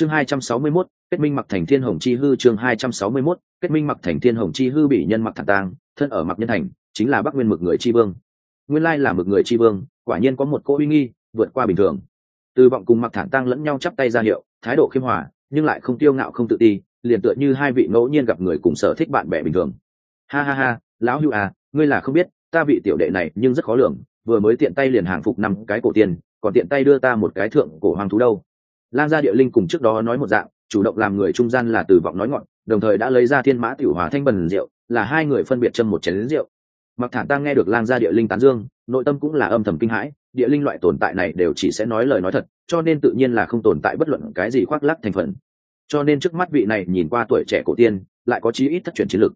chương hai trăm sáu mươi 261, kết minh mặc thành thiên hồng chi hư. Chương hai trăm sáu mươi 261, kết minh mặc thành thiên hồng chi hư bị nhân mặc thản tang thân ở mặc nhân thành chính là bắc nguyên mực người chi vương. Nguyên lai là mực người chi vương quả nhiên có một cô uy nghi vượt qua bình thường. Từ vọng cùng mặc thản tăng lẫn nhau chắp tay ra hiệu thái độ khiêm hòa nhưng lại không tiêu ngạo không tự ti liền tựa như hai vị ngẫu nhiên gặp người cùng sở thích bạn bè bình thường. Ha ha ha lão hữu à ngươi là không biết ta vị tiểu đệ này nhưng rất khó lường vừa mới tiện tay liền hàng phục năm cái cổ tiền còn tiện tay đưa ta một cái thượng cổ hoàng thú đâu lan gia địa linh cùng trước đó nói một dạng, chủ động làm người trung gian là từ vọng nói ngọn, đồng thời đã lấy ra thiên mã tiểu hòa thanh bần rượu, là hai người phân biệt châm một chén lính rượu. Mặc thản tăng nghe được lang gia địa linh tán dương, nội tâm cũng là âm thầm kinh hãi, địa linh loại tồn tại này đều chỉ sẽ nói lời nói thật, cho nên tự nhiên là không tồn tại bất luận cái gì khoác lắc thành phần. Cho nên trước mắt vị này nhìn qua tuổi trẻ cổ tiên, lại có chí ít thất truyền chiến lực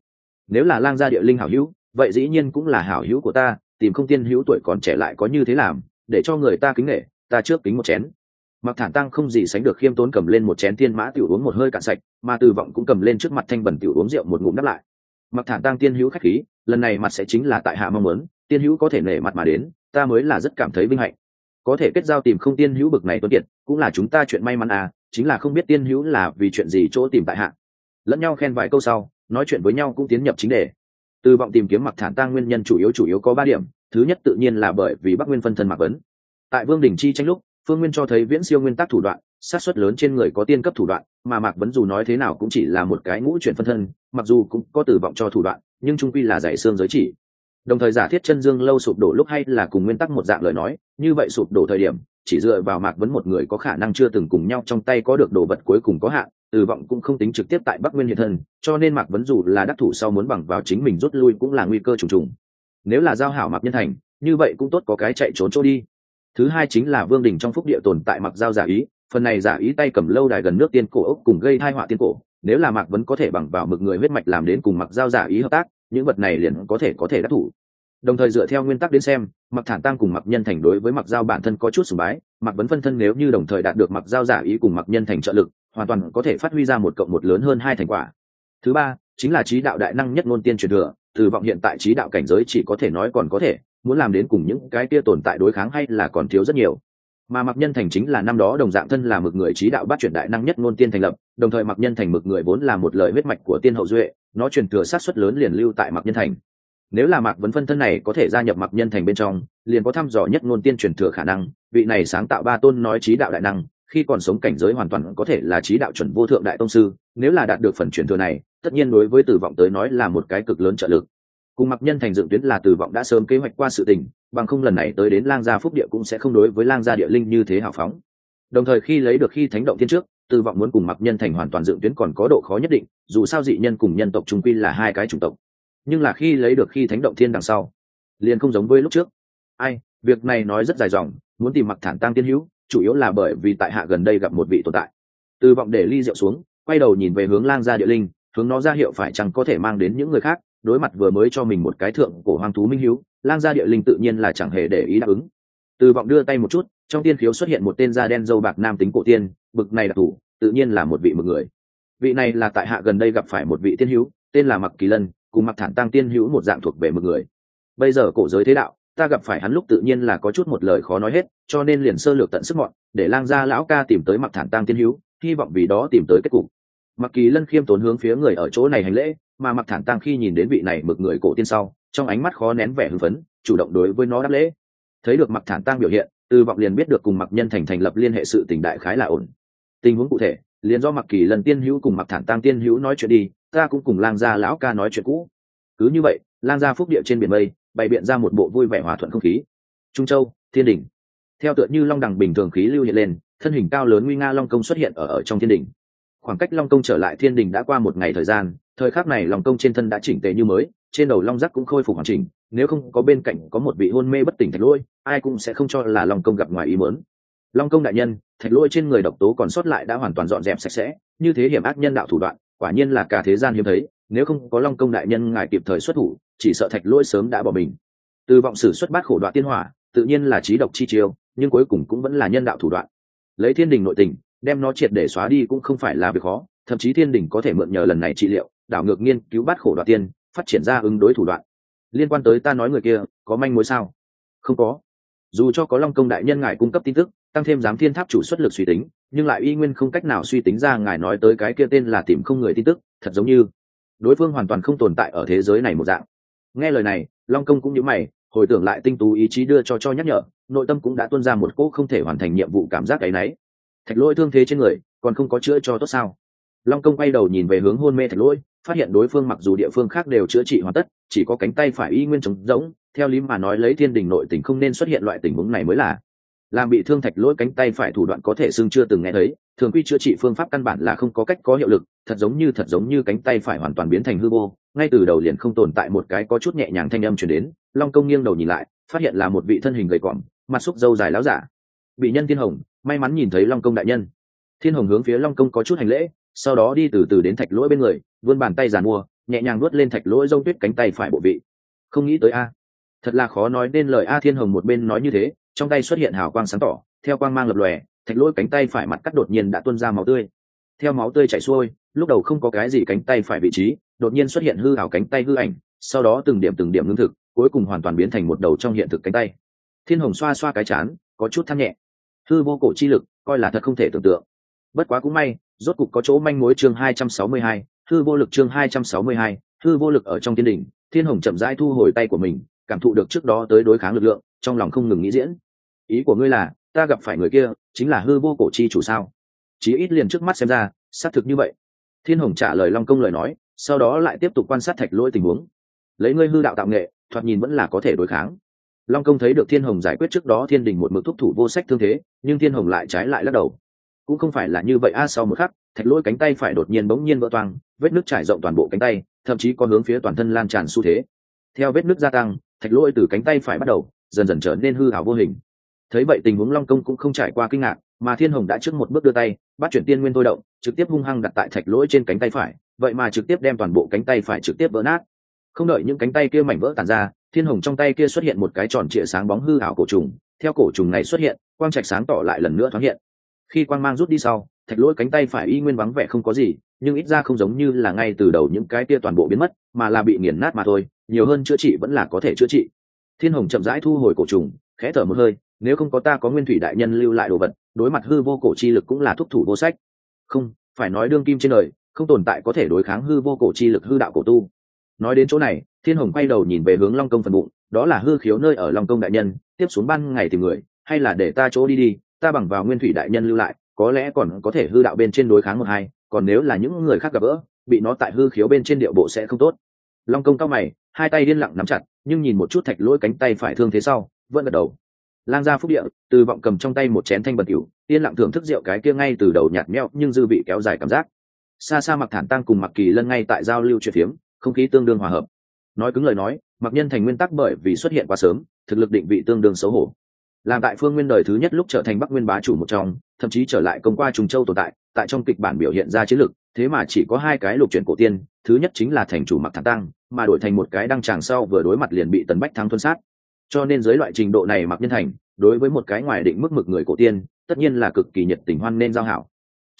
nếu là lang gia địa linh hảo hữu, vậy dĩ nhiên cũng là hảo hữu của ta, tìm không tiên hữu tuổi còn trẻ lại có như thế làm, để cho người ta kính nghệ ta trước kính một chén mặc thản tăng không gì sánh được khiêm tốn cầm lên một chén tiên mã tiểu uống một hơi cạn sạch, mà từ vọng cũng cầm lên trước mặt thanh bẩn tiểu uống rượu một ngụm đắp lại. Mặc thản tăng tiên hữu khách khí, lần này mặt sẽ chính là tại hạ mong muốn, tiên hữu có thể nể mặt mà đến, ta mới là rất cảm thấy vinh hạnh. Có thể kết giao tìm không tiên hữu bực này tuân kiệt, cũng là chúng ta chuyện may mắn à chính là không biết tiên hữu là vì chuyện gì chỗ tìm tại hạ. Lẫn nhau khen vài câu sau, nói chuyện với nhau cũng tiến nhập chính đề. Từ vọng tìm kiếm mặc thản tăng nguyên nhân chủ yếu chủ yếu có ba điểm, thứ nhất tự nhiên là bởi vì bắc nguyên phân thân mặc vấn. Tại vương đình chi tranh lúc phương nguyên cho thấy viễn siêu nguyên tắc thủ đoạn sát xuất lớn trên người có tiên cấp thủ đoạn, mà mạc vấn dù nói thế nào cũng chỉ là một cái ngũ chuyển phân thân, mặc dù cũng có tử vọng cho thủ đoạn, nhưng trung quy là giải xương giới chỉ. Đồng thời giả thiết chân dương lâu sụp đổ lúc hay là cùng nguyên tắc một dạng lời nói, như vậy sụp đổ thời điểm, chỉ dựa vào mạc vấn một người có khả năng chưa từng cùng nhau trong tay có được đồ vật cuối cùng có hạn, tử vọng cũng không tính trực tiếp tại bắc nguyên hiện thân, cho nên mạc vấn dù là đắc thủ sau muốn bằng vào chính mình rút lui cũng là nguy cơ trùng trùng. Nếu là giao hảo mạc nhân thành, như vậy cũng tốt có cái chạy trốn chỗ đi thứ hai chính là vương đình trong phúc địa tồn tại mặc giao giả ý, phần này giả ý tay cầm lâu đài gần nước tiên cổ ốc cùng gây thai họa tiên cổ, nếu là mạc vẫn có thể bằng vào mực người huyết mạch làm đến cùng mặc giao giả ý hợp tác, những vật này liền có thể có thể đắc thủ. Đồng thời dựa theo nguyên tắc đến xem mặc thản tăng cùng mặc nhân thành đối với mặc giao bản thân có chút sùng bái mặc vấn phân thân nếu như đồng thời đạt được mặc giao giả ý cùng mặc nhân thành trợ lực, hoàn toàn có thể phát huy ra một cộng một lớn hơn hai thành quả. Thứ ba, chính là trí đạo đại năng nhất ngôn tiên truyền thừa, từ vọng hiện tại trí đạo cảnh giới chỉ có thể nói còn có thể muốn làm đến cùng những cái kia tồn tại đối kháng hay là còn thiếu rất nhiều. Mà mặc nhân thành chính là năm đó đồng dạng thân là mực người trí đạo bát chuyển đại năng nhất ngôn tiên thành lập, đồng thời mặc nhân thành mực người vốn là một lời huyết mạch của tiên hậu duệ, nó truyền thừa sát xuất lớn liền lưu tại mặc nhân thành. Nếu là mạc vấn phân thân này có thể gia nhập mặc nhân thành bên trong, liền có thăm dò nhất ngôn tiên truyền thừa khả năng, vị này sáng tạo ba tôn nói trí đạo đại năng, khi còn sống cảnh giới hoàn toàn có thể là trí đạo chuẩn vô thượng đại tông sư, nếu là đạt được phần truyền thừa này, tất nhiên đối với tử vọng tới nói là một cái cực lớn trợ lực cùng mặc nhân thành dựng tuyến là tử vọng đã sớm kế hoạch qua sự tình, bằng không lần này tới đến lang gia phúc địa cũng sẽ không đối với lang gia địa linh như thế hào phóng. Đồng thời khi lấy được khi thánh động thiên trước tử vọng muốn cùng mặc nhân thành hoàn toàn dựng tuyến còn có độ khó nhất định, dù sao dị nhân cùng nhân tộc trung quy là hai cái chủng tộc. Nhưng là khi lấy được khi thánh động thiên đằng sau, liền không giống với lúc trước. Ai, việc này nói rất dài dòng, muốn tìm mặc thản tăng tiên hữu, chủ yếu là bởi vì tại hạ gần đây gặp một vị tồn tại. Từ vọng để ly rượu xuống, quay đầu nhìn về hướng lang gia địa linh, hướng nó ra hiệu phải chăng có thể mang đến những người khác đối mặt vừa mới cho mình một cái thượng cổ hoang thú minh hiếu, lang gia địa linh tự nhiên là chẳng hề để ý đáp ứng. Từ vọng đưa tay một chút, trong tiên khiếu xuất hiện một tên da đen dâu bạc nam tính cổ tiên, bực này đặc thù tự nhiên là một vị một người. Vị này là tại hạ gần đây gặp phải một vị tiên hữu tên là mặc kỳ lân, cùng mặc thản tăng tiên hữu một dạng thuộc về một người. Bây giờ cổ giới thế đạo, ta gặp phải hắn lúc tự nhiên là có chút một lời khó nói hết, cho nên liền sơ lược tận sức mọn để lang gia lão ca tìm tới mặc thản tăng tiên hữu hy vọng vì đó tìm tới kết cục. Mặc kỳ lân khiêm tốn hướng phía người ở chỗ này hành lễ mà mặc thản tăng khi nhìn đến vị này mực người cổ tiên sau trong ánh mắt khó nén vẻ hưng phấn chủ động đối với nó đáp lễ. Thấy được mặc thản tăng biểu hiện Tư vọng liền biết được cùng mặc nhân thành thành lập liên hệ sự tình đại khái là ổn. Tình huống cụ thể liền do mặc kỳ lần tiên hữu cùng mặc thản tăng tiên hữu nói chuyện đi ta cũng cùng lang gia lão ca nói chuyện cũ. Cứ như vậy lang gia phúc địa trên biển mây bày biện ra một bộ vui vẻ hòa thuận không khí. Trung châu thiên đình theo tựa như long đằng bình thường khí lưu hiện lên thân hình cao lớn nguy nga long công xuất hiện ở, ở trong thiên đình khoảng cách long công trở lại thiên đình đã qua một ngày thời gian, thời khắc này long công trên thân đã chỉnh tề như mới, trên đầu long giác cũng khôi phục hoàn chỉnh, nếu không có bên cạnh có một vị hôn mê bất tỉnh thạch lôi, ai cũng sẽ không cho là long công gặp ngoài ý mớn long công đại nhân, thạch lôi trên người độc tố còn sót lại đã hoàn toàn dọn dẹp sạch sẽ, như thế hiểm ác nhân đạo thủ đoạn, quả nhiên là cả thế gian hiếm thấy, nếu không có long công đại nhân ngài kịp thời xuất thủ, chỉ sợ thạch lôi sớm đã bỏ mình. Từ vọng sử xuất bát khổ đoạn tiên hỏa, tự nhiên là trí độc chi chiêu, nhưng cuối cùng cũng vẫn là nhân đạo thủ đoạn. Lấy thiên đình nội tình đem nó triệt để xóa đi cũng không phải là việc khó, thậm chí thiên đình có thể mượn nhờ lần này trị liệu, đảo ngược nghiên cứu bắt khổ đoạn tiên, phát triển ra ứng đối thủ đoạn. Liên quan tới ta nói người kia, có manh mối sao? Không có. Dù cho có long công đại nhân ngài cung cấp tin tức, tăng thêm giám thiên tháp chủ xuất lực suy tính, nhưng lại y nguyên không cách nào suy tính ra ngài nói tới cái kia tên là tìm không người tin tức, thật giống như đối phương hoàn toàn không tồn tại ở thế giới này một dạng. Nghe lời này, long công cũng nhớ mày, hồi tưởng lại tinh tú ý chí đưa cho cho nhắc nhở, nội tâm cũng đã tuân ra một cỗ không thể hoàn thành nhiệm vụ cảm giác ấy nấy thạch lỗi thương thế trên người, còn không có chữa cho tốt sao? Long công quay đầu nhìn về hướng hôn mê thạch lỗi, phát hiện đối phương mặc dù địa phương khác đều chữa trị hoàn tất, chỉ có cánh tay phải y nguyên trống rỗng, theo lý mà nói lấy thiên đình nội tình không nên xuất hiện loại tình huống này mới là. Làm bị thương thạch lỗi cánh tay phải thủ đoạn có thể xưng chưa từng nghe thấy, thường quy chữa trị phương pháp căn bản là không có cách có hiệu lực, thật giống như thật giống như cánh tay phải hoàn toàn biến thành hư vô, ngay từ đầu liền không tồn tại một cái có chút nhẹ nhàng thanh âm chuyển đến, long công nghiêng đầu nhìn lại, phát hiện là một vị thân hình gầy còm mặt xúc dâu dài láo giả. Bị nhân thiên hồng may mắn nhìn thấy long công đại nhân. Thiên hồng hướng phía long công có chút hành lễ, sau đó đi từ từ đến thạch lỗi bên người, vươn bàn tay giàn mua, nhẹ nhàng nuốt lên thạch lỗi rông tuyết cánh tay phải bộ vị. Không nghĩ tới a, thật là khó nói nên lời a, thiên hồng một bên nói như thế, trong tay xuất hiện hào quang sáng tỏ, theo quang mang lập lòe, thạch lỗi cánh tay phải mặt cắt đột nhiên đã tuôn ra máu tươi. Theo máu tươi chảy xuôi, lúc đầu không có cái gì cánh tay phải vị trí, đột nhiên xuất hiện hư hào cánh tay hư ảnh, sau đó từng điểm từng điểm ngưng thực, cuối cùng hoàn toàn biến thành một đầu trong hiện thực cánh tay. Thiên hồng xoa xoa cái chán, có chút than nhẹ hư vô cổ chi lực, coi là thật không thể tưởng tượng. Bất quá cũng may, rốt cục có chỗ manh mối chương hai trăm sáu mươi hai, hư vô lực chương hai trăm sáu mươi hai, hư vô lực ở trong thiên đình thiên hồng chậm rãi thu hồi tay của mình, cảm thụ được trước đó tới đối kháng lực lượng, trong lòng không ngừng nghĩ diễn. Ý của ngươi là, ta gặp phải người kia, chính là hư vô cổ chi chủ sao? Chí ít liền trước mắt xem ra, xác thực như vậy. Thiên hồng trả lời long công lời nói, sau đó lại tiếp tục quan sát thạch lỗi tình huống. Lấy ngươi hư đạo tạo nghệ, thoạt nhìn vẫn là có thể đối kháng long công thấy được thiên hồng giải quyết trước đó thiên đình một mực thúc thủ vô sách thương thế, nhưng thiên hồng lại trái lại lắc đầu. Cũng không phải là như vậy a, sau một khắc, thạch lỗi cánh tay phải đột nhiên bỗng nhiên vỡ toang, vết nước trải rộng toàn bộ cánh tay, thậm chí có hướng phía toàn thân lan tràn xu thế. Theo vết nước gia tăng, thạch lỗi từ cánh tay phải bắt đầu, dần dần trở nên hư hảo vô hình. Thấy vậy tình huống long công cũng không trải qua kinh ngạc, mà thiên hồng đã trước một bước đưa tay, bắt chuyển tiên nguyên thôi động, trực tiếp hung hăng đặt tại thạch lỗi trên cánh tay phải, vậy mà trực tiếp đem toàn bộ cánh tay phải trực tiếp vỡ nát. Không đợi những cánh tay kia mảnh vỡ tàn ra thiên hồng trong tay kia xuất hiện một cái tròn trịa sáng bóng hư ảo cổ trùng, theo cổ trùng này xuất hiện, quang trạch sáng tỏ lại lần nữa thoáng hiện. Khi quang mang rút đi sau, thạch lỗi cánh tay phải y nguyên vắng vẻ không có gì, nhưng ít ra không giống như là ngay từ đầu những cái kia toàn bộ biến mất, mà là bị nghiền nát mà thôi, nhiều hơn chữa trị vẫn là có thể chữa trị. Thiên hồng chậm rãi thu hồi cổ trùng, khẽ thở một hơi, nếu không có ta có nguyên thủy đại nhân lưu lại đồ vật, đối mặt hư vô cổ chi lực cũng là thúc thủ vô sách. Không, phải nói đương kim trên đời, không tồn tại có thể đối kháng hư vô cổ chi lực hư đạo cổ tu. Nói đến chỗ này thiên hồng quay đầu nhìn về hướng long công phần bụng, đó là hư khiếu nơi ở long công đại nhân, tiếp xuống ban ngày tìm người, hay là để ta chỗ đi đi, ta bằng vào nguyên thủy đại nhân lưu lại, có lẽ còn có thể hư đạo bên trên đối kháng một hai, còn nếu là những người khác gặp gỡ, bị nó tại hư khiếu bên trên điệu bộ sẽ không tốt. Long công cao mày, hai tay điên lặng nắm chặt, nhưng nhìn một chút thạch lỗi cánh tay phải thương thế sau, vẫn gật đầu. Lang gia phúc địa, từ vọng cầm trong tay một chén thanh bật cửu, yên lặng thưởng thức rượu cái kia ngay từ đầu nhạt meo nhưng dư vị kéo dài cảm giác. Xa xa mặc thản tăng cùng mặc kỳ lân ngay tại giao lưu chuyện phiếm, không khí tương đương hòa hợp nói cứng lời nói, mặc nhân thành nguyên tắc bởi vì xuất hiện quá sớm, thực lực định vị tương đương xấu hổ. Làm tại phương nguyên đời thứ nhất lúc trở thành bắc nguyên bá chủ một trong, thậm chí trở lại công qua trùng châu tồn tại tại trong kịch bản biểu hiện ra chiến lược, thế mà chỉ có hai cái lục chuyển cổ tiên, thứ nhất chính là thành chủ mặc thắng tăng, mà đổi thành một cái đăng tràng sau vừa đối mặt liền bị tần bách thắng tuân sát. Cho nên dưới loại trình độ này mặc nhân thành, đối với một cái ngoài định mức mực người cổ tiên, tất nhiên là cực kỳ nhiệt tình hoan nên giao hảo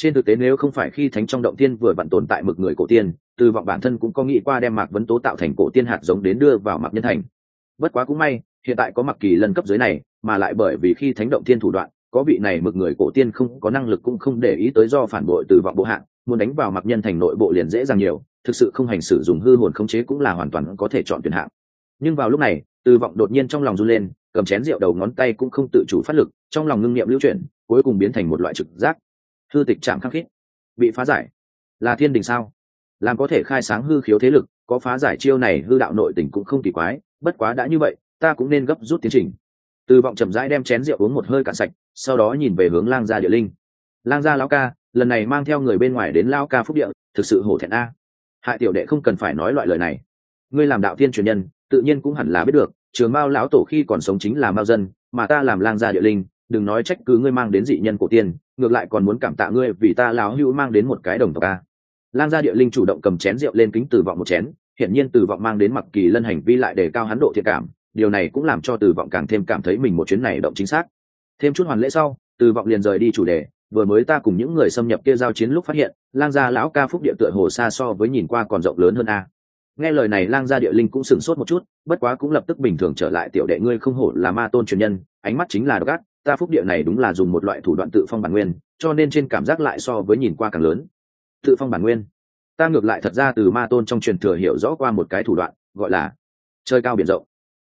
trên thực tế nếu không phải khi thánh trong động tiên vừa vặn tồn tại mực người cổ tiên, từ vọng bản thân cũng có nghĩ qua đem mạc vấn tố tạo thành cổ tiên hạt giống đến đưa vào mạc nhân thành. Bất quá cũng may, hiện tại có mặc kỳ lân cấp dưới này, mà lại bởi vì khi thánh động tiên thủ đoạn, có vị này mực người cổ tiên không có năng lực cũng không để ý tới do phản bội từ vọng bộ hạng, muốn đánh vào mặc nhân thành nội bộ liền dễ dàng nhiều, thực sự không hành xử dùng hư hồn khống chế cũng là hoàn toàn có thể chọn tuyển hạng. Nhưng vào lúc này, từ vọng đột nhiên trong lòng run lên, cầm chén rượu đầu ngón tay cũng không tự chủ phát lực, trong lòng ngưng nghiệm lưu chuyển, cuối cùng biến thành một loại trực giác hư tịch chạm khắc khít. Bị phá giải. Là thiên đình sao? Làm có thể khai sáng hư khiếu thế lực, có phá giải chiêu này, hư đạo nội tình cũng không kỳ quái, bất quá đã như vậy, ta cũng nên gấp rút tiến trình. Từ vọng chậm rãi đem chén rượu uống một hơi cạn sạch, sau đó nhìn về hướng lang gia địa linh. Lang gia lão ca, lần này mang theo người bên ngoài đến lao ca phúc địa, thực sự hổ thẹn a. Hại tiểu đệ không cần phải nói loại lời này. Ngươi làm đạo tiên truyền nhân, tự nhiên cũng hẳn là biết được, trường mao lão tổ khi còn sống chính là mao dân, mà ta làm lang gia địa linh, đừng nói trách cứ ngươi mang đến dị nhân cổ tiên ngược lại còn muốn cảm tạ ngươi vì ta lão hữu mang đến một cái đồng tộc a. Lang gia địa linh chủ động cầm chén rượu lên kính từ vọng một chén, hiển nhiên từ vọng mang đến mặc kỳ lân hành vi lại để cao hắn độ thiệt cảm, điều này cũng làm cho từ vọng càng thêm cảm thấy mình một chuyến này động chính xác. Thêm chút hoàn lễ sau, từ vọng liền rời đi chủ đề, vừa mới ta cùng những người xâm nhập kia giao chiến lúc phát hiện, lang gia lão ca phúc địa tựa hồ xa so với nhìn qua còn rộng lớn hơn a. Nghe lời này, lang gia địa linh cũng sửng sốt một chút, bất quá cũng lập tức bình thường trở lại tiểu đệ ngươi không hổ là ma tôn truyền nhân, ánh mắt chính là đ ộ gác ta phúc địa này đúng là dùng một loại thủ đoạn tự phong bản nguyên, cho nên trên cảm giác lại so với nhìn qua càng lớn. Tự phong bản nguyên. Ta ngược lại thật ra từ ma tôn trong truyền thừa hiểu rõ qua một cái thủ đoạn, gọi là chơi cao biển rộng.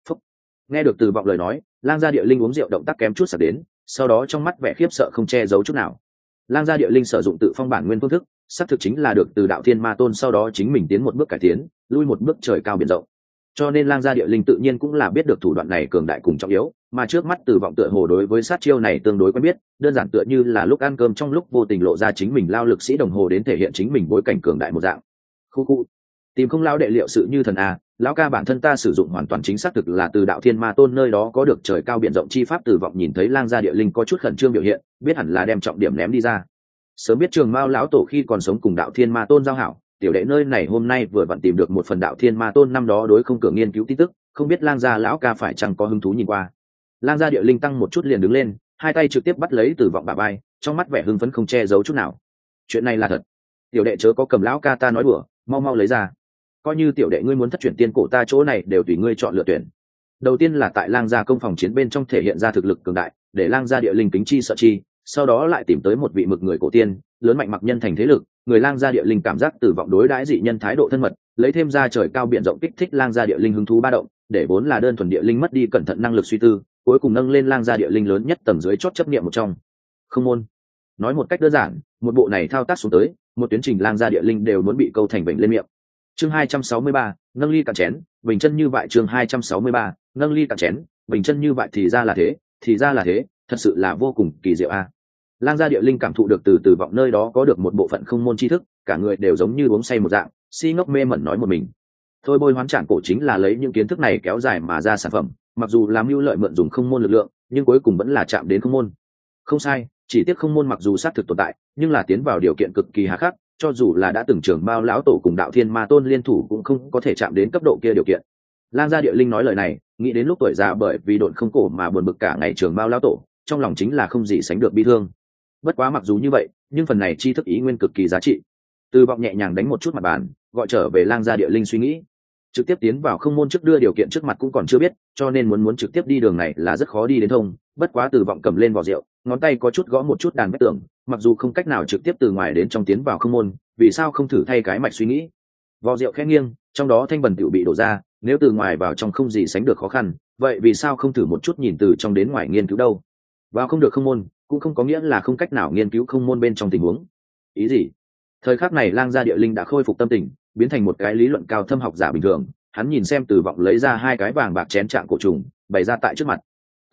Phúc. nghe được từ vọng lời nói, lang gia địa linh uống rượu động tác kém chút sạc đến, sau đó trong mắt vẻ khiếp sợ không che giấu chút nào. Lang gia địa linh sử dụng tự phong bản nguyên phương thức, xác thực chính là được từ đạo thiên ma tôn sau đó chính mình tiến một bước cải tiến, lui một bước trời cao biển rộng cho nên lang gia địa linh tự nhiên cũng là biết được thủ đoạn này cường đại cùng trọng yếu, mà trước mắt từ vọng tựa hồ đối với sát chiêu này tương đối quen biết, đơn giản tựa như là lúc ăn cơm trong lúc vô tình lộ ra chính mình lao lực sĩ đồng hồ đến thể hiện chính mình bối cảnh cường đại một dạng. Khu khu, tìm không lao đệ liệu sự như thần a lão ca bản thân ta sử dụng hoàn toàn chính xác thực là từ đạo thiên ma tôn nơi đó có được trời cao biện rộng chi pháp từ vọng nhìn thấy lang gia địa linh có chút khẩn trương biểu hiện, biết hẳn là đem trọng điểm ném đi ra. Sớm biết trường mao lão tổ khi còn sống cùng đạo thiên ma tôn giao hảo tiểu đệ nơi này hôm nay vừa vặn tìm được một phần đạo thiên ma tôn năm đó đối không cửa nghiên cứu tin tức, không biết lang gia lão ca phải chăng có hứng thú nhìn qua. Lang gia địa linh tăng một chút liền đứng lên, hai tay trực tiếp bắt lấy từ vọng bà bay trong mắt vẻ hưng phấn không che giấu chút nào. Chuyện này là thật. Tiểu đệ chớ có cầm lão ca ta nói đùa, mau mau lấy ra. Coi như tiểu đệ ngươi muốn thất chuyển tiên cổ ta chỗ này đều tùy ngươi chọn lựa tuyển. Đầu tiên là tại lang gia công phòng chiến bên trong thể hiện ra thực lực cường đại, để lang gia địa linh kính chi sợ chi, sau đó lại tìm tới một vị mực người cổ tiên, lớn mạnh mặc nhân thành thế lực người lang gia địa linh cảm giác từ vọng đối đãi dị nhân thái độ thân mật, lấy thêm ra trời cao biển rộng kích thích lang gia địa linh hứng thú ba động, để vốn là đơn thuần địa linh mất đi cẩn thận năng lực suy tư, cuối cùng nâng lên lang gia địa linh lớn nhất tầng dưới chót chấp niệm một trong. Không môn. Nói một cách đơn giản, một bộ này thao tác xuống tới, một tuyến trình lang gia địa linh đều muốn bị câu thành bệnh lên miệng. Chương hai trăm sáu mươi ba, nâng ly cạn chén, bình chân như vậy chương hai trăm sáu mươi ba, nâng ly cạn chén, bình chân như vậy thì ra là thế, thì ra là thế, thật sự là vô cùng kỳ diệu a lang gia địa linh cảm thụ được từ từ vọng nơi đó có được một bộ phận không môn tri thức, cả người đều giống như uống say một dạng, si ngốc mê mẩn nói một mình. Thôi bôi hoán trản cổ chính là lấy những kiến thức này kéo dài mà ra sản phẩm, mặc dù làm mưu lợi mượn dùng không môn lực lượng, nhưng cuối cùng vẫn là chạm đến không môn. Không sai, chỉ tiếc không môn mặc dù xác thực tồn tại, nhưng là tiến vào điều kiện cực kỳ hà khắc, cho dù là đã từng trưởng bao lão tổ cùng đạo thiên ma tôn liên thủ cũng không có thể chạm đến cấp độ kia điều kiện. Lang gia địa linh nói lời này, nghĩ đến lúc tuổi già bởi vì độn không cổ mà buồn bực cả ngày trường bao lão tổ, trong lòng chính là không gì sánh được bi thương bất quá mặc dù như vậy, nhưng phần này chi thức ý nguyên cực kỳ giá trị. Từ vọng nhẹ nhàng đánh một chút mặt bàn, gọi trở về lang gia địa linh suy nghĩ. Trực tiếp tiến vào không môn trước đưa điều kiện trước mặt cũng còn chưa biết, cho nên muốn muốn trực tiếp đi đường này là rất khó đi đến thông. Bất quá từ vọng cầm lên vỏ rượu, ngón tay có chút gõ một chút đàn bét tưởng mặc dù không cách nào trực tiếp từ ngoài đến trong tiến vào không môn, vì sao không thử thay cái mạch suy nghĩ. Vỏ rượu khẽ nghiêng, trong đó thanh bần tựu bị đổ ra, nếu từ ngoài vào trong không gì sánh được khó khăn, vậy vì sao không thử một chút nhìn từ trong đến ngoài nghiên cứu đâu? Vào không được không môn cũng không có nghĩa là không cách nào nghiên cứu không môn bên trong tình huống. Ý gì? Thời khắc này lang gia địa linh đã khôi phục tâm tình, biến thành một cái lý luận cao thâm học giả bình thường. Hắn nhìn xem từ vọng lấy ra hai cái vàng bạc chén trạng cổ trùng, bày ra tại trước mặt.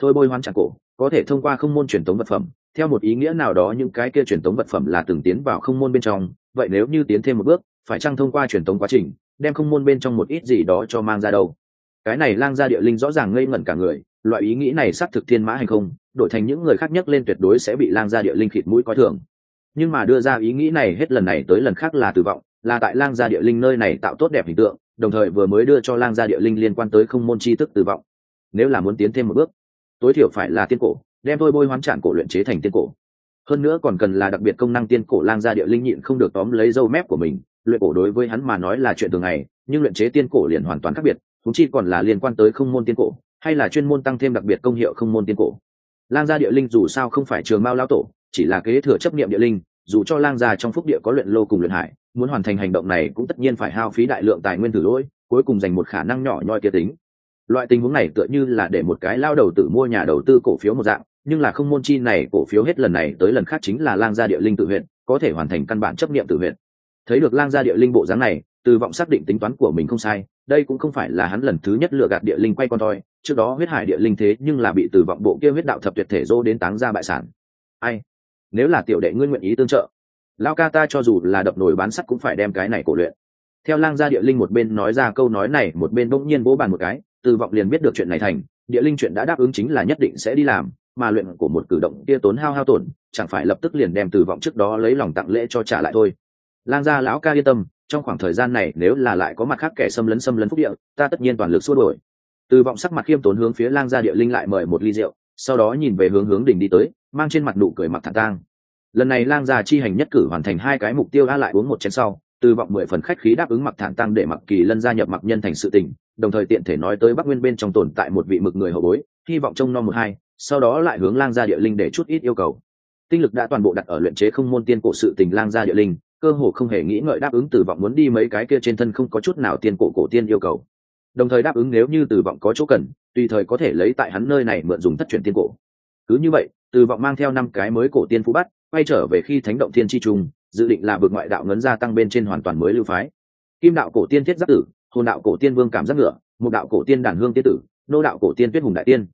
Thôi bôi hoan trạng cổ, có thể thông qua không môn truyền thống vật phẩm. Theo một ý nghĩa nào đó những cái kia truyền thống vật phẩm là từng tiến vào không môn bên trong. Vậy nếu như tiến thêm một bước, phải chăng thông qua truyền thống quá trình, đem không môn bên trong một ít gì đó cho mang ra đâu? Cái này lang gia địa linh rõ ràng ngây ngẩn cả người, loại ý nghĩ này xác thực thiên mã hay không? Đổi thành những người khác nhắc lên tuyệt đối sẽ bị lang gia địa linh khịt mũi coi thường. Nhưng mà đưa ra ý nghĩ này hết lần này tới lần khác là tử vọng, là tại lang gia địa linh nơi này tạo tốt đẹp hình tượng, đồng thời vừa mới đưa cho lang gia địa linh liên quan tới không môn chi tức tử vọng. Nếu là muốn tiến thêm một bước, tối thiểu phải là tiên cổ, đem tôi bôi hoán trản cổ luyện chế thành tiên cổ. Hơn nữa còn cần là đặc biệt công năng tiên cổ lang gia địa linh nhịn không được tóm lấy dâu mép của mình, luyện cổ đối với hắn mà nói là chuyện thường ngày, nhưng luyện chế tiên cổ liền hoàn toàn khác biệt thúng chi còn là liên quan tới không môn tiên cổ, hay là chuyên môn tăng thêm đặc biệt công hiệu không môn tiên cổ lang gia địa linh dù sao không phải trường mao lao tổ, chỉ là kế thừa chấp nghiệm địa linh, dù cho lang gia trong phúc địa có luyện lô cùng luyện hải, muốn hoàn thành hành động này cũng tất nhiên phải hao phí đại lượng tài nguyên thử lỗi, cuối cùng dành một khả năng nhỏ nhoi kia tính. Loại tình huống này tựa như là để một cái lao đầu tử mua nhà đầu tư cổ phiếu một dạng, nhưng là không môn chi này cổ phiếu hết lần này tới lần khác chính là lang gia địa linh tự huyện, có thể hoàn thành căn bản chấp nghiệm tự huyện. Thấy được lang gia địa linh bộ dáng này, từ vọng xác định tính toán của mình không sai, đây cũng không phải là hắn lần thứ nhất lừa gạt địa linh quay con toi trước đó huyết hải địa linh thế nhưng là bị từ vọng bộ kia huyết đạo thập tuyệt thể dô đến táng ra bại sản. Ai? Nếu là tiểu đệ ngươi nguyện ý tương trợ lao ca ta cho dù là đập nồi bán sắt cũng phải đem cái này cổ luyện. Theo lang gia địa linh một bên nói ra câu nói này, một bên bỗng nhiên vỗ bàn một cái, từ vọng liền biết được chuyện này thành, địa linh chuyện đã đáp ứng chính là nhất định sẽ đi làm, mà luyện của một cử động kia tốn hao hao tổn, chẳng phải lập tức liền đem từ vọng trước đó lấy lòng tặng lễ cho trả lại thôi. Lang gia lão ca yên tâm, trong khoảng thời gian này nếu là lại có mặt khác kẻ xâm lấn xâm lấn phúc địa, ta tất nhiên toàn lực xua đuổi từ vọng sắc mặt khiêm tốn hướng phía lang gia địa linh lại mời một ly rượu, sau đó nhìn về hướng hướng đỉnh đi tới, mang trên mặt nụ cười mặc thản tang. Lần này lang gia chi hành nhất cử hoàn thành hai cái mục tiêu, a lại uống một chén sau, từ vọng mười phần khách khí đáp ứng mặc thản tăng để mặc kỳ lân gia nhập mặc nhân thành sự tình, đồng thời tiện thể nói tới bắc nguyên bên trong tồn tại một vị mực người hậu bối, hy vọng trông nom một hai, sau đó lại hướng lang gia địa linh để chút ít yêu cầu. Tinh lực đã toàn bộ đặt ở luyện chế không môn tiên cổ sự tình lang gia địa linh, cơ hồ không hề nghĩ ngợi đáp ứng từ vọng muốn đi mấy cái kia trên thân không có chút nào tiên cổ cổ tiên yêu cầu đồng thời đáp ứng nếu như Từ vọng có chỗ cần, tùy thời có thể lấy tại hắn nơi này mượn dùng thất truyền tiên cổ. Cứ như vậy, Từ vọng mang theo năm cái mới cổ tiên phú bắt, quay trở về khi thánh động thiên chi trung, dự định là vượt ngoại đạo ngấn gia tăng bên trên hoàn toàn mới lưu phái. Kim đạo cổ tiên thiết giáp tử, hồn đạo cổ tiên vương cảm giác ngựa một đạo cổ tiên đàn hương tiên tử, nô đạo cổ tiên tuyết hùng đại tiên.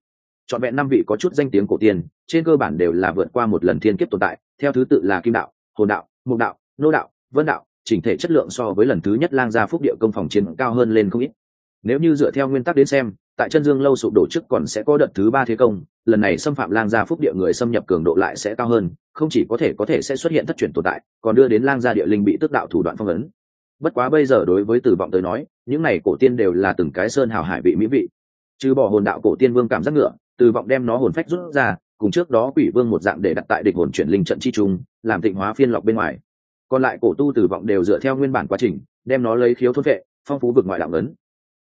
Chọn vẹn năm vị có chút danh tiếng cổ tiên, trên cơ bản đều là vượt qua một lần thiên kiếp tồn tại, theo thứ tự là kim đạo, hồn đạo, mục đạo, nô đạo, vân đạo, chỉnh thể chất lượng so với lần thứ nhất lang gia phúc địa công phòng chiến cao hơn lên không ít nếu như dựa theo nguyên tắc đến xem, tại chân dương lâu sụp đổ trước còn sẽ có đợt thứ ba thế công, lần này xâm phạm lang gia phúc địa người xâm nhập cường độ lại sẽ cao hơn, không chỉ có thể có thể sẽ xuất hiện thất truyền tồn tại, còn đưa đến lang gia địa linh bị tức đạo thủ đoạn phong ấn. Bất quá bây giờ đối với tử vọng tới nói, những này cổ tiên đều là từng cái sơn hào hải vị mỹ vị. Trừ bỏ hồn đạo cổ tiên vương cảm giác ngựa, tử vọng đem nó hồn phách rút ra, cùng trước đó quỷ vương một dạng để đặt tại địch hồn chuyển linh trận chi trung, làm tịnh hóa phiên lọc bên ngoài. Còn lại cổ tu tử vọng đều dựa theo nguyên bản quá trình, đem nó lấy khiếu thôn vệ, phong phú vực ngoại đạo ấn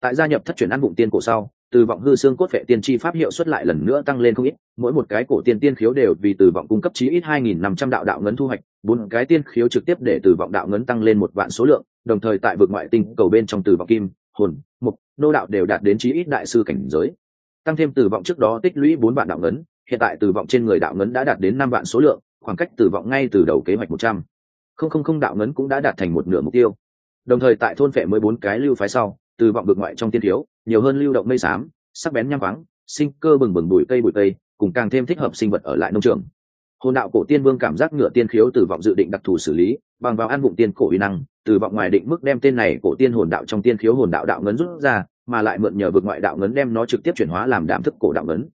tại gia nhập thất truyền ăn bụng tiên cổ sau, từ vọng hư xương cốt vệ tiên tri pháp hiệu xuất lại lần nữa tăng lên không ít, mỗi một cái cổ tiên tiên khiếu đều vì từ vọng cung cấp chí ít hai nghìn năm trăm đạo đạo ngấn thu hoạch, bốn cái tiên khiếu trực tiếp để từ vọng đạo ngấn tăng lên một vạn số lượng, đồng thời tại vực ngoại tinh cầu bên trong từ vọng kim, hồn, mục, nô đạo đều đạt đến chí ít đại sư cảnh giới. Tăng thêm từ vọng trước đó tích lũy bốn vạn đạo ngấn, hiện tại từ vọng trên người đạo ngấn đã đạt đến năm vạn số lượng, khoảng cách từ vọng ngay từ đầu kế hoạch một trăm. Không không không đạo ngấn cũng đã đạt thành một nửa mục tiêu. Đồng thời tại thôn phệ mới bốn cái lưu phái sau từ vọng bực ngoại trong tiên thiếu, nhiều hơn lưu động mây xám, sắc bén nham vắng sinh cơ bừng bừng bụi cây bụi cây, cùng càng thêm thích hợp sinh vật ở lại nông trường. Hồn đạo cổ tiên vương cảm giác ngựa tiên khiếu từ vọng dự định đặc thù xử lý, bằng vào an bụng tiên cổ uy năng, từ vọng ngoài định mức đem tên này cổ tiên hồn đạo trong tiên khiếu hồn đạo đạo ngấn rút ra, mà lại mượn nhờ vực ngoại đạo ngấn đem nó trực tiếp chuyển hóa làm đạm thức cổ đạo ngấn.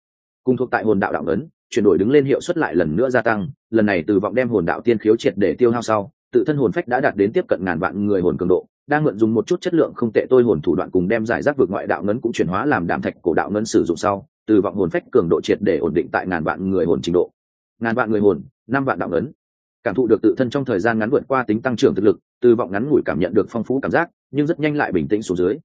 Cùng thuộc tại hồn đạo đạo ngấn, chuyển đổi đứng lên hiệu suất lại lần nữa gia tăng, lần này từ vọng đem hồn đạo tiên khiếu triệt để tiêu hao sau, tự thân hồn phách đã đạt đến tiếp cận ngàn vạn người hồn cường độ đang mượn dùng một chút chất lượng không tệ tôi hồn thủ đoạn cùng đem giải rác vượt ngoại đạo ngấn cũng chuyển hóa làm đạm thạch cổ đạo ngấn sử dụng sau, từ vọng hồn phách cường độ triệt để ổn định tại ngàn vạn người hồn trình độ. Ngàn vạn người hồn, năm vạn đạo ngấn. Cảm thụ được tự thân trong thời gian ngắn vượt qua tính tăng trưởng thực lực, từ vọng ngắn ngủi cảm nhận được phong phú cảm giác, nhưng rất nhanh lại bình tĩnh xuống dưới.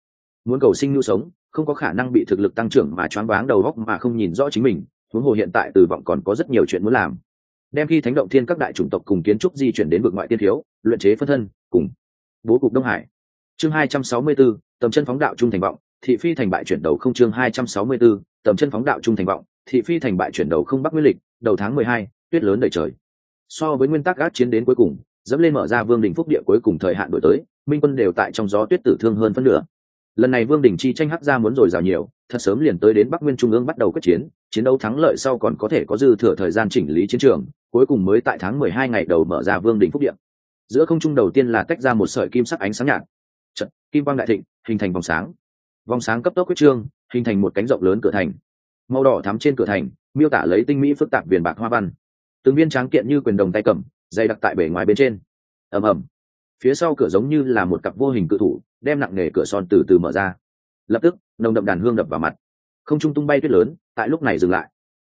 Muốn cầu sinh nhu sống, không có khả năng bị thực lực tăng trưởng mà choáng váng đầu góc mà không nhìn rõ chính mình, huống hồ hiện tại từ vọng còn có rất nhiều chuyện muốn làm. Đem khi thánh động thiên các đại chủng tộc cùng kiến trúc di chuyển đến vực ngoại tiên thiếu, luyện chế phân thân, cùng bố cục đông hải chương hai trăm sáu mươi 264, tầm chân phóng đạo trung thành vọng thị phi thành bại chuyển đầu không chương hai trăm sáu mươi 264, tầm chân phóng đạo trung thành vọng thị phi thành bại chuyển đầu không bắc nguyên lịch đầu tháng mười hai tuyết lớn đầy trời. So với nguyên tắc gác chiến đến cuối cùng dẫm lên mở ra vương đình phúc địa cuối cùng thời hạn đổi tới minh quân đều tại trong gió tuyết tử thương hơn phân nửa. Lần này vương đình chi tranh hắc ra muốn rồi rào nhiều thật sớm liền tới đến bắc nguyên trung ương bắt đầu quyết chiến chiến đấu thắng lợi sau còn có thể có dư thừa thời gian chỉnh lý chiến trường cuối cùng mới tại tháng mười hai ngày đầu mở ra vương đình phúc điện giữa không trung đầu tiên là tách ra một sợi kim sắc ánh sáng nhạt trận kim quang đại thịnh, hình thành vòng sáng. Vòng sáng cấp tốc quyết trương, hình thành một cánh rộng lớn cửa thành. Màu đỏ thắm trên cửa thành, miêu tả lấy tinh mỹ phức tạp viền bạc hoa văn. Từng viên tráng kiện như quyền đồng tay cầm, dày đặc tại bể ngoài bên trên. Ầm ầm. Phía sau cửa giống như là một cặp vô hình cự thủ, đem nặng nề cửa son từ từ mở ra. Lập tức, nồng đậm đàn hương đập vào mặt. Không trung tung bay tuyết lớn, tại lúc này dừng lại.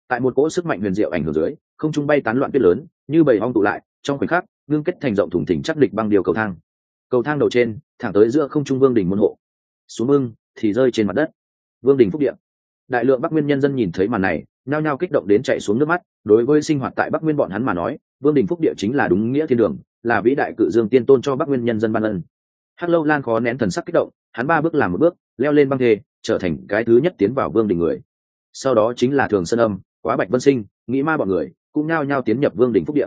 Tại một cỗ sức mạnh huyền diệu ảnh hưởng dưới, không trung bay tán loạn tuyết lớn, như bầy hong tụ lại, trong khoảnh khắc, ngưng kết thành rộng thủng thỉnh chắc địch băng điều cầu thang. Cầu thang đầu trên thẳng tới giữa không trung vương đình môn hộ. Xuống mưng thì rơi trên mặt đất. Vương đình phúc điện đại lượng bắc nguyên nhân dân nhìn thấy màn này, nhao nhao kích động đến chạy xuống nước mắt. Đối với sinh hoạt tại bắc nguyên bọn hắn mà nói, vương đình phúc địa chính là đúng nghĩa thiên đường, là vĩ đại cự dương tiên tôn cho bắc nguyên nhân dân ban ân. Hắc lâu lan khó nén thần sắc kích động, hắn ba bước làm một bước, leo lên băng thê, trở thành cái thứ nhất tiến vào vương đình người. Sau đó chính là thường sơn âm, quá bạch vân sinh, nghĩ ma bọn người, cũng nhao nhao tiến nhập vương đình phúc địa.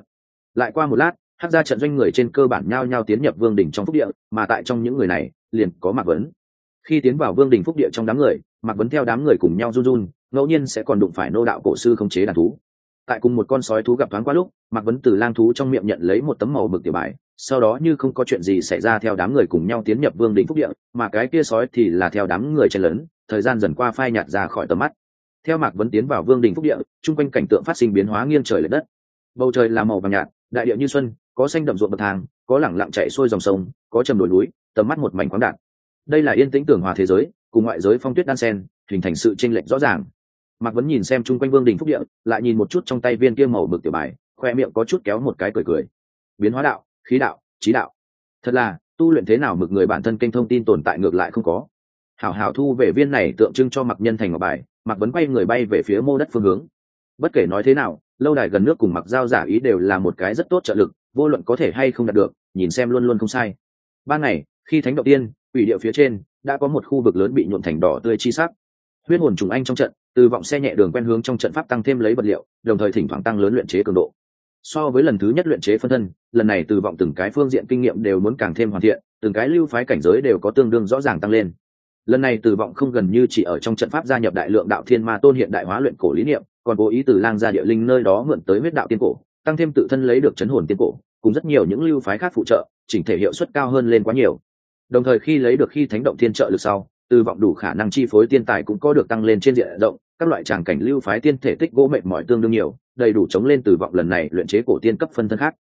Lại qua một lát hát ra trận doanh người trên cơ bản nhao nhao tiến nhập vương đình trong phúc địa, mà tại trong những người này, liền có mạc vấn. Khi tiến vào vương đình phúc địa trong đám người, mạc vấn theo đám người cùng nhau run run, ngẫu nhiên sẽ còn đụng phải nô đạo cổ sư không chế đàn thú. Tại cùng một con sói thú gặp thoáng qua lúc, mạc vấn từ lang thú trong miệng nhận lấy một tấm màu mực tiểu bài, sau đó như không có chuyện gì xảy ra theo đám người cùng nhau tiến nhập vương đình phúc địa, mà cái kia sói thì là theo đám người chen lớn thời gian dần qua phai nhạt ra khỏi tầm mắt. Theo mạc vấn tiến vào vương đình phúc địa, chung quanh cảnh tượng phát sinh biến hóa nghiêng trời l ệ đất. Bầu trời là màu vàng nhạt, đại địa như xuân có xanh đậm ruộng bậc thang, có lẳng lặng chạy xuôi dòng sông, có trầm đồi núi, tầm mắt một mảnh khoáng đạn đây là yên tĩnh tưởng hòa thế giới, cùng ngoại giới phong tuyết đan sen, hình thành sự tranh lệch rõ ràng. Mạc vấn nhìn xem chung quanh vương đình phúc địa, lại nhìn một chút trong tay viên kia màu mực tiểu bài, khoe miệng có chút kéo một cái cười cười. Biến hóa đạo, khí đạo, trí đạo. Thật là, tu luyện thế nào mực người bản thân kênh thông tin tồn tại ngược lại không có. Hảo hảo thu về viên này tượng trưng cho mặc nhân thành ngọc bài mặc vấn quay người bay về phía mô đất phương hướng. Bất kể nói thế nào, lâu đài gần nước cùng mặc giao giả ý đều là một cái rất tốt trợ lực vô luận có thể hay không đạt được, nhìn xem luôn luôn không sai. Ban ngày, khi thánh động tiên, quỷ điệu phía trên, đã có một khu vực lớn bị nhuộn thành đỏ tươi chi sắc. Huyết hồn trùng anh trong trận, từ vọng xe nhẹ đường quen hướng trong trận pháp tăng thêm lấy vật liệu, đồng thời thỉnh thoảng tăng lớn luyện chế cường độ. So với lần thứ nhất luyện chế phân thân, lần này từ vọng từng cái phương diện kinh nghiệm đều muốn càng thêm hoàn thiện, từng cái lưu phái cảnh giới đều có tương đương rõ ràng tăng lên. Lần này từ vọng không gần như chỉ ở trong trận pháp gia nhập đại lượng đạo thiên ma tôn hiện đại hóa luyện cổ lý niệm, còn cố ý từ lang gia địa linh nơi đó mượn tới huyết đạo tiên cổ tăng thêm tự thân lấy được chấn hồn tiên cổ, cùng rất nhiều những lưu phái khác phụ trợ, chỉnh thể hiệu suất cao hơn lên quá nhiều. Đồng thời khi lấy được khi thánh động thiên trợ lực sau, từ vọng đủ khả năng chi phối tiên tài cũng có được tăng lên trên diện rộng, các loại tràng cảnh lưu phái tiên thể tích gỗ mệt mỏi tương đương nhiều, đầy đủ chống lên từ vọng lần này luyện chế cổ tiên cấp phân thân khác.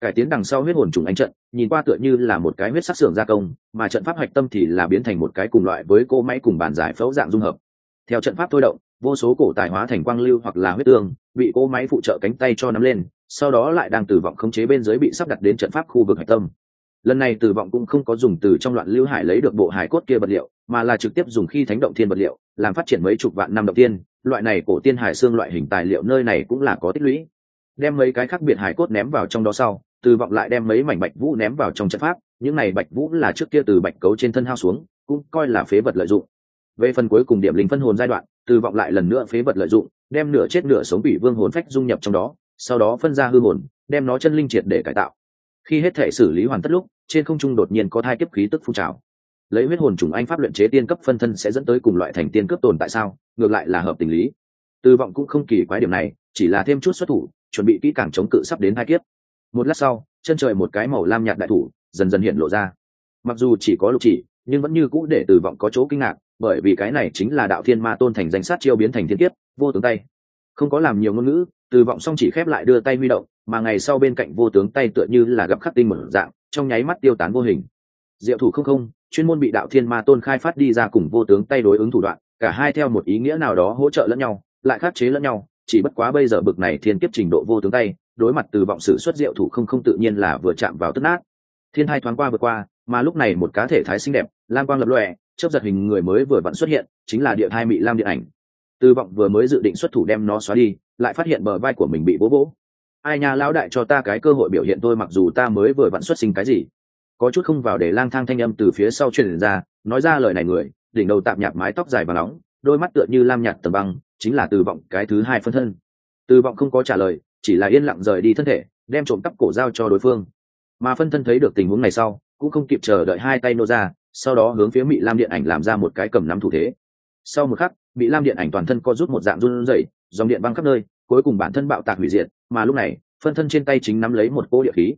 Cải tiến đằng sau huyết hồn trùng ánh trận, nhìn qua tựa như là một cái huyết sắc xưởng gia công, mà trận pháp hạch tâm thì là biến thành một cái cùng loại với cô máy cùng bàn giải phẫu dạng dung hợp. Theo trận pháp thôi động vô số cổ tài hóa thành quang lưu hoặc là huyết tương, bị cỗ máy phụ trợ cánh tay cho nắm lên, sau đó lại đang từ vọng khống chế bên dưới bị sắp đặt đến trận pháp khu vực hạch tâm. Lần này từ vọng cũng không có dùng từ trong loạn lưu hải lấy được bộ hải cốt kia vật liệu, mà là trực tiếp dùng khi thánh động thiên vật liệu, làm phát triển mấy chục vạn năm đầu tiên loại này cổ tiên hải xương loại hình tài liệu nơi này cũng là có tích lũy. Đem mấy cái khác biệt hải cốt ném vào trong đó sau từ vọng lại đem mấy mảnh bạch vũ ném vào trong trận pháp, những này bạch vũ là trước kia từ bạch cấu trên thân hao xuống, cũng coi là phế vật lợi dụng. Về phần cuối cùng điểm linh phân hồn giai đoạn từ vọng lại lần nữa phế vật lợi dụng, đem nửa chết nửa sống bị vương hồn phách dung nhập trong đó, sau đó phân ra hư hồn, đem nó chân linh triệt để cải tạo. Khi hết thể xử lý hoàn tất lúc, trên không trung đột nhiên có thai kiếp khí tức phun trào. Lấy huyết hồn trùng anh pháp luyện chế tiên cấp phân thân sẽ dẫn tới cùng loại thành tiên cấp tồn tại sao? Ngược lại là hợp tình lý. Tư vọng cũng không kỳ quái điểm này, chỉ là thêm chút xuất thủ, chuẩn bị kỹ càng chống cự sắp đến hai kiếp. Một lát sau, chân trời một cái màu lam nhạt đại thủ dần dần hiện lộ ra. Mặc dù chỉ có lục chỉ nhưng vẫn như cũ để từ vọng có chỗ kinh ngạc, bởi vì cái này chính là đạo thiên ma tôn thành danh sát chiêu biến thành thiên kiếp, vô tướng tay. Không có làm nhiều ngôn ngữ, từ vọng xong chỉ khép lại đưa tay huy động, mà ngày sau bên cạnh vô tướng tay tựa như là gặp khắc tinh một dạng, trong nháy mắt tiêu tán vô hình. Diệu thủ không không, chuyên môn bị đạo thiên ma tôn khai phát đi ra cùng vô tướng tay đối ứng thủ đoạn, cả hai theo một ý nghĩa nào đó hỗ trợ lẫn nhau, lại khắc chế lẫn nhau, chỉ bất quá bây giờ bực này thiên kiếp trình độ vô tướng tay, đối mặt từ vọng sự xuất diệu thủ không không tự nhiên là vừa chạm vào tất nát. Thiên hai thoáng qua vừa qua mà lúc này một cá thể thái xinh đẹp, lam quang lập lòe, chớp giật hình người mới vừa vặn xuất hiện, chính là địa thai mị lam điện ảnh. Từ vọng vừa mới dự định xuất thủ đem nó xóa đi, lại phát hiện bờ vai của mình bị vỗ vỗ. Ai nha, lão đại cho ta cái cơ hội biểu hiện tôi mặc dù ta mới vừa vặn xuất sinh cái gì. Có chút không vào để lang thang thanh âm từ phía sau truyền ra, nói ra lời này người, đỉnh đầu tạm nhạt mái tóc dài và nóng, đôi mắt tựa như lam nhạt tầm băng, chính là từ vọng cái thứ hai phân thân. Từ vọng không có trả lời, chỉ là yên lặng rời đi thân thể, đem trộm cắp cổ dao cho đối phương. Mà phân thân thấy được tình huống này sau cũng không kịp chờ đợi hai tay nô ra, sau đó hướng phía mỹ lam điện ảnh làm ra một cái cầm nắm thủ thế. Sau một khắc bị lam điện ảnh toàn thân co rút một dạng run rẩy, dòng điện băng khắp nơi, cuối cùng bản thân bạo tạc hủy diệt, mà lúc này, phân thân trên tay chính nắm lấy một cỗ địa khí.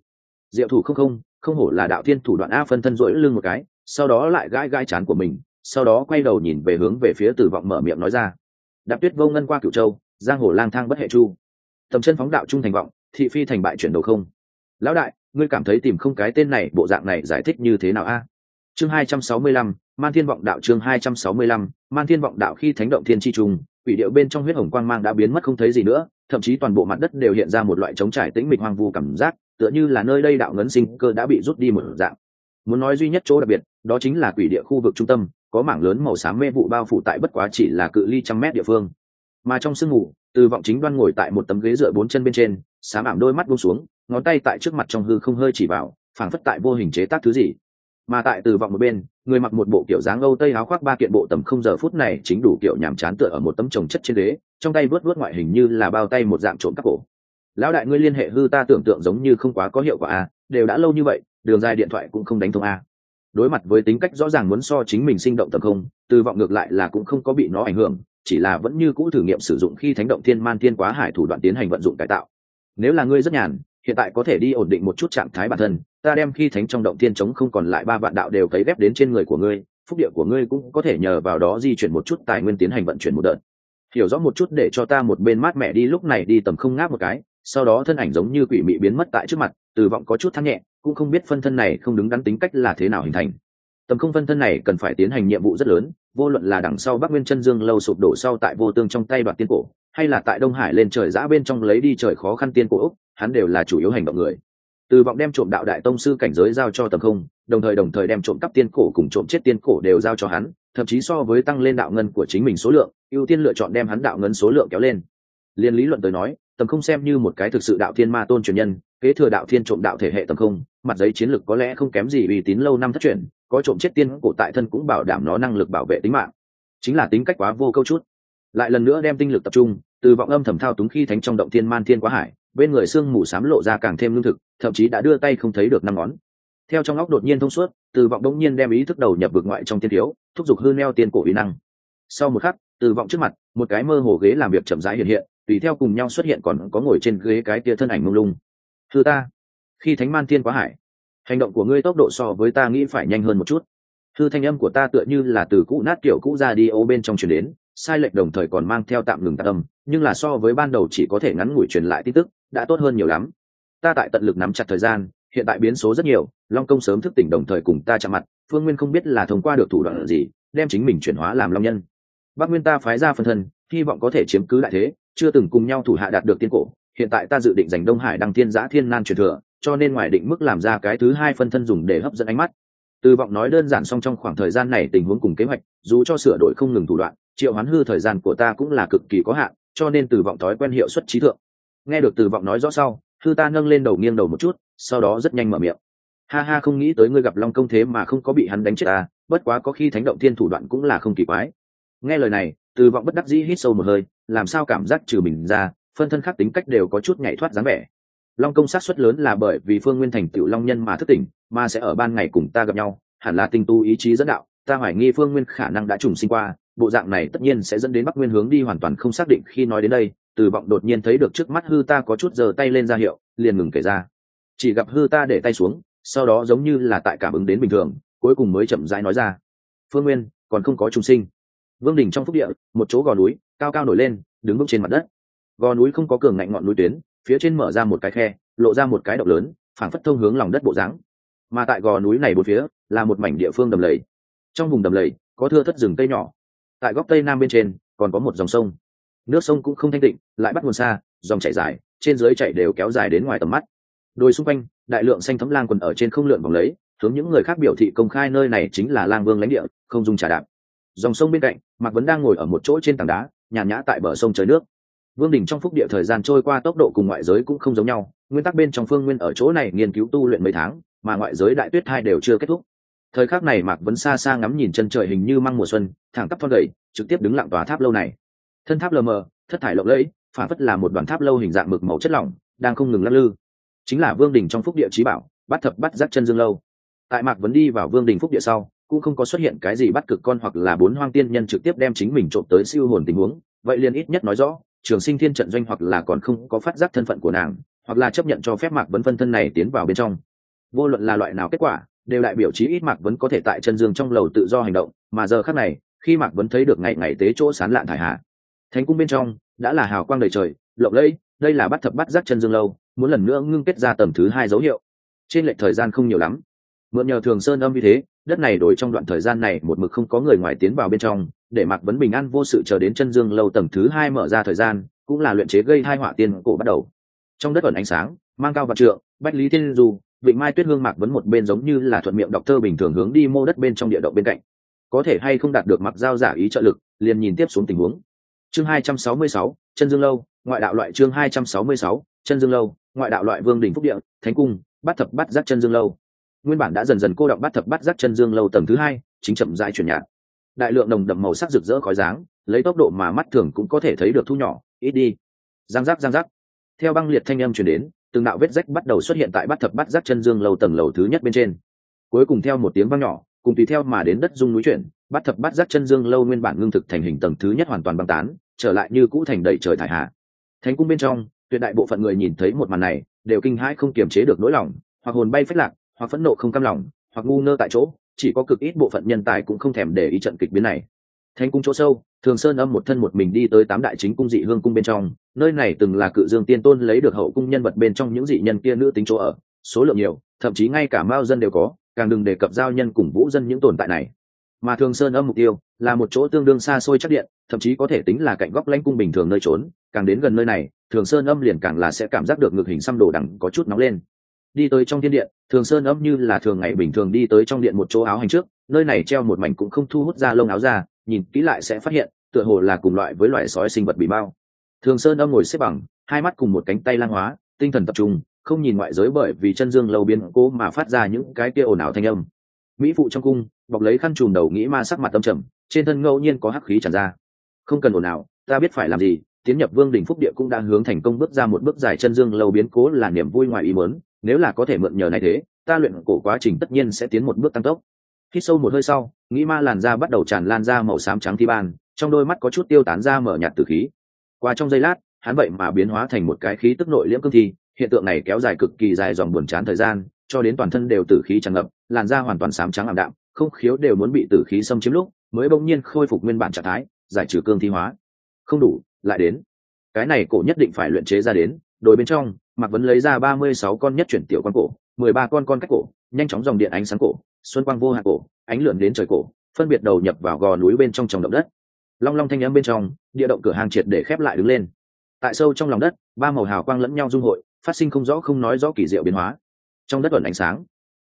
Diệu thủ không không không hổ là đạo thiên thủ đoạn a phân thân rỗi lưng một cái, sau đó lại gãi gãi chán của mình, sau đó quay đầu nhìn về hướng về phía tử vọng mở miệng nói ra. Đạp tuyết vô ngân qua cửu châu, giang hồ lang thang bất hệ chu. Tầm chân phóng đạo trung thành vọng, thị phi thành bại chuyển đầu không. Lão đại ngươi cảm thấy tìm không cái tên này, bộ dạng này giải thích như thế nào a? Chương hai trăm sáu mươi lăm, man thiên vọng đạo chương hai trăm sáu mươi lăm, man thiên vọng đạo khi thánh động thiên chi trung, quỷ điệu bên trong huyết hồng quang mang đã biến mất không thấy gì nữa, thậm chí toàn bộ mặt đất đều hiện ra một loại trống trải tĩnh mịch hoang vu cảm giác, tựa như là nơi đây đạo ngấn sinh cơ đã bị rút đi một dạng. Muốn nói duy nhất chỗ đặc biệt, đó chính là quỷ địa khu vực trung tâm, có mảng lớn màu xám mê vụ bao phủ tại bất quá chỉ là cự ly trăm mét địa phương. Mà trong sương mù, từ vọng chính đoan ngồi tại một tấm ghế dựa bốn chân bên trên, xám ảm đôi mắt buông xuống ngón tay tại trước mặt trong hư không hơi chỉ vào phảng phất tại vô hình chế tác thứ gì. Mà tại từ vọng một bên người mặc một bộ kiểu dáng âu tây áo khoác ba kiện bộ tầm không giờ phút này chính đủ kiểu nhàm chán tựa ở một tấm trồng chất trên đế, trong tay vớt vớt ngoại hình như là bao tay một dạng trộm các cổ. Lão đại ngươi liên hệ hư ta tưởng tượng giống như không quá có hiệu quả a đều đã lâu như vậy đường dài điện thoại cũng không đánh thông a đối mặt với tính cách rõ ràng muốn so chính mình sinh động tầm không từ vọng ngược lại là cũng không có bị nó ảnh hưởng chỉ là vẫn như cũ thử nghiệm sử dụng khi thánh động thiên man thiên quá hải thủ đoạn tiến hành vận dụng cải tạo. Nếu là ngươi rất nhàn hiện tại có thể đi ổn định một chút trạng thái bản thân, ta đem khi thánh trong động thiên chống không còn lại ba vạn đạo đều cấy ghép đến trên người của ngươi, phúc địa của ngươi cũng có thể nhờ vào đó di chuyển một chút tài nguyên tiến hành vận chuyển một đợt. Hiểu rõ một chút để cho ta một bên mát mẹ đi, lúc này đi tầm không ngáp một cái, sau đó thân ảnh giống như quỷ mị biến mất tại trước mặt, từ vọng có chút thắng nhẹ, cũng không biết phân thân này không đứng đắn tính cách là thế nào hình thành. Tầm không phân thân này cần phải tiến hành nhiệm vụ rất lớn, vô luận là đằng sau bắc nguyên chân dương lâu sụp đổ sau tại vô tương trong tay đoạt tiên cổ, hay là tại đông hải lên trời giã bên trong lấy đi trời khó khăn tiên cổ úc hắn đều là chủ yếu hành động người. Từ vọng đem trộm đạo đại tông sư cảnh giới giao cho tầm không, đồng thời đồng thời đem trộm cắp tiên cổ cùng trộm chết tiên cổ đều giao cho hắn, thậm chí so với tăng lên đạo ngân của chính mình số lượng, ưu tiên lựa chọn đem hắn đạo ngân số lượng kéo lên. Liên lý luận tới nói, tầm không xem như một cái thực sự đạo thiên ma tôn truyền nhân, kế thừa đạo thiên trộm đạo thể hệ tầm không, mặt giấy chiến lược có lẽ không kém gì uy tín lâu năm thất truyền, có trộm chết tiên cổ tại thân cũng bảo đảm nó năng lực bảo vệ tính mạng. Chính là tính cách quá vô câu chút. Lại lần nữa đem tinh lực tập trung, từ vọng âm thầm thao túng khi thánh trong động thiên man thiên quá hải bên người xương mù sám lộ ra càng thêm lương thực, thậm chí đã đưa tay không thấy được năm ngón. Theo trong óc đột nhiên thông suốt, từ vọng đống nhiên đem ý thức đầu nhập vực ngoại trong tiên thiếu, thúc giục hư neo tiên cổ uy năng. Sau một khắc, từ vọng trước mặt, một cái mơ hồ ghế làm việc chậm rãi hiện hiện, tùy theo cùng nhau xuất hiện còn có ngồi trên ghế cái tia thân ảnh mông lung. Thưa ta, khi thánh man thiên quá hải, hành động của ngươi tốc độ so với ta nghĩ phải nhanh hơn một chút. Thư thanh âm của ta tựa như là từ cũ nát kiểu cũ ra đi ô bên trong chuyển đến sai lệch đồng thời còn mang theo tạm ngừng tạc âm, nhưng là so với ban đầu chỉ có thể ngắn ngủi truyền lại tin tức, đã tốt hơn nhiều lắm. Ta tại tận lực nắm chặt thời gian, hiện tại biến số rất nhiều, long công sớm thức tỉnh đồng thời cùng ta chạm mặt, phương nguyên không biết là thông qua được thủ đoạn gì, đem chính mình chuyển hóa làm long nhân. Bắc nguyên ta phái ra phân thân, hy vọng có thể chiếm cứ lại thế, chưa từng cùng nhau thủ hạ đạt được tiên cổ, hiện tại ta dự định giành đông hải đăng thiên giã thiên nan truyền thừa, cho nên ngoài định mức làm ra cái thứ hai phân thân dùng để hấp dẫn ánh mắt. Từ vọng nói đơn giản xong trong khoảng thời gian này tình huống cùng kế hoạch, dù cho sửa đổi không ngừng thủ đoạn triệu hoán hư thời gian của ta cũng là cực kỳ có hạn, cho nên từ vọng thói quen hiệu suất trí thượng. Nghe được từ vọng nói rõ sau, hư ta nâng lên đầu nghiêng đầu một chút, sau đó rất nhanh mở miệng. Ha ha, không nghĩ tới ngươi gặp long công thế mà không có bị hắn đánh chết ta bất quá có khi thánh động thiên thủ đoạn cũng là không kỳ quái. Nghe lời này, từ vọng bất đắc dĩ hít sâu một hơi, làm sao cảm giác trừ mình ra, phân thân khác tính cách đều có chút nhảy thoát dáng vẻ. Long công sát xuất lớn là bởi vì phương nguyên thành tựu long nhân mà thức tỉnh, mà sẽ ở ban ngày cùng ta gặp nhau, hẳn là tinh tu ý chí dẫn đạo, ta hoài nghi phương nguyên khả năng đã trùng sinh qua bộ dạng này tất nhiên sẽ dẫn đến bắc nguyên hướng đi hoàn toàn không xác định khi nói đến đây, từ vọng đột nhiên thấy được trước mắt hư ta có chút giơ tay lên ra hiệu, liền ngừng kể ra. Chỉ gặp hư ta để tay xuống, sau đó giống như là tại cảm ứng đến bình thường, cuối cùng mới chậm rãi nói ra. Phương nguyên, còn không có trung sinh. Vương đình trong phúc địa, một chỗ gò núi, cao cao nổi lên, đứng vững trên mặt đất. Gò núi không có cường ngạnh ngọn núi tuyến, phía trên mở ra một cái khe, lộ ra một cái động lớn, phảng phất thông hướng lòng đất bộ dáng. Mà tại gò núi này bốn phía, là một mảnh địa phương đầm lầy. Trong vùng đầm lầy, có thưa thất rừng cây nhỏ tại góc tây nam bên trên, còn có một dòng sông. Nước sông cũng không thanh tịnh, lại bắt nguồn xa, dòng chảy dài, trên dưới chảy đều kéo dài đến ngoài tầm mắt. Đôi xung quanh, đại lượng xanh thấm lang quần ở trên không lượn vòng lấy, hướng những người khác biểu thị công khai nơi này chính là lang vương lãnh địa, không dùng trả đạp. Dòng sông bên cạnh, mạc vấn đang ngồi ở một chỗ trên tảng đá, nhàn nhã tại bờ sông trời nước. Vương đình trong phúc địa thời gian trôi qua tốc độ cùng ngoại giới cũng không giống nhau, nguyên tắc bên trong phương nguyên ở chỗ này nghiên cứu tu luyện mấy tháng, mà ngoại giới đại tuyết hai đều chưa kết thúc thời khắc này mạc vấn xa xa ngắm nhìn chân trời hình như măng mùa xuân, thẳng tắp thon gậy trực tiếp đứng lặng tòa tháp lâu này. Thân tháp lờ mờ, thất thải lộng lẫy phản phất là một đoàn tháp lâu hình dạng mực màu chất lỏng, đang không ngừng lắc lư. Chính là vương đình trong phúc địa trí bảo, bắt thập bắt giác chân dương lâu. Tại mạc vấn đi vào vương đình phúc địa sau, cũng không có xuất hiện cái gì bắt cực con hoặc là bốn hoang tiên nhân trực tiếp đem chính mình trộm tới siêu hồn tình huống. Vậy liền ít nhất nói rõ, trường sinh thiên trận doanh hoặc là còn không có phát giác thân phận của nàng, hoặc là chấp nhận cho phép mạc vấn phân thân này tiến vào bên trong. Vô luận là loại nào kết quả đều đại biểu chí ít mạc vẫn có thể tại chân dương trong lầu tự do hành động, mà giờ khác này, khi mạc vẫn thấy được ngày ngày tế chỗ sán lạn thải hạ, thánh cung bên trong đã là hào quang đầy trời, lộng lẫy, đây là bắt thập bắt giác chân dương lâu, muốn lần nữa ngưng kết ra tầm thứ hai dấu hiệu. Trên lệch thời gian không nhiều lắm. Mượn nhờ thường sơn âm như thế, đất này đổi trong đoạn thời gian này một mực không có người ngoài tiến vào bên trong, để mạc vấn bình an vô sự chờ đến chân dương lâu tầng thứ hai mở ra thời gian, cũng là luyện chế gây hai họa tiên cổ bắt đầu. Trong đất ẩn ánh sáng, mang cao vật trượng, bách lý thiên du vịnh mai tuyết hương mạc vấn một bên giống như là thuận miệng đọc thơ bình thường hướng đi mô đất bên trong địa động bên cạnh. Có thể hay không đạt được mặc giao giả ý trợ lực, liền nhìn tiếp xuống tình huống. Chương hai trăm sáu mươi sáu, chân dương lâu, ngoại đạo loại chương hai trăm sáu mươi sáu, chân dương lâu, ngoại đạo loại vương đình phúc địa, thánh cung bắt thập bắt giác chân dương lâu. Nguyên bản đã dần dần cô đọng bắt thập bắt giác chân dương lâu tầng thứ hai, chính chậm rãi chuyển nhạt đại lượng nồng đậm màu sắc rực rỡ khói dáng, lấy tốc độ mà mắt thường cũng có thể thấy được thu nhỏ, ít đi. Giang giác giang giác. Theo băng liệt thanh âm chuyển đến từng đạo vết rách bắt đầu xuất hiện tại bát thập bát giác chân dương lâu tầng lầu thứ nhất bên trên. Cuối cùng theo một tiếng vang nhỏ, cùng tùy theo mà đến đất dung núi chuyển, bát thập bát giác chân dương lâu nguyên bản ngưng thực thành hình tầng thứ nhất hoàn toàn băng tán, trở lại như cũ thành đầy trời thải hạ. Thánh cung bên trong, tuyệt đại bộ phận người nhìn thấy một màn này, đều kinh hãi không kiềm chế được nỗi lòng, hoặc hồn bay phách lạc, hoặc phẫn nộ không cam lòng, hoặc ngu ngơ tại chỗ, chỉ có cực ít bộ phận nhân tài cũng không thèm để ý trận kịch biến này thánh cung chỗ sâu, thường sơn âm một thân một mình đi tới tám đại chính cung dị hương cung bên trong, nơi này từng là cự dương tiên tôn lấy được hậu cung nhân vật bên trong những dị nhân kia nữ tính chỗ ở, số lượng nhiều, thậm chí ngay cả mao dân đều có, càng đừng đề cập giao nhân cùng vũ dân những tồn tại này. Mà thường sơn âm mục tiêu là một chỗ tương đương xa xôi chắc điện, thậm chí có thể tính là cạnh góc lãnh cung bình thường nơi trốn, càng đến gần nơi này, thường sơn âm liền càng là sẽ cảm giác được ngực hình xăm đồ đằng có chút nóng lên. Đi tới trong thiên điện, thường sơn âm như là thường ngày bình thường đi tới trong điện một chỗ áo hành trước nơi này treo một mảnh cũng không thu hút ra lông áo ra, nhìn kỹ lại sẽ phát hiện, tựa hồ là cùng loại với loại sói sinh vật bị bao. Thường sơn âm ngồi xếp bằng, hai mắt cùng một cánh tay lang hóa, tinh thần tập trung, không nhìn ngoại giới bởi vì chân dương lâu biến cố mà phát ra những cái kia ồn ào thanh âm. Mỹ phụ trong cung, bọc lấy khăn trùm đầu nghĩ ma sắc mặt tâm trầm, trên thân ngẫu nhiên có hắc khí tràn ra. Không cần ồn ào, ta biết phải làm gì, tiến nhập vương đình phúc địa cũng đã hướng thành công bước ra một bước dài chân dương lâu biến cố là niềm vui ngoài ý mớn nếu là có thể mượn nhờ này thế, ta luyện cổ quá trình tất nhiên sẽ tiến một bước tăng tốc khi sâu một hơi sau, nghĩ ma làn da bắt đầu tràn lan ra màu xám trắng thi ban, trong đôi mắt có chút tiêu tán ra mở nhạt từ khí. Qua trong giây lát, hắn vậy mà biến hóa thành một cái khí tức nội liễm cương thi, hiện tượng này kéo dài cực kỳ dài dòng buồn chán thời gian, cho đến toàn thân đều tử khí tràn ngập, làn da hoàn toàn xám trắng ảm đạm, không khiếu đều muốn bị tử khí xâm chiếm lúc, mới bỗng nhiên khôi phục nguyên bản trạng thái, giải trừ cương thi hóa. Không đủ, lại đến. Cái này cổ nhất định phải luyện chế ra đến đồi bên trong, mạc vấn lấy ra ba mươi sáu con nhất chuyển tiểu con cổ, mười ba con con cách cổ, nhanh chóng dòng điện ánh sáng cổ xuân quang vô hạ cổ, ánh lượn đến trời cổ, phân biệt đầu nhập vào gò núi bên trong trồng động đất. Long long thanh n m bên trong, địa động cửa hàng triệt để khép lại đứng lên. Tại sâu trong lòng đất, ba màu hào quang lẫn nhau dung hội, phát sinh không rõ không nói rõ kỳ diệu biến hóa. Trong đất ẩn ánh sáng,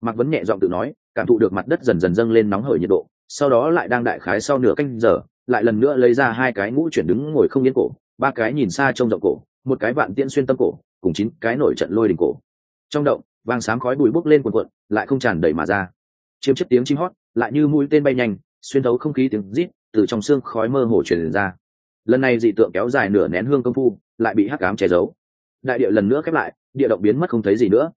mạc vấn nhẹ giọng tự nói, cảm thụ được mặt đất dần dần dâng lên nóng hởi nhiệt độ, sau đó lại đang đại khái sau nửa canh giờ, lại lần nữa lấy ra hai cái ngũ chuyển đứng ngồi không yên cổ, ba cái nhìn xa trông rộng cổ, một cái vạn tiên xuyên tâm cổ, cùng chín cái nổi trận lôi đình cổ. Trong động vàng sáng khói bụi bốc lên quần cuộn, lại không tràn đầy mà ra chiếm chất tiếng chim hót, lại như mũi tên bay nhanh, xuyên thấu không khí tiếng rít từ trong xương khói mơ hồ truyền ra. Lần này dị tượng kéo dài nửa nén hương công phu, lại bị hắc ám che giấu. Đại địa lần nữa khép lại, địa động biến mất không thấy gì nữa.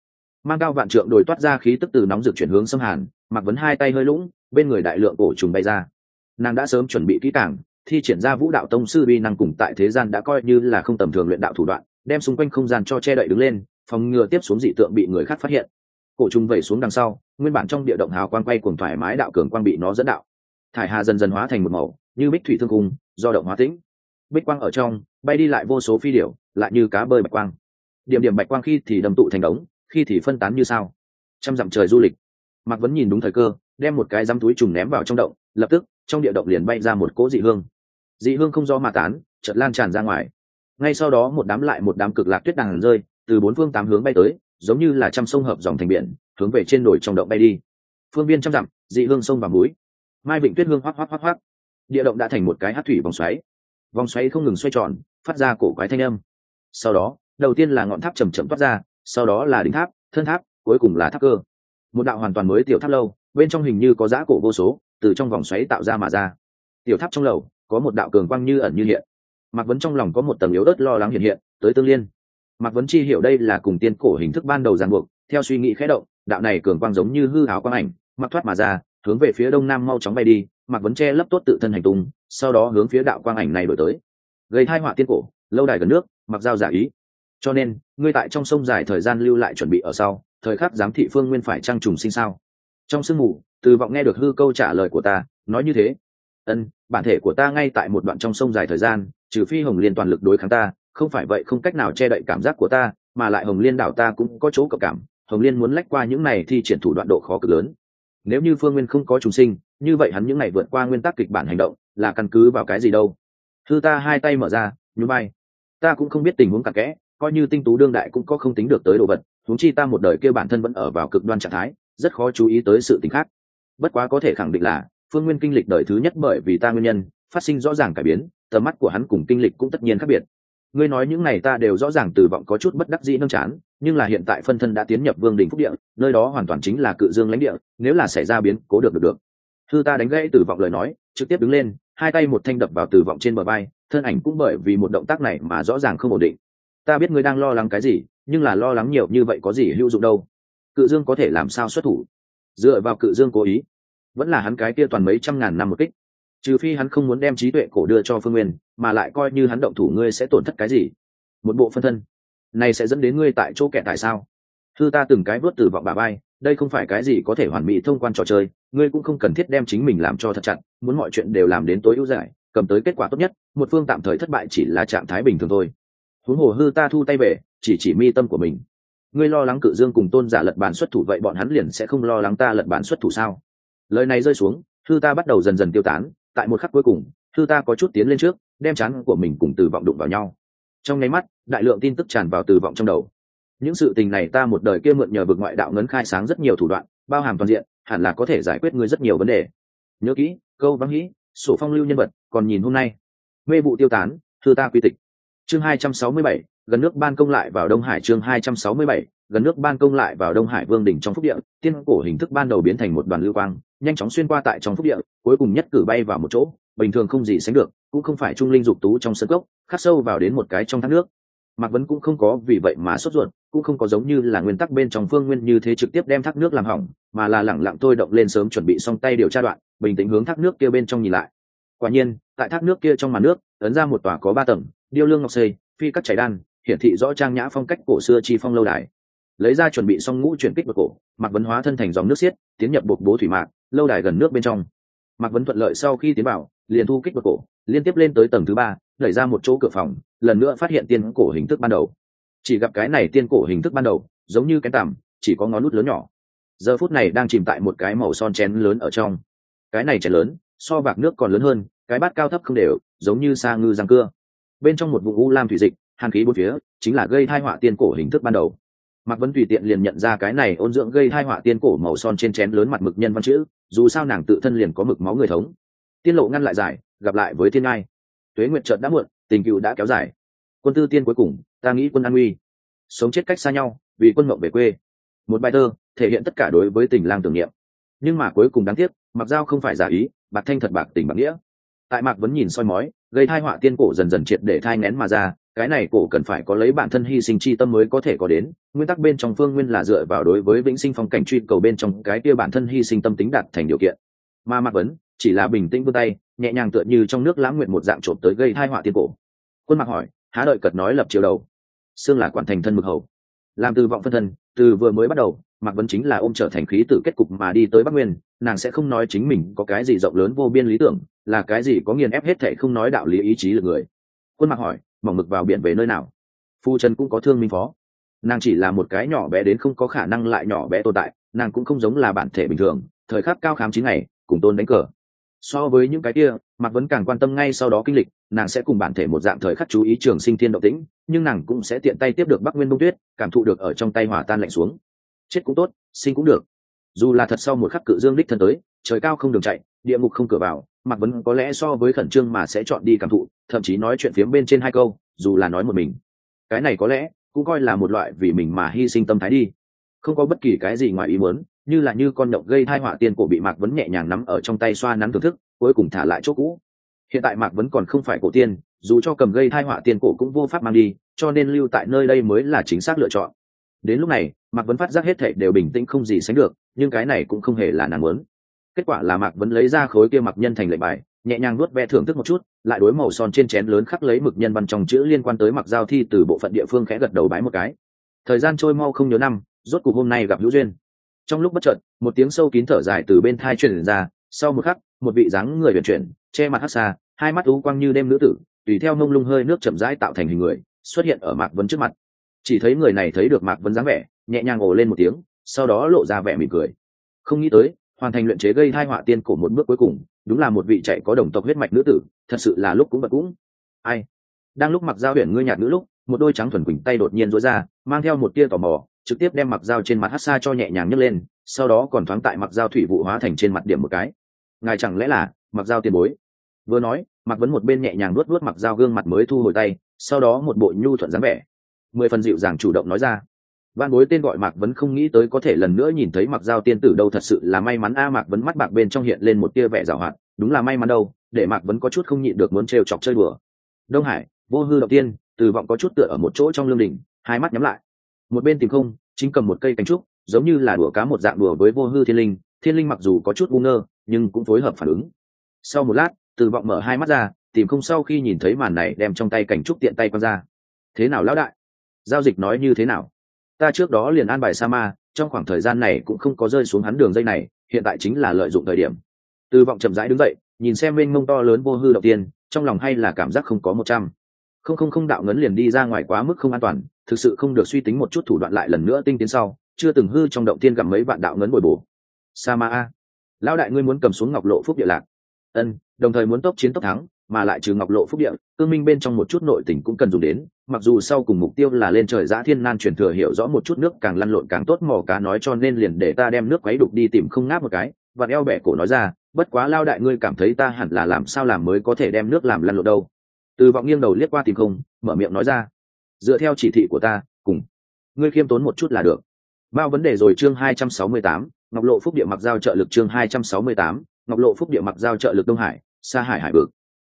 Mang cao vạn trượng đồi toát ra khí tức từ nóng rực chuyển hướng xâm hàn mặc vấn hai tay hơi lũng, bên người đại lượng cổ trùng bay ra. Nàng đã sớm chuẩn bị kỹ càng, thi triển ra vũ đạo tông sư vi năng cùng tại thế gian đã coi như là không tầm thường luyện đạo thủ đoạn, đem xung quanh không gian cho che đậy đứng lên, phòng ngừa tiếp xuống dị tượng bị người khác phát hiện cổ trùng vẩy xuống đằng sau, nguyên bản trong địa động hào quang quay cùng thoải mái đạo cường quang bị nó dẫn đạo. Thải hà dần dần hóa thành một màu, như bích thủy thương cung, do động hóa tĩnh. Bích quang ở trong, bay đi lại vô số phi điểu, lại như cá bơi bạch quang. Điểm điểm bạch quang khi thì đầm tụ thành đống, khi thì phân tán như sao. Trăm dặm trời du lịch. Mạc vẫn nhìn đúng thời cơ, đem một cái dăm túi trùng ném vào trong động, lập tức, trong địa động liền bay ra một cỗ dị hương. Dị hương không do mà tán, chợt lan tràn ra ngoài. Ngay sau đó một đám lại một đám cực lạc tuyết đàn rơi từ bốn phương tám hướng bay tới, giống như là trăm sông hợp dòng thành biển, hướng về trên đồi trong động bay đi. Phương viên trăm dặm, dị hương sông và núi. Mai vịnh tuyết hương hoác hoác hoác hoác. Địa động đã thành một cái hát thủy vòng xoáy. Vòng xoáy không ngừng xoay tròn, phát ra cổ quái thanh âm. Sau đó, đầu tiên là ngọn tháp chầm chậm toát ra, sau đó là đỉnh tháp, thân tháp, cuối cùng là tháp cơ. Một đạo hoàn toàn mới tiểu tháp lâu, bên trong hình như có giá cổ vô số, từ trong vòng xoáy tạo ra mà ra. Tiểu tháp trong lầu, có một đạo cường quang như ẩn như hiện. Mạc vấn trong lòng có một tầng yếu ớt lo lắng hiện hiện, tới tương liên mạc vấn chi hiểu đây là cùng tiên cổ hình thức ban đầu ràng buộc, theo suy nghĩ khẽ động, đạo này cường quang giống như hư áo quang ảnh, mặc thoát mà ra, hướng về phía đông nam mau chóng bay đi, mạc vấn che lấp tốt tự thân hành tung, sau đó hướng phía đạo quang ảnh này đổi tới. Gây thai họa tiên cổ, lâu đài gần nước, mặc giao giả ý. Cho nên, ngươi tại trong sông dài thời gian lưu lại chuẩn bị ở sau, thời khắc giám thị phương nguyên phải trang trùng sinh sao? Trong sương mù, từ vọng nghe được hư câu trả lời của ta, nói như thế. Ân, bản thể của ta ngay tại một đoạn trong sông dài thời gian, trừ phi hồng liên toàn lực đối kháng ta không phải vậy không cách nào che đậy cảm giác của ta, mà lại hồng liên đảo ta cũng có chỗ cập cảm, hồng liên muốn lách qua những này thì triển thủ đoạn độ khó cực lớn. Nếu như phương nguyên không có trùng sinh, như vậy hắn những ngày vượt qua nguyên tắc kịch bản hành động, là căn cứ vào cái gì đâu? Thư ta hai tay mở ra như bay ta cũng không biết tình huống cặn kẽ, coi như tinh tú đương đại cũng có không tính được tới đồ vật, huống chi ta một đời kêu bản thân vẫn ở vào cực đoan trạng thái, rất khó chú ý tới sự t khác. Bất quá có thể khẳng định là, phương nguyên kinh lịch đời thứ nhất bởi vì ta nguyên nhân, phát sinh rõ ràng cải biến, tầm mắt của hắn cùng kinh lịch cũng tất nhiên khác biệt ngươi nói những này ta đều rõ ràng từ vọng có chút bất đắc dĩ nâng chán nhưng là hiện tại phân thân đã tiến nhập vương đình phúc địa nơi đó hoàn toàn chính là cự dương lãnh địa nếu là xảy ra biến cố được được được. Thư ta đánh gãy từ vọng lời nói trực tiếp đứng lên hai tay một thanh đập vào từ vọng trên bờ vai, thân ảnh cũng bởi vì một động tác này mà rõ ràng không ổn định. Ta biết ngươi đang lo lắng cái gì nhưng là lo lắng nhiều như vậy có gì hữu dụng đâu? Cự dương có thể làm sao xuất thủ? Dựa vào cự dương cố ý vẫn là hắn cái kia toàn mấy trăm ngàn năm một kích trừ phi hắn không muốn đem trí tuệ cổ đưa cho phương nguyên, mà lại coi như hắn động thủ ngươi sẽ tổn thất cái gì? Một bộ phân thân. Này sẽ dẫn đến ngươi tại chỗ kẻ tại sao? Thư ta từng cái vớt từ vọng bà bay đây không phải cái gì có thể hoàn mỹ thông quan trò chơi, ngươi cũng không cần thiết đem chính mình làm cho thật chặt, muốn mọi chuyện đều làm đến tối ưu giải cầm tới kết quả tốt nhất, một phương tạm thời thất bại chỉ là trạng thái bình thường thôi. Huống hồ hư ta thu tay về, chỉ chỉ mi tâm của mình. Ngươi lo lắng cự dương cùng tôn giả lật bản xuất thủ vậy bọn hắn liền sẽ không lo lắng ta lật bản xuất thủ sao? Lời này rơi xuống, hư ta bắt đầu dần dần tiêu tán tại một khắc cuối cùng thư ta có chút tiến lên trước đem chán của mình cùng từ vọng đụng vào nhau. Trong nháy mắt đại lượng tin tức tràn vào từ vọng trong đầu. Những sự tình này ta một đời kia mượn nhờ vực ngoại đạo ngấn khai sáng rất nhiều thủ đoạn bao hàm toàn diện hẳn là có thể giải quyết ngươi rất nhiều vấn đề. Nhớ kỹ câu vắng hĩ sổ phong lưu nhân vật còn nhìn hôm nay. Mê vụ tiêu tán thư ta quy tịch. Chương 267, gần nước ban công lại vào đông hải chương 267, gần nước ban công lại vào đông hải vương đỉnh trong phúc địa, tiên cổ hình thức ban đầu biến thành một đoàn lưu quang, nhanh chóng xuyên qua tại trong phúc địa, cuối cùng nhất cử bay vào một chỗ, bình thường không gì sánh được, cũng không phải trung linh dục tú trong sân gốc khắc sâu vào đến một cái trong thác nước. Mạc vấn cũng không có vì vậy mà sốt ruột, cũng không có giống như là nguyên tắc bên trong phương nguyên như thế trực tiếp đem thác nước làm hỏng, mà là lẳng lặng tôi động lên sớm chuẩn bị xong tay điều tra đoạn, bình tĩnh hướng thác nước kia bên trong nhìn lại. Quả nhiên, tại thác nước kia trong màn nước, ấn ra một tòa có ba tầng, điêu lương ngọc xây, phi cắt chảy đan, hiển thị rõ trang nhã phong cách cổ xưa chi phong lâu đài lấy ra chuẩn bị xong ngũ chuyển kích bậc cổ, mạc vấn hóa thân thành dòng nước xiết, tiến nhập bột bố thủy mạc, lâu đài gần nước bên trong. Mạc vấn thuận lợi sau khi tiến vào, liền thu kích bậc cổ, liên tiếp lên tới tầng thứ ba, đẩy ra một chỗ cửa phòng, lần nữa phát hiện tiên cổ hình thức ban đầu. Chỉ gặp cái này tiên cổ hình thức ban đầu, giống như cái tằm, chỉ có ngón nút lớn nhỏ. Giờ phút này đang chìm tại một cái màu son chén lớn ở trong. Cái này chén lớn, so bạc nước còn lớn hơn, cái bát cao thấp không đều, giống như sa ngư răng cưa. Bên trong một vụ u lam thủy dịch, hàn khí bốn phía, chính là gây thai họa tiên cổ hình thức ban đầu mạc vấn tùy tiện liền nhận ra cái này ôn dưỡng gây hai họa tiên cổ màu son trên chén lớn mặt mực nhân văn chữ, dù sao nàng tự thân liền có mực máu người thống. Tiên lộ ngăn lại giải, gặp lại với thiên ngai. Tuế nguyện trợt đã muộn, tình cựu đã kéo dài. Quân tư tiên cuối cùng, ta nghĩ quân an uy sống chết cách xa nhau, vì quân mộng về quê. Một bài thơ, thể hiện tất cả đối với tình lang tưởng niệm. Nhưng mà cuối cùng đáng tiếc mặc dao không phải giả ý, bạc thanh thật bạc tình bạc nghĩa. Tại mạc vẫn nhìn soi mói, gây thai họa tiên cổ dần dần triệt để thai nén mà ra cái này cổ cần phải có lấy bản thân hy sinh chi tâm mới có thể có đến. Nguyên tắc bên trong phương nguyên là dựa vào đối với vĩnh sinh phong cảnh truy cầu bên trong cái kia bản thân hy sinh tâm tính đạt thành điều kiện. Mà mạc vấn chỉ là bình tĩnh vươn tay, nhẹ nhàng tựa như trong nước lãng nguyện một dạng trộm tới gây thai họa tiên cổ. Quân mạc hỏi, há đợi cật nói lập chiều đầu. Xương là quản thành thân mực hầu. Làm từ vọng phân thân, từ vừa mới bắt đầu, mạc vấn chính là ôm trở thành khí tử kết cục mà đi tới bắc nguyên, nàng sẽ không nói chính mình có cái gì rộng lớn vô biên lý tưởng, là cái gì có nghiền ép hết thệ không nói đạo lý ý chí được người. Quân mạc hỏi mỏng mực vào biển về nơi nào. Phu trần cũng có thương minh phó. Nàng chỉ là một cái nhỏ bé đến không có khả năng lại nhỏ bé tồn tại, nàng cũng không giống là bản thể bình thường, thời khắc cao khám chín ngày, cùng tôn đánh cờ. So với những cái kia, mạc vấn càng quan tâm ngay sau đó kinh lịch, nàng sẽ cùng bản thể một dạng thời khắc chú ý trường sinh thiên động tĩnh, nhưng nàng cũng sẽ tiện tay tiếp được bắc nguyên đông tuyết, cảm thụ được ở trong tay hỏa tan lạnh xuống. Chết cũng tốt, sinh cũng được. Dù là thật sau một khắc cự dương đích thân tới, trời cao không đường chạy, địa ngục không cửa vào mạc vấn có lẽ so với khẩn trương mà sẽ chọn đi cảm thụ, thậm chí nói chuyện phiếm bên trên hai câu, dù là nói một mình. Cái này có lẽ cũng coi là một loại vì mình mà hy sinh tâm thái đi. Không có bất kỳ cái gì ngoài ý muốn, như là như con nhộng gây thai họa tiên cổ bị mạc vấn nhẹ nhàng nắm ở trong tay xoa nắn thưởng thức, cuối cùng thả lại chỗ cũ. Hiện tại mạc vấn còn không phải cổ tiên, dù cho cầm gây thai họa tiên cổ cũng vô pháp mang đi, cho nên lưu tại nơi đây mới là chính xác lựa chọn. Đến lúc này, mạc vấn phát giác hết thệ đều bình tĩnh không gì sánh được, nhưng cái này cũng không hề là nàng muốn kết quả là mạc vẫn lấy ra khối kia mặc nhân thành lệnh bài, nhẹ nhàng nuốt ve thưởng thức một chút, lại đối màu son trên chén lớn khắc lấy mực nhân văn trong chữ liên quan tới mặc giao thi từ bộ phận địa phương khẽ gật đầu bái một cái. Thời gian trôi mau không nhớ năm, rốt cuộc hôm nay gặp hữu duyên. Trong lúc bất chợt, một tiếng sâu kín thở dài từ bên thai truyền ra, sau một khắc, một vị dáng người vận chuyển, che mặt hắt xa, hai mắt u quang như đêm nữ tử, tùy theo mông lung hơi nước chậm rãi tạo thành hình người, xuất hiện ở mạc vấn trước mặt. Chỉ thấy người này thấy được mạc vấn dáng vẻ, nhẹ nhàng ồ lên một tiếng, sau đó lộ ra vẻ mỉm cười. Không nghĩ tới hoàn thành luyện chế gây thai họa tiên cổ một bước cuối cùng, đúng là một vị chạy có đồng tộc huyết mạch nữ tử, thật sự là lúc cũng bật cũng. Ai? Đang lúc mặc dao huyền ngươi nhạt nữ lúc, một đôi trắng thuần quỳnh tay đột nhiên rối ra, mang theo một tia tò mò, trực tiếp đem mặc dao trên mặt hát xa cho nhẹ nhàng nhấc lên, sau đó còn thoáng tại mặc dao thủy vụ hóa thành trên mặt điểm một cái. Ngài chẳng lẽ là mặc dao tiền bối? Vừa nói, mặc vấn một bên nhẹ nhàng nuốt nuốt mặc dao gương mặt mới thu hồi tay, sau đó một bộ nhu thuận dáng vẻ. Mười phần dịu dàng chủ động nói ra văn bối tên gọi mạc vẫn không nghĩ tới có thể lần nữa nhìn thấy mặc giao tiên tử đâu thật sự là may mắn a à, mạc vấn mắt bạc bên trong hiện lên một tia vẻ giảo hoạt đúng là may mắn đâu để mạc vấn có chút không nhịn được muốn trêu chọc chơi bừa đông hải vô hư đầu tiên từ vọng có chút tựa ở một chỗ trong lương đình hai mắt nhắm lại. Một bên tìm không chính cầm một cây cánh trúc giống như là đùa cá một dạng đùa với vô hư thiên linh. Thiên linh mặc dù có chút ngu ngơ nhưng cũng phối hợp phản ứng. Sau một lát từ vọng mở hai mắt ra tìm không sau khi nhìn thấy màn này đem trong tay cảnh trúc tiện tay quăng ra. Thế nào lão đại? Giao dịch nói như thế nào? Ta trước đó liền an bài sa ma trong khoảng thời gian này cũng không có rơi xuống hắn đường dây này, hiện tại chính là lợi dụng thời điểm. Từ vọng chậm rãi đứng dậy, nhìn xem mênh mông to lớn vô hư đầu tiên, trong lòng hay là cảm giác không có một trăm. Không không không đạo ngấn liền đi ra ngoài quá mức không an toàn, thực sự không được suy tính một chút thủ đoạn lại lần nữa tinh tiến sau, chưa từng hư trong động tiên gặp mấy vạn đạo ngấn bồi bổ. Sa ma a lão đại ngươi muốn cầm xuống ngọc lộ phúc địa lạc. Ân, đồng thời muốn tốc chiến tốc thắng mà lại trừ ngọc lộ phúc địa, cương minh bên trong một chút nội tình cũng cần dùng đến, mặc dù sau cùng mục tiêu là lên trời giã thiên nan truyền thừa hiểu rõ một chút nước càng lăn lộn càng tốt mò cá nói cho nên liền để ta đem nước quấy đục đi tìm không ngáp một cái và eo bẻ cổ nói ra, bất quá lao đại ngươi cảm thấy ta hẳn là làm sao làm mới có thể đem nước làm lăn lộn đâu? Từ vọng nghiêng đầu liếc qua tìm không, mở miệng nói ra, dựa theo chỉ thị của ta, cùng ngươi khiêm tốn một chút là được. Bao vấn đề rồi chương hai trăm sáu mươi tám, ngọc lộ phúc địa mặc giao trợ lực chương hai trăm sáu mươi tám, ngọc lộ phúc địa mặc giao trợ lực đông hải xa hải hải vực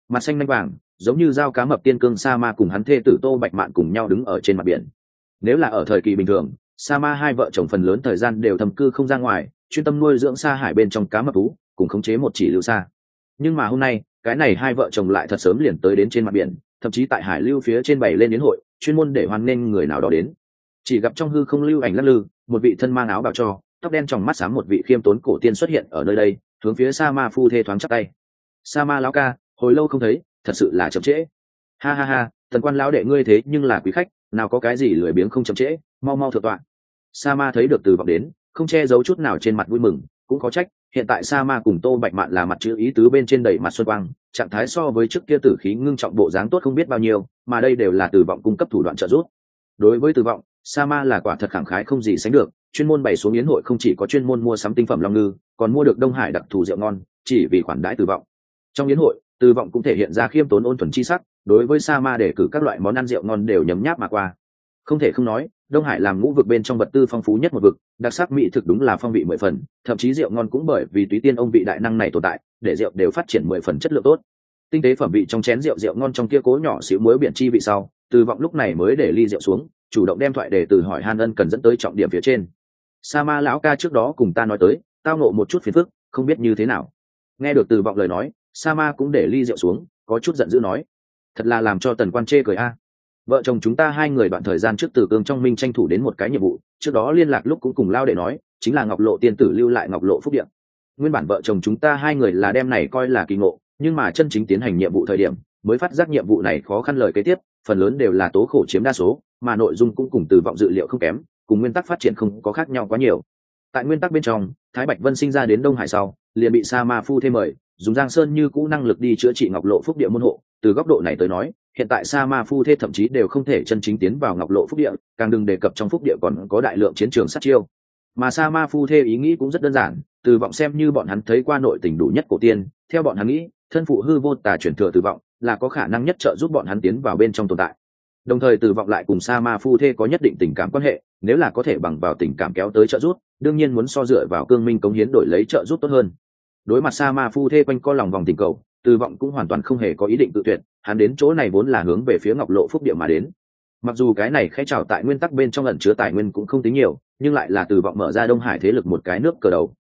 mặt xanh nanh vàng, giống như dao cá mập tiên cương sa ma cùng hắn thê tử tô bạch mạn cùng nhau đứng ở trên mặt biển. Nếu là ở thời kỳ bình thường, sa ma hai vợ chồng phần lớn thời gian đều thầm cư không ra ngoài, chuyên tâm nuôi dưỡng sa hải bên trong cá mập thú, cùng khống chế một chỉ lưu xa nhưng mà hôm nay, cái này hai vợ chồng lại thật sớm liền tới đến trên mặt biển, thậm chí tại hải lưu phía trên bảy lên đến hội, chuyên môn để hoan nghênh người nào đó đến. Chỉ gặp trong hư không lưu ảnh lắc lư, một vị thân mang áo bào cho, tóc đen trong mắt sáng một vị khiêm tốn cổ tiên xuất hiện ở nơi đây, hướng phía sa ma phu thê thoáng chắc tay. Sa ma lão ca hồi lâu không thấy, thật sự là chậm trễ. Ha ha ha, thần quan lão đệ ngươi thế nhưng là quý khách, nào có cái gì lười biếng không chậm trễ, mau mau thượng tọa. Sa ma thấy được từ vọng đến, không che giấu chút nào trên mặt vui mừng, cũng có trách, hiện tại sa ma cùng tô bạch mạn là mặt chữ ý tứ bên trên đầy mặt xuân quang, trạng thái so với trước kia tử khí ngưng trọng bộ dáng tốt không biết bao nhiêu, mà đây đều là từ vọng cung cấp thủ đoạn trợ giúp. Đối với từ vọng, sa ma là quả thật khẳng khái không gì sánh được, chuyên môn bày xuống yến hội không chỉ có chuyên môn mua sắm tinh phẩm long ngư, còn mua được đông hải đặc thù rượu ngon, chỉ vì khoản đãi từ vọng. Trong yến hội từ vọng cũng thể hiện ra khiêm tốn ôn thuần chi sắc, đối với sa ma để cử các loại món ăn rượu ngon đều nhấm nháp mà qua. Không thể không nói, đông hải làm ngũ vực bên trong vật tư phong phú nhất một vực, đặc sắc mỹ thực đúng là phong vị mười phần, thậm chí rượu ngon cũng bởi vì túy tiên ông vị đại năng này tồn tại, để rượu đều phát triển mười phần chất lượng tốt. Tinh tế phẩm vị trong chén rượu rượu ngon trong kia cố nhỏ xíu muối biển chi vị sau từ vọng lúc này mới để ly rượu xuống, chủ động đem thoại để từ hỏi Hàn ân cần dẫn tới trọng điểm phía trên. Sa ma lão ca trước đó cùng ta nói tới, tao nộ một chút phiền phức, không biết như thế nào. Nghe được từ vọng lời nói sa ma cũng để ly rượu xuống, có chút giận dữ nói, thật là làm cho tần quan chê cười a. Vợ chồng chúng ta hai người đoạn thời gian trước từ cương trong minh tranh thủ đến một cái nhiệm vụ, trước đó liên lạc lúc cũng cùng lao để nói, chính là ngọc lộ tiên tử lưu lại ngọc lộ phúc điện. Nguyên bản vợ chồng chúng ta hai người là đem này coi là kỳ ngộ, nhưng mà chân chính tiến hành nhiệm vụ thời điểm, mới phát giác nhiệm vụ này khó khăn lời kế tiếp, phần lớn đều là tố khổ chiếm đa số, mà nội dung cũng cùng từ vọng dự liệu không kém, cùng nguyên tắc phát triển không có khác nhau quá nhiều tại nguyên tắc bên trong, thái bạch vân sinh ra đến đông hải sau, liền bị sa ma phu thêm mời, dùng giang sơn như cũ năng lực đi chữa trị ngọc lộ phúc địa môn hộ. Từ góc độ này tới nói, hiện tại sa ma phu thê thậm chí đều không thể chân chính tiến vào ngọc lộ phúc địa, càng đừng đề cập trong phúc địa còn có đại lượng chiến trường sát chiêu. Mà sa ma phu thê ý nghĩ cũng rất đơn giản, từ vọng xem như bọn hắn thấy qua nội tình đủ nhất cổ tiên, theo bọn hắn nghĩ, thân phụ hư vô tà chuyển thừa từ vọng là có khả năng nhất trợ giúp bọn hắn tiến vào bên trong tồn tại đồng thời từ vọng lại cùng sa ma phu thê có nhất định tình cảm quan hệ, nếu là có thể bằng vào tình cảm kéo tới trợ giúp, đương nhiên muốn so dựa vào cương minh cống hiến đổi lấy trợ giúp tốt hơn. Đối mặt sa ma phu thê quanh co lòng vòng tình cầu từ vọng cũng hoàn toàn không hề có ý định tự tuyệt, hắn đến chỗ này vốn là hướng về phía ngọc lộ phúc địa mà đến. Mặc dù cái này khẽ trào tại nguyên tắc bên trong ẩn chứa tài nguyên cũng không tính nhiều, nhưng lại là từ vọng mở ra đông hải thế lực một cái nước cờ đầu.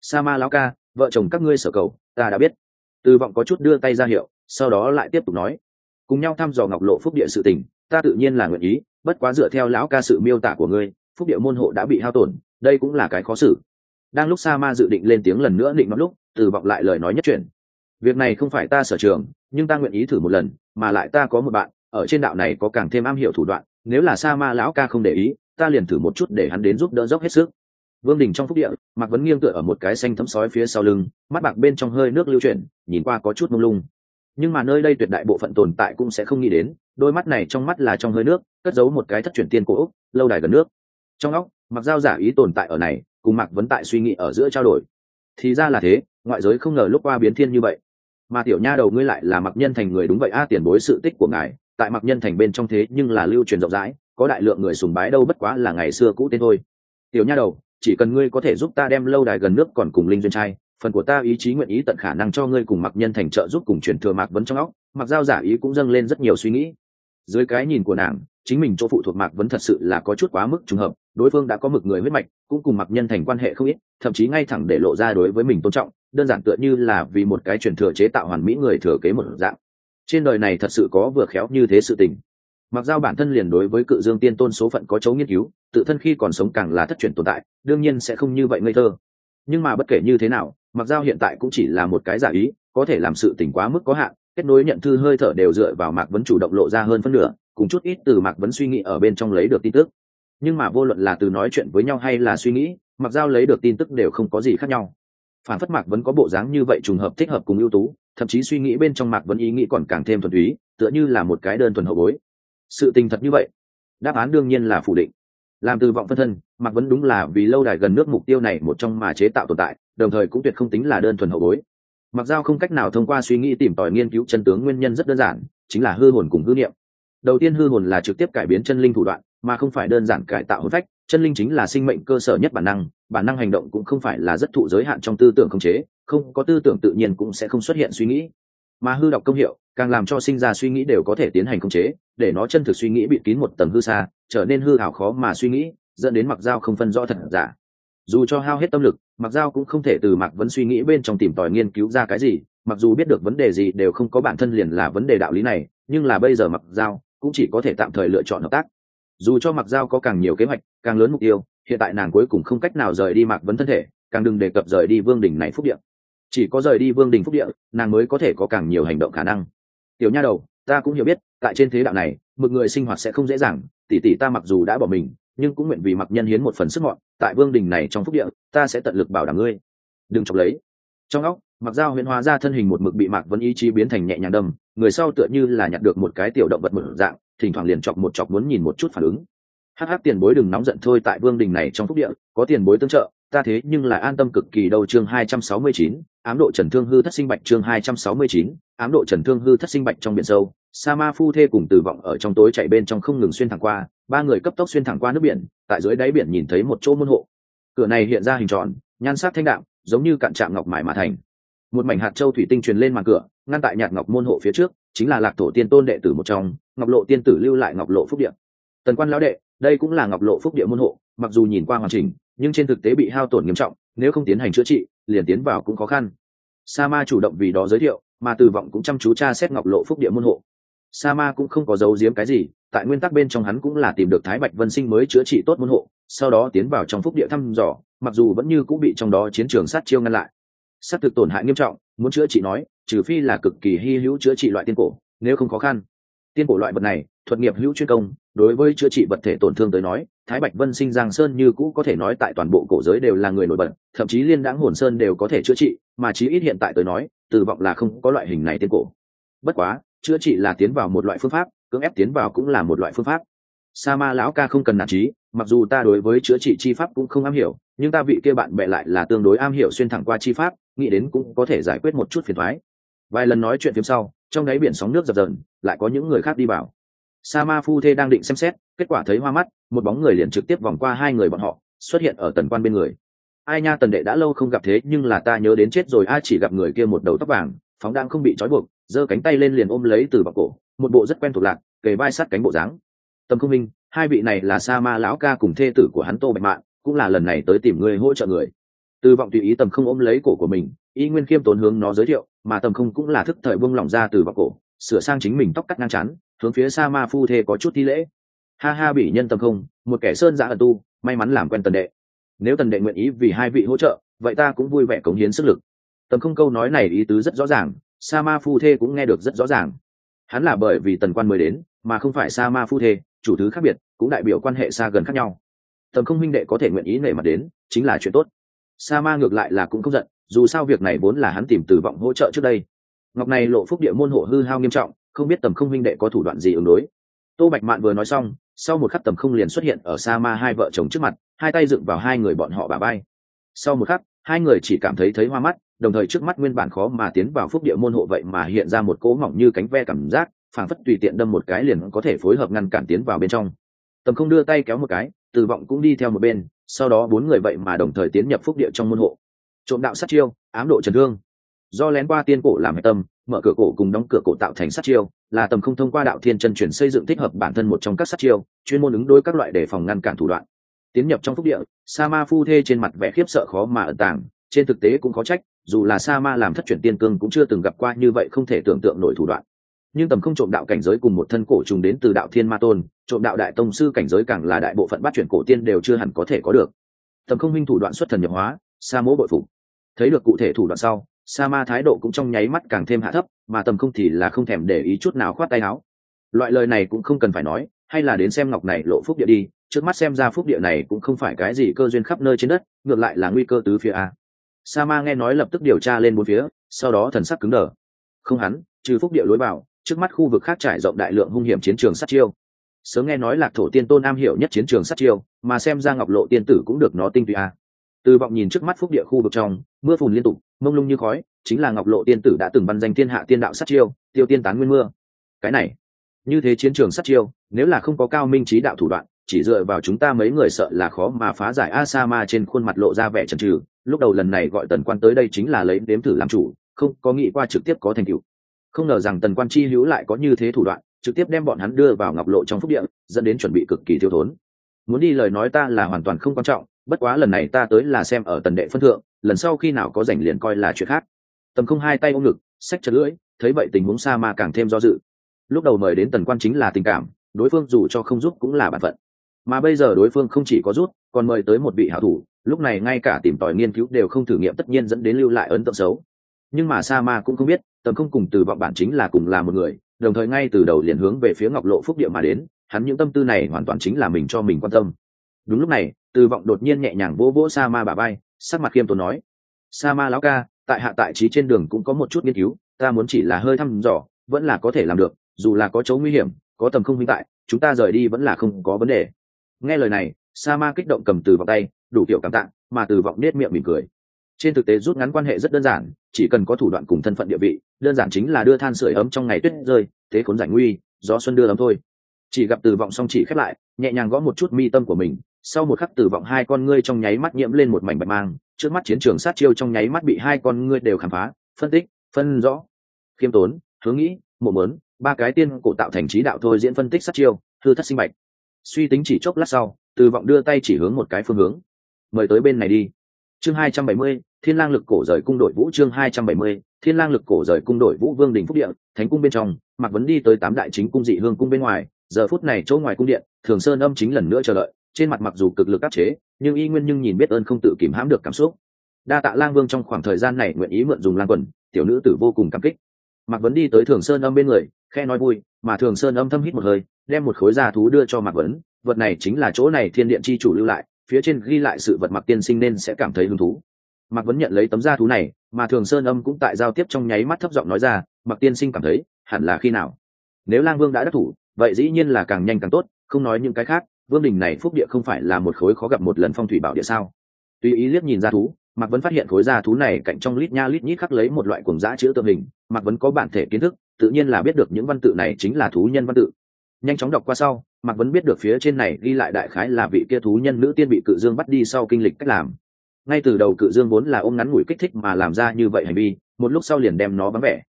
Sa ma lão ca, vợ chồng các ngươi sở cầu, ta đã biết. Từ vọng có chút đưa tay ra hiệu, sau đó lại tiếp tục nói. Cùng nhau thăm dò ngọc lộ phúc địa sự tình ta tự nhiên là nguyện ý, bất quá dựa theo lão ca sự miêu tả của ngươi, phúc địa môn hộ đã bị hao tổn, đây cũng là cái khó xử. Đang lúc sa ma dự định lên tiếng lần nữa định nói lúc, từ vọng lại lời nói nhất chuyển. Việc này không phải ta sở trường, nhưng ta nguyện ý thử một lần, mà lại ta có một bạn, ở trên đạo này có càng thêm am hiểu thủ đoạn, nếu là sa ma lão ca không để ý, ta liền thử một chút để hắn đến giúp đỡ dốc hết sức. Vương đình trong phúc địa, mạc vấn nghiêng tựa ở một cái xanh thấm sói phía sau lưng, mắt bạc bên trong hơi nước lưu chuyển, nhìn qua có chút mông lung nhưng mà nơi đây tuyệt đại bộ phận tồn tại cũng sẽ không nghĩ đến, đôi mắt này trong mắt là trong hơi nước, cất giấu một cái thất chuyển tiên cổ úc, lâu đài gần nước. Trong óc, mặc giao giả ý tồn tại ở này, cùng mạc vấn tại suy nghĩ ở giữa trao đổi. Thì ra là thế, ngoại giới không ngờ lúc qua biến thiên như vậy. Mà tiểu nha đầu ngươi lại là mặc nhân thành người đúng vậy a tiền bối sự tích của ngài, tại mặc nhân thành bên trong thế nhưng là lưu truyền rộng rãi, có đại lượng người sùng bái đâu bất quá là ngày xưa cũ tên thôi. Tiểu nha đầu, chỉ cần ngươi có thể giúp ta đem lâu đài gần nước còn cùng linh duyên trai phần của ta ý chí nguyện ý tận khả năng cho ngươi cùng mặc nhân thành trợ giúp cùng truyền thừa mạc vấn trong óc mặc giao giả ý cũng dâng lên rất nhiều suy nghĩ. Dưới cái nhìn của nàng, chính mình chỗ phụ thuộc mạc vấn thật sự là có chút quá mức trùng hợp, đối phương đã có mực người huyết mạch, cũng cùng mặc nhân thành quan hệ không ít, thậm chí ngay thẳng để lộ ra đối với mình tôn trọng, đơn giản tựa như là vì một cái truyền thừa chế tạo hoàn mỹ người thừa kế một dạng. Trên đời này thật sự có vừa khéo như thế sự tình. Mặc giao bản thân liền đối với cự dương tiên tôn số phận có chấu nghiên cứu, tự thân khi còn sống càng là thất truyền tồn tại, đương nhiên sẽ không như vậy ngây thơ. Nhưng mà bất kể như thế nào mặc giao hiện tại cũng chỉ là một cái giả ý, có thể làm sự tỉnh quá mức có hạn, kết nối nhận thư hơi thở đều dựa vào mạc vấn chủ động lộ ra hơn phân nửa, cùng chút ít từ mạc vấn suy nghĩ ở bên trong lấy được tin tức. Nhưng mà vô luận là từ nói chuyện với nhau hay là suy nghĩ mặc giao lấy được tin tức đều không có gì khác nhau. Phản phất mạc vẫn có bộ dáng như vậy trùng hợp thích hợp cùng ưu tú, thậm chí suy nghĩ bên trong mạc vẫn ý nghĩ còn càng thêm thuần túy, tựa như là một cái đơn thuần hậu bối. Sự tình thật như vậy? Đáp án đương nhiên là phủ định. Làm từ vọng phân thân mạc vẫn đúng là vì lâu đài gần nước mục tiêu này một trong mà chế tạo tồn tại, đồng thời cũng tuyệt không tính là đơn thuần hậu bối. Mặc giao không cách nào thông qua suy nghĩ tìm tòi nghiên cứu chân tướng nguyên nhân rất đơn giản, chính là hư hồn cùng hư niệm. Đầu tiên hư hồn là trực tiếp cải biến chân linh thủ đoạn, mà không phải đơn giản cải tạo hôn phách, chân linh chính là sinh mệnh cơ sở nhất bản năng bản năng hành động cũng không phải là rất thụ giới hạn trong tư tưởng khống chế, không có tư tưởng tự nhiên cũng sẽ không xuất hiện suy nghĩ. Mà hư đọc công hiệu, càng làm cho sinh ra suy nghĩ đều có thể tiến hành khống chế, để nó chân thực suy nghĩ bị kín một tầng hư xa, trở nên hư hảo khó mà suy nghĩ dẫn đến mặc dao không phân rõ thật giả. Dù cho hao hết tâm lực mặc dao cũng không thể từ mặc vấn suy nghĩ bên trong tìm tòi nghiên cứu ra cái gì, mặc dù biết được vấn đề gì đều không có bản thân liền là vấn đề đạo lý này, nhưng là bây giờ mặc dao cũng chỉ có thể tạm thời lựa chọn hợp tác. Dù cho mặc dao có càng nhiều kế hoạch, càng lớn mục tiêu, hiện tại nàng cuối cùng không cách nào rời đi mặc vấn thân thể, càng đừng đề cập rời đi vương đình này phúc điện chỉ có rời đi vương đình phúc địa, nàng mới có thể có càng nhiều hành động khả năng. Tiểu nha đầu, ta cũng hiểu biết, tại trên thế đạo này, một người sinh hoạt sẽ không dễ dàng, tỷ tỷ ta mặc dù đã bỏ mình nhưng cũng nguyện vì mặc nhân hiến một phần sức mọn tại vương đình này trong phúc địa, ta sẽ tận lực bảo đảm ngươi. Đừng chọc lấy. Trong óc, mặc dao huyễn hóa ra thân hình một mực bị mạc vẫn ý chí biến thành nhẹ nhàng đâm, người sau tựa như là nhặt được một cái tiểu động vật mở dạng, thỉnh thoảng liền chọc một chọc muốn nhìn một chút phản ứng. Hắc hắc tiền bối đừng nóng giận thôi, tại vương đình này trong phúc địa, có tiền bối tương trợ, ta thế nhưng là an tâm cực kỳ đầu chương hai trăm sáu mươi chín, ám độ trần thương hư thất sinh bạch. Chương hai trăm sáu mươi chín, ám độ trần thương hư thất sinh bạch trong biển sâu. Sa ma phu thê cùng tử vọng ở trong tối chạy bên trong không ngừng xuyên thẳng qua ba người cấp tốc xuyên thẳng qua nước biển, tại dưới đáy biển nhìn thấy một chỗ môn hộ. Cửa này hiện ra hình tròn, nhan sắc thanh đạm, giống như cạn trạm ngọc mải mà thành. Một mảnh hạt châu thủy tinh truyền lên màn cửa, ngăn tại nhạt ngọc môn hộ phía trước, chính là lạc thổ tiên tôn đệ tử một trong, ngọc lộ tiên tử lưu lại ngọc lộ phúc điện tần quan lão đệ, đây cũng là ngọc lộ phúc địa môn hộ, mặc dù nhìn qua hoàn chỉnh, nhưng trên thực tế bị hao tổn nghiêm trọng, nếu không tiến hành chữa trị, liền tiến vào cũng khó khăn. Sa ma chủ động vì đó giới thiệu, mà từ vọng cũng chăm chú tra xét ngọc lộ phúc địa môn hộ sa ma cũng không có giấu giếm cái gì, tại nguyên tắc bên trong hắn cũng là tìm được thái bạch vân sinh mới chữa trị tốt môn hộ, sau đó tiến vào trong phúc địa thăm dò, mặc dù vẫn như cũng bị trong đó chiến trường sát chiêu ngăn lại. Sát thực tổn hại nghiêm trọng, muốn chữa trị nói, trừ phi là cực kỳ hy hữu chữa trị loại tiên cổ, nếu không khó khăn. Tiên cổ loại vật này, thuật nghiệp hữu chuyên công, đối với chữa trị vật thể tổn thương tới nói, thái bạch vân sinh giang sơn như cũ có thể nói tại toàn bộ cổ giới đều là người nổi bật, thậm chí liên đáng hồn sơn đều có thể chữa trị, mà chí ít hiện tại tới nói từ vọng là không có loại hình này tiên cổ. Bất quá chữa trị là tiến vào một loại phương pháp, cưỡng ép tiến vào cũng là một loại phương pháp. Sa ma lão ca không cần nản trí mặc dù ta đối với chữa trị chi pháp cũng không am hiểu, nhưng ta vị kia bạn bè lại là tương đối am hiểu xuyên thẳng qua chi pháp, nghĩ đến cũng có thể giải quyết một chút phiền thoái vài lần nói chuyện phía sau, trong đáy biển sóng nước dập dần lại có những người khác đi vào. Sa ma phu thê đang định xem xét, kết quả thấy hoa mắt, một bóng người liền trực tiếp vòng qua hai người bọn họ, xuất hiện ở tần quan bên người. Ai nha tần đệ đã lâu không gặp thế, nhưng là ta nhớ đến chết rồi, ai chỉ gặp người kia một đầu tóc vàng, phóng đang không bị trói buộc giơ cánh tay lên liền ôm lấy từ bọc cổ, một bộ rất quen thuộc lạc, kề vai sát cánh bộ dáng. Tầm không minh, hai vị này là sa ma lão ca cùng thê tử của hắn tô bạch mạng cũng là lần này tới tìm người hỗ trợ người. Từ vọng tùy ý tầm không ôm lấy cổ của mình, y nguyên khiêm tốn hướng nó giới thiệu, mà tầm không cũng là thức thời buông lỏng ra từ bọc cổ, sửa sang chính mình tóc cắt ngang chắn hướng phía sa ma phu thê có chút thi lễ. Ha ha bị nhân tâm không, một kẻ sơn giã ở tu, may mắn làm quen tần đệ. Nếu tần đệ nguyện ý vì hai vị hỗ trợ, vậy ta cũng vui vẻ cống hiến sức lực. Tầm không câu nói này ý tứ rất rõ ràng sa ma phu thê cũng nghe được rất rõ ràng. Hắn là bởi vì tần quan mới đến, mà không phải sa ma phu thê, chủ thứ khác biệt, cũng đại biểu quan hệ xa gần khác nhau. Tầm không minh đệ có thể nguyện ý nể mặt đến, chính là chuyện tốt. Sa ma ngược lại là cũng không giận, dù sao việc này vốn là hắn tìm từ vọng hỗ trợ trước đây. Ngọc này lộ phúc địa môn hộ hư hao nghiêm trọng, không biết tầm không minh đệ có thủ đoạn gì ứng đối. Tô bạch mạn vừa nói xong, sau một khắc tầm không liền xuất hiện ở sa ma hai vợ chồng trước mặt, hai tay dựng vào hai người bọn họ bà bay sau một khắc, hai người chỉ cảm thấy thấy hoa mắt đồng thời trước mắt nguyên bản khó mà tiến vào phúc địa môn hộ vậy mà hiện ra một cỗ mỏng như cánh ve cảm giác, phảng phất tùy tiện đâm một cái liền có thể phối hợp ngăn cản tiến vào bên trong. Tầm không đưa tay kéo một cái từ vọng cũng đi theo một bên, sau đó bốn người vậy mà đồng thời tiến nhập phúc địa trong môn hộ. Trộm đạo sát chiêu, ám độ trần thương. Do lén qua tiên cổ làm tâm, mở cửa cổ cùng đóng cửa cổ tạo thành sát chiêu, là tầm không thông qua đạo thiên chân chuyển xây dựng thích hợp bản thân một trong các sát chiêu, chuyên môn ứng đối các loại đề phòng ngăn cản thủ đoạn. Tiến nhập trong phúc địa, sa ma phu thê trên mặt vẻ khiếp sợ khó mà ẩn tàng trên thực tế cũng có trách, dù là sa ma làm thất chuyển tiên cương cũng chưa từng gặp qua như vậy không thể tưởng tượng nổi thủ đoạn. Nhưng tầm không trộm đạo cảnh giới cùng một thân cổ trùng đến từ đạo thiên ma tôn, trộm đạo đại tông sư cảnh giới càng là đại bộ phận bắt chuyển cổ tiên đều chưa hẳn có thể có được. Tầm không minh thủ đoạn xuất thần nhập hóa sa mỗ bội phục. Thấy được cụ thể thủ đoạn sau sa ma thái độ cũng trong nháy mắt càng thêm hạ thấp, mà tầm không thì là không thèm để ý chút nào khoát tay áo. Loại lời này cũng không cần phải nói, hay là đến xem ngọc này lộ phúc địa đi, trước mắt xem ra phúc địa này cũng không phải cái gì cơ duyên khắp nơi trên đất, ngược lại là nguy cơ tứ phía a sa ma nghe nói lập tức điều tra lên bốn phía, sau đó thần sắc cứng đờ. Không hắn, trừ phúc địa lối vào, trước mắt khu vực khác trải rộng đại lượng hung hiểm chiến trường sát chiêu. Sớm nghe nói lạc thổ tiên tôn am hiểu nhất chiến trường sát chiêu, mà xem ra ngọc lộ tiên tử cũng được nó tinh tụy a à. từ vọng nhìn trước mắt phúc địa khu vực trong, mưa phùn liên tục, mông lung như khói, chính là ngọc lộ tiên tử đã từng văn danh thiên hạ tiên đạo sát chiêu, tiêu tiên tán nguyên mưa. Cái này, như thế chiến trường sát chiêu, nếu là không có cao minh trí đạo thủ đoạn chỉ dựa vào chúng ta mấy người sợ là khó mà phá giải Asama trên khuôn mặt lộ ra vẻ chần chừ. Lúc đầu lần này gọi tần quan tới đây chính là lấy đếm thử làm chủ, không có nghĩ qua trực tiếp có thành tựu. Không ngờ rằng tần quan chi hữu lại có như thế thủ đoạn, trực tiếp đem bọn hắn đưa vào ngọc lộ trong phúc địa, dẫn đến chuẩn bị cực kỳ thiếu thốn. Muốn đi lời nói ta là hoàn toàn không quan trọng, bất quá lần này ta tới là xem ở tần đệ phân thượng, lần sau khi nào có rảnh liền coi là chuyện khác. Tầm không hai tay ôm ngực sách chật lưỡi, thấy vậy tình huống sa ma càng thêm do dự. Lúc đầu mời đến tần quan chính là tình cảm, đối phương dù cho không giúp cũng là bản phận mà bây giờ đối phương không chỉ có rút, còn mời tới một vị hảo thủ, lúc này ngay cả tìm tòi nghiên cứu đều không thử nghiệm, tất nhiên dẫn đến lưu lại ấn tượng xấu. Nhưng mà sa ma cũng không biết, tầm không cùng từ vọng bản chính là cùng là một người, đồng thời ngay từ đầu liền hướng về phía ngọc lộ phúc địa mà đến, hắn những tâm tư này hoàn toàn chính là mình cho mình quan tâm. Đúng lúc này, từ vọng đột nhiên nhẹ nhàng vỗ vỗ sa ma bà bay sắc mặt khiêm tốn nói sa ma lão ca, tại hạ tại trí trên đường cũng có một chút nghiên cứu, ta muốn chỉ là hơi thăm dò, vẫn là có thể làm được, dù là có chỗ nguy hiểm, có tầm không minh tại, chúng ta rời đi vẫn là không có vấn đề nghe lời này sa ma kích động cầm từ vọng tay, đủ kiểu cảm tạng mà từ vọng nết miệng mỉm cười. Trên thực tế rút ngắn quan hệ rất đơn giản, chỉ cần có thủ đoạn cùng thân phận địa vị, đơn giản chính là đưa than sửa ấm trong ngày tuyết rơi, thế khốn giải nguy, gió xuân đưa ấm thôi. Chỉ gặp từ vọng song chỉ khép lại, nhẹ nhàng gõ một chút mi tâm của mình, sau một khắc từ vọng hai con ngươi trong nháy mắt nhiễm lên một mảnh bạch mang, trước mắt chiến trường sát chiêu trong nháy mắt bị hai con ngươi đều khám phá, phân tích, phân rõ. Khiêm tốn, hướng nghĩ mộ mớn, ba cái tiên cổ tạo thành trí đạo thôi diễn phân tích sát chiêu, thư thất sinh bạch suy tính chỉ chốc lát sau, từ vọng đưa tay chỉ hướng một cái phương hướng. Mời tới bên này đi. Chương hai trăm bảy mươi, thiên lang lực cổ rời cung đội vũ chương hai trăm bảy mươi, thiên lang lực cổ rời cung đội vũ vương đình phúc điện, thánh cung bên trong, mạc vấn đi tới tám đại chính cung dị hương cung bên ngoài, giờ phút này chỗ ngoài cung điện, thường sơn âm chính lần nữa chờ đợi, trên mặt mặc dù cực lực áp chế, nhưng y nguyên nhưng nhìn biết ơn không tự kìm hãm được cảm xúc. Đa tạ lang vương trong khoảng thời gian này nguyện ý mượn dùng lang quần, tiểu nữ tử vô cùng cảm kích. Mạc vấn đi tới thường sơn âm bên người khe nói vui, mà thường sơn âm thâm hít một hơi, đem một khối da thú đưa cho mạc vấn, vật này chính là chỗ này thiên điện chi chủ lưu lại, phía trên ghi lại sự vật mặc tiên sinh nên sẽ cảm thấy hứng thú. Mạc vấn nhận lấy tấm da thú này, mà thường sơn âm cũng tại giao tiếp trong nháy mắt thấp giọng nói ra mặc tiên sinh cảm thấy, hẳn là khi nào? Nếu lang vương đã đắc thủ, vậy dĩ nhiên là càng nhanh càng tốt, không nói những cái khác, vương đình này phúc địa không phải là một khối khó gặp một lần phong thủy bảo địa sao? Tuy ý liếc nhìn ra thú, mạc vấn phát hiện khối da thú này cạnh trong lít nha lít nhít khắc lấy một loại cuồng dã chữ tượng hình, mạc vấn có bản thể kiến thức tự nhiên là biết được những văn tự này chính là thú nhân văn tự. Nhanh chóng đọc qua sau, mạc vấn biết được phía trên này ghi lại đại khái là vị kia thú nhân nữ tiên bị cự dương bắt đi sau kinh lịch cách làm. Ngay từ đầu cự dương vốn là ôm ngắn ngủi kích thích mà làm ra như vậy hành vi, một lúc sau liền đem nó bắn vẻ.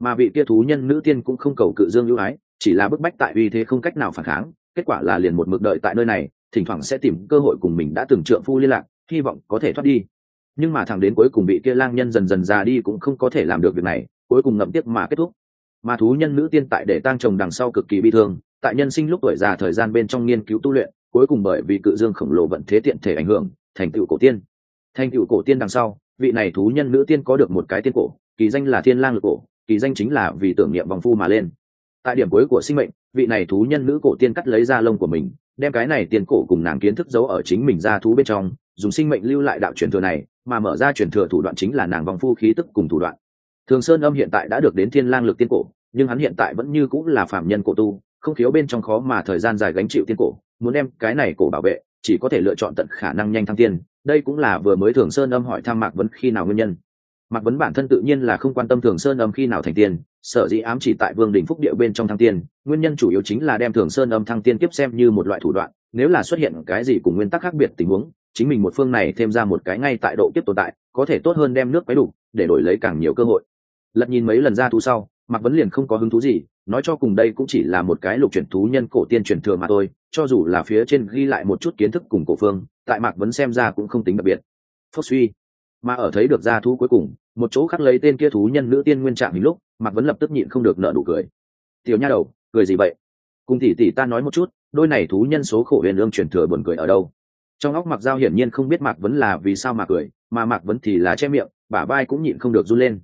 Mà vị kia thú nhân nữ tiên cũng không cầu cự dương ưu ái, chỉ là bức bách tại uy thế không cách nào phản kháng, kết quả là liền một mực đợi tại nơi này, thỉnh thoảng sẽ tìm cơ hội cùng mình đã từng trượng phu liên lạc, hy vọng có thể thoát đi. Nhưng mà thẳng đến cuối cùng bị kia lang nhân dần dần già đi cũng không có thể làm được việc này, cuối cùng ngậm tiếc mà kết thúc mà thú nhân nữ tiên tại để tang chồng đằng sau cực kỳ bi thương, tại nhân sinh lúc tuổi già thời gian bên trong nghiên cứu tu luyện, cuối cùng bởi vì cự dương khổng lồ vận thế tiện thể ảnh hưởng, thành tựu cổ tiên. Thành tựu cổ tiên đằng sau, vị này thú nhân nữ tiên có được một cái tiên cổ, kỳ danh là thiên lang lực cổ, kỳ danh chính là vì tưởng niệm vòng phu mà lên. Tại điểm cuối của sinh mệnh, vị này thú nhân nữ cổ tiên cắt lấy da lông của mình, đem cái này tiên cổ cùng nàng kiến thức giấu ở chính mình ra thú bên trong, dùng sinh mệnh lưu lại đạo truyền thừa này, mà mở ra truyền thừa thủ đoạn chính là nàng vòng phu khí tức cùng thủ đoạn thường sơn âm hiện tại đã được đến thiên lang lực tiên cổ, nhưng hắn hiện tại vẫn như cũng là phạm nhân cổ tu, không thiếu bên trong khó mà thời gian dài gánh chịu tiên cổ, muốn đem cái này cổ bảo vệ, chỉ có thể lựa chọn tận khả năng nhanh thăng tiên. Đây cũng là vừa mới thường sơn âm hỏi thăm mạc vấn khi nào nguyên nhân. Mạc vấn bản thân tự nhiên là không quan tâm thường sơn âm khi nào thành tiên, sở dĩ ám chỉ tại vương đình phúc địa bên trong thăng tiên. Nguyên nhân chủ yếu chính là đem thường sơn âm thăng tiên tiếp xem như một loại thủ đoạn, nếu là xuất hiện cái gì cùng nguyên tắc khác biệt tình huống, chính mình một phương này thêm ra một cái ngay tại độ tiếp tồn tại, có thể tốt hơn đem nước quấy đủ, để đổi lấy càng nhiều cơ hội lật nhìn mấy lần ra thú sau, mạc vấn liền không có hứng thú gì, nói cho cùng đây cũng chỉ là một cái lục chuyển thú nhân cổ tiên truyền thừa mà thôi, cho dù là phía trên ghi lại một chút kiến thức cùng cổ phương, tại mạc vấn xem ra cũng không tính đặc biệt. Phúc suy. Mà ở thấy được ra thú cuối cùng, một chỗ khác lấy tên kia thú nhân nữ tiên nguyên trạng hình lúc, mạc vấn lập tức nhịn không được nợ nụ cười. Tiểu nha đầu, cười gì vậy? Cùng tỷ tỷ ta nói một chút, đôi này thú nhân số khổ huyền lương truyền thừa buồn cười ở đâu? Trong óc mạc giao hiển nhiên không biết mạc vấn là vì sao mà cười, mà mạc vấn thì là che miệng, bả vai cũng nhịn không được run lên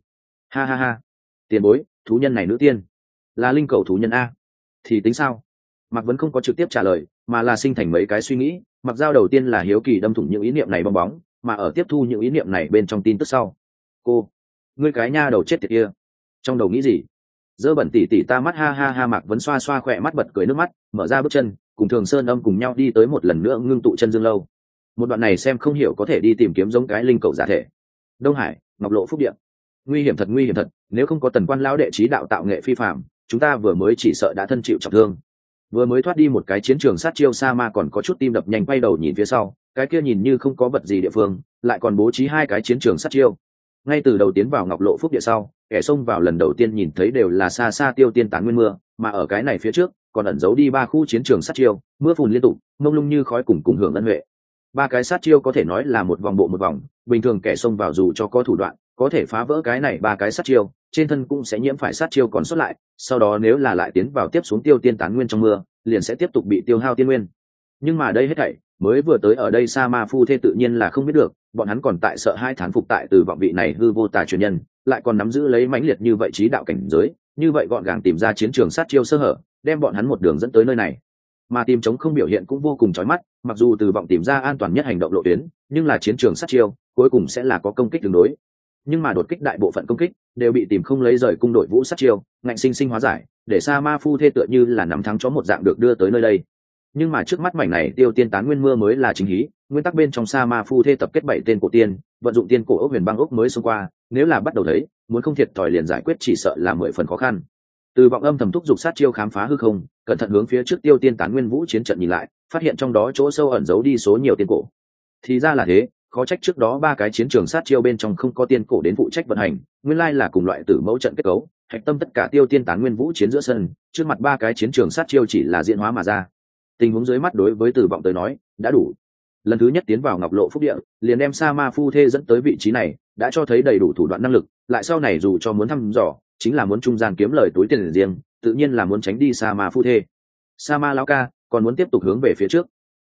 ha ha ha. Tiền bối, thú nhân này nữ tiên. Là linh cầu thú nhân a. Thì tính sao? Mạc vẫn không có trực tiếp trả lời, mà là sinh thành mấy cái suy nghĩ. Mặc giao đầu tiên là hiếu kỳ đâm thủng những ý niệm này bong bóng, mà ở tiếp thu những ý niệm này bên trong tin tức sau. Cô, ngươi cái nha đầu chết tiệt kia. Trong đầu nghĩ gì? Dơ bẩn tỉ tỉ ta mắt, ha ha ha, mạc vẫn xoa xoa khỏe mắt bật cười nước mắt, mở ra bước chân, cùng thường sơn âm cùng nhau đi tới một lần nữa ngưng tụ chân dương lâu. Một đoạn này xem không hiểu có thể đi tìm kiếm giống cái linh cầu giả thể. Đông hải, ngọc lộ phúc điện nguy hiểm thật, nguy hiểm thật. Nếu không có tần quan lão đệ trí đạo tạo nghệ phi phạm chúng ta vừa mới chỉ sợ đã thân chịu trọng thương. Vừa mới thoát đi một cái chiến trường sát chiêu sa ma còn có chút tim đập nhanh quay đầu nhìn phía sau, cái kia nhìn như không có vật gì địa phương, lại còn bố trí hai cái chiến trường sát chiêu. Ngay từ đầu tiến vào ngọc lộ phúc địa sau, kẻ xông vào lần đầu tiên nhìn thấy đều là xa xa tiêu tiên tán nguyên mưa, mà ở cái này phía trước, còn ẩn giấu đi ba khu chiến trường sát chiêu, mưa phùn liên tục, mông lung như khói cùng cùng hưởng ân huệ. Ba cái sát chiêu có thể nói là một vòng bộ một vòng, bình thường kẻ xông vào dù cho có thủ đoạn có thể phá vỡ cái này ba cái sát chiêu, trên thân cũng sẽ nhiễm phải sát chiêu còn sót lại, sau đó nếu là lại tiến vào tiếp xuống tiêu tiên tán nguyên trong mưa, liền sẽ tiếp tục bị tiêu hao tiên nguyên. Nhưng mà đây hết thảy, mới vừa tới ở đây sa ma phu thê tự nhiên là không biết được, bọn hắn còn tại sợ hai thán phục tại từ vọng vị này hư vô tà truyền nhân, lại còn nắm giữ lấy mãnh liệt như vậy trí đạo cảnh giới, như vậy gọn gàng tìm ra chiến trường sát chiêu sơ hở, đem bọn hắn một đường dẫn tới nơi này. Mà tìm chống không biểu hiện cũng vô cùng chói mắt, mặc dù từ vọng tìm ra an toàn nhất hành động lộ tuyến, nhưng là chiến trường sát chiêu, cuối cùng sẽ là có công kích tương đối nhưng mà đột kích đại bộ phận công kích đều bị tìm không lấy rời cung đội vũ sát chiêu, ngạnh sinh sinh hóa giải, để sa ma phu thê tựa như là nắm thắng chó một dạng được đưa tới nơi đây. Nhưng mà trước mắt mảnh này tiêu tiên tán nguyên mưa mới là chính hí, nguyên tắc bên trong sa ma phu thê tập kết bảy tên cổ tiên, vận dụng tiên cổ ốc huyền băng ốc mới xông qua, nếu là bắt đầu thấy, muốn không thiệt thòi liền giải quyết chỉ sợ là mười phần khó khăn. Từ vọng âm thầm thúc giục sát chiêu khám phá hư không, cẩn thận hướng phía trước tiêu tiên tán nguyên vũ chiến trận nhìn lại, phát hiện trong đó chỗ sâu ẩn giấu đi số nhiều tiên cổ. Thì ra là thế khó trách trước đó ba cái chiến trường sát chiêu bên trong không có tiên cổ đến phụ trách vận hành, nguyên lai là cùng loại tử mẫu trận kết cấu, hạch tâm tất cả tiêu tiên tán nguyên vũ chiến giữa sân, trước mặt ba cái chiến trường sát chiêu chỉ là diễn hóa mà ra. Tình huống dưới mắt đối với tử vọng tới nói, đã đủ. Lần thứ nhất tiến vào ngọc lộ phúc địa, liền đem sa ma phu thê dẫn tới vị trí này, đã cho thấy đầy đủ thủ đoạn năng lực, lại sau này dù cho muốn thăm dò, chính là muốn trung gian kiếm lời túi tiền riêng, tự nhiên là muốn tránh đi sa ma phu thê. Sa ma lão ca, còn muốn tiếp tục hướng về phía trước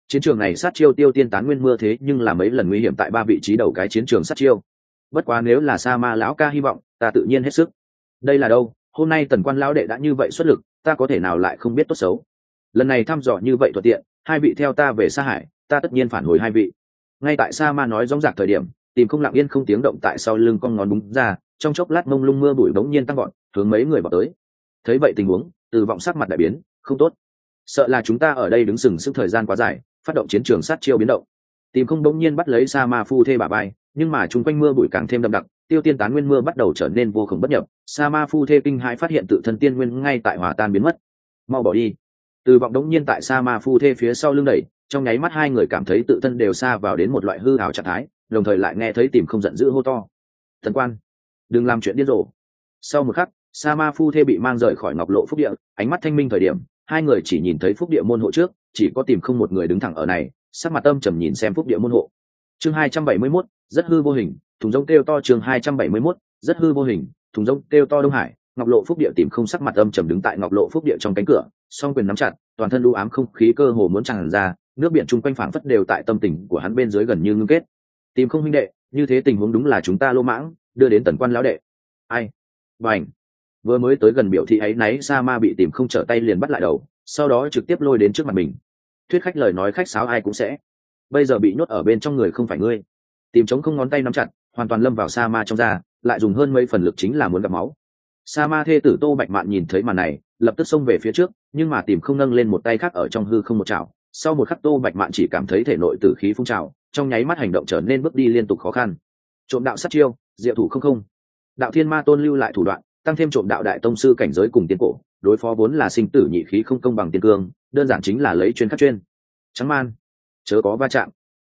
chiến trường này sát chiêu tiêu tiên tán nguyên mưa thế nhưng là mấy lần nguy hiểm tại ba vị trí đầu cái chiến trường sát chiêu. Bất quá nếu là sa ma lão ca hy vọng, ta tự nhiên hết sức. Đây là đâu? Hôm nay tần quan lão đệ đã như vậy xuất lực, ta có thể nào lại không biết tốt xấu? Lần này thăm dò như vậy thuận tiện, hai vị theo ta về sa hải, ta tất nhiên phản hồi hai vị. Ngay tại sa ma nói rõ rạc thời điểm, tìm không lặng yên không tiếng động tại sau lưng con ngón búng ra, trong chốc lát mông lung mưa bụi bỗng nhiên tăng gọn hướng mấy người vào tới. Thấy vậy tình huống, từ vọng sắc mặt đại biến, không tốt. Sợ là chúng ta ở đây đứng sừng sức thời gian quá dài phát động chiến trường sát chiêu biến động. Tìm không bỗng nhiên bắt lấy sa ma phu thê bà bay nhưng mà chung quanh mưa bụi càng thêm đậm đặc, tiêu tiên tán nguyên mưa bắt đầu trở nên vô khổng bất nhập. Sa ma phu thê kinh hãi phát hiện tự thân tiên nguyên ngay tại hòa tan biến mất. Mau bỏ đi. Từ vọng đống nhiên tại sa ma phu thê phía sau lưng đẩy, trong nháy mắt hai người cảm thấy tự thân đều xa vào đến một loại hư hào trạng thái, đồng thời lại nghe thấy tìm không giận dữ hô to. Thần quan, đừng làm chuyện điên rồ. Sau một khắc, sa ma phu thê bị mang rời khỏi ngọc lộ phúc địa, ánh mắt thanh minh thời điểm, hai người chỉ nhìn thấy phúc địa môn hộ trước chỉ có tìm không một người đứng thẳng ở này sắc mặt âm trầm nhìn xem phúc địa môn hộ. Chương hai trăm bảy mươi 271, rất hư vô hình thùng rông kêu to chương hai trăm bảy mươi 271, rất hư vô hình thùng rông kêu to đông hải ngọc lộ phúc địa tìm không sắc mặt âm trầm đứng tại ngọc lộ phúc địa trong cánh cửa song quyền nắm chặt toàn thân đu ám không khí cơ hồ muốn tràn ra nước biển chung quanh phảng phất đều tại tâm tình của hắn bên dưới gần như ngưng kết. Tìm không huynh đệ như thế tình huống đúng là chúng ta lô mãng đưa đến tần quan lão đệ. Ai? Vành vừa mới tới gần biểu thị ấy náy sa ma bị tìm không trở tay liền bắt lại đầu sau đó trực tiếp lôi đến trước mặt mình. Thuyết khách lời nói khách sáo ai cũng sẽ. Bây giờ bị nhốt ở bên trong người không phải ngươi. Tìm chống không ngón tay nắm chặt, hoàn toàn lâm vào sa ma trong da, lại dùng hơn mấy phần lực chính là muốn gặp máu. Sa ma thê tử tô bạch mạn nhìn thấy màn này, lập tức xông về phía trước, nhưng mà tìm không nâng lên một tay khác ở trong hư không một chảo. Sau một khắc tô bạch mạn chỉ cảm thấy thể nội tử khí phun trào, trong nháy mắt hành động trở nên bước đi liên tục khó khăn. Trộm đạo sát chiêu, diệu thủ không không. Đạo thiên ma tôn lưu lại thủ đoạn, tăng thêm trộm đạo đại tông sư cảnh giới cùng tiến cổ đối phó vốn là sinh tử nhị khí không công bằng tiên cương, đơn giản chính là lấy chuyên khắc chuyên. Trắng man, chớ có va chạm.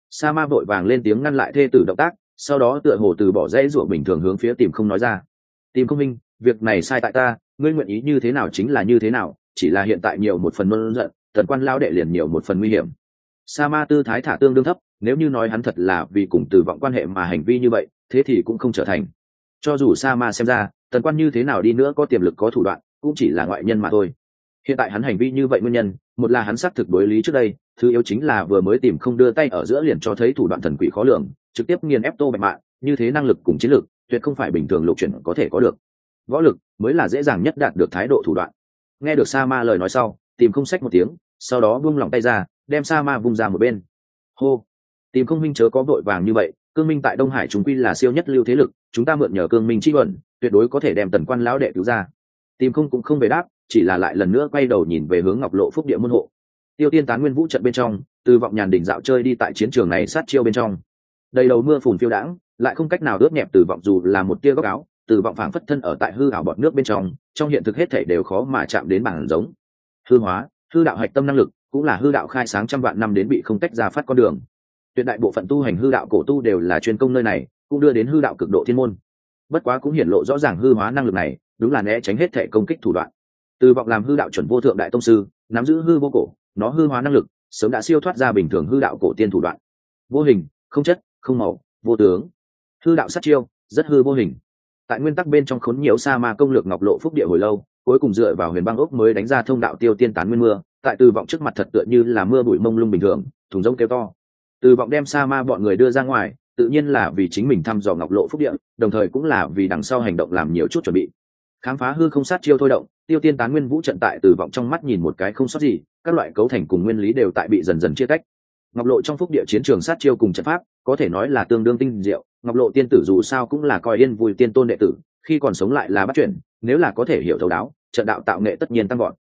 Sa ma vội vàng lên tiếng ngăn lại thê tử động tác, sau đó tựa hồ từ bỏ dãy ruộng bình thường hướng phía tìm không nói ra. Tìm không minh, việc này sai tại ta, ngươi nguyện ý như thế nào chính là như thế nào, chỉ là hiện tại nhiều một phần mơn giận thần quan lao đệ liền nhiều một phần nguy hiểm. Sa ma tư thái thả tương đương thấp, nếu như nói hắn thật là vì cùng từ vọng quan hệ mà hành vi như vậy, thế thì cũng không trở thành. Cho dù sa ma xem ra tần quan như thế nào đi nữa có tiềm lực có thủ đoạn cũng chỉ là ngoại nhân mà thôi. Hiện tại hắn hành vi như vậy nguyên nhân một là hắn xác thực đối lý trước đây thứ yếu chính là vừa mới tìm không đưa tay ở giữa liền cho thấy thủ đoạn thần quỷ khó lường trực tiếp nghiền ép tô bạch mạn, như thế năng lực cùng chiến lược tuyệt không phải bình thường lục chuyển có thể có được. Võ lực mới là dễ dàng nhất đạt được thái độ thủ đoạn. Nghe được sa ma lời nói sau tìm không sách một tiếng sau đó buông lỏng tay ra đem sa ma vung ra một bên. Hô! Tìm không minh chớ có vội vàng như vậy cương minh tại đông hải chúng quy là siêu nhất lưu thế lực chúng ta mượn nhờ cương minh chi luận tuyệt đối có thể đem tần quan lão đệ cứu ra tìm không cũng không về đáp, chỉ là lại lần nữa quay đầu nhìn về hướng ngọc lộ phúc địa môn hộ. Tiêu tiên tán nguyên vũ trận bên trong, từ vọng nhàn đỉnh dạo chơi đi tại chiến trường này sát chiêu bên trong. Đầy đầu mưa phùn phiêu đãng, lại không cách nào ướt nhẹp từ vọng dù là một tia góc áo, từ vọng phảng phất thân ở tại hư ảo bọt nước bên trong trong hiện thực hết thể đều khó mà chạm đến bản giống. Hư hóa, hư đạo hạch tâm năng lực, cũng là hư đạo khai sáng trăm vạn năm đến bị không tách ra phát con đường. Tuyệt đại bộ phận tu hành hư đạo cổ tu đều là chuyên công nơi này, cũng đưa đến hư đạo cực độ thiên môn. Bất quá cũng hiển lộ rõ ràng hư hóa năng lực này đúng là né tránh hết thể công kích thủ đoạn. Từ vọng làm hư đạo chuẩn vô thượng đại tông sư, nắm giữ hư vô cổ, nó hư hóa năng lực, sớm đã siêu thoát ra bình thường hư đạo cổ tiên thủ đoạn. Vô hình, không chất, không màu, vô tướng. Hư đạo sát chiêu, rất hư vô hình. Tại nguyên tắc bên trong khốn nhiều sa ma công lược ngọc lộ phúc địa hồi lâu, cuối cùng dựa vào huyền băng ốc mới đánh ra thông đạo tiêu tiên tán nguyên mưa, tại từ vọng trước mặt thật tựa như là mưa bụi mông lung bình thường, thùng rông kêu to. Từ vọng đem sa ma bọn người đưa ra ngoài, tự nhiên là vì chính mình thăm dò ngọc lộ phúc địa, đồng thời cũng là vì đằng sau hành động làm nhiều chút chuẩn bị khám phá hư không sát chiêu thôi động, tiêu tiên tán nguyên vũ trận tại từ vọng trong mắt nhìn một cái không sót gì, các loại cấu thành cùng nguyên lý đều tại bị dần dần chia cách ngọc lộ trong phúc địa chiến trường sát chiêu cùng trận pháp, có thể nói là tương đương tinh diệu, ngọc lộ tiên tử dù sao cũng là coi yên vui tiên tôn đệ tử, khi còn sống lại là bắt chuyển nếu là có thể hiểu thấu đáo, trận đạo tạo nghệ tất nhiên tăng gọn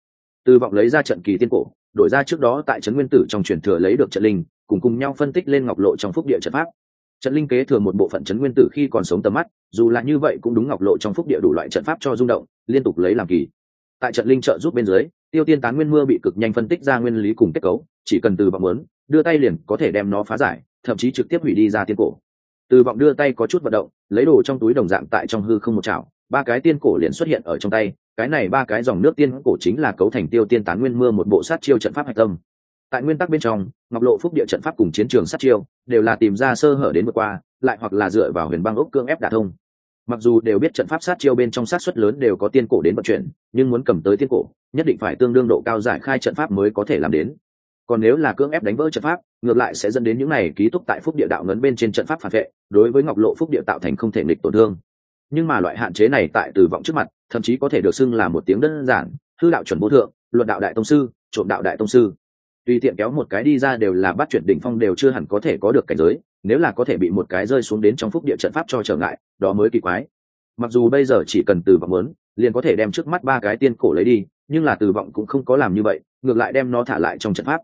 từ vọng lấy ra trận kỳ tiên cổ, đổi ra trước đó tại trấn nguyên tử trong truyền thừa lấy được trận linh, cùng cùng nhau phân tích lên ngọc lộ trong phúc địa trận pháp trận linh kế thừa một bộ phận trấn nguyên tử khi còn sống tầm mắt, dù là như vậy cũng đúng ngọc lộ trong phúc địa đủ loại trận pháp cho rung động, liên tục lấy làm kỳ. Tại trận linh trợ giúp bên dưới, tiêu tiên tán nguyên mưa bị cực nhanh phân tích ra nguyên lý cùng kết cấu, chỉ cần từ vọng muốn, đưa tay liền có thể đem nó phá giải, thậm chí trực tiếp hủy đi ra tiên cổ. Từ vọng đưa tay có chút vận động, lấy đồ trong túi đồng dạng tại trong hư không một chảo, ba cái tiên cổ liền xuất hiện ở trong tay, cái này ba cái dòng nước tiên cổ chính là cấu thành tiêu tiên tán nguyên mưa một bộ sát chiêu trận pháp hạch tâm tại nguyên tắc bên trong, ngọc lộ phúc địa trận pháp cùng chiến trường sát chiêu đều là tìm ra sơ hở đến vượt qua, lại hoặc là dựa vào huyền băng ốc cương ép đả thông. Mặc dù đều biết trận pháp sát chiêu bên trong sát xuất lớn đều có tiên cổ đến vận chuyển, nhưng muốn cầm tới tiên cổ, nhất định phải tương đương độ cao giải khai trận pháp mới có thể làm đến. Còn nếu là cưỡng ép đánh vỡ trận pháp, ngược lại sẽ dẫn đến những này ký túc tại phúc địa đạo ngấn bên trên trận pháp phản vệ, đối với ngọc lộ phúc địa tạo thành không thể nghịch tổn thương. Nhưng mà loại hạn chế này tại từ vọng trước mặt, thậm chí có thể được xưng là một tiếng đơn giản, hư đạo chuẩn vô thượng, luận đạo đại tông sư, trộm đạo đại tông sư tùy tiện kéo một cái đi ra đều là bắt chuyển đỉnh phong đều chưa hẳn có thể có được cảnh giới, nếu là có thể bị một cái rơi xuống đến trong phúc địa trận pháp cho trở ngại, đó mới kỳ quái. Mặc dù bây giờ chỉ cần từ vọng muốn, liền có thể đem trước mắt ba cái tiên cổ lấy đi, nhưng là từ vọng cũng không có làm như vậy, ngược lại đem nó thả lại trong trận pháp.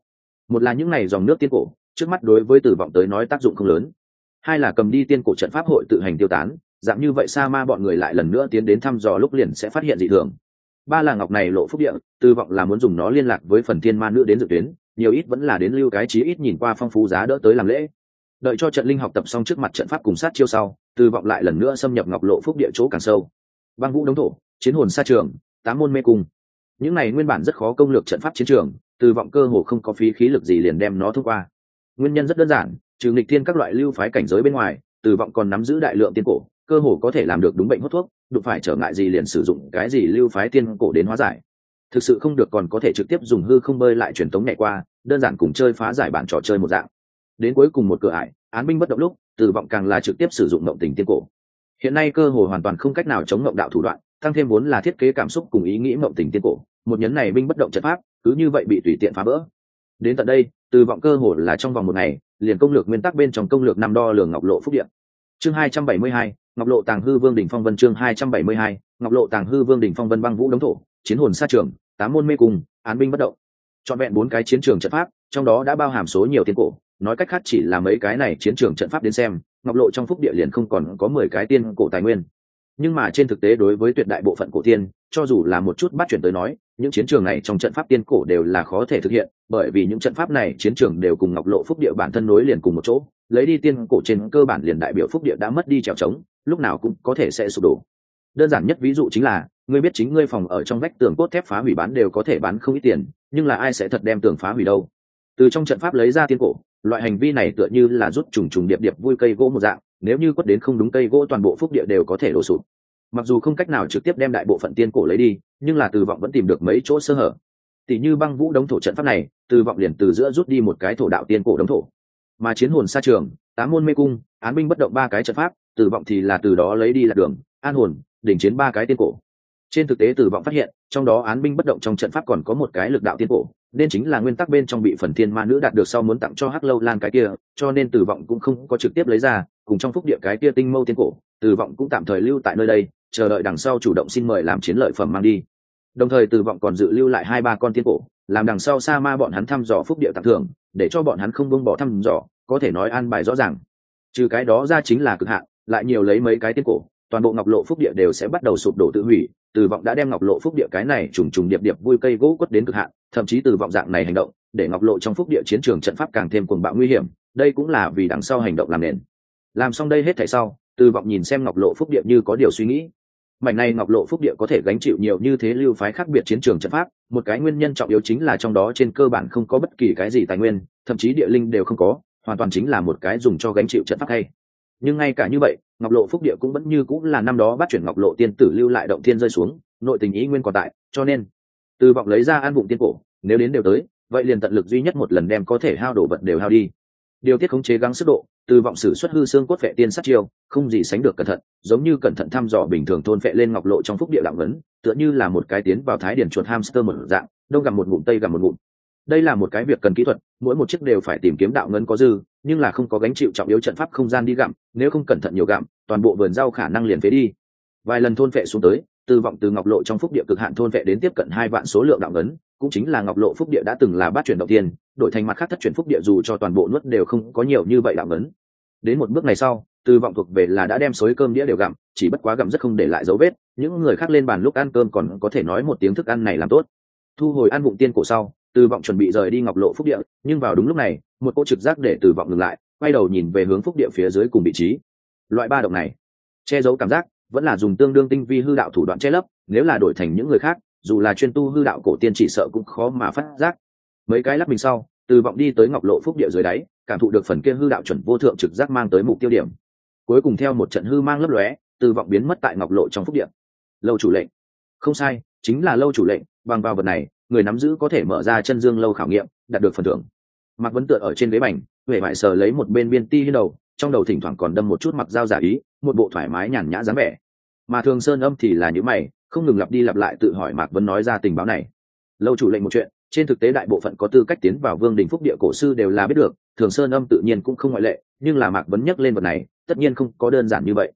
Một là những này dòng nước tiên cổ, trước mắt đối với từ vọng tới nói tác dụng không lớn. Hai là cầm đi tiên cổ trận pháp hội tự hành tiêu tán, dạng như vậy sa ma bọn người lại lần nữa tiến đến thăm dò lúc liền sẽ phát hiện dị thường. Ba là ngọc này lộ phúc địa, từ vọng là muốn dùng nó liên lạc với phần thiên ma nữ đến dự tuyến nhiều ít vẫn là đến lưu cái chí ít nhìn qua phong phú giá đỡ tới làm lễ. Đợi cho trận linh học tập xong trước mặt trận pháp cùng sát chiêu sau, từ vọng lại lần nữa xâm nhập ngọc lộ phúc địa chỗ càng sâu. Băng vũ đống thổ, chiến hồn sa trường, tám môn mê cung. Những này nguyên bản rất khó công lược trận pháp chiến trường, từ vọng cơ hồ không có phí khí lực gì liền đem nó thông qua. Nguyên nhân rất đơn giản, trừ nghịch thiên các loại lưu phái cảnh giới bên ngoài, từ vọng còn nắm giữ đại lượng tiên cổ, cơ hồ có thể làm được đúng bệnh hút thuốc, đụng phải trở ngại gì liền sử dụng cái gì lưu phái tiên cổ đến hóa giải thực sự không được còn có thể trực tiếp dùng hư không bơi lại truyền tống nhảy qua, đơn giản cùng chơi phá giải bản trò chơi một dạng. Đến cuối cùng một cửa ải, án binh bất động lúc, từ vọng càng là trực tiếp sử dụng mộng tình tiên cổ. Hiện nay cơ hồ hoàn toàn không cách nào chống mộng đạo thủ đoạn, tăng thêm vốn là thiết kế cảm xúc cùng ý nghĩ mộng tình tiên cổ. Một nhấn này binh bất động trận pháp, cứ như vậy bị tùy tiện phá vỡ. Đến tận đây, từ vọng cơ hồ là trong vòng một ngày, liền công lược nguyên tắc bên trong công lược năm đo lường ngọc lộ phúc điện chương hai trăm bảy mươi hai ngọc lộ tàng hư vương đỉnh phong vân chương hai trăm bảy mươi hai, ngọc lộ tàng hư vương đỉnh phong vân băng vũ đống thổ, chiến hồn xa trường, tám môn mê cung, án binh bất động. Chọn vẹn bốn cái chiến trường trận pháp, trong đó đã bao hàm số nhiều tiên cổ. Nói cách khác chỉ là mấy cái này chiến trường trận pháp đến xem, ngọc lộ trong phúc địa liền không còn có mười cái tiên cổ tài nguyên. Nhưng mà trên thực tế đối với tuyệt đại bộ phận cổ tiên, cho dù là một chút bắt chuyển tới nói, những chiến trường này trong trận pháp tiên cổ đều là khó thể thực hiện, bởi vì những trận pháp này chiến trường đều cùng ngọc lộ phúc địa bản thân nối liền cùng một chỗ lấy đi tiên cổ trên cơ bản liền đại biểu phúc địa đã mất đi trèo trống, lúc nào cũng có thể sẽ sụp đổ. Đơn giản nhất ví dụ chính là, ngươi biết chính ngươi phòng ở trong vách tường cốt thép phá hủy bán đều có thể bán không ít tiền, nhưng là ai sẽ thật đem tường phá hủy đâu? Từ trong trận pháp lấy ra tiên cổ, loại hành vi này tựa như là rút trùng trùng điệp điệp vui cây gỗ một dạng, nếu như quất đến không đúng cây gỗ toàn bộ phúc địa đều có thể đổ sụp. Mặc dù không cách nào trực tiếp đem đại bộ phận tiên cổ lấy đi, nhưng là từ vọng vẫn tìm được mấy chỗ sơ hở. Tỷ như băng vũ đống thổ trận pháp này, từ vọng liền từ giữa rút đi một cái thổ đạo tiên cổ đống thổ mà chiến hồn xa trường, tám môn mê cung, án binh bất động ba cái trận pháp, tử vọng thì là từ đó lấy đi là đường, an hồn, đỉnh chiến ba cái tiên cổ. Trên thực tế tử vọng phát hiện, trong đó án binh bất động trong trận pháp còn có một cái lực đạo tiên cổ, nên chính là nguyên tắc bên trong bị phần thiên ma nữ đạt được sau muốn tặng cho hắc lâu lan cái kia, cho nên tử vọng cũng không có trực tiếp lấy ra, cùng trong phúc địa cái kia tinh mâu tiên cổ, tử vọng cũng tạm thời lưu tại nơi đây, chờ đợi đằng sau chủ động xin mời làm chiến lợi phẩm mang đi. Đồng thời tử vọng còn dự lưu lại hai ba con tiên cổ làm đằng sau sa ma bọn hắn thăm dò phúc địa tặng thưởng, để cho bọn hắn không bông bỏ thăm dò, có thể nói an bài rõ ràng. Trừ cái đó ra chính là cực hạn, lại nhiều lấy mấy cái tiên cổ, toàn bộ ngọc lộ phúc địa đều sẽ bắt đầu sụp đổ tự hủy. Từ vọng đã đem ngọc lộ phúc địa cái này trùng trùng điệp điệp vui cây gỗ quất đến cực hạn, thậm chí từ vọng dạng này hành động, để ngọc lộ trong phúc địa chiến trường trận pháp càng thêm cuồng bạo nguy hiểm, đây cũng là vì đằng sau hành động làm nền. Làm xong đây hết thảy sau, từ vọng nhìn xem ngọc lộ phúc địa như có điều suy nghĩ mảnh này ngọc lộ phúc địa có thể gánh chịu nhiều như thế lưu phái khác biệt chiến trường trận pháp, một cái nguyên nhân trọng yếu chính là trong đó trên cơ bản không có bất kỳ cái gì tài nguyên, thậm chí địa linh đều không có, hoàn toàn chính là một cái dùng cho gánh chịu trận pháp hay. Nhưng ngay cả như vậy, ngọc lộ phúc địa cũng vẫn như cũng là năm đó bắt chuyển ngọc lộ tiên tử lưu lại động thiên rơi xuống, nội tình ý nguyên còn tại, cho nên, từ vọng lấy ra an bụng tiên cổ, nếu đến đều tới, vậy liền tận lực duy nhất một lần đem có thể hao đổ vật đều hao đi điều tiết khống chế gắng sức độ, từ vọng sử xuất hư xương cốt vệ tiên sát chiêu, không gì sánh được cẩn thận, giống như cẩn thận thăm dò bình thường thôn vệ lên ngọc lộ trong phúc địa lạng vấn tựa như là một cái tiến vào thái điển chuột hamster một dạng, đông gặm một ngụm, tây gặm một ngụm. Đây là một cái việc cần kỹ thuật, mỗi một chiếc đều phải tìm kiếm đạo ngân có dư, nhưng là không có gánh chịu trọng yếu trận pháp không gian đi gặm, nếu không cẩn thận nhiều gặm, toàn bộ vườn rau khả năng liền phế đi. Vài lần thôn vệ xuống tới, từ vọng từ ngọc lộ trong phúc địa cực hạn thôn vệ đến tiếp cận hai vạn số lượng đạo ngấn cũng chính là ngọc lộ phúc địa đã từng là bát chuyển đầu tiên, đổi thành mặt khác thất chuyển phúc địa dù cho toàn bộ nuốt đều không có nhiều như vậy đạo ngấn đến một bước này sau, từ vọng thuộc về là đã đem xối cơm đĩa đều gặm, chỉ bất quá gặm rất không để lại dấu vết, những người khác lên bàn lúc ăn cơm còn có thể nói một tiếng thức ăn này làm tốt. Thu hồi ăn bụng tiên cổ sau, từ vọng chuẩn bị rời đi ngọc lộ phúc địa, nhưng vào đúng lúc này, một cô trực giác để từ vọng ngừng lại, quay đầu nhìn về hướng phúc địa phía dưới cùng vị trí. Loại ba động này, che giấu cảm giác, vẫn là dùng tương đương tinh vi hư đạo thủ đoạn che lấp, nếu là đổi thành những người khác dù là chuyên tu hư đạo cổ tiên chỉ sợ cũng khó mà phát giác. Mấy cái lắp mình sau, từ vọng đi tới ngọc lộ phúc địa dưới đáy, cảm thụ được phần kia hư đạo chuẩn vô thượng trực giác mang tới mục tiêu điểm. Cuối cùng theo một trận hư mang lấp lóe, từ vọng biến mất tại ngọc lộ trong phúc địa. Lâu chủ lệnh. Không sai, chính là lâu chủ lệnh, bằng vào vật này, người nắm giữ có thể mở ra chân dương lâu khảo nghiệm, đạt được phần thưởng. Mặc vấn tựa ở trên ghế bành huệ mại sờ lấy một bên biên ti lên đầu, trong đầu thỉnh thoảng còn đâm một chút mặc dao giả ý, một bộ thoải mái nhàn nhã dáng vẻ. Mà thường sơn âm thì là những mày không ngừng lặp đi lặp lại tự hỏi mạc vấn nói ra tình báo này. Lâu chủ lệnh một chuyện, trên thực tế đại bộ phận có tư cách tiến vào vương đình phúc địa cổ sư đều là biết được, thường sơn âm tự nhiên cũng không ngoại lệ, nhưng là mạc vấn nhắc lên vật này, tất nhiên không có đơn giản như vậy.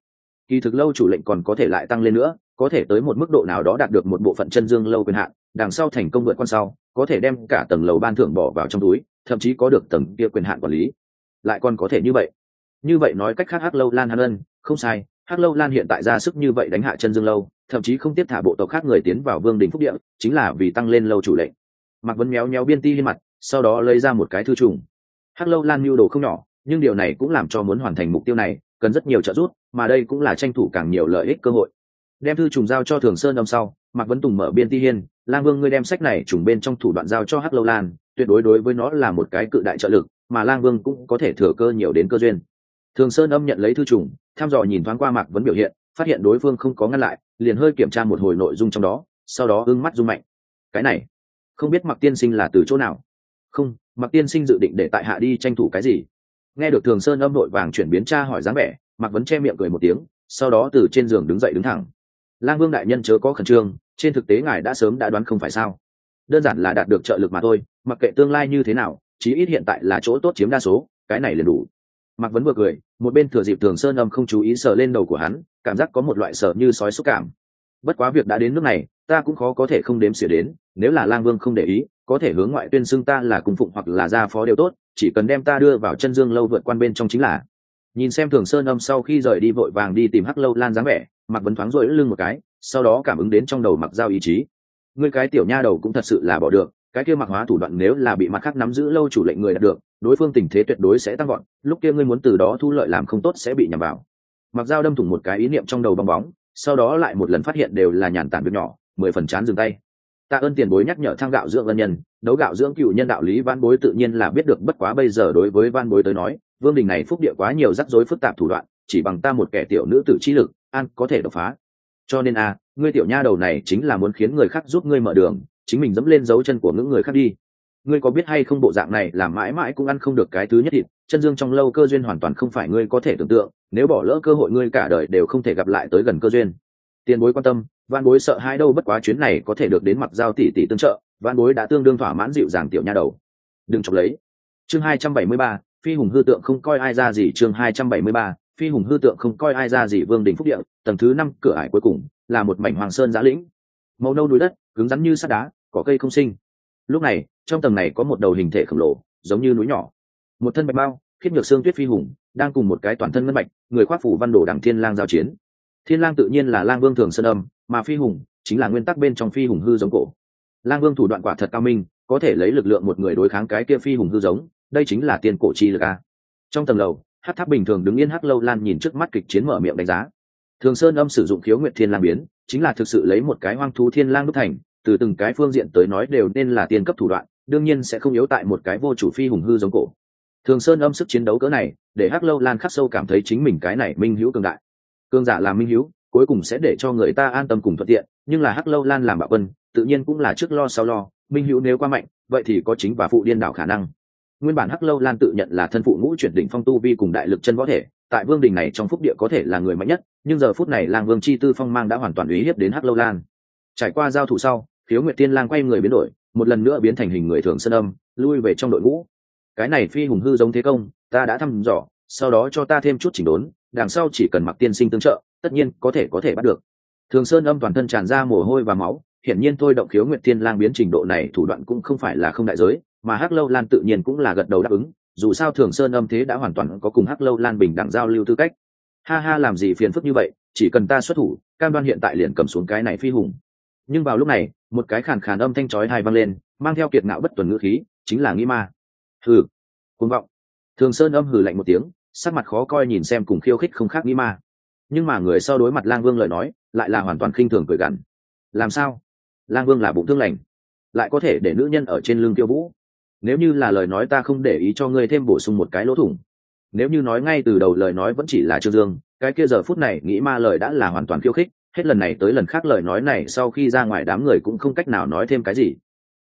Kỳ thực lâu chủ lệnh còn có thể lại tăng lên nữa, có thể tới một mức độ nào đó đạt được một bộ phận chân dương lâu quyền hạn, đằng sau thành công vượt quan sau, có thể đem cả tầng lầu ban thưởng bỏ vào trong túi, thậm chí có được tầng kia quyền hạn quản lý. Lại còn có thể như vậy. Như vậy nói cách khác hắc lâu lan hàn ân, không sai hắc lâu lan hiện tại ra sức như vậy đánh hạ chân dương lâu, thậm chí không tiếp thả bộ tộc khác người tiến vào vương đình phúc địa, chính là vì tăng lên lâu chủ lệnh. Mặc vấn méo méo biên ti lên mặt, sau đó lấy ra một cái thư trùng. Hắc lâu lan mưu đồ không nhỏ, nhưng điều này cũng làm cho muốn hoàn thành mục tiêu này, cần rất nhiều trợ giúp, mà đây cũng là tranh thủ càng nhiều lợi ích cơ hội. Đem thư trùng giao cho thường sơn âm sau, mạc vấn tùng mở biên ti hiên, lang vương ngươi đem sách này trùng bên trong thủ đoạn giao cho hắc lâu lan, tuyệt đối đối với nó là một cái cự đại trợ lực, mà lang vương cũng có thể thừa cơ nhiều đến cơ duyên. Thường sơn âm nhận lấy thư trùng tham dò nhìn thoáng qua mạc vấn biểu hiện, phát hiện đối phương không có ngăn lại, liền hơi kiểm tra một hồi nội dung trong đó, sau đó ưng mắt rung mạnh. Cái này, không biết mặc tiên sinh là từ chỗ nào? Không mặc tiên sinh dự định để tại hạ đi tranh thủ cái gì? Nghe được thường sơn âm nội vàng chuyển biến tra hỏi dáng vẻ, mạc vấn che miệng cười một tiếng, sau đó từ trên giường đứng dậy đứng thẳng. Lang vương đại nhân chớ có khẩn trương, trên thực tế ngài đã sớm đã đoán không phải sao? Đơn giản là đạt được trợ lực mà thôi, mặc kệ tương lai như thế nào, chí ít hiện tại là chỗ tốt chiếm đa số, cái này liền đủ. Mạc vấn vừa cười một bên thừa dịp thường sơn âm không chú ý sờ lên đầu của hắn, cảm giác có một loại sợ như sói xúc cảm. Bất quá việc đã đến nước này, ta cũng khó có thể không đếm xỉa đến, nếu là lang vương không để ý, có thể hướng ngoại tuyên xưng ta là cung phụng hoặc là gia phó đều tốt, chỉ cần đem ta đưa vào chân dương lâu vượt quan bên trong chính là. Nhìn xem thường sơn âm sau khi rời đi vội vàng đi tìm hắc lâu lan dáng vẻ mặc vấn thoáng rỗi lưng một cái, sau đó cảm ứng đến trong đầu mặc giao ý chí. Người cái tiểu nha đầu cũng thật sự là bỏ được cái kia mặc hóa thủ đoạn nếu là bị mặt khác nắm giữ lâu chủ lệnh người đạt được, đối phương tình thế tuyệt đối sẽ tăng gọn lúc kia ngươi muốn từ đó thu lợi làm không tốt sẽ bị nhầm vào. Mặc dao đâm thủng một cái ý niệm trong đầu bong bóng, sau đó lại một lần phát hiện đều là nhàn tản việc nhỏ, mười phần chán dừng tay. Tạ ơn tiền bối nhắc nhở thang gạo dưỡng ân nhân, đấu gạo dưỡng cựu nhân đạo lý văn bối tự nhiên là biết được, bất quá bây giờ đối với văn bối tới nói, vương đình này phúc địa quá nhiều rắc rối phức tạp thủ đoạn, chỉ bằng ta một kẻ tiểu nữ tử trí lực, an có thể đột phá. Cho nên a, ngươi tiểu nha đầu này chính là muốn khiến người khác giúp ngươi mở đường chính mình dẫm lên dấu chân của những người khác đi. Ngươi có biết hay không bộ dạng này là mãi mãi cũng ăn không được cái thứ nhất thịt, chân dương trong lâu cơ duyên hoàn toàn không phải ngươi có thể tưởng tượng, nếu bỏ lỡ cơ hội ngươi cả đời đều không thể gặp lại tới gần cơ duyên. Tiền bối quan tâm văn bối sợ hai đâu bất quá chuyến này có thể được đến mặt giao tỷ tỷ tương trợ văn bối đã tương đương thỏa mãn dịu dàng tiểu nha đầu. Đừng chọc lấy. Chương hai trăm bảy mươi ba, phi hùng hư tượng không coi ai ra gì, chương hai trăm bảy mươi ba, phi hùng hư tượng không coi ai ra gì, vương đình phúc địa, tầng thứ năm, cửa ải cuối cùng, là một mảnh hoàng sơn giã lĩnh. Màu nâu núi đất cứng rắn như sắt đá, có cây không sinh. Lúc này, trong tầng này có một đầu hình thể khổng lồ, giống như núi nhỏ. Một thân bạch bao, khiết nhược xương tuyết phi hùng, đang cùng một cái toàn thân ngân bạch, người khoác phủ văn đồ đằng thiên lang giao chiến. Thiên lang tự nhiên là lang vương thường sơn âm, mà phi hùng chính là nguyên tắc bên trong phi hùng hư giống cổ. Lang vương thủ đoạn quả thật cao minh, có thể lấy lực lượng một người đối kháng cái kia phi hùng hư giống, đây chính là tiên cổ chi lực a. Trong tầng lầu hát tháp bình thường đứng yên hắc lâu lan nhìn trước mắt kịch chiến mở miệng đánh giá. Thường sơn âm sử dụng khiếu nguyện thiên lang biến chính là thực sự lấy một cái hoang thú thiên lang đúc thành, từ từng cái phương diện tới nói đều nên là tiên cấp thủ đoạn, đương nhiên sẽ không yếu tại một cái vô chủ phi hùng hư giống cổ. Thường sơn âm sức chiến đấu cỡ này, để hắc lâu lan khắc sâu cảm thấy chính mình cái này minh hữu cường đại. Cương giả làm minh hữu, cuối cùng sẽ để cho người ta an tâm cùng thuận tiện, nhưng là hắc lâu lan làm bạo quân, tự nhiên cũng là trước lo sau lo, minh hữu nếu quá mạnh, vậy thì có chính và phụ điên đảo khả năng. Nguyên bản hắc lâu lan tự nhận là thân phụ ngũ chuyển đỉnh phong tu vi cùng đại lực chân võ thể tại vương đình này trong phúc địa có thể là người mạnh nhất, nhưng giờ phút này lang vương chi tư phong mang đã hoàn toàn uy hiếp đến hắc lâu lan. Trải qua giao thủ sau, khiếu nguyệt tiên lang quay người biến đổi, một lần nữa biến thành hình người thường sơn âm, lui về trong đội ngũ. Cái này phi hùng hư giống thế công, ta đã thăm dò, sau đó cho ta thêm chút chỉnh đốn, đằng sau chỉ cần mặc tiên sinh tương trợ, tất nhiên có thể có thể bắt được. Thường sơn âm toàn thân tràn ra mồ hôi và máu, hiển nhiên thôi động khiếu nguyệt tiên lang biến trình độ này thủ đoạn cũng không phải là không đại giới, mà hắc lâu lan tự nhiên cũng là gật đầu đáp ứng dù sao thường sơn âm thế đã hoàn toàn có cùng hắc lâu lan bình đẳng giao lưu tư cách. Ha ha, làm gì phiền phức như vậy, chỉ cần ta xuất thủ, cam đoan hiện tại liền cầm xuống cái này phi hùng. Nhưng vào lúc này, một cái khàn khàn âm thanh chói hai vang lên, mang theo kiệt ngạo bất tuần ngữ khí, chính là nghĩ ma. Hừ côn vọng. Thường sơn âm hừ lạnh một tiếng, sắc mặt khó coi nhìn xem cùng khiêu khích không khác nghĩ ma. Nhưng mà người sau đối mặt lang vương lời nói, lại là hoàn toàn khinh thường cười gằn. Làm sao? Lang vương là bụng thương lành. Lại có thể để nữ nhân ở trên lưng tiêu vũ nếu như là lời nói ta không để ý cho ngươi thêm bổ sung một cái lỗ thủng. Nếu như nói ngay từ đầu lời nói vẫn chỉ là trương dương, cái kia giờ phút này nghĩ ma lời đã là hoàn toàn khiêu khích, hết lần này tới lần khác lời nói này sau khi ra ngoài đám người cũng không cách nào nói thêm cái gì.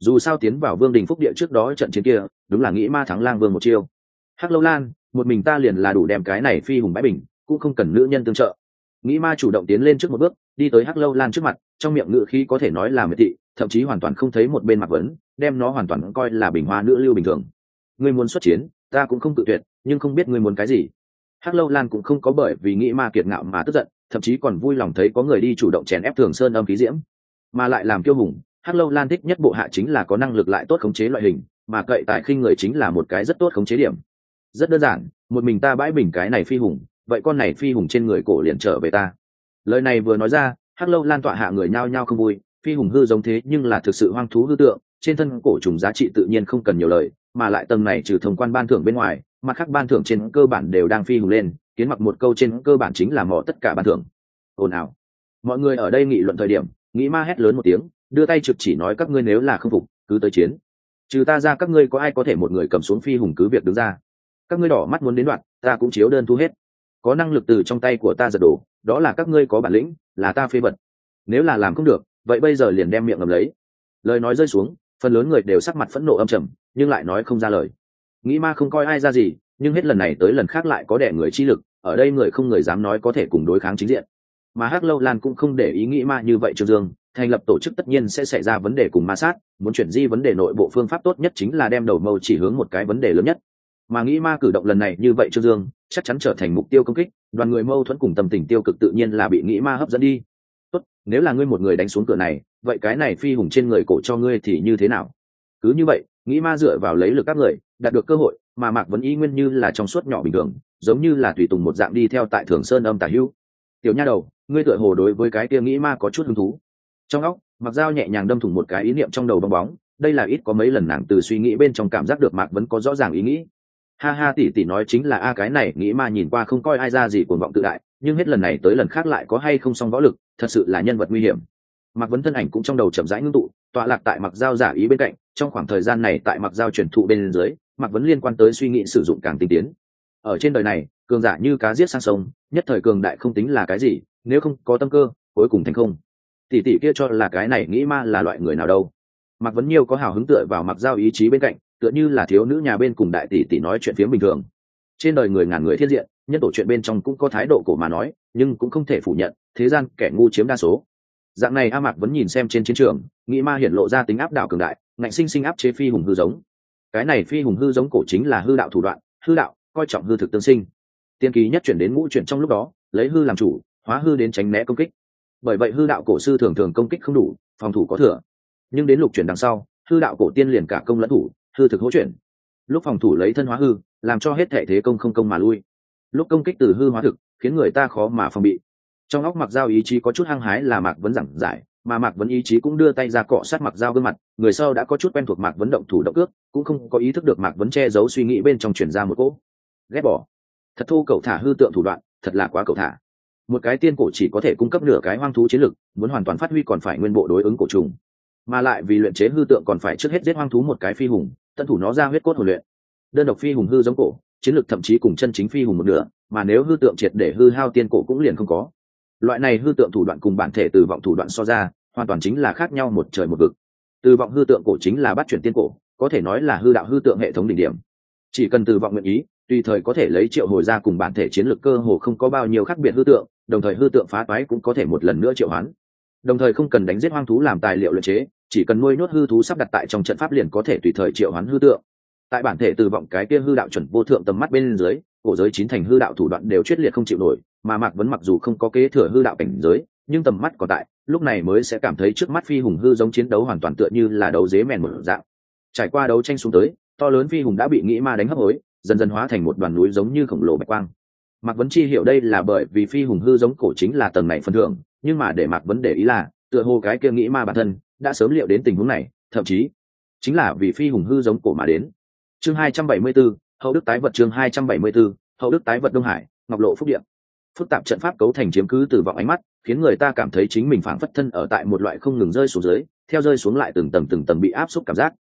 Dù sao tiến vào vương đình phúc địa trước đó trận chiến kia, đúng là nghĩ ma thắng lang vương một chiêu. Hắc lâu lan, một mình ta liền là đủ đem cái này phi hùng bãi bình, cũng không cần nữ nhân tương trợ. Nghĩ ma chủ động tiến lên trước một bước, đi tới hắc lâu lan trước mặt, trong miệng ngự khí có thể nói là miệt thị thậm chí hoàn toàn không thấy một bên mặt vấn, đem nó hoàn toàn coi là bình hoa nữ lưu bình thường. Ngươi muốn xuất chiến, ta cũng không tự tuyệt, nhưng không biết ngươi muốn cái gì. Hắc lâu lan cũng không có bởi vì nghĩ ma kiệt ngạo mà tức giận, thậm chí còn vui lòng thấy có người đi chủ động chèn ép thường sơn âm khí diễm. Mà lại làm kiêu hùng, hắc lâu lan thích nhất bộ hạ chính là có năng lực lại tốt khống chế loại hình, mà cậy tại khinh người chính là một cái rất tốt khống chế điểm. Rất đơn giản, một mình ta bãi bình cái này phi hùng, vậy con này phi hùng trên người cổ liền trở về ta. Lời này vừa nói ra, hắc lâu lan tọa hạ người nhao nhao không vui phi hùng hư giống thế nhưng là thực sự hoang thú hư tượng, trên thân cổ trùng giá trị tự nhiên không cần nhiều lời, mà lại tầng này trừ thông quan ban thưởng bên ngoài, mặt khác ban thưởng trên cơ bản đều đang phi hùng lên, kiến mặc một câu trên cơ bản chính là mỏ tất cả ban thưởng. Ồn ào. Mọi người ở đây nghị luận thời điểm, nghĩ ma hét lớn một tiếng, đưa tay trực chỉ nói các ngươi nếu là không phục, cứ tới chiến. Trừ ta ra các ngươi có ai có thể một người cầm xuống phi hùng cứ việc đứng ra? Các ngươi đỏ mắt muốn đến đoạn, ta cũng chiếu đơn thu hết. Có năng lực từ trong tay của ta giật đổ, đó là các ngươi có bản lĩnh, là ta phê vật. Nếu là làm không được vậy bây giờ liền đem miệng ngầm lấy. Lời nói rơi xuống, phần lớn người đều sắc mặt phẫn nộ âm trầm, nhưng lại nói không ra lời. Nghĩ ma không coi ai ra gì, nhưng hết lần này tới lần khác lại có đẻ người chi lực, ở đây người không người dám nói có thể cùng đối kháng chính diện. Mà hắc lâu lan cũng không để ý nghĩ ma như vậy trương dương, thành lập tổ chức tất nhiên sẽ xảy ra vấn đề cùng ma sát, muốn chuyển di vấn đề nội bộ phương pháp tốt nhất chính là đem đầu mâu chỉ hướng một cái vấn đề lớn nhất. Mà nghĩ ma cử động lần này như vậy trương dương, chắc chắn trở thành mục tiêu công kích, đoàn người mâu thuẫn cùng tâm tình tiêu cực tự nhiên là bị nghĩ ma hấp dẫn đi nếu là ngươi một người đánh xuống cửa này, vậy cái này phi hùng trên người cổ cho ngươi thì như thế nào? Cứ như vậy, nghĩ ma dựa vào lấy lực các người, đạt được cơ hội, mà mạc vẫn y nguyên như là trong suốt nhỏ bình thường, giống như là tùy tùng một dạng đi theo tại thường sơn âm tả hữu tiểu nha đầu, ngươi tựa hồ đối với cái kia nghĩ ma có chút hứng thú. Trong óc mặc dao nhẹ nhàng đâm thủng một cái ý niệm trong đầu bong bóng, đây là ít có mấy lần nàng từ suy nghĩ bên trong cảm giác được mạc vẫn có rõ ràng ý nghĩ ha ha tỷ tỷ nói chính là a, cái này nghĩ ma nhìn qua không coi ai ra gì cuồng vọng tự đại, nhưng hết lần này tới lần khác lại có hay không xong võ lực, thật sự là nhân vật nguy hiểm. Mặc vấn thân ảnh cũng trong đầu chậm rãi ngưng tụ, tọa lạc tại mặc Giao giả ý bên cạnh, trong khoảng thời gian này tại mặc Giao truyền thụ bên dưới mặc vấn liên quan tới suy nghĩ sử dụng càng tinh tiến. Ở trên đời này, cường giả như cá giết sang sông, nhất thời cường đại không tính là cái gì, nếu không có tâm cơ, cuối cùng thành không. Tỷ tỷ kia cho là cái này nghĩ ma là loại người nào đâu. Mặc vấn nhiều có hào hứng tựa vào mặc Giao ý chí bên cạnh tựa như là thiếu nữ nhà bên cùng đại tỷ tỷ nói chuyện phiếm bình thường. Trên đời người ngàn người thiết diện, nhân tổ chuyện bên trong cũng có thái độ cổ mà nói, nhưng cũng không thể phủ nhận, thế gian kẻ ngu chiếm đa số. Dạng này a mạc vẫn nhìn xem trên chiến trường, nghĩ ma hiển lộ ra tính áp đảo cường đại, ngạnh sinh sinh áp chế phi hùng hư giống. Cái này phi hùng hư giống cổ chính là hư đạo thủ đoạn, hư đạo, coi trọng hư thực tương sinh. Tiên ký nhất chuyển đến ngũ chuyển trong lúc đó, lấy hư làm chủ, hóa hư đến tránh né công kích. Bởi vậy hư đạo cổ sư thường thường công kích không đủ, phòng thủ có thừa. Nhưng đến lục chuyển đằng sau, hư đạo cổ tiên liền cả công lẫn thủ hư thực hỗ chuyển. Lúc phòng thủ lấy thân hóa hư, làm cho hết thể thế công không công mà lui. Lúc công kích từ hư hóa thực, khiến người ta khó mà phòng bị. Trong óc mặc dao ý chí có chút hăng hái là mạc vấn giảng giải, mà mạc vấn ý chí cũng đưa tay ra cọ sát mặc dao gương mặt, người sau đã có chút quen thuộc mạc vấn động thủ động ước cũng không có ý thức được mạc vấn che giấu suy nghĩ bên trong chuyển ra một cỗ. Ghét bỏ. Thật thu cậu thả hư tượng thủ đoạn, thật là quá cậu thả. Một cái tiên cổ chỉ có thể cung cấp nửa cái hoang thú chiến lực, muốn hoàn toàn phát huy còn phải nguyên bộ đối ứng cổ trùng mà lại vì luyện chế hư tượng còn phải trước hết giết hoang thú một cái phi hùng tận thủ nó ra huyết cốt hồi luyện. Đơn độc phi hùng hư giống cổ, chiến lược thậm chí cùng chân chính phi hùng một nửa, mà nếu hư tượng triệt để hư hao tiên cổ cũng liền không có. Loại này hư tượng thủ đoạn cùng bản thể từ vọng thủ đoạn so ra, hoàn toàn chính là khác nhau một trời một vực. Từ vọng hư tượng cổ chính là bắt chuyển tiên cổ, có thể nói là hư đạo hư tượng hệ thống đỉnh điểm. Chỉ cần từ vọng nguyện ý, tùy thời có thể lấy triệu hồi ra cùng bản thể chiến lược cơ hồ không có bao nhiêu khác biệt hư tượng, đồng thời hư tượng phá toái cũng có thể một lần nữa triệu hoán đồng thời không cần đánh giết hoang thú làm tài liệu luyện chế, chỉ cần nuôi nhốt hư thú sắp đặt tại trong trận pháp liền có thể tùy thời triệu hoán hư tượng. Tại bản thể từ vọng cái kia hư đạo chuẩn vô thượng tầm mắt bên dưới, cổ giới chín thành hư đạo thủ đoạn đều quyết liệt không chịu nổi, mà mạc vấn mặc dù không có kế thừa hư đạo cảnh giới, nhưng tầm mắt còn tại, lúc này mới sẽ cảm thấy trước mắt phi hùng hư giống chiến đấu hoàn toàn tựa như là đấu dế mèn một dạng. Trải qua đấu tranh xuống tới, to lớn phi hùng đã bị nghĩ ma đánh hấp hối, dần dần hóa thành một đoàn núi giống như khổng lồ bạch quang. Mạc vấn chi hiểu đây là bởi vì phi hùng hư giống cổ chính là tầng này phân thưởng nhưng mà để mạc vấn đề ý là tựa hồ cái kia nghĩ ma bản thân đã sớm liệu đến tình huống này thậm chí chính là vì phi hùng hư giống cổ mà đến. Chương 274, hậu đức tái vật chương 274, hậu đức tái vật đông hải ngọc lộ phúc điện. Phức tạp trận pháp cấu thành chiếm cứ từ vọng ánh mắt khiến người ta cảm thấy chính mình phảng phất thân ở tại một loại không ngừng rơi xuống dưới theo rơi xuống lại từng tầng từng tầng bị áp suất cảm giác.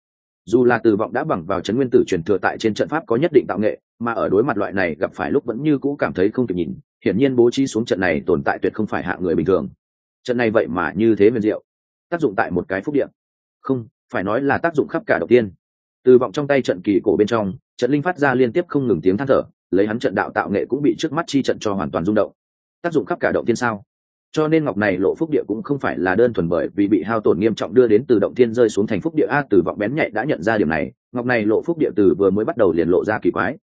Dù là từ vọng đã bằng vào chấn nguyên tử truyền thừa tại trên trận pháp có nhất định tạo nghệ mà ở đối mặt loại này gặp phải lúc vẫn như cũ cảm thấy không kịp nhìn hiển nhiên bố trí xuống trận này tồn tại tuyệt không phải hạ người bình thường. Trận này vậy mà như thế huyền diệu, tác dụng tại một cái phúc điện không, phải nói là tác dụng khắp cả đầu tiên. Từ vọng trong tay trận kỳ cổ bên trong, trận linh phát ra liên tiếp không ngừng tiếng than thở, lấy hắn trận đạo tạo nghệ cũng bị trước mắt chi trận cho hoàn toàn rung động. Tác dụng khắp cả động tiên sao? Cho nên ngọc này lộ phúc địa cũng không phải là đơn thuần bởi vì bị hao tổn nghiêm trọng đưa đến từ động tiên rơi xuống thành phúc địa a, từ vọng bén nhạy đã nhận ra điểm này, ngọc này lộ phúc địa từ vừa mới bắt đầu liền lộ ra kỳ quái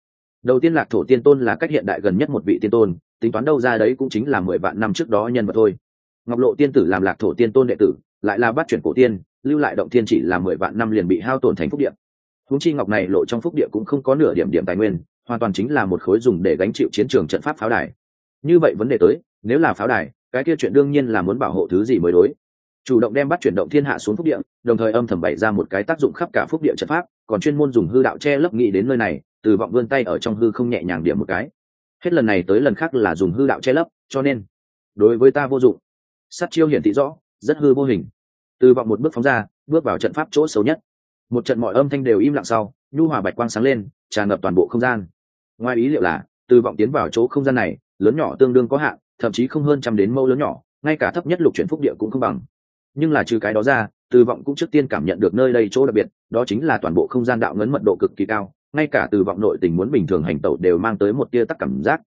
đầu tiên lạc thổ tiên tôn là cách hiện đại gần nhất một vị tiên tôn, tính toán đâu ra đấy cũng chính là mười vạn năm trước đó nhân vật thôi. Ngọc lộ tiên tử làm lạc thổ tiên tôn đệ tử, lại là bắt chuyển cổ tiên, lưu lại động tiên chỉ là mười vạn năm liền bị hao tổn thành phúc địa. Húng chi ngọc này lộ trong phúc địa cũng không có nửa điểm điểm tài nguyên, hoàn toàn chính là một khối dùng để gánh chịu chiến trường trận pháp pháo đài. Như vậy vấn đề tới, nếu là pháo đài, cái kia chuyện đương nhiên là muốn bảo hộ thứ gì mới đối. Chủ động đem bắt chuyển động thiên hạ xuống phúc địa, đồng thời âm thầm bày ra một cái tác dụng khắp cả phúc địa trận pháp, còn chuyên môn dùng hư đạo che lấp nghĩ đến nơi này từ vọng vươn tay ở trong hư không nhẹ nhàng điểm một cái. Hết lần này tới lần khác là dùng hư đạo che lấp, cho nên, đối với ta vô dụng. Sắt chiêu hiển thị rõ, rất hư vô hình. Từ vọng một bước phóng ra, bước vào trận pháp chỗ xấu nhất. Một trận mọi âm thanh đều im lặng sau, nhu hòa bạch quang sáng lên, tràn ngập toàn bộ không gian. Ngoài ý liệu là, từ vọng tiến vào chỗ không gian này, lớn nhỏ tương đương có hạn, thậm chí không hơn trăm đến mẫu lớn nhỏ, ngay cả thấp nhất lục chuyển phúc địa cũng không bằng. Nhưng là trừ cái đó ra, từ vọng cũng trước tiên cảm nhận được nơi đây chỗ đặc biệt, đó chính là toàn bộ không gian đạo ngấn mật độ cực kỳ cao ngay cả từ vọng nội tình muốn bình thường hành tẩu đều mang tới một tia tắc cảm giác.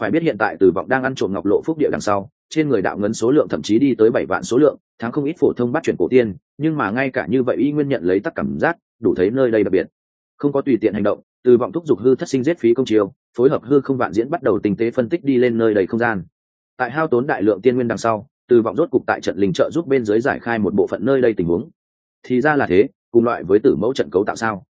Phải biết hiện tại từ vọng đang ăn trộm ngọc lộ phúc địa đằng sau trên người đạo ngấn số lượng thậm chí đi tới bảy vạn số lượng tháng không ít phổ thông bắt chuyển cổ tiên nhưng mà ngay cả như vậy y nguyên nhận lấy tắc cảm giác đủ thấy nơi đây đặc biệt. Không có tùy tiện hành động từ vọng thúc giục hư thất sinh giết phí công chiều, phối hợp hư không vạn diễn bắt đầu tinh tế phân tích đi lên nơi đầy không gian. Tại hao tốn đại lượng tiên nguyên đằng sau từ vọng rốt cục tại trận linh trợ giúp bên dưới giải khai một bộ phận nơi đây tình huống. Thì ra là thế cùng loại với tử mẫu trận cấu tạo sao?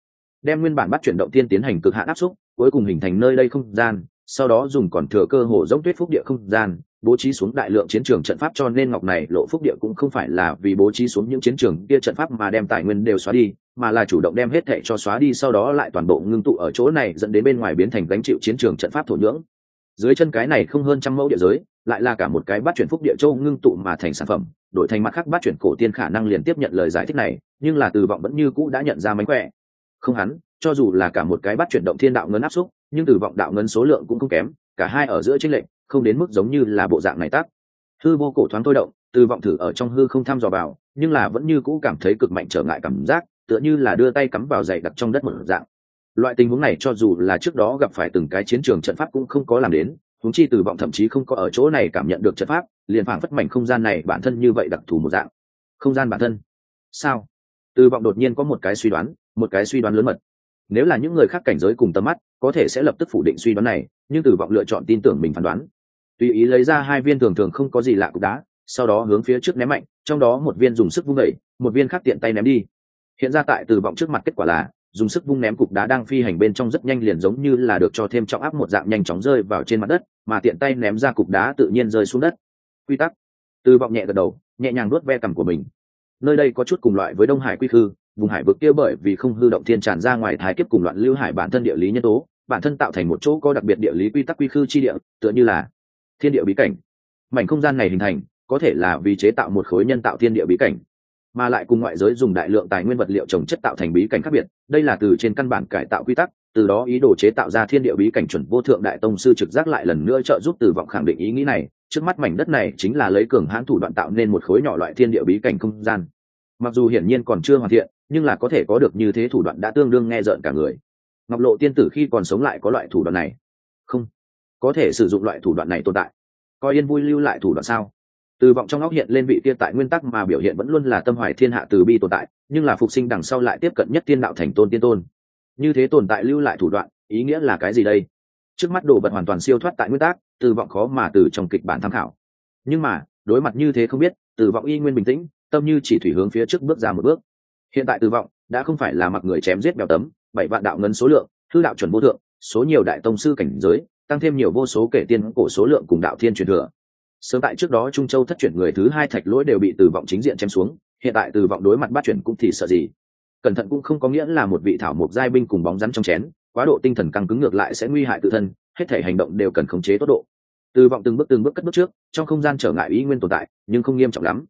Đem nguyên bản bắt chuyển động tiên tiến hành cực hạn áp xúc, cuối cùng hình thành nơi đây không gian, sau đó dùng còn thừa cơ hồ giống tuyết phúc địa không gian, bố trí xuống đại lượng chiến trường trận pháp cho nên ngọc này lộ phúc địa cũng không phải là vì bố trí xuống những chiến trường kia trận pháp mà đem tài nguyên đều xóa đi, mà là chủ động đem hết thệ cho xóa đi, sau đó lại toàn bộ ngưng tụ ở chỗ này dẫn đến bên ngoài biến thành gánh chịu chiến trường trận pháp thổ nhưỡng. Dưới chân cái này không hơn trăm mẫu địa giới, lại là cả một cái bát chuyển phúc địa châu ngưng tụ mà thành sản phẩm, đổi thành mặt khác bát chuyển cổ tiên khả năng liền tiếp nhận lời giải thích này, nhưng là từ vọng vẫn như cũ đã nhận ra mánh khỏe không hắn, cho dù là cả một cái bắt chuyển động thiên đạo ngân áp xúc, nhưng từ vọng đạo ngân số lượng cũng không kém, cả hai ở giữa tranh lệnh không đến mức giống như là bộ dạng này tác. Hư vô cổ thoáng thôi động, từ vọng thử ở trong hư không thăm dò vào, nhưng là vẫn như cũ cảm thấy cực mạnh trở ngại cảm giác, tựa như là đưa tay cắm vào dày đặc trong đất một dạng. Loại tình huống này cho dù là trước đó gặp phải từng cái chiến trường trận pháp cũng không có làm đến, huống chi từ vọng thậm chí không có ở chỗ này cảm nhận được trận pháp, liền phảng phất mảnh không gian này bản thân như vậy đặc thù một dạng. Không gian bản thân. Sao? Từ vọng đột nhiên có một cái suy đoán, một cái suy đoán lớn mật. Nếu là những người khác cảnh giới cùng tầm mắt, có thể sẽ lập tức phủ định suy đoán này, nhưng từ vọng lựa chọn tin tưởng mình phán đoán. Tùy ý lấy ra hai viên thường thường không có gì lạ cục đá, sau đó hướng phía trước ném mạnh, trong đó một viên dùng sức vung đẩy, một viên khác tiện tay ném đi. Hiện ra tại từ vọng trước mặt kết quả là, dùng sức vung ném cục đá đang phi hành bên trong rất nhanh liền giống như là được cho thêm trọng áp một dạng nhanh chóng rơi vào trên mặt đất, mà tiện tay ném ra cục đá tự nhiên rơi xuống đất. Quy tắc. Từ vọng nhẹ gật đầu, nhẹ nhàng nuốt ve cằm của mình nơi đây có chút cùng loại với đông hải quy khư, vùng hải vực kia bởi vì không hư động thiên tràn ra ngoài thái kiếp cùng loạn lưu hải bản thân địa lý nhân tố, bản thân tạo thành một chỗ có đặc biệt địa lý quy tắc quy khư chi địa, tựa như là thiên địa bí cảnh. Mảnh không gian này hình thành, có thể là vì chế tạo một khối nhân tạo thiên địa bí cảnh, mà lại cùng ngoại giới dùng đại lượng tài nguyên vật liệu trồng chất tạo thành bí cảnh khác biệt. Đây là từ trên căn bản cải tạo quy tắc từ đó ý đồ chế tạo ra thiên địa bí cảnh chuẩn vô thượng đại tông sư trực giác lại lần nữa trợ giúp từ vọng khẳng định ý nghĩ này. Trước mắt mảnh đất này chính là lấy cường hãn thủ đoạn tạo nên một khối nhỏ loại thiên địa bí cảnh không gian. Mặc dù hiển nhiên còn chưa hoàn thiện, nhưng là có thể có được như thế thủ đoạn đã tương đương nghe rợn cả người. Ngọc lộ tiên tử khi còn sống lại có loại thủ đoạn này? Không. Có thể sử dụng loại thủ đoạn này tồn tại. Coi yên vui lưu lại thủ đoạn sao? Từ vọng trong óc hiện lên vị tiên tại nguyên tắc mà biểu hiện vẫn luôn là tâm hoài thiên hạ từ bi tồn tại, nhưng là phục sinh đằng sau lại tiếp cận nhất tiên đạo thành tôn tiên tôn như thế tồn tại lưu lại thủ đoạn, ý nghĩa là cái gì đây? Trước mắt đồ vật hoàn toàn siêu thoát tại nguyên tắc, từ vọng khó mà từ trong kịch bản tham khảo. Nhưng mà, đối mặt như thế không biết, từ vọng y nguyên bình tĩnh, tâm như chỉ thủy hướng phía trước bước ra một bước. Hiện tại từ vọng đã không phải là mặc người chém giết bèo tấm, bảy vạn đạo ngân số lượng thư đạo chuẩn vô thượng, số nhiều đại tông sư cảnh giới, tăng thêm nhiều vô số kể tiên cổ số lượng cùng đạo thiên truyền thừa. Sớm tại trước đó trung châu thất chuyển người thứ hai thạch lỗi đều bị từ vọng chính diện chém xuống, hiện tại từ vọng đối mặt bắt chuyển cũng thì sợ gì? Cẩn thận cũng không có nghĩa là một vị thảo mộc giai binh cùng bóng rắn trong chén, quá độ tinh thần căng cứng ngược lại sẽ nguy hại tự thân, hết thể hành động đều cần khống chế tốc độ. Từ vọng từng bước từng bước cất bước trước, trong không gian trở ngại ý nguyên tồn tại, nhưng không nghiêm trọng lắm.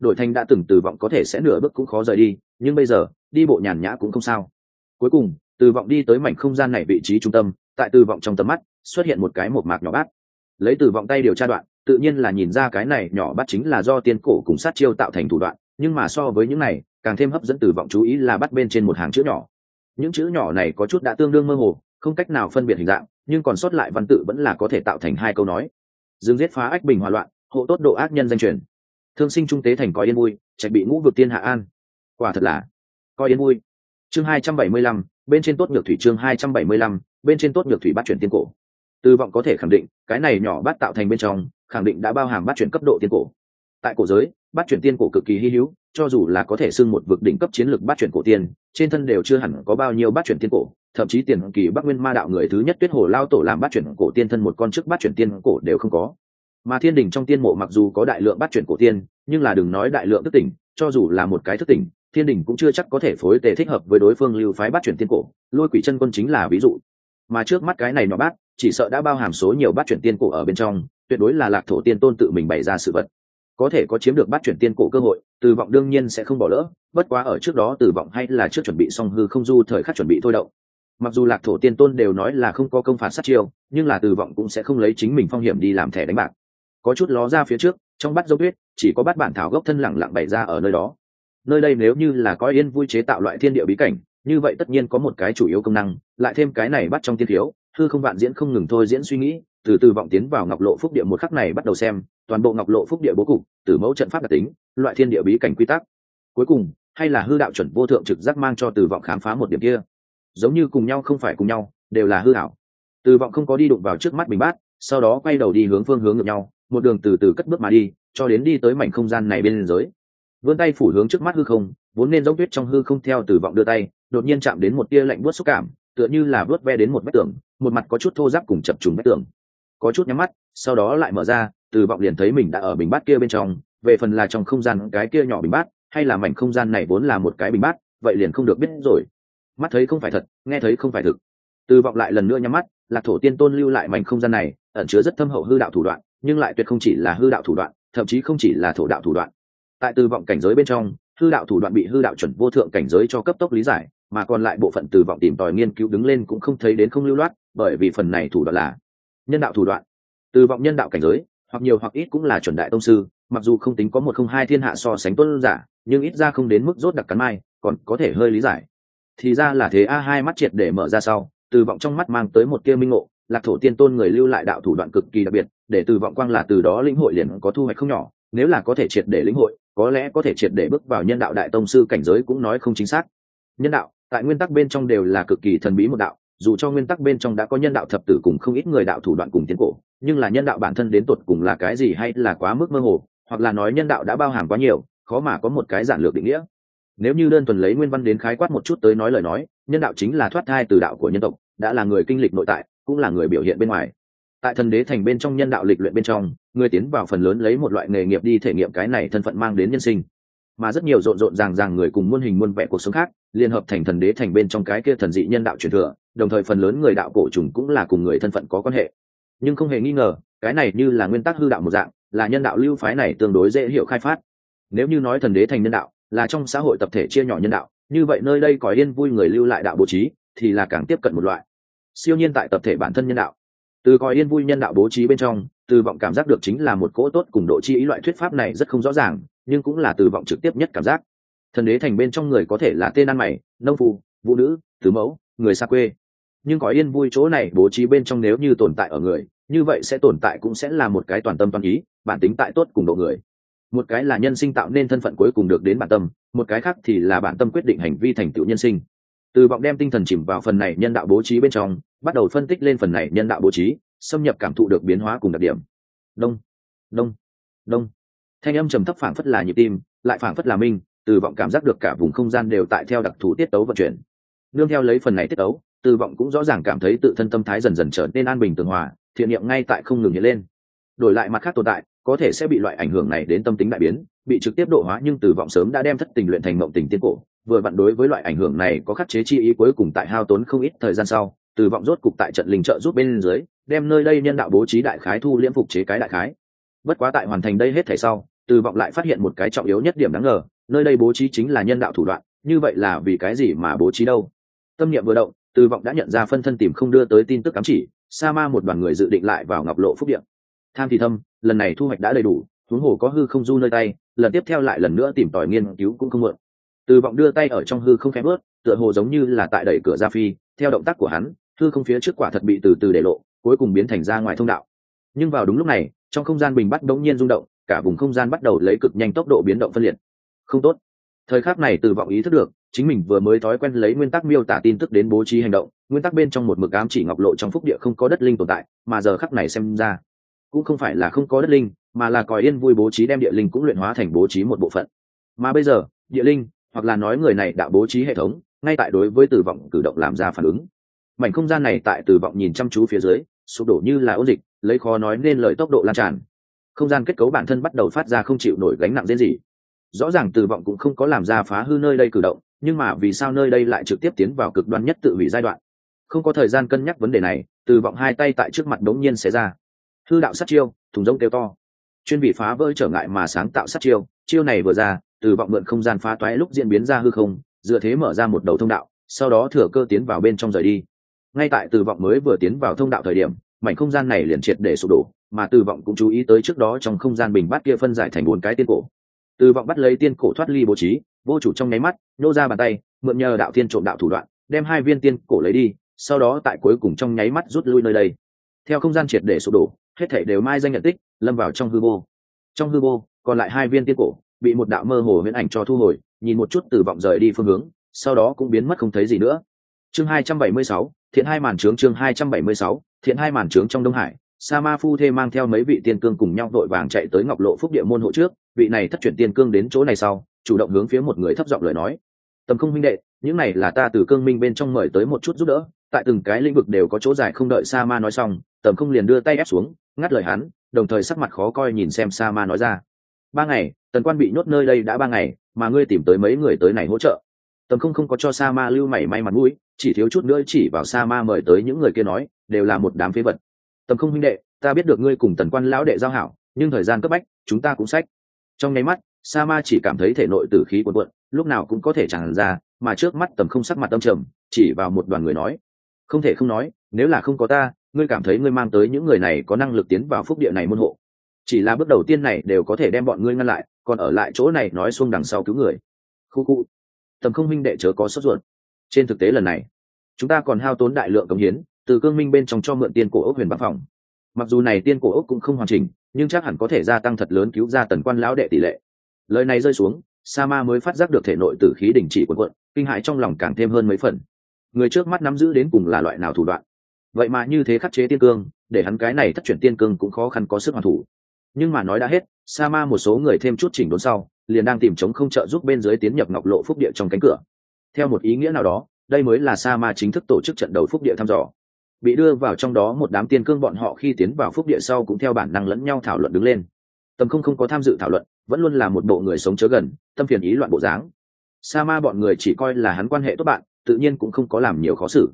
Đội Thanh đã từng từ vọng có thể sẽ nửa bước cũng khó rời đi, nhưng bây giờ, đi bộ nhàn nhã cũng không sao. Cuối cùng, từ vọng đi tới mảnh không gian này vị trí trung tâm, tại từ vọng trong tầm mắt, xuất hiện một cái một mạc nhỏ bát. Lấy từ vọng tay điều tra đoạn, tự nhiên là nhìn ra cái này nhỏ bát chính là do tiên cổ cùng sát chiêu tạo thành thủ đoạn, nhưng mà so với những này càng thêm hấp dẫn từ vọng chú ý là bắt bên trên một hàng chữ nhỏ. Những chữ nhỏ này có chút đã tương đương mơ hồ, không cách nào phân biệt hình dạng, nhưng còn sót lại văn tự vẫn là có thể tạo thành hai câu nói. Dương giết phá ách bình hòa loạn, hộ tốt độ ác nhân danh truyền. Thương sinh trung tế thành coi yên vui, trạch bị ngũ vực tiên hạ an. Quả thật là coi yên vui. Chương hai trăm bảy mươi lăm, bên trên tốt ngược thủy chương hai trăm bảy mươi lăm, bên trên tốt ngược thủy bắt chuyển tiên cổ. Tư vọng có thể khẳng định, cái này nhỏ bắt tạo thành bên trong, khẳng định đã bao hàm bắt chuyển cấp độ tiên cổ. Tại cổ giới bắt chuyển tiên cổ cực kỳ hy hữu, cho dù là có thể xưng một vực đỉnh cấp chiến lược bắt chuyển cổ tiên, trên thân đều chưa hẳn có bao nhiêu bắt chuyển tiên cổ, thậm chí tiền kỳ bắc nguyên ma đạo người thứ nhất tuyết hồ lao tổ làm bắt chuyển cổ tiên thân một con chức bắt chuyển tiên cổ đều không có. Mà thiên đình trong tiên mộ mặc dù có đại lượng bắt chuyển cổ tiên, nhưng là đừng nói đại lượng thức tỉnh, cho dù là một cái thức tỉnh, thiên đình cũng chưa chắc có thể phối tề thích hợp với đối phương lưu phái bắt chuyển tiên cổ, lôi quỷ chân quân chính là ví dụ. Mà trước mắt cái này nó bát, chỉ sợ đã bao hàm số nhiều bắt chuyển tiên cổ ở bên trong, tuyệt đối là lạc thổ tiên tôn tự mình bày ra sự vật có thể có chiếm được bắt chuyển tiên cổ cơ hội, từ vọng đương nhiên sẽ không bỏ lỡ, bất quá ở trước đó từ vọng hay là trước chuẩn bị song hư không du thời khắc chuẩn bị thôi động. Mặc dù lạc thổ tiên tôn đều nói là không có công phạt sát chiêu, nhưng là từ vọng cũng sẽ không lấy chính mình phong hiểm đi làm thẻ đánh bạc. Có chút ló ra phía trước, trong bắt dấu tuyết, chỉ có bắt bản thảo gốc thân lẳng lặng bày ra ở nơi đó. Nơi đây nếu như là có yên vui chế tạo loại thiên địa bí cảnh, như vậy tất nhiên có một cái chủ yếu công năng, lại thêm cái này bắt trong tiên thiếu thư không vạn diễn không ngừng thôi diễn suy nghĩ, từ từ vọng tiến vào ngọc lộ phúc địa một khắc này bắt đầu xem toàn bộ ngọc lộ phúc địa bố cục từ mẫu trận pháp đặc tính, loại thiên địa bí cảnh quy tắc. Cuối cùng, hay là hư đạo chuẩn vô thượng trực giác mang cho từ vọng khám phá một điểm kia. Giống như cùng nhau không phải cùng nhau, đều là hư hảo từ vọng không có đi đụng vào trước mắt bình bát, sau đó quay đầu đi hướng phương hướng ngược nhau, một đường từ từ cất bước mà đi, cho đến đi tới mảnh không gian này bên giới vươn tay phủ hướng trước mắt hư không, vốn nên giống tuyết trong hư không theo từ vọng đưa tay, đột nhiên chạm đến một tia lạnh buốt xúc cảm, tựa như là vớt ve đến một vách tường, một mặt có chút thô giáp cùng chập trùng vách tường. Có chút nhắm mắt, sau đó lại mở ra từ vọng liền thấy mình đã ở bình bát kia bên trong, về phần là trong không gian cái kia nhỏ bình bát, hay là mảnh không gian này vốn là một cái bình bát, vậy liền không được biết rồi. Mắt thấy không phải thật, nghe thấy không phải thực. Từ vọng lại lần nữa nhắm mắt, lạc thổ tiên tôn lưu lại mảnh không gian này, ẩn chứa rất thâm hậu hư đạo thủ đoạn, nhưng lại tuyệt không chỉ là hư đạo thủ đoạn, thậm chí không chỉ là thổ đạo thủ đoạn. Tại từ vọng cảnh giới bên trong, hư đạo thủ đoạn bị hư đạo chuẩn vô thượng cảnh giới cho cấp tốc lý giải, mà còn lại bộ phận từ vọng tìm tòi nghiên cứu đứng lên cũng không thấy đến không lưu loát, bởi vì phần này thủ đoạn là nhân đạo thủ đoạn. Từ vọng nhân đạo cảnh giới hoặc nhiều hoặc ít cũng là chuẩn đại tông sư, mặc dù không tính có một không hai thiên hạ so sánh tuân giả, nhưng ít ra không đến mức rốt đặc cắn mai, còn có thể hơi lý giải. Thì ra là thế, a hai mắt triệt để mở ra sau, từ vọng trong mắt mang tới một kia minh ngộ, lạc thổ tiên tôn người lưu lại đạo thủ đoạn cực kỳ đặc biệt, để từ vọng quang là từ đó lĩnh hội liền có thu hoạch không nhỏ, nếu là có thể triệt để lĩnh hội, có lẽ có thể triệt để bước vào nhân đạo đại tông sư cảnh giới cũng nói không chính xác. Nhân đạo, tại nguyên tắc bên trong đều là cực kỳ thần bí một đạo dù cho nguyên tắc bên trong đã có nhân đạo thập tử cùng không ít người đạo thủ đoạn cùng tiến cổ, nhưng là nhân đạo bản thân đến tột cùng là cái gì hay là quá mức mơ hồ, hoặc là nói nhân đạo đã bao hàm quá nhiều, khó mà có một cái giản lược định nghĩa. Nếu như đơn thuần lấy nguyên văn đến khái quát một chút tới nói lời nói, nhân đạo chính là thoát thai từ đạo của nhân tộc, đã là người kinh lịch nội tại, cũng là người biểu hiện bên ngoài. Tại thần đế thành bên trong nhân đạo lịch luyện bên trong, người tiến vào phần lớn lấy một loại nghề nghiệp đi thể nghiệm cái này thân phận mang đến nhân sinh mà rất nhiều rộn rộn ràng ràng người cùng muôn hình muôn vẻ cuộc sống khác, liên hợp thành thần đế thành bên trong cái kia thần dị nhân đạo truyền thừa, đồng thời phần lớn người đạo cổ trùng cũng là cùng người thân phận có quan hệ. Nhưng không hề nghi ngờ, cái này như là nguyên tắc hư đạo một dạng, là nhân đạo lưu phái này tương đối dễ hiểu khai phát. Nếu như nói thần đế thành nhân đạo, là trong xã hội tập thể chia nhỏ nhân đạo, như vậy nơi đây có yên vui người lưu lại đạo bố trí, thì là càng tiếp cận một loại. Siêu nhiên tại tập thể bản thân nhân đạo. Từ coi yên vui nhân đạo bố trí bên trong, từ vọng cảm giác được chính là một cỗ tốt cùng độ chi ý loại thuyết pháp này rất không rõ ràng nhưng cũng là từ vọng trực tiếp nhất cảm giác. Thần đế thành bên trong người có thể là tên ăn mày, nông phu, vũ nữ, tứ mẫu, người xa quê. Nhưng có yên vui chỗ này bố trí bên trong nếu như tồn tại ở người, như vậy sẽ tồn tại cũng sẽ là một cái toàn tâm toàn ý, bản tính tại tốt cùng độ người. Một cái là nhân sinh tạo nên thân phận cuối cùng được đến bản tâm, một cái khác thì là bản tâm quyết định hành vi thành tựu nhân sinh. Từ vọng đem tinh thần chìm vào phần này nhân đạo bố trí bên trong, bắt đầu phân tích lên phần này nhân đạo bố trí, xâm nhập cảm thụ được biến hóa cùng đặc điểm. Đông đông đông thanh âm trầm thấp phảng phất là nhịp tim, lại phảng phất là minh, từ vọng cảm giác được cả vùng không gian đều tại theo đặc thù tiết tấu vận chuyển. Nương theo lấy phần này tiết tấu, từ vọng cũng rõ ràng cảm thấy tự thân tâm thái dần dần trở nên an bình tường hòa, thiện niệm ngay tại không ngừng hiện lên. Đổi lại mặt khác tồn tại, có thể sẽ bị loại ảnh hưởng này đến tâm tính đại biến, bị trực tiếp độ hóa nhưng từ vọng sớm đã đem thất tình luyện thành mộng tình tiên cổ, vừa vặn đối với loại ảnh hưởng này có khắc chế chi ý cuối cùng tại hao tốn không ít thời gian sau, từ vọng rốt cục tại trận linh trợ giúp bên dưới, đem nơi đây nhân đạo bố trí đại khái thu liễm phục chế cái đại khái. Bất quá tại hoàn thành đây hết thể sau từ vọng lại phát hiện một cái trọng yếu nhất điểm đáng ngờ, nơi đây bố trí chính là nhân đạo thủ đoạn, như vậy là vì cái gì mà bố trí đâu? Tâm niệm vừa động, từ vọng đã nhận ra phân thân tìm không đưa tới tin tức cắm chỉ, sa ma một đoàn người dự định lại vào ngọc lộ phúc điện. Tham thì thâm, lần này thu hoạch đã đầy đủ, huống hồ có hư không du nơi tay, lần tiếp theo lại lần nữa tìm tòi nghiên cứu cũng không mượn. Từ vọng đưa tay ở trong hư không khẽ bớt tựa hồ giống như là tại đẩy cửa ra phi, theo động tác của hắn, hư không phía trước quả thật bị từ từ để lộ, cuối cùng biến thành ra ngoài thông đạo. Nhưng vào đúng lúc này, trong không gian bình bắt đống nhiên rung động cả vùng không gian bắt đầu lấy cực nhanh tốc độ biến động phân liệt. Không tốt. Thời khắc này từ vọng ý thức được, chính mình vừa mới thói quen lấy nguyên tắc miêu tả tin tức đến bố trí hành động, nguyên tắc bên trong một mực ám chỉ ngọc lộ trong phúc địa không có đất linh tồn tại, mà giờ khắc này xem ra, cũng không phải là không có đất linh, mà là còi yên vui bố trí đem địa linh cũng luyện hóa thành bố trí một bộ phận. Mà bây giờ, địa linh, hoặc là nói người này đã bố trí hệ thống, ngay tại đối với tử vọng cử động làm ra phản ứng. Mảnh không gian này tại tử vọng nhìn chăm chú phía dưới, sụp đổ như là ố dịch, lấy khó nói nên lời tốc độ lan tràn không gian kết cấu bản thân bắt đầu phát ra không chịu nổi gánh nặng diễn gì. Rõ ràng từ vọng cũng không có làm ra phá hư nơi đây cử động, nhưng mà vì sao nơi đây lại trực tiếp tiến vào cực đoan nhất tự hủy giai đoạn? Không có thời gian cân nhắc vấn đề này, từ vọng hai tay tại trước mặt đống nhiên xé ra. Hư đạo sát chiêu, thùng rông kêu to. Chuyên bị phá vỡ trở ngại mà sáng tạo sát chiêu chiêu này vừa ra, từ vọng mượn không gian phá toái lúc diễn biến ra hư không, dựa thế mở ra một đầu thông đạo, sau đó thừa cơ tiến vào bên trong rời đi. Ngay tại từ vọng mới vừa tiến vào thông đạo thời điểm, mảnh không gian này liền triệt để sụp đổ mà từ vọng cũng chú ý tới trước đó trong không gian bình bát kia phân giải thành bốn cái tiên cổ. Từ vọng bắt lấy tiên cổ thoát ly bố trí vô chủ trong nháy mắt nô ra bàn tay mượn nhờ đạo tiên trộm đạo thủ đoạn đem hai viên tiên cổ lấy đi sau đó tại cuối cùng trong nháy mắt rút lui nơi đây. Theo không gian triệt để sụp đổ hết thảy đều mai danh nhận tích lâm vào trong hư vô. Trong hư vô còn lại hai viên tiên cổ bị một đạo mơ hồ huyễn ảnh cho thu hồi nhìn một chút từ vọng rời đi phương hướng sau đó cũng biến mất không thấy gì nữa. Chương 276, thiện hai màn trướng chương 276, thiện hai màn trướng trong đông hải sa ma phu thê mang theo mấy vị tiên cương cùng nhau đội vàng chạy tới ngọc lộ phúc địa môn hộ trước, vị này thất chuyển tiên cương đến chỗ này sau, chủ động hướng phía một người thấp giọng lời nói. Tầm không huynh đệ, những này là ta từ cương minh bên trong mời tới một chút giúp đỡ, tại từng cái lĩnh vực đều có chỗ dài không đợi sa ma nói xong, tầm không liền đưa tay ép xuống, ngắt lời hắn, đồng thời sắc mặt khó coi nhìn xem sa ma nói ra. Ba ngày, tần quan bị nhốt nơi đây đã ba ngày, mà ngươi tìm tới mấy người tới này hỗ trợ. Tầm không không có cho sa ma lưu mảy may mặt mũi, chỉ thiếu chút nữa chỉ vào sa ma mời tới những người kia nói, đều là một đám phế vật tầm không huynh đệ, ta biết được ngươi cùng tần quan lão đệ giao hảo, nhưng thời gian cấp bách, chúng ta cũng sách. Trong nháy mắt sa ma chỉ cảm thấy thể nội tử khí cuồn cuộn, lúc nào cũng có thể tràn ra, mà trước mắt tầm không sắc mặt âm trầm, chỉ vào một đoàn người nói, không thể không nói, nếu là không có ta, ngươi cảm thấy ngươi mang tới những người này có năng lực tiến vào phúc địa này môn hộ. Chỉ là bước đầu tiên này đều có thể đem bọn ngươi ngăn lại, còn ở lại chỗ này nói xuông đằng sau cứu người. Khu khu. Tầm không minh đệ chớ có sốt ruột. Trên thực tế lần này, chúng ta còn hao tốn đại lượng cống hiến từ cương minh bên trong cho mượn tiên cổ ốc huyền bắc phòng. Mặc dù này tiên cổ ốc cũng không hoàn chỉnh, nhưng chắc hẳn có thể gia tăng thật lớn cứu ra tần quan lão đệ tỷ lệ. Lời này rơi xuống, sa ma mới phát giác được thể nội tử khí đình chỉ quần quận kinh hại trong lòng càng thêm hơn mấy phần. Người trước mắt nắm giữ đến cùng là loại nào thủ đoạn? Vậy mà như thế khắc chế tiên cương, để hắn cái này thất chuyển tiên cương cũng khó khăn có sức hoàn thủ. Nhưng mà nói đã hết, sa ma một số người thêm chút chỉnh đốn sau, liền đang tìm chống không trợ giúp bên dưới tiến nhập ngọc lộ phúc địa trong cánh cửa. Theo một ý nghĩa nào đó, đây mới là sa ma chính thức tổ chức trận đấu phúc địa thăm dò bị đưa vào trong đó một đám tiên cương bọn họ khi tiến vào phúc địa sau cũng theo bản năng lẫn nhau thảo luận đứng lên. Tầm không không có tham dự thảo luận, vẫn luôn là một bộ người sống chớ gần, tâm phiền ý loạn bộ dáng. Sa ma bọn người chỉ coi là hắn quan hệ tốt bạn, tự nhiên cũng không có làm nhiều khó xử.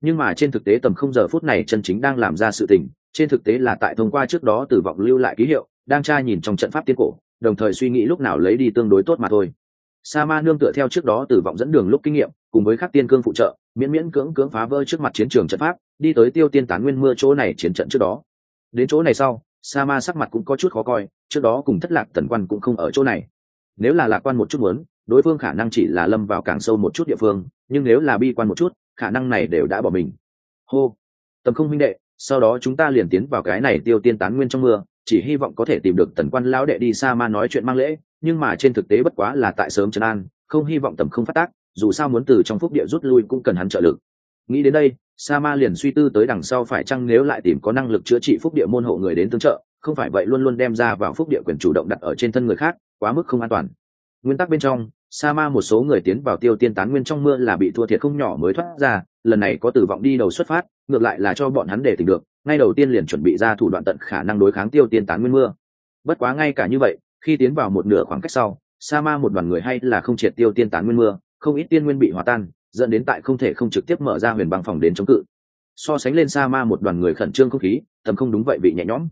Nhưng mà trên thực tế tầm không giờ phút này chân chính đang làm ra sự tình, trên thực tế là tại thông qua trước đó từ vọng lưu lại ký hiệu, đang tra nhìn trong trận pháp tiên cổ, đồng thời suy nghĩ lúc nào lấy đi tương đối tốt mà thôi sa ma nương tựa theo trước đó tử vọng dẫn đường lúc kinh nghiệm, cùng với các tiên cương phụ trợ, miễn miễn cưỡng cưỡng phá vỡ trước mặt chiến trường trận pháp, đi tới tiêu tiên tán nguyên mưa chỗ này chiến trận trước đó. Đến chỗ này sau, sa ma sắc mặt cũng có chút khó coi, trước đó cùng thất lạc tần quan cũng không ở chỗ này. Nếu là lạc quan một chút muốn, đối phương khả năng chỉ là lâm vào càng sâu một chút địa phương, nhưng nếu là bi quan một chút, khả năng này đều đã bỏ mình. Hô! Tầm không huynh đệ, sau đó chúng ta liền tiến vào cái này tiêu tiên tán nguyên trong mưa, chỉ hy vọng có thể tìm được tần quan lão đệ đi sa ma nói chuyện mang lễ nhưng mà trên thực tế bất quá là tại sớm trấn an, không hy vọng tầm không phát tác, dù sao muốn từ trong phúc địa rút lui cũng cần hắn trợ lực. Nghĩ đến đây sa ma liền suy tư tới đằng sau phải chăng nếu lại tìm có năng lực chữa trị phúc địa môn hộ người đến tương trợ, không phải vậy luôn luôn đem ra vào phúc địa quyền chủ động đặt ở trên thân người khác, quá mức không an toàn. Nguyên tắc bên trong sa ma một số người tiến vào tiêu tiên tán nguyên trong mưa là bị thua thiệt không nhỏ mới thoát ra, lần này có tử vọng đi đầu xuất phát, ngược lại là cho bọn hắn để tỉnh được, ngay đầu tiên liền chuẩn bị ra thủ đoạn tận khả năng đối kháng tiêu tiên tán nguyên mưa. Bất quá ngay cả như vậy khi tiến vào một nửa khoảng cách sau sa ma một đoàn người hay là không triệt tiêu tiên tán nguyên mưa, không ít tiên nguyên bị hòa tan, dẫn đến tại không thể không trực tiếp mở ra huyền băng phòng đến chống cự. So sánh lên sa ma một đoàn người khẩn trương không khí, tầm không đúng vậy bị nhẹ nhõm.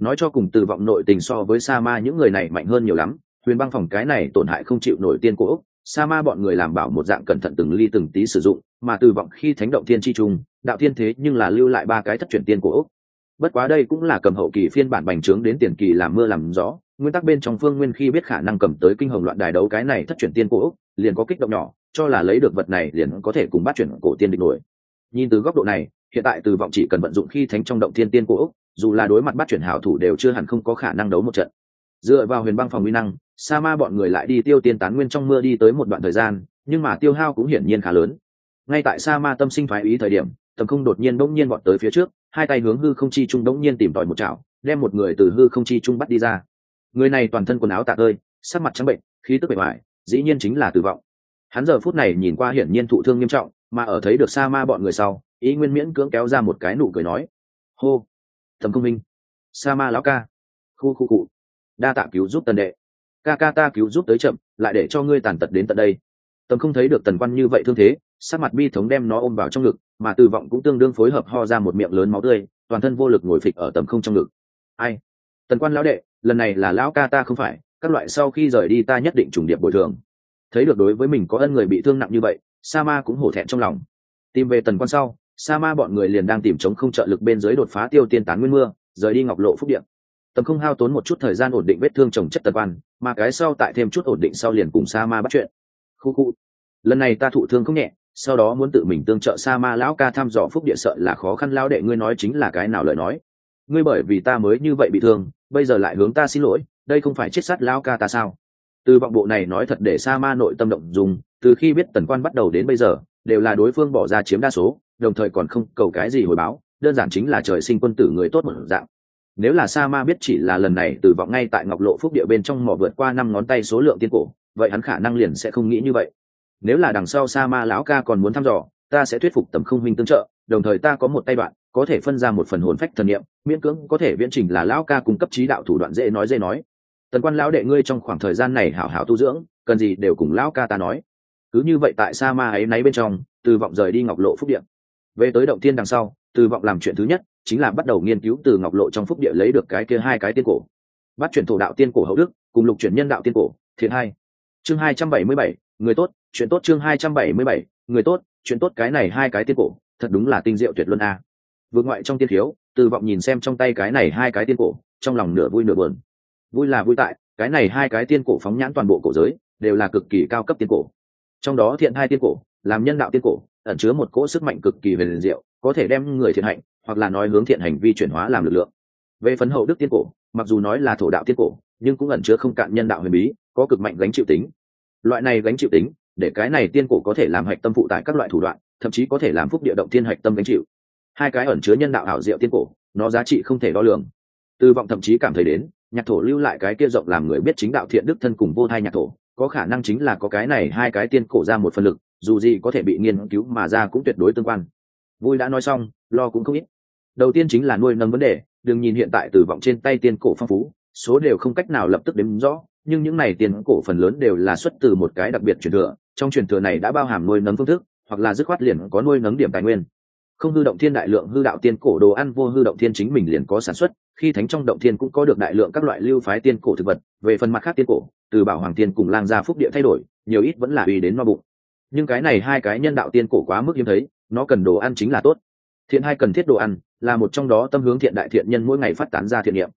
Nói cho cùng từ vọng nội tình so với sa ma những người này mạnh hơn nhiều lắm, huyền băng phòng cái này tổn hại không chịu nổi tiên của úc sa ma bọn người làm bảo một dạng cẩn thận từng ly từng tí sử dụng, mà từ vọng khi thánh động thiên chi trung, đạo thiên thế nhưng là lưu lại ba cái thất truyền tiên của úc bất quá đây cũng là cầm hậu kỳ phiên bản bành trướng đến tiền kỳ làm mưa làm gió nguyên tắc bên trong phương nguyên khi biết khả năng cầm tới kinh hồng loạn đài đấu cái này thất truyền tiên cổ úc, liền có kích động nhỏ, cho là lấy được vật này liền có thể cùng bắt chuyển cổ tiên địch nổi. Nhìn từ góc độ này, hiện tại từ vọng chỉ cần vận dụng khi thánh trong động thiên tiên cổ úc, dù là đối mặt bắt chuyển hảo thủ đều chưa hẳn không có khả năng đấu một trận. Dựa vào huyền băng phòng uy năng sa ma bọn người lại đi tiêu tiên tán nguyên trong mưa đi tới một đoạn thời gian, nhưng mà tiêu hao cũng hiển nhiên khá lớn. Ngay tại sa ma tâm sinh thoái ý thời điểm, tầm không đột nhiên bỗng nhiên bọn tới phía trước, hai tay hướng hư không chi trung bỗng nhiên tìm tòi một chảo, đem một người từ hư không chi trung bắt đi ra người này toàn thân quần áo tạ tơi, sắc mặt trắng bệnh, khí tức bề ngoài, dĩ nhiên chính là tử vọng hắn giờ phút này nhìn qua hiển nhiên thụ thương nghiêm trọng, mà ở thấy được sa ma bọn người sau, ý nguyên miễn cưỡng kéo ra một cái nụ cười nói, hô thầm công minh, sa ma lão ca, khu khu cụ, đa tạ cứu giúp tần đệ. Ca ca ta cứu giúp tới chậm, lại để cho ngươi tàn tật đến tận đây. Tầm không thấy được tần quan như vậy thương thế, sắc mặt bi thống đem nó ôm vào trong ngực, mà tử vọng cũng tương đương phối hợp ho ra một miệng lớn máu tươi, toàn thân vô lực ngồi phịch ở tầm không trong ngực. Ai? Tần quan lão đệ lần này là lão ca ta không phải, các loại sau khi rời đi ta nhất định trùng điệp bồi thường. Thấy được đối với mình có ân người bị thương nặng như vậy sa ma cũng hổ thẹn trong lòng. Tìm về tần quan sau sa ma bọn người liền đang tìm chống không trợ lực bên dưới đột phá tiêu tiên tán nguyên mưa, rời đi ngọc lộ phúc điện. Tầm không hao tốn một chút thời gian ổn định vết thương trồng chất tần quan, mà cái sau tại thêm chút ổn định sau liền cùng sa ma bắt chuyện. Khu khu. Lần này ta thụ thương không nhẹ, sau đó muốn tự mình tương trợ sa ma lão ca thăm dò phúc địa sợ là khó khăn lao đệ, ngươi nói chính là cái nào lời nói? Ngươi bởi vì ta mới như vậy bị thương bây giờ lại hướng ta xin lỗi, đây không phải chết sát lão ca ta sao? Từ vọng bộ này nói thật để sa ma nội tâm động dùng, từ khi biết tần quan bắt đầu đến bây giờ, đều là đối phương bỏ ra chiếm đa số, đồng thời còn không cầu cái gì hồi báo, đơn giản chính là trời sinh quân tử người tốt một dạng. Nếu là sa ma biết chỉ là lần này, từ vọng ngay tại ngọc lộ phúc địa bên trong mỏ vượt qua năm ngón tay số lượng tiên cổ, vậy hắn khả năng liền sẽ không nghĩ như vậy. Nếu là đằng sau sa ma lão ca còn muốn thăm dò, ta sẽ thuyết phục tầm không minh tương trợ, đồng thời ta có một tay bạn có thể phân ra một phần hồn phách thần niệm, miễn cưỡng có thể viễn trình là lão ca cung cấp trí đạo thủ đoạn dễ nói dễ nói. Tần quan lão đệ ngươi trong khoảng thời gian này hảo hảo tu dưỡng, cần gì đều cùng lão ca ta nói. Cứ như vậy tại sa ma ấy náy bên trong, từ vọng rời đi ngọc lộ phúc điện về tới động thiên đằng sau, từ vọng làm chuyện thứ nhất, chính là bắt đầu nghiên cứu từ ngọc lộ trong phúc địa lấy được cái kia hai cái tiên cổ. Bắt chuyển thổ đạo tiên cổ hậu đức, cùng lục chuyển nhân đạo tiên cổ, thiện hai. Chương hai trăm bảy mươi bảy, người tốt, chuyện tốt chương hai trăm bảy mươi bảy, người tốt, chuyện tốt cái này hai cái tiên cổ, thật đúng là tinh diệu tuyệt luân a vượt ngoại trong tiên thiếu từ vọng nhìn xem trong tay cái này hai cái tiên cổ, trong lòng nửa vui nửa buồn. Vui là vui tại, cái này hai cái tiên cổ phóng nhãn toàn bộ cổ giới, đều là cực kỳ cao cấp tiên cổ. Trong đó thiện hai tiên cổ, làm nhân đạo tiên cổ, ẩn chứa một cỗ sức mạnh cực kỳ về liền diệu, có thể đem người thiện hạnh, hoặc là nói hướng thiện hành vi chuyển hóa làm lực lượng. Về phấn hậu đức tiên cổ, mặc dù nói là thổ đạo tiên cổ, nhưng cũng ẩn chứa không cạn nhân đạo huyền bí, có cực mạnh gánh chịu tính. Loại này gánh chịu tính, để cái này tiên cổ có thể làm hạch tâm phụ tại các loại thủ đoạn, thậm chí có thể làm phúc địa động thiên hạch tâm gánh chịu hai cái ẩn chứa nhân đạo ảo diệu tiên cổ, nó giá trị không thể đo lường. Tư vọng thậm chí cảm thấy đến, nhạc thổ lưu lại cái kia rộng làm người biết chính đạo thiện đức thân cùng vô thai nhạc thổ, có khả năng chính là có cái này hai cái tiên cổ ra một phần lực, dù gì có thể bị nghiên cứu mà ra cũng tuyệt đối tương quan. Vui đã nói xong, lo cũng không ít. Đầu tiên chính là nuôi nâng vấn đề, đừng nhìn hiện tại từ vọng trên tay tiên cổ phong phú, số đều không cách nào lập tức đếm rõ, nhưng những này tiền cổ phần lớn đều là xuất từ một cái đặc biệt truyền thừa, trong truyền thừa này đã bao hàm nuôi nấng phương thức, hoặc là dứt khoát liền có nuôi nấng điểm tài nguyên không hư động thiên đại lượng hư đạo tiên cổ đồ ăn vô hư động thiên chính mình liền có sản xuất, khi thánh trong động thiên cũng có được đại lượng các loại lưu phái tiên cổ thực vật, về phần mặt khác tiên cổ, từ bảo hoàng tiên cùng lang gia phúc địa thay đổi, nhiều ít vẫn là uy đến no bụng. Nhưng cái này hai cái nhân đạo tiên cổ quá mức hiếm thấy, nó cần đồ ăn chính là tốt. Thiện hai cần thiết đồ ăn, là một trong đó tâm hướng thiện đại thiện nhân mỗi ngày phát tán ra thiện niệm.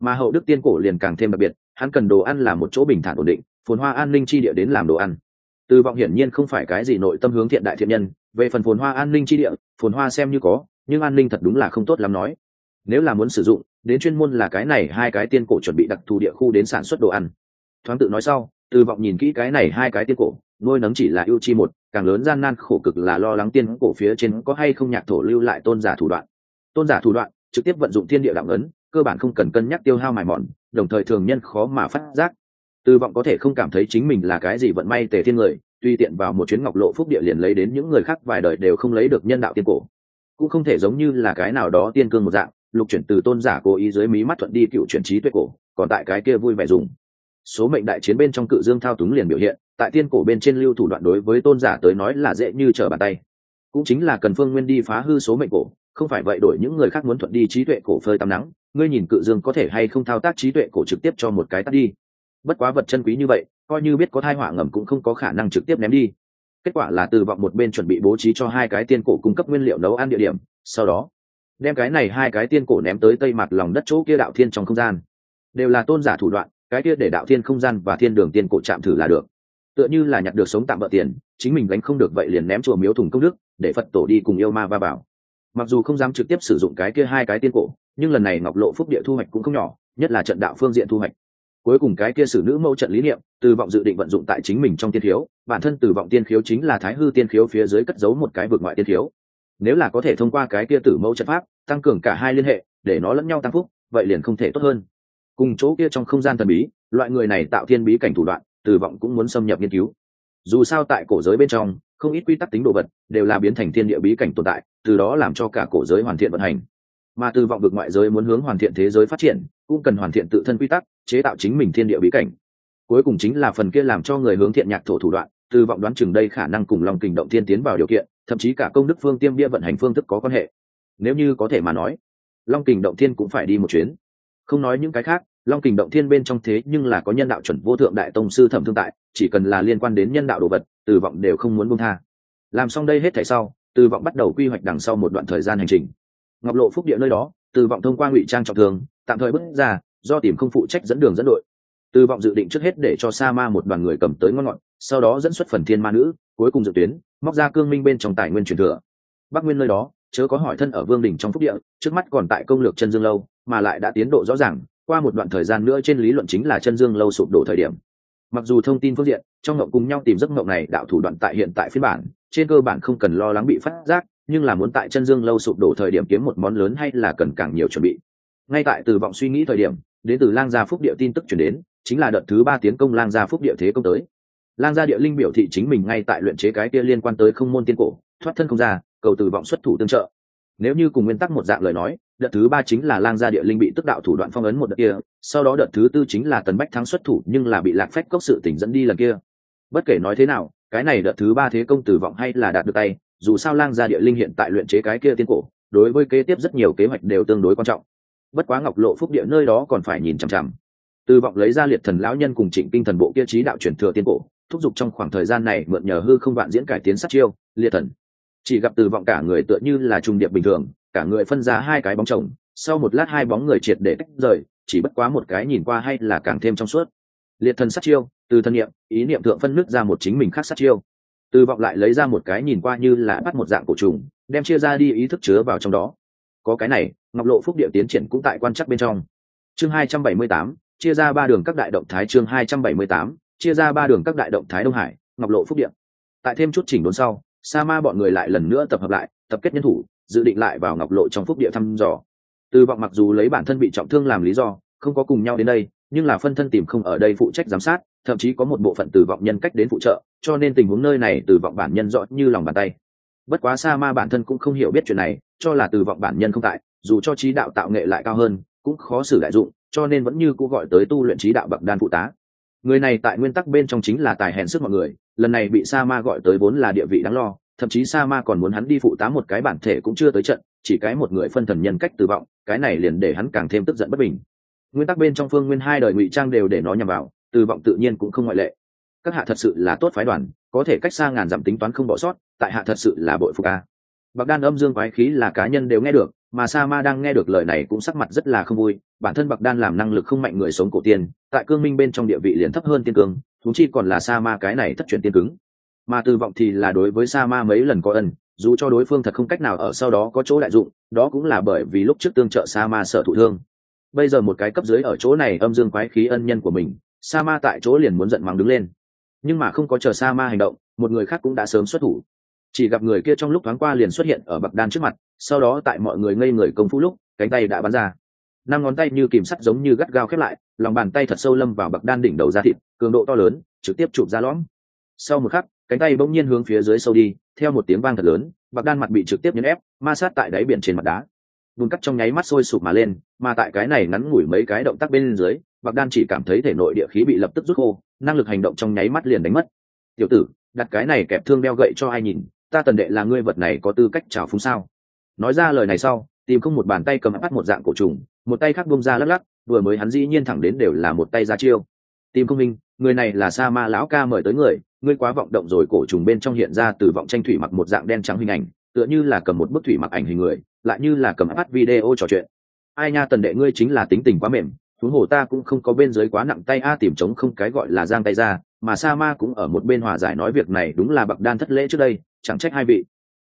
Mà hậu đức tiên cổ liền càng thêm đặc biệt, hắn cần đồ ăn là một chỗ bình thản ổn định, phồn hoa an ninh chi địa đến làm đồ ăn. Từ vọng hiển nhiên không phải cái gì nội tâm hướng thiện đại thiện nhân, về phần phồn hoa an ninh chi địa phồn hoa xem như có, nhưng an ninh thật đúng là không tốt lắm nói. Nếu là muốn sử dụng, đến chuyên môn là cái này hai cái tiên cổ chuẩn bị đặc thù địa khu đến sản xuất đồ ăn. Thoáng tự nói sau, từ vọng nhìn kỹ cái này hai cái tiên cổ, nuôi nấng chỉ là ưu chi một, càng lớn gian nan khổ cực là lo lắng tiên cổ phía trên có hay không nhạc thổ lưu lại tôn giả thủ đoạn. Tôn giả thủ đoạn, trực tiếp vận dụng thiên địa đạo ấn, cơ bản không cần cân nhắc tiêu hao mài mòn, đồng thời thường nhân khó mà phát giác. Từ vọng có thể không cảm thấy chính mình là cái gì vận may tề thiên người tuy tiện vào một chuyến ngọc lộ phúc địa liền lấy đến những người khác vài đời đều không lấy được nhân đạo tiên cổ. Cũng không thể giống như là cái nào đó tiên cương một dạng, lục chuyển từ tôn giả cố ý dưới mí mắt thuận đi cựu chuyển trí tuệ cổ, còn tại cái kia vui vẻ dùng. Số mệnh đại chiến bên trong cự dương thao túng liền biểu hiện, tại tiên cổ bên trên lưu thủ đoạn đối với tôn giả tới nói là dễ như trở bàn tay. Cũng chính là cần phương nguyên đi phá hư số mệnh cổ, không phải vậy đổi những người khác muốn thuận đi trí tuệ cổ phơi tắm nắng, ngươi nhìn cự dương có thể hay không thao tác trí tuệ cổ trực tiếp cho một cái tắt đi bất quá vật chân quý như vậy, coi như biết có thai họa ngầm cũng không có khả năng trực tiếp ném đi. Kết quả là từ vọng một bên chuẩn bị bố trí cho hai cái tiên cổ cung cấp nguyên liệu nấu ăn địa điểm, sau đó, đem cái này hai cái tiên cổ ném tới tây mặt lòng đất chỗ kia đạo thiên trong không gian. Đều là tôn giả thủ đoạn, cái kia để đạo thiên không gian và thiên đường tiên cổ chạm thử là được. Tựa như là nhặt được sống tạm bỡ tiền, chính mình gánh không được vậy liền ném chùa miếu thùng công đức, để phật tổ đi cùng yêu ma va vào. Mặc dù không dám trực tiếp sử dụng cái kia hai cái tiên cổ, nhưng lần này ngọc lộ phúc địa thu hoạch cũng không nhỏ, nhất là trận đạo phương diện thu hoạch cuối cùng cái kia sử nữ mẫu trận lý niệm, từ vọng dự định vận dụng tại chính mình trong tiên khiếu, bản thân từ vọng tiên khiếu chính là thái hư tiên khiếu phía dưới cất giấu một cái vượt ngoại tiên khiếu. Nếu là có thể thông qua cái kia tử mẫu trận pháp, tăng cường cả hai liên hệ, để nó lẫn nhau tăng phúc, vậy liền không thể tốt hơn. Cùng chỗ kia trong không gian thần bí, loại người này tạo thiên bí cảnh thủ đoạn, từ vọng cũng muốn xâm nhập nghiên cứu. Dù sao tại cổ giới bên trong, không ít quy tắc tính đồ vật, đều là biến thành thiên địa bí cảnh tồn tại, từ đó làm cho cả cổ giới hoàn thiện vận hành mà từ vọng vực ngoại giới muốn hướng hoàn thiện thế giới phát triển, cũng cần hoàn thiện tự thân quy tắc, chế tạo chính mình thiên địa bí cảnh. Cuối cùng chính là phần kia làm cho người hướng thiện nhạc thổ thủ đoạn, từ vọng đoán chừng đây khả năng cùng lòng kình động thiên tiến vào điều kiện, thậm chí cả công đức phương tiêm bia vận hành phương thức có quan hệ. Nếu như có thể mà nói, long kình động thiên cũng phải đi một chuyến. Không nói những cái khác, long kình động thiên bên trong thế nhưng là có nhân đạo chuẩn vô thượng đại tông sư thẩm thương tại, chỉ cần là liên quan đến nhân đạo đồ vật, từ vọng đều không muốn buông tha. Làm xong đây hết thảy sau, từ vọng bắt đầu quy hoạch đằng sau một đoạn thời gian hành trình ngọc lộ phúc địa nơi đó từ vọng thông qua ngụy trang trọng thường tạm thời bước ra do tìm không phụ trách dẫn đường dẫn đội. Từ vọng dự định trước hết để cho sa ma một đoàn người cầm tới ngon ngọn, sau đó dẫn xuất phần thiên ma nữ cuối cùng dự tuyến móc ra cương minh bên trong tài nguyên truyền thừa. Bắc nguyên nơi đó chớ có hỏi thân ở vương đình trong phúc địa trước mắt còn tại công lược chân dương lâu mà lại đã tiến độ rõ ràng qua một đoạn thời gian nữa trên lý luận chính là chân dương lâu sụp đổ thời điểm. Mặc dù thông tin phương diện trong ngộng cùng nhau tìm giấc ngộng này đạo thủ đoạn tại hiện tại phiên bản trên cơ bản không cần lo lắng bị phát giác nhưng là muốn tại chân dương lâu sụp đổ thời điểm kiếm một món lớn hay là cần càng nhiều chuẩn bị. Ngay tại từ vọng suy nghĩ thời điểm, đến từ lang gia phúc địa tin tức chuyển đến, chính là đợt thứ ba tiến công lang gia phúc địa thế công tới. Lang gia địa linh biểu thị chính mình ngay tại luyện chế cái kia liên quan tới không môn tiên cổ, thoát thân không ra, cầu từ vọng xuất thủ tương trợ. Nếu như cùng nguyên tắc một dạng lời nói, đợt thứ ba chính là lang gia địa linh bị tức đạo thủ đoạn phong ấn một đợt kia, sau đó đợt thứ tư chính là tần bách thắng xuất thủ nhưng là bị lạc phách cốc sự tỉnh dẫn đi lần kia. Bất kể nói thế nào, cái này đợt thứ ba thế công tử vọng hay là đạt được tay dù sao lang gia địa linh hiện tại luyện chế cái kia tiên cổ, đối với kế tiếp rất nhiều kế hoạch đều tương đối quan trọng. Bất quá ngọc lộ phúc địa nơi đó còn phải nhìn chằm chằm. Từ vọng lấy ra liệt thần lão nhân cùng trịnh kinh thần bộ kia trí đạo truyền thừa tiên cổ, thúc giục trong khoảng thời gian này mượn nhờ hư không vạn diễn cải tiến sát chiêu, liệt thần. Chỉ gặp từ vọng cả người tựa như là trùng điệp bình thường, cả người phân ra hai cái bóng chồng, sau một lát hai bóng người triệt để tách rời, chỉ bất quá một cái nhìn qua hay là càng thêm trong suốt. Liệt thần sát chiêu, từ thân niệm, ý niệm thượng phân nước ra một chính mình khác sát chiêu từ vọng lại lấy ra một cái nhìn qua như là bắt một dạng cổ trùng, đem chia ra đi ý thức chứa vào trong đó. Có cái này, ngọc lộ phúc địa tiến triển cũng tại quan chắc bên trong. Chương hai trăm bảy mươi tám, chia ra ba đường các đại động thái chương hai trăm bảy mươi tám, chia ra ba đường các đại động thái đông hải, ngọc lộ phúc địa tại thêm chút chỉnh đốn sau, sa ma bọn người lại lần nữa tập hợp lại, tập kết nhân thủ, dự định lại vào ngọc lộ trong phúc địa thăm dò. Từ vọng mặc dù lấy bản thân bị trọng thương làm lý do, không có cùng nhau đến đây, nhưng là phân thân tìm không ở đây phụ trách giám sát thậm chí có một bộ phận từ vọng nhân cách đến phụ trợ, cho nên tình huống nơi này từ vọng bản nhân rõ như lòng bàn tay. Bất quá sa ma bản thân cũng không hiểu biết chuyện này, cho là từ vọng bản nhân không tại, dù cho trí đạo tạo nghệ lại cao hơn, cũng khó xử đại dụng, cho nên vẫn như cô gọi tới tu luyện trí đạo bậc đan phụ tá. Người này tại nguyên tắc bên trong chính là tài hèn sức mọi người, lần này bị sa ma gọi tới vốn là địa vị đáng lo, thậm chí sa ma còn muốn hắn đi phụ tá một cái bản thể cũng chưa tới trận, chỉ cái một người phân thần nhân cách từ vọng, cái này liền để hắn càng thêm tức giận bất bình. Nguyên tắc bên trong phương nguyên hai đời ngụy trang đều để nó nhằm vào từ vọng tự nhiên cũng không ngoại lệ. Các hạ thật sự là tốt phái đoàn, có thể cách xa ngàn dặm tính toán không bỏ sót, tại hạ thật sự là bội phục a. Bạc đan âm dương quái khí là cá nhân đều nghe được, mà sa ma đang nghe được lời này cũng sắc mặt rất là không vui, bản thân bạc đan làm năng lực không mạnh người sống cổ tiên, tại cương minh bên trong địa vị liền thấp hơn tiên cương thú chi còn là sa ma cái này thất truyền tiên cứng. Mà từ vọng thì là đối với sa ma mấy lần có ân, dù cho đối phương thật không cách nào ở sau đó có chỗ đại dụng, đó cũng là bởi vì lúc trước tương trợ sa ma sợ thụ thương. Bây giờ một cái cấp dưới ở chỗ này âm dương quái khí ân nhân của mình sa ma tại chỗ liền muốn giận mắng đứng lên. Nhưng mà không có chờ sa ma hành động, một người khác cũng đã sớm xuất thủ. Chỉ gặp người kia trong lúc thoáng qua liền xuất hiện ở bậc đan trước mặt, sau đó tại mọi người ngây người công phu lúc, cánh tay đã bắn ra. Năm ngón tay như kìm sắt giống như gắt gao khép lại, lòng bàn tay thật sâu lâm vào bậc đan đỉnh đầu ra thịt, cường độ to lớn, trực tiếp chụp ra lõm. Sau một khắc, cánh tay bỗng nhiên hướng phía dưới sâu đi, theo một tiếng vang thật lớn bậc đan mặt bị trực tiếp nhấn ép, ma sát tại đáy biển trên mặt đá. Vùng cắt trong nháy mắt sôi sụp mà lên, mà tại cái này ngắn ngủi mấy cái động tác bên dưới Bạc đan chỉ cảm thấy thể nội địa khí bị lập tức rút khô, năng lực hành động trong nháy mắt liền đánh mất. Tiểu tử, đặt cái này kẹp thương đeo gậy cho ai nhìn, ta tần đệ là ngươi vật này có tư cách trào phúng sao? Nói ra lời này sau, tìm không một bàn tay cầm bắt một dạng cổ trùng, một tay khác bông ra lắc lắc, vừa mới hắn dĩ nhiên thẳng đến đều là một tay ra chiêu. Tìm không minh, người này là sa ma lão ca mời tới người, ngươi quá vọng động rồi cổ trùng bên trong hiện ra từ vọng tranh thủy mặc một dạng đen trắng hình ảnh, tựa như là cầm một bức thủy mặc ảnh hình người, lại như là cầm bắt video trò chuyện. Ai nha tần đệ ngươi chính là tính tình quá mềm thú hồ ta cũng không có bên dưới quá nặng tay a, tìm chống không cái gọi là giang tay ra, mà sa ma cũng ở một bên hòa giải nói việc này đúng là bậc đan thất lễ trước đây, chẳng trách hai vị.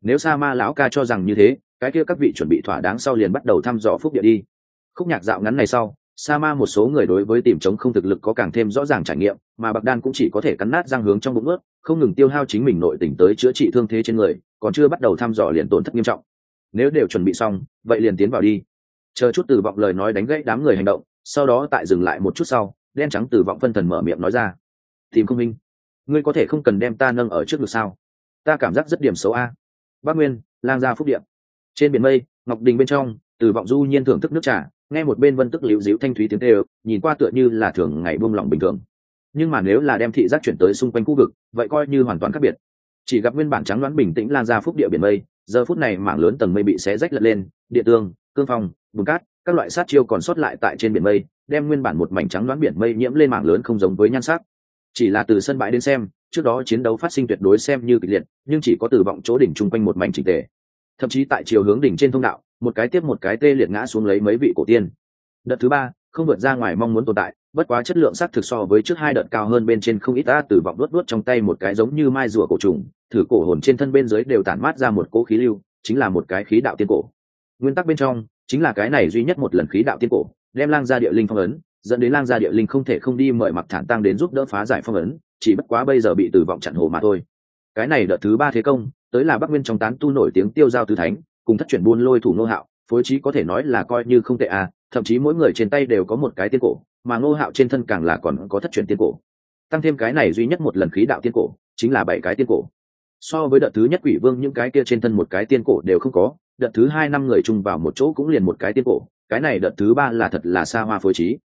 Nếu sa ma lão ca cho rằng như thế, cái kia các vị chuẩn bị thỏa đáng sau liền bắt đầu thăm dò phúc địa đi. Khúc nhạc dạo ngắn này sau, sa ma một số người đối với tìm chống không thực lực có càng thêm rõ ràng trải nghiệm, mà bậc đan cũng chỉ có thể cắn nát răng hướng trong bụng ướt, không ngừng tiêu hao chính mình nội tỉnh tới chữa trị thương thế trên người, còn chưa bắt đầu thăm dò liền tổn thất nghiêm trọng. Nếu đều chuẩn bị xong, vậy liền tiến vào đi. Chờ chút từ vọng lời nói đánh gãy đám người hành động sau đó tại dừng lại một chút sau, đen trắng từ vọng phân thần mở miệng nói ra. Tìm không minh. Ngươi có thể không cần đem ta nâng ở trước được sao? Ta cảm giác rất điểm xấu a. Bác nguyên, lang gia phúc điện trên biển mây, ngọc đình bên trong, từ vọng du nhiên thưởng thức nước trà, nghe một bên vân tức liễu diễu thanh thúy tiếng tê nhìn qua tựa như là thường ngày buông lỏng bình thường. Nhưng mà nếu là đem thị giác chuyển tới xung quanh khu vực, vậy coi như hoàn toàn khác biệt. Chỉ gặp nguyên bản trắng đoán bình tĩnh lan ra phúc địa biển mây, giờ phút này mảng lớn tầng mây bị xé rách lật lên, địa tương cương phong, bùn cát các loại sát chiêu còn sót lại tại trên biển mây, đem nguyên bản một mảnh trắng đoán biển mây nhiễm lên mảng lớn không giống với nhan sắc. Chỉ là từ sân bãi đến xem, trước đó chiến đấu phát sinh tuyệt đối xem như kịch liệt, nhưng chỉ có từ vọng chỗ đỉnh chung quanh một mảnh trình tề. Thậm chí tại chiều hướng đỉnh trên thông đạo, một cái tiếp một cái tê liệt ngã xuống lấy mấy vị cổ tiên. Đợt thứ ba, không vượt ra ngoài mong muốn tồn tại, bất quá chất lượng xác thực so với trước hai đợt cao hơn bên trên không ít ta từ vọng đuốt đuốt trong tay một cái giống như mai rùa cổ trùng, thử cổ hồn trên thân bên dưới đều tản mát ra một cỗ khí lưu, chính là một cái khí đạo tiên cổ. Nguyên tắc bên trong chính là cái này duy nhất một lần khí đạo tiên cổ, đem lang gia địa linh phong ấn, dẫn đến lang gia địa linh không thể không đi mời mặc thản tăng đến giúp đỡ phá giải phong ấn, chỉ bất quá bây giờ bị tử vọng chặn hồ mà thôi. Cái này đợt thứ ba thế công, tới là bắc nguyên trong tán tu nổi tiếng tiêu giao tứ thánh, cùng thất chuyển buôn lôi thủ nô hạo, phối trí có thể nói là coi như không tệ à thậm chí mỗi người trên tay đều có một cái tiên cổ, mà nô hạo trên thân càng là còn có thất chuyển tiên cổ. Tăng thêm cái này duy nhất một lần khí đạo tiên cổ, chính là bảy cái tiên cổ so với đợt thứ nhất quỷ vương, những cái kia trên thân một cái tiên cổ đều không có. Đợt thứ hai năm người chung vào một chỗ cũng liền một cái tiên cổ. Cái này đợt thứ ba là thật là xa hoa phối trí.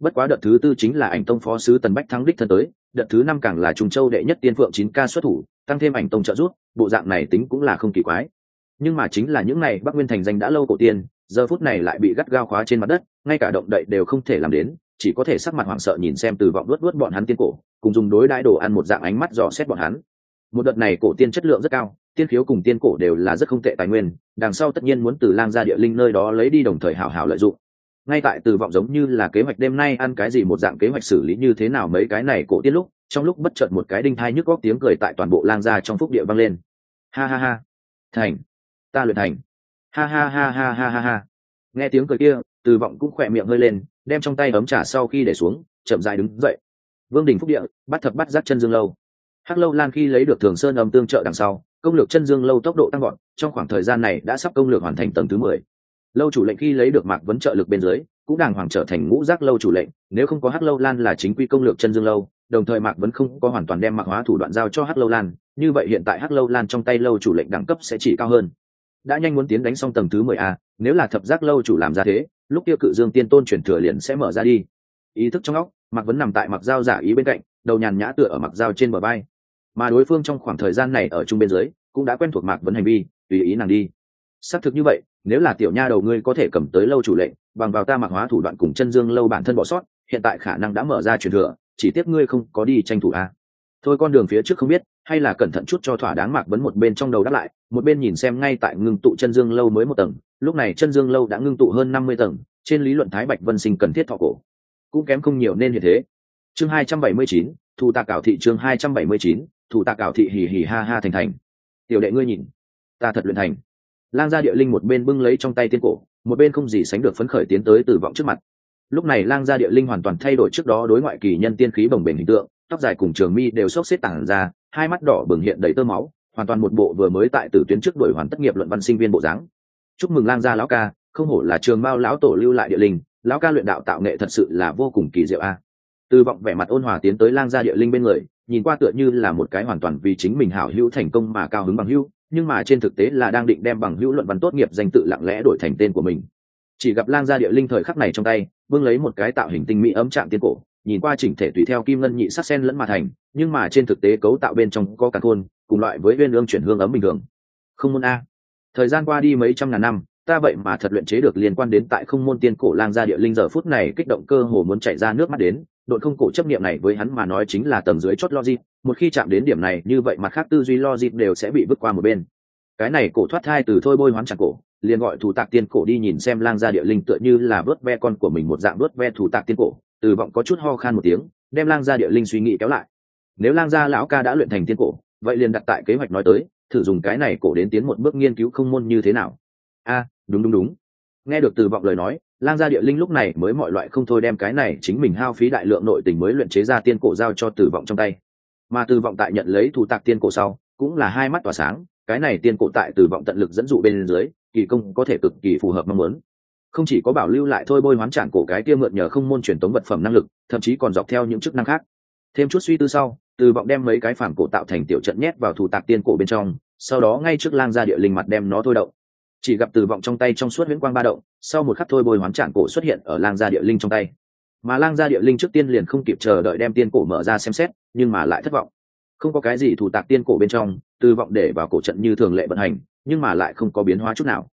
Bất quá đợt thứ tư chính là ảnh tông phó sứ tần bách thắng đích thân tới. Đợt thứ năm càng là trung châu đệ nhất tiên phượng chín ca xuất thủ, tăng thêm ảnh tông trợ giúp, bộ dạng này tính cũng là không kỳ quái. Nhưng mà chính là những này bắc nguyên thành danh đã lâu cổ tiên, giờ phút này lại bị gắt gao khóa trên mặt đất, ngay cả động đậy đều không thể làm đến, chỉ có thể sắc mặt hoảng sợ nhìn xem từ vọng luốt luốt bọn hắn tiên cổ, cùng dùng đối đãi đồ ăn một dạng ánh mắt dò xét bọn hắn một đợt này cổ tiên chất lượng rất cao, tiên khiếu cùng tiên cổ đều là rất không tệ tài nguyên, đằng sau tất nhiên muốn từ lang ra địa linh nơi đó lấy đi đồng thời hảo hảo lợi dụng. Ngay tại từ vọng giống như là kế hoạch đêm nay ăn cái gì một dạng kế hoạch xử lý như thế nào mấy cái này cổ tiên lúc, trong lúc bất chợt một cái đinh thai nhức góc tiếng cười tại toàn bộ lang gia trong phúc địa vang lên. Ha ha ha. Thành. Ta luyện thành. Ha ha ha ha ha ha ha. Nghe tiếng cười kia, từ vọng cũng khỏe miệng hơi lên, đem trong tay ấm trà sau khi để xuống, chậm dài đứng dậy. Vương đình phúc địa, bắt thập bắt giác chân dương lâu hắc lâu lan khi lấy được thường sơn âm tương trợ đằng sau, công lược chân dương lâu tốc độ tăng gọn trong khoảng thời gian này đã sắp công lược hoàn thành tầng thứ mười. Lâu chủ lệnh khi lấy được mạc vấn trợ lực bên dưới, cũng đàng hoàng trở thành ngũ giác lâu chủ lệnh, nếu không có hắc lâu lan là chính quy công lược chân dương lâu, đồng thời mạc vấn không có hoàn toàn đem mạc hóa thủ đoạn giao cho hắc lâu lan, như vậy hiện tại hắc lâu lan trong tay lâu chủ lệnh đẳng cấp sẽ chỉ cao hơn. Đã nhanh muốn tiến đánh xong tầng thứ mười a, nếu là thập giác lâu chủ làm ra thế, lúc kia cự dương tiên tôn chuyển thừa liền sẽ mở ra đi. Ý thức trong óc, mạc vấn nằm tại mặc dao giả ý bên cạnh đầu nhàn nhã tựa ở mặc dao trên bờ bay mà đối phương trong khoảng thời gian này ở chung bên dưới, cũng đã quen thuộc mạc vấn hành vi, tùy ý nàng đi. Xác thực như vậy, nếu là tiểu nha đầu ngươi có thể cầm tới lâu chủ lệnh, bằng vào ta mạc hóa thủ đoạn cùng chân dương lâu bản thân bỏ sót, hiện tại khả năng đã mở ra truyền thừa, chỉ tiếc ngươi không có đi tranh thủ a. Thôi con đường phía trước không biết, hay là cẩn thận chút cho thỏa đáng mạc vấn một bên trong đầu đáp lại, một bên nhìn xem ngay tại ngưng tụ chân dương lâu mới một tầng, lúc này chân dương lâu đã ngưng tụ hơn năm mươi tầng, trên lý luận thái bạch vân sinh cần thiết thọ cổ. Cũng kém không nhiều nên như thế chương hai trăm bảy mươi chín, thủ tạc cảo thị chương hai trăm bảy mươi chín, thủ tạc cảo thị hì hì ha ha thành thành. Tiểu đệ ngươi nhìn, ta thật luyện thành. Lang gia địa linh một bên bưng lấy trong tay tiên cổ, một bên không gì sánh được phấn khởi tiến tới từ vọng trước mặt. Lúc này lang gia địa linh hoàn toàn thay đổi trước đó đối ngoại kỳ nhân tiên khí bồng bềnh hình tượng, tóc dài cùng trường mi đều xốc xếp tảng ra, hai mắt đỏ bừng hiện đầy tơ máu, hoàn toàn một bộ vừa mới tại tử tuyến trước đổi hoàn tất nghiệp luận văn sinh viên bộ dáng. Chúc mừng lang gia lão ca, không hổ là trường bao lão tổ lưu lại địa linh, lão ca luyện đạo tạo nghệ thật sự là vô cùng kỳ diệu a từ vọng vẻ mặt ôn hòa tiến tới lang gia địa linh bên người, nhìn qua tựa như là một cái hoàn toàn vì chính mình hảo hữu thành công mà cao hứng bằng hữu, nhưng mà trên thực tế là đang định đem bằng hữu luận văn tốt nghiệp danh tự lặng lẽ đổi thành tên của mình. Chỉ gặp lang gia địa linh thời khắc này trong tay, vương lấy một cái tạo hình tinh mỹ ấm chạm tiên cổ, nhìn qua chỉnh thể tùy theo kim ngân nhị sắc sen lẫn mà thành, nhưng mà trên thực tế cấu tạo bên trong có cả thôn, cùng loại với viên ương chuyển hương ấm bình thường. Không môn a. Thời gian qua đi mấy trăm ngàn năm, ta vậy mà thật luyện chế được liên quan đến tại không môn tiên cổ lang gia địa linh giờ phút này kích động cơ hồ muốn chạy ra nước mắt đến đội không cổ chấp niệm này với hắn mà nói chính là tầng dưới chót logic, một khi chạm đến điểm này, như vậy mặt khác tư duy logic đều sẽ bị vứt qua một bên. Cái này cổ thoát thai từ thôi bôi hoán chẳng cổ, liền gọi thủ tạc tiên cổ đi nhìn xem lang gia địa linh tựa như là vớt ve con của mình một dạng vớt ve thủ tạc tiên cổ, từ vọng có chút ho khan một tiếng, đem lang gia địa linh suy nghĩ kéo lại. Nếu lang gia lão ca đã luyện thành tiên cổ, vậy liền đặt tại kế hoạch nói tới, thử dùng cái này cổ đến tiến một bước nghiên cứu không môn như thế nào. A, đúng đúng đúng. Nghe được từ vọng lời nói lang gia địa linh lúc này mới mọi loại không thôi đem cái này chính mình hao phí đại lượng nội tình mới luyện chế ra tiên cổ giao cho Tử vọng trong tay. Mà Tử vọng tại nhận lấy thủ tạc tiên cổ sau, cũng là hai mắt tỏa sáng, cái này tiên cổ tại Tử vọng tận lực dẫn dụ bên dưới, kỳ công có thể cực kỳ phù hợp mong muốn. Không chỉ có bảo lưu lại thôi bôi hoán trản cổ cái kia mượn nhờ không môn truyền tống vật phẩm năng lực, thậm chí còn dọc theo những chức năng khác. Thêm chút suy tư sau, Tử vọng đem mấy cái phản cổ tạo thành tiểu trận nhét vào thủ tạc tiên cổ bên trong, sau đó ngay trước lang gia địa linh mặt đem nó thôi động chỉ gặp từ vọng trong tay trong suốt huyễn quang ba động, sau một khắc thôi bồi hoán trạng cổ xuất hiện ở lang gia địa linh trong tay. Mà lang gia địa linh trước tiên liền không kịp chờ đợi đem tiên cổ mở ra xem xét, nhưng mà lại thất vọng. Không có cái gì thủ tạc tiên cổ bên trong, từ vọng để vào cổ trận như thường lệ vận hành, nhưng mà lại không có biến hóa chút nào.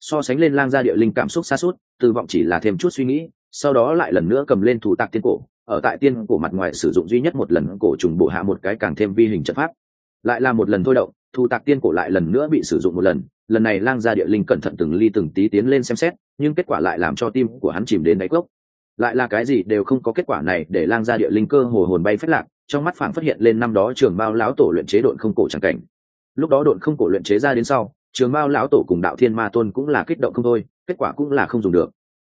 So sánh lên lang gia địa linh cảm xúc xa suốt, từ vọng chỉ là thêm chút suy nghĩ, sau đó lại lần nữa cầm lên thủ tạc tiên cổ, ở tại tiên cổ mặt ngoài sử dụng duy nhất một lần cổ trùng bộ hạ một cái càng thêm vi hình trận pháp. Lại là một lần thôi động, thủ tạc tiên cổ lại lần nữa bị sử dụng một lần lần này lang gia địa linh cẩn thận từng ly từng tí tiến lên xem xét, nhưng kết quả lại làm cho tim của hắn chìm đến đáy cốc. Lại là cái gì đều không có kết quả này để lang gia địa linh cơ hồ hồn bay phết lạc, trong mắt phảng phát hiện lên năm đó trường bao lão tổ luyện chế độn không cổ chẳng cảnh. Lúc đó độn không cổ luyện chế ra đến sau, trường bao lão tổ cùng đạo thiên ma tôn cũng là kích động không thôi, kết quả cũng là không dùng được.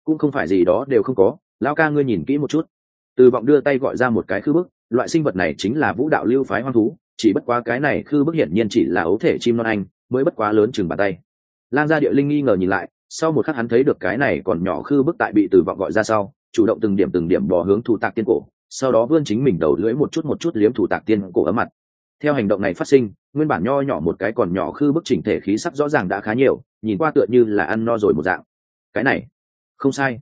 Cũng không phải gì đó đều không có, lão ca ngươi nhìn kỹ một chút. Từ vọng đưa tay gọi ra một cái khư bức, loại sinh vật này chính là vũ đạo lưu phái hoang thú, chỉ bất quá cái này khư bức hiển nhiên chỉ là ấu thể chim non anh mới bất quá lớn chừng bàn tay. Lang gia địa linh nghi ngờ nhìn lại, sau một khắc hắn thấy được cái này còn nhỏ khư bức tại bị từ vọng gọi ra sau, chủ động từng điểm từng điểm bỏ hướng thủ tạc tiên cổ, sau đó vươn chính mình đầu lưỡi một chút một chút liếm thủ tạc tiên cổ ấm mặt. Theo hành động này phát sinh, nguyên bản nho nhỏ một cái còn nhỏ khư bức chỉnh thể khí sắc rõ ràng đã khá nhiều, nhìn qua tựa như là ăn no rồi một dạng. Cái này, không sai.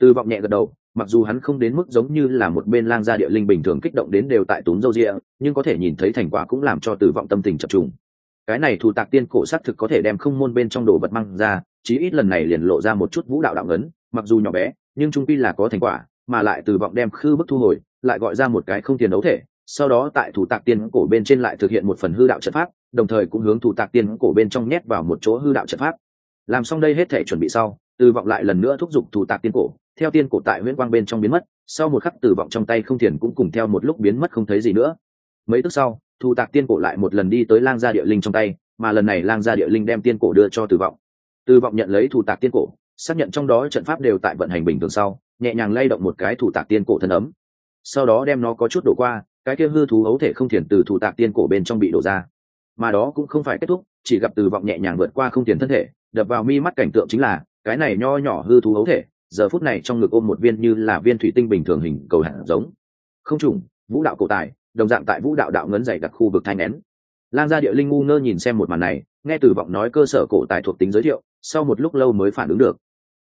Từ vọng nhẹ gật đầu, mặc dù hắn không đến mức giống như là một bên lang gia địa linh bình thường kích động đến đều tại túm dâu rịa nhưng có thể nhìn thấy thành quả cũng làm cho từ vọng tâm tình chập trùng cái này thủ tạc tiên cổ xác thực có thể đem không môn bên trong đồ vật măng ra, chí ít lần này liền lộ ra một chút vũ đạo đạo ngấn, mặc dù nhỏ bé, nhưng trung pi là có thành quả, mà lại từ vọng đem khư bức thu hồi, lại gọi ra một cái không tiền đấu thể, sau đó tại thủ tạc tiên cổ bên trên lại thực hiện một phần hư đạo trận pháp, đồng thời cũng hướng thủ tạc tiên cổ bên trong nhét vào một chỗ hư đạo trận pháp. Làm xong đây hết thể chuẩn bị sau, từ vọng lại lần nữa thúc giục thủ tạc tiên cổ, theo tiên cổ tại nguyễn quang bên trong biến mất, sau một khắc từ vọng trong tay không thiền cũng cùng theo một lúc biến mất không thấy gì nữa. Mấy tức sau Thu tạc tiên cổ lại một lần đi tới lang gia địa linh trong tay, mà lần này lang gia địa linh đem tiên cổ đưa cho từ vọng. Từ vọng nhận lấy thủ tạc tiên cổ, xác nhận trong đó trận pháp đều tại vận hành bình thường sau, nhẹ nhàng lay động một cái thủ tạc tiên cổ thân ấm. Sau đó đem nó có chút đổ qua, cái kia hư thú ấu thể không thiền từ thủ tạc tiên cổ bên trong bị đổ ra. Mà đó cũng không phải kết thúc, chỉ gặp từ vọng nhẹ nhàng vượt qua không thiền thân thể, đập vào mi mắt cảnh tượng chính là, cái này nho nhỏ hư thú ấu thể, giờ phút này trong ngực ôm một viên như là viên thủy tinh bình thường hình cầu hạt giống. Không trùng, vũ đạo cổ tài đồng dạng tại vũ đạo đạo ngấn dày đặc khu vực thanh nén. Lang gia địa linh ngu ngơ nhìn xem một màn này, nghe từ vọng nói cơ sở cổ tài thuộc tính giới thiệu, sau một lúc lâu mới phản ứng được.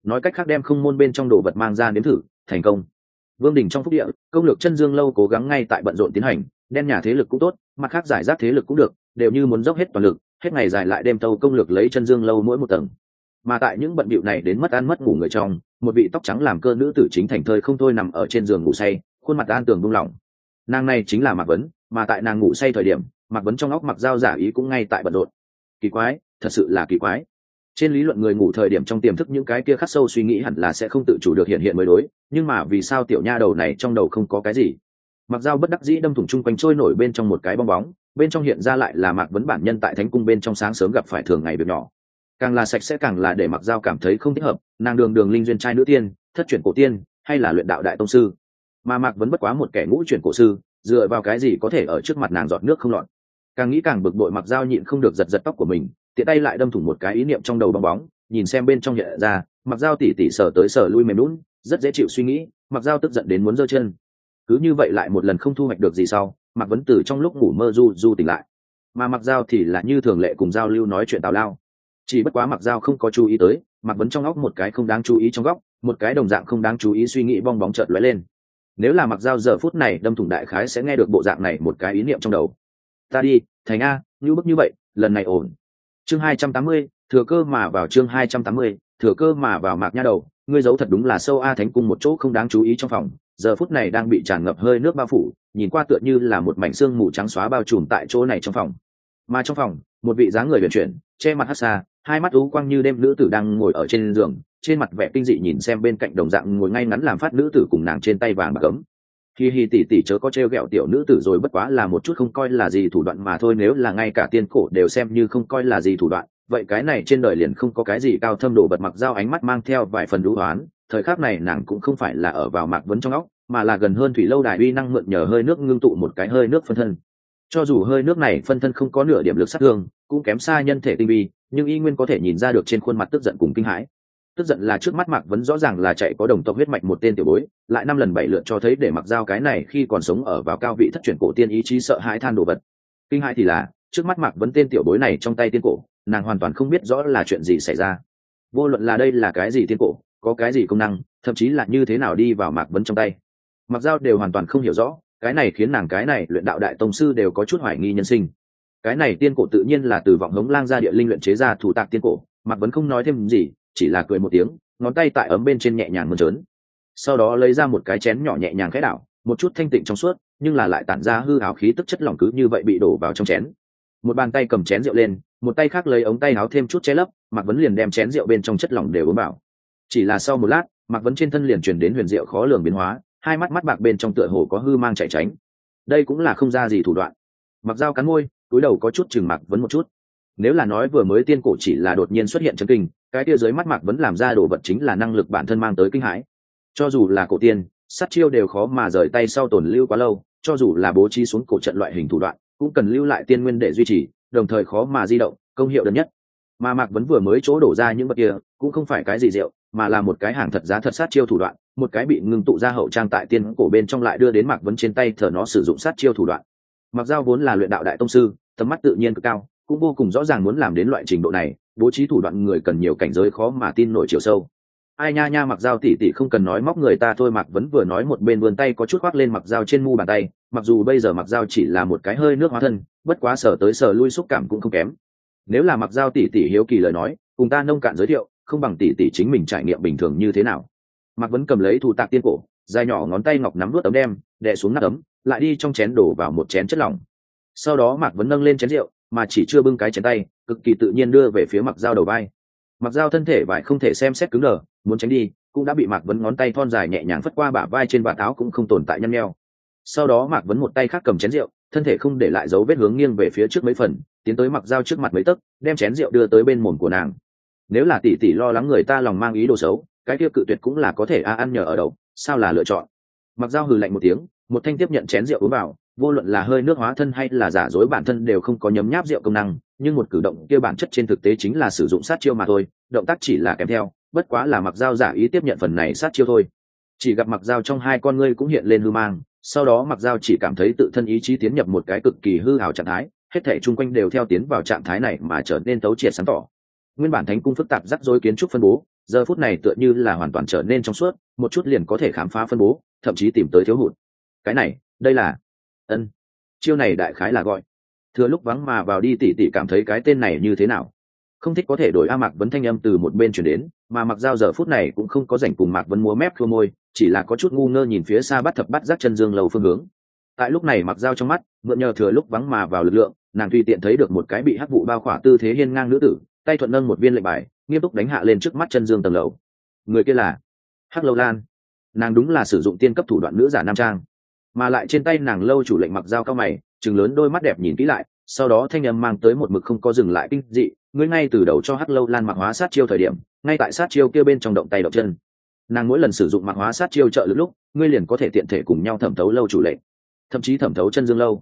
Nói cách khác đem không môn bên trong đồ vật mang ra nếm thử, thành công. Vương đình trong phúc địa, công lược chân dương lâu cố gắng ngay tại bận rộn tiến hành, đen nhà thế lực cũng tốt, mặt khác giải rác thế lực cũng được, đều như muốn dốc hết toàn lực, hết ngày dài lại đem tâu công lược lấy chân dương lâu mỗi một tầng. Mà tại những bận bịu này đến mất ăn mất ngủ người trong, một vị tóc trắng làm cơ nữ tử chính thành thơi không thôi nằm ở trên giường ngủ say, khuôn mặt an tường buông lỏng nàng này chính là mạc vấn, mà tại nàng ngủ say thời điểm, mạc vấn trong óc mặc dao giả ý cũng ngay tại bận rộn. Kỳ quái, thật sự là kỳ quái. Trên lý luận người ngủ thời điểm trong tiềm thức những cái kia khắc sâu suy nghĩ hẳn là sẽ không tự chủ được hiện hiện mới đối, nhưng mà vì sao tiểu nha đầu này trong đầu không có cái gì? Mặc dao bất đắc dĩ đâm thủng chung quanh trôi nổi bên trong một cái bong bóng, bên trong hiện ra lại là mạc vấn bản nhân tại thánh cung bên trong sáng sớm gặp phải thường ngày việc nhỏ. Càng là sạch sẽ càng là để mặc dao cảm thấy không thích hợp, nàng đường đường linh duyên trai nữ tiên, thất chuyển cổ tiên, hay là luyện đạo đại tông sư mà mạc vẫn bất quá một kẻ ngũ chuyển cổ sư, dựa vào cái gì có thể ở trước mặt nàng giọt nước không lọt. Càng nghĩ càng bực bội mặc dao nhịn không được giật giật tóc của mình, tiện tay lại đâm thủng một cái ý niệm trong đầu bong bóng, nhìn xem bên trong hiện ra, mặc dao tỉ tỉ sờ tới sờ lui mềm lún rất dễ chịu suy nghĩ, mặc dao tức giận đến muốn giơ chân. Cứ như vậy lại một lần không thu hoạch được gì sau mặc vấn từ trong lúc ngủ mơ du du tỉnh lại. Mà mặc dao thì là như thường lệ cùng giao lưu nói chuyện tào lao. Chỉ bất quá mặc dao không có chú ý tới mặc vấn trong óc một cái không đáng chú ý trong góc, một cái đồng dạng không đáng chú ý suy nghĩ bong bóng chợt lóe lên nếu là mặc dao giờ phút này, đâm thủng đại khái sẽ nghe được bộ dạng này một cái ý niệm trong đầu. Ta đi, thành a, như bức như vậy, lần này ổn. Chương hai trăm tám mươi, thừa cơ mà vào chương hai trăm tám mươi, thừa cơ mà vào mạc nha đầu. Ngươi giấu thật đúng là sâu a thánh cung một chỗ không đáng chú ý trong phòng. Giờ phút này đang bị tràn ngập hơi nước bao phủ, nhìn qua tựa như là một mảnh xương mù trắng xóa bao trùm tại chỗ này trong phòng. Mà trong phòng, một vị dáng người vận chuyển, che mặt hát xa, hai mắt ú quang như đêm nữ tử đang ngồi ở trên giường trên mặt vẻ kinh dị nhìn xem bên cạnh đồng dạng ngồi ngay ngắn làm phát nữ tử cùng nàng trên tay vàng bạc ấm khi hi tỉ tỉ chớ có t r e o g ẹ o tiểu nữ tử rồi bất quá là một chút không coi là gì thủ đoạn mà thôi, nếu là ngay cả tiên cổ đều xem như không coi là gì thủ đoạn, vậy cái này trên đời liền không có cái gì cao thâm đồ bật mặc dao ánh mắt mang theo vài phần đũ oán. Thời khắc này nàng cũng không phải là ở vào mạc vấn trong óc, mà là gần hơn thủy lâu đài uy năng mượn nhờ hơi nước ngưng tụ một cái hơi nước phân thân. Cho dù hơi nước này phân thân không có nửa điểm lực sát thương, cũng kém xa nhân thể tinh vi, nhưng y nguyên có thể nhìn ra được trên khuôn mặt tức giận cùng kinh hãi tức giận là trước mắt mạc vấn rõ ràng là chạy có đồng tộc huyết mạch một tên tiểu bối, lại năm lần bảy lượt cho thấy để mặc dao cái này khi còn sống ở vào cao vị thất truyền cổ tiên ý chí sợ hãi than đồ vật. Kinh hãi thì là, trước mắt mạc vấn tên tiểu bối này trong tay tiên cổ, nàng hoàn toàn không biết rõ là chuyện gì xảy ra. Vô luận là đây là cái gì tiên cổ, có cái gì công năng, thậm chí là như thế nào đi vào mạc vấn trong tay. Mặc dao đều hoàn toàn không hiểu rõ, cái này khiến nàng cái này luyện đạo đại tông sư đều có chút hoài nghi nhân sinh. Cái này tiên cổ tự nhiên là từ vọng hống lang ra địa linh luyện chế ra thủ tạc tiên cổ, mạc vấn không nói thêm gì chỉ là cười một tiếng, ngón tay tại ấm bên trên nhẹ nhàng mơn trớn. Sau đó lấy ra một cái chén nhỏ nhẹ nhàng khẽ đảo, một chút thanh tịnh trong suốt, nhưng là lại tản ra hư hào khí tức chất lỏng cứ như vậy bị đổ vào trong chén. Một bàn tay cầm chén rượu lên, một tay khác lấy ống tay áo thêm chút che lấp, mạc vấn liền đem chén rượu bên trong chất lỏng đều uống vào. Chỉ là sau một lát, mạc vấn trên thân liền chuyển đến huyền diệu khó lường biến hóa, hai mắt mắt bạc bên trong tựa hồ có hư mang chạy tránh. Đây cũng là không ra gì thủ đoạn. Mặc dao cắn môi, túi đầu có chút chừng mạc vấn một chút nếu là nói vừa mới tiên cổ chỉ là đột nhiên xuất hiện chân kinh, cái tia dưới mắt mạc vẫn làm ra đồ vật chính là năng lực bản thân mang tới kinh hãi. Cho dù là cổ tiên, sát chiêu đều khó mà rời tay sau tồn lưu quá lâu, cho dù là bố trí xuống cổ trận loại hình thủ đoạn, cũng cần lưu lại tiên nguyên để duy trì, đồng thời khó mà di động, công hiệu đơn nhất. Mà mạc vẫn vừa mới chỗ đổ ra những vật kia, cũng không phải cái gì rượu, mà là một cái hàng thật giá thật sát chiêu thủ đoạn, một cái bị ngưng tụ ra hậu trang tại tiên cổ bên trong lại đưa đến mạc vấn trên tay thờ nó sử dụng sát chiêu thủ đoạn. Mặc dao vốn là luyện đạo đại tông sư, tầm mắt tự nhiên cực cao cũng vô cùng rõ ràng muốn làm đến loại trình độ này, bố trí thủ đoạn người cần nhiều cảnh giới khó mà tin nổi chiều sâu. Ai nha nha mặc dao tỉ tỉ không cần nói móc người ta thôi mặc vẫn vừa nói một bên vươn tay có chút khoác lên mặc dao trên mu bàn tay, mặc dù bây giờ mặc dao chỉ là một cái hơi nước hóa thân, bất quá sở tới sở lui xúc cảm cũng không kém. Nếu là mặc dao tỉ tỉ hiếu kỳ lời nói, cùng ta nông cạn giới thiệu, không bằng tỉ tỉ chính mình trải nghiệm bình thường như thế nào. Mặc vẫn cầm lấy thủ tạc tiên cổ, dài nhỏ ngón tay ngọc nắm nuốt ấm đem, đè xuống nắp ấm, lại đi trong chén đổ vào một chén chất lỏng. Sau đó mạc vẫn nâng lên chén rượu mà chỉ chưa bưng cái chén tay cực kỳ tự nhiên đưa về phía mặc dao đầu vai. Mặc dao thân thể vải không thể xem xét cứng đờ muốn tránh đi cũng đã bị mạc vấn ngón tay thon dài nhẹ nhàng phất qua bả vai trên bả áo cũng không tồn tại nhăn nheo. Sau đó mạc vấn một tay khác cầm chén rượu thân thể không để lại dấu vết hướng nghiêng về phía trước mấy phần tiến tới mặc dao trước mặt mấy tấc đem chén rượu đưa tới bên mồm của nàng. Nếu là tỷ tỷ lo lắng người ta lòng mang ý đồ xấu cái kia cự tuyệt cũng là có thể a ăn nhờ ở đầu, sao là lựa chọn? Mặc dao hừ lạnh một tiếng một thanh tiếp nhận chén rượu uống vào vô luận là hơi nước hóa thân hay là giả dối bản thân đều không có nhấm nháp rượu công năng, nhưng một cử động kia bản chất trên thực tế chính là sử dụng sát chiêu mà thôi, động tác chỉ là kèm theo, bất quá là mặc dao giả ý tiếp nhận phần này sát chiêu thôi. Chỉ gặp mặc dao trong hai con ngươi cũng hiện lên hư mang, sau đó mặc dao chỉ cảm thấy tự thân ý chí tiến nhập một cái cực kỳ hư hào trạng thái, hết thể chung quanh đều theo tiến vào trạng thái này mà trở nên tấu triệt sáng tỏ. Nguyên bản thánh cung phức tạp rắc rối kiến trúc phân bố, giờ phút này tựa như là hoàn toàn trở nên trong suốt, một chút liền có thể khám phá phân bố, thậm chí tìm tới thiếu hụt. Cái này, đây là ân, chiêu này đại khái là gọi, thừa lúc vắng mà vào đi tỉ tỉ cảm thấy cái tên này như thế nào. Không thích có thể đổi a mạc vấn thanh âm từ một bên chuyển đến, mà mặc dao giờ phút này cũng không có rảnh cùng mạc vấn múa mép thua môi, chỉ là có chút ngu ngơ nhìn phía xa bắt thập bắt rác chân dương lầu phương hướng. Tại lúc này mặc dao trong mắt, mượn nhờ thừa lúc vắng mà vào lực lượng, nàng tùy tiện thấy được một cái bị hắc vụ bao khỏa tư thế hiên ngang nữ tử, tay thuận nâng một viên lệnh bài, nghiêm túc đánh hạ lên trước mắt chân dương tầng lầu. Người kia là hắc lâu lan. Nàng đúng là sử dụng tiên cấp thủ đoạn nữ giả nam trang mà lại trên tay nàng lâu chủ lệnh mặc dao cao mày chừng lớn đôi mắt đẹp nhìn kỹ lại, sau đó thanh âm mang tới một mực không có dừng lại kinh dị, ngươi ngay từ đầu cho hắc lâu lan mặc hóa sát chiêu thời điểm, ngay tại sát chiêu kia bên trong động tay động chân. Nàng mỗi lần sử dụng mặc hóa sát chiêu trợ lực lúc, ngươi liền có thể tiện thể cùng nhau thẩm thấu lâu chủ lệnh, thậm chí thẩm thấu chân dương lâu.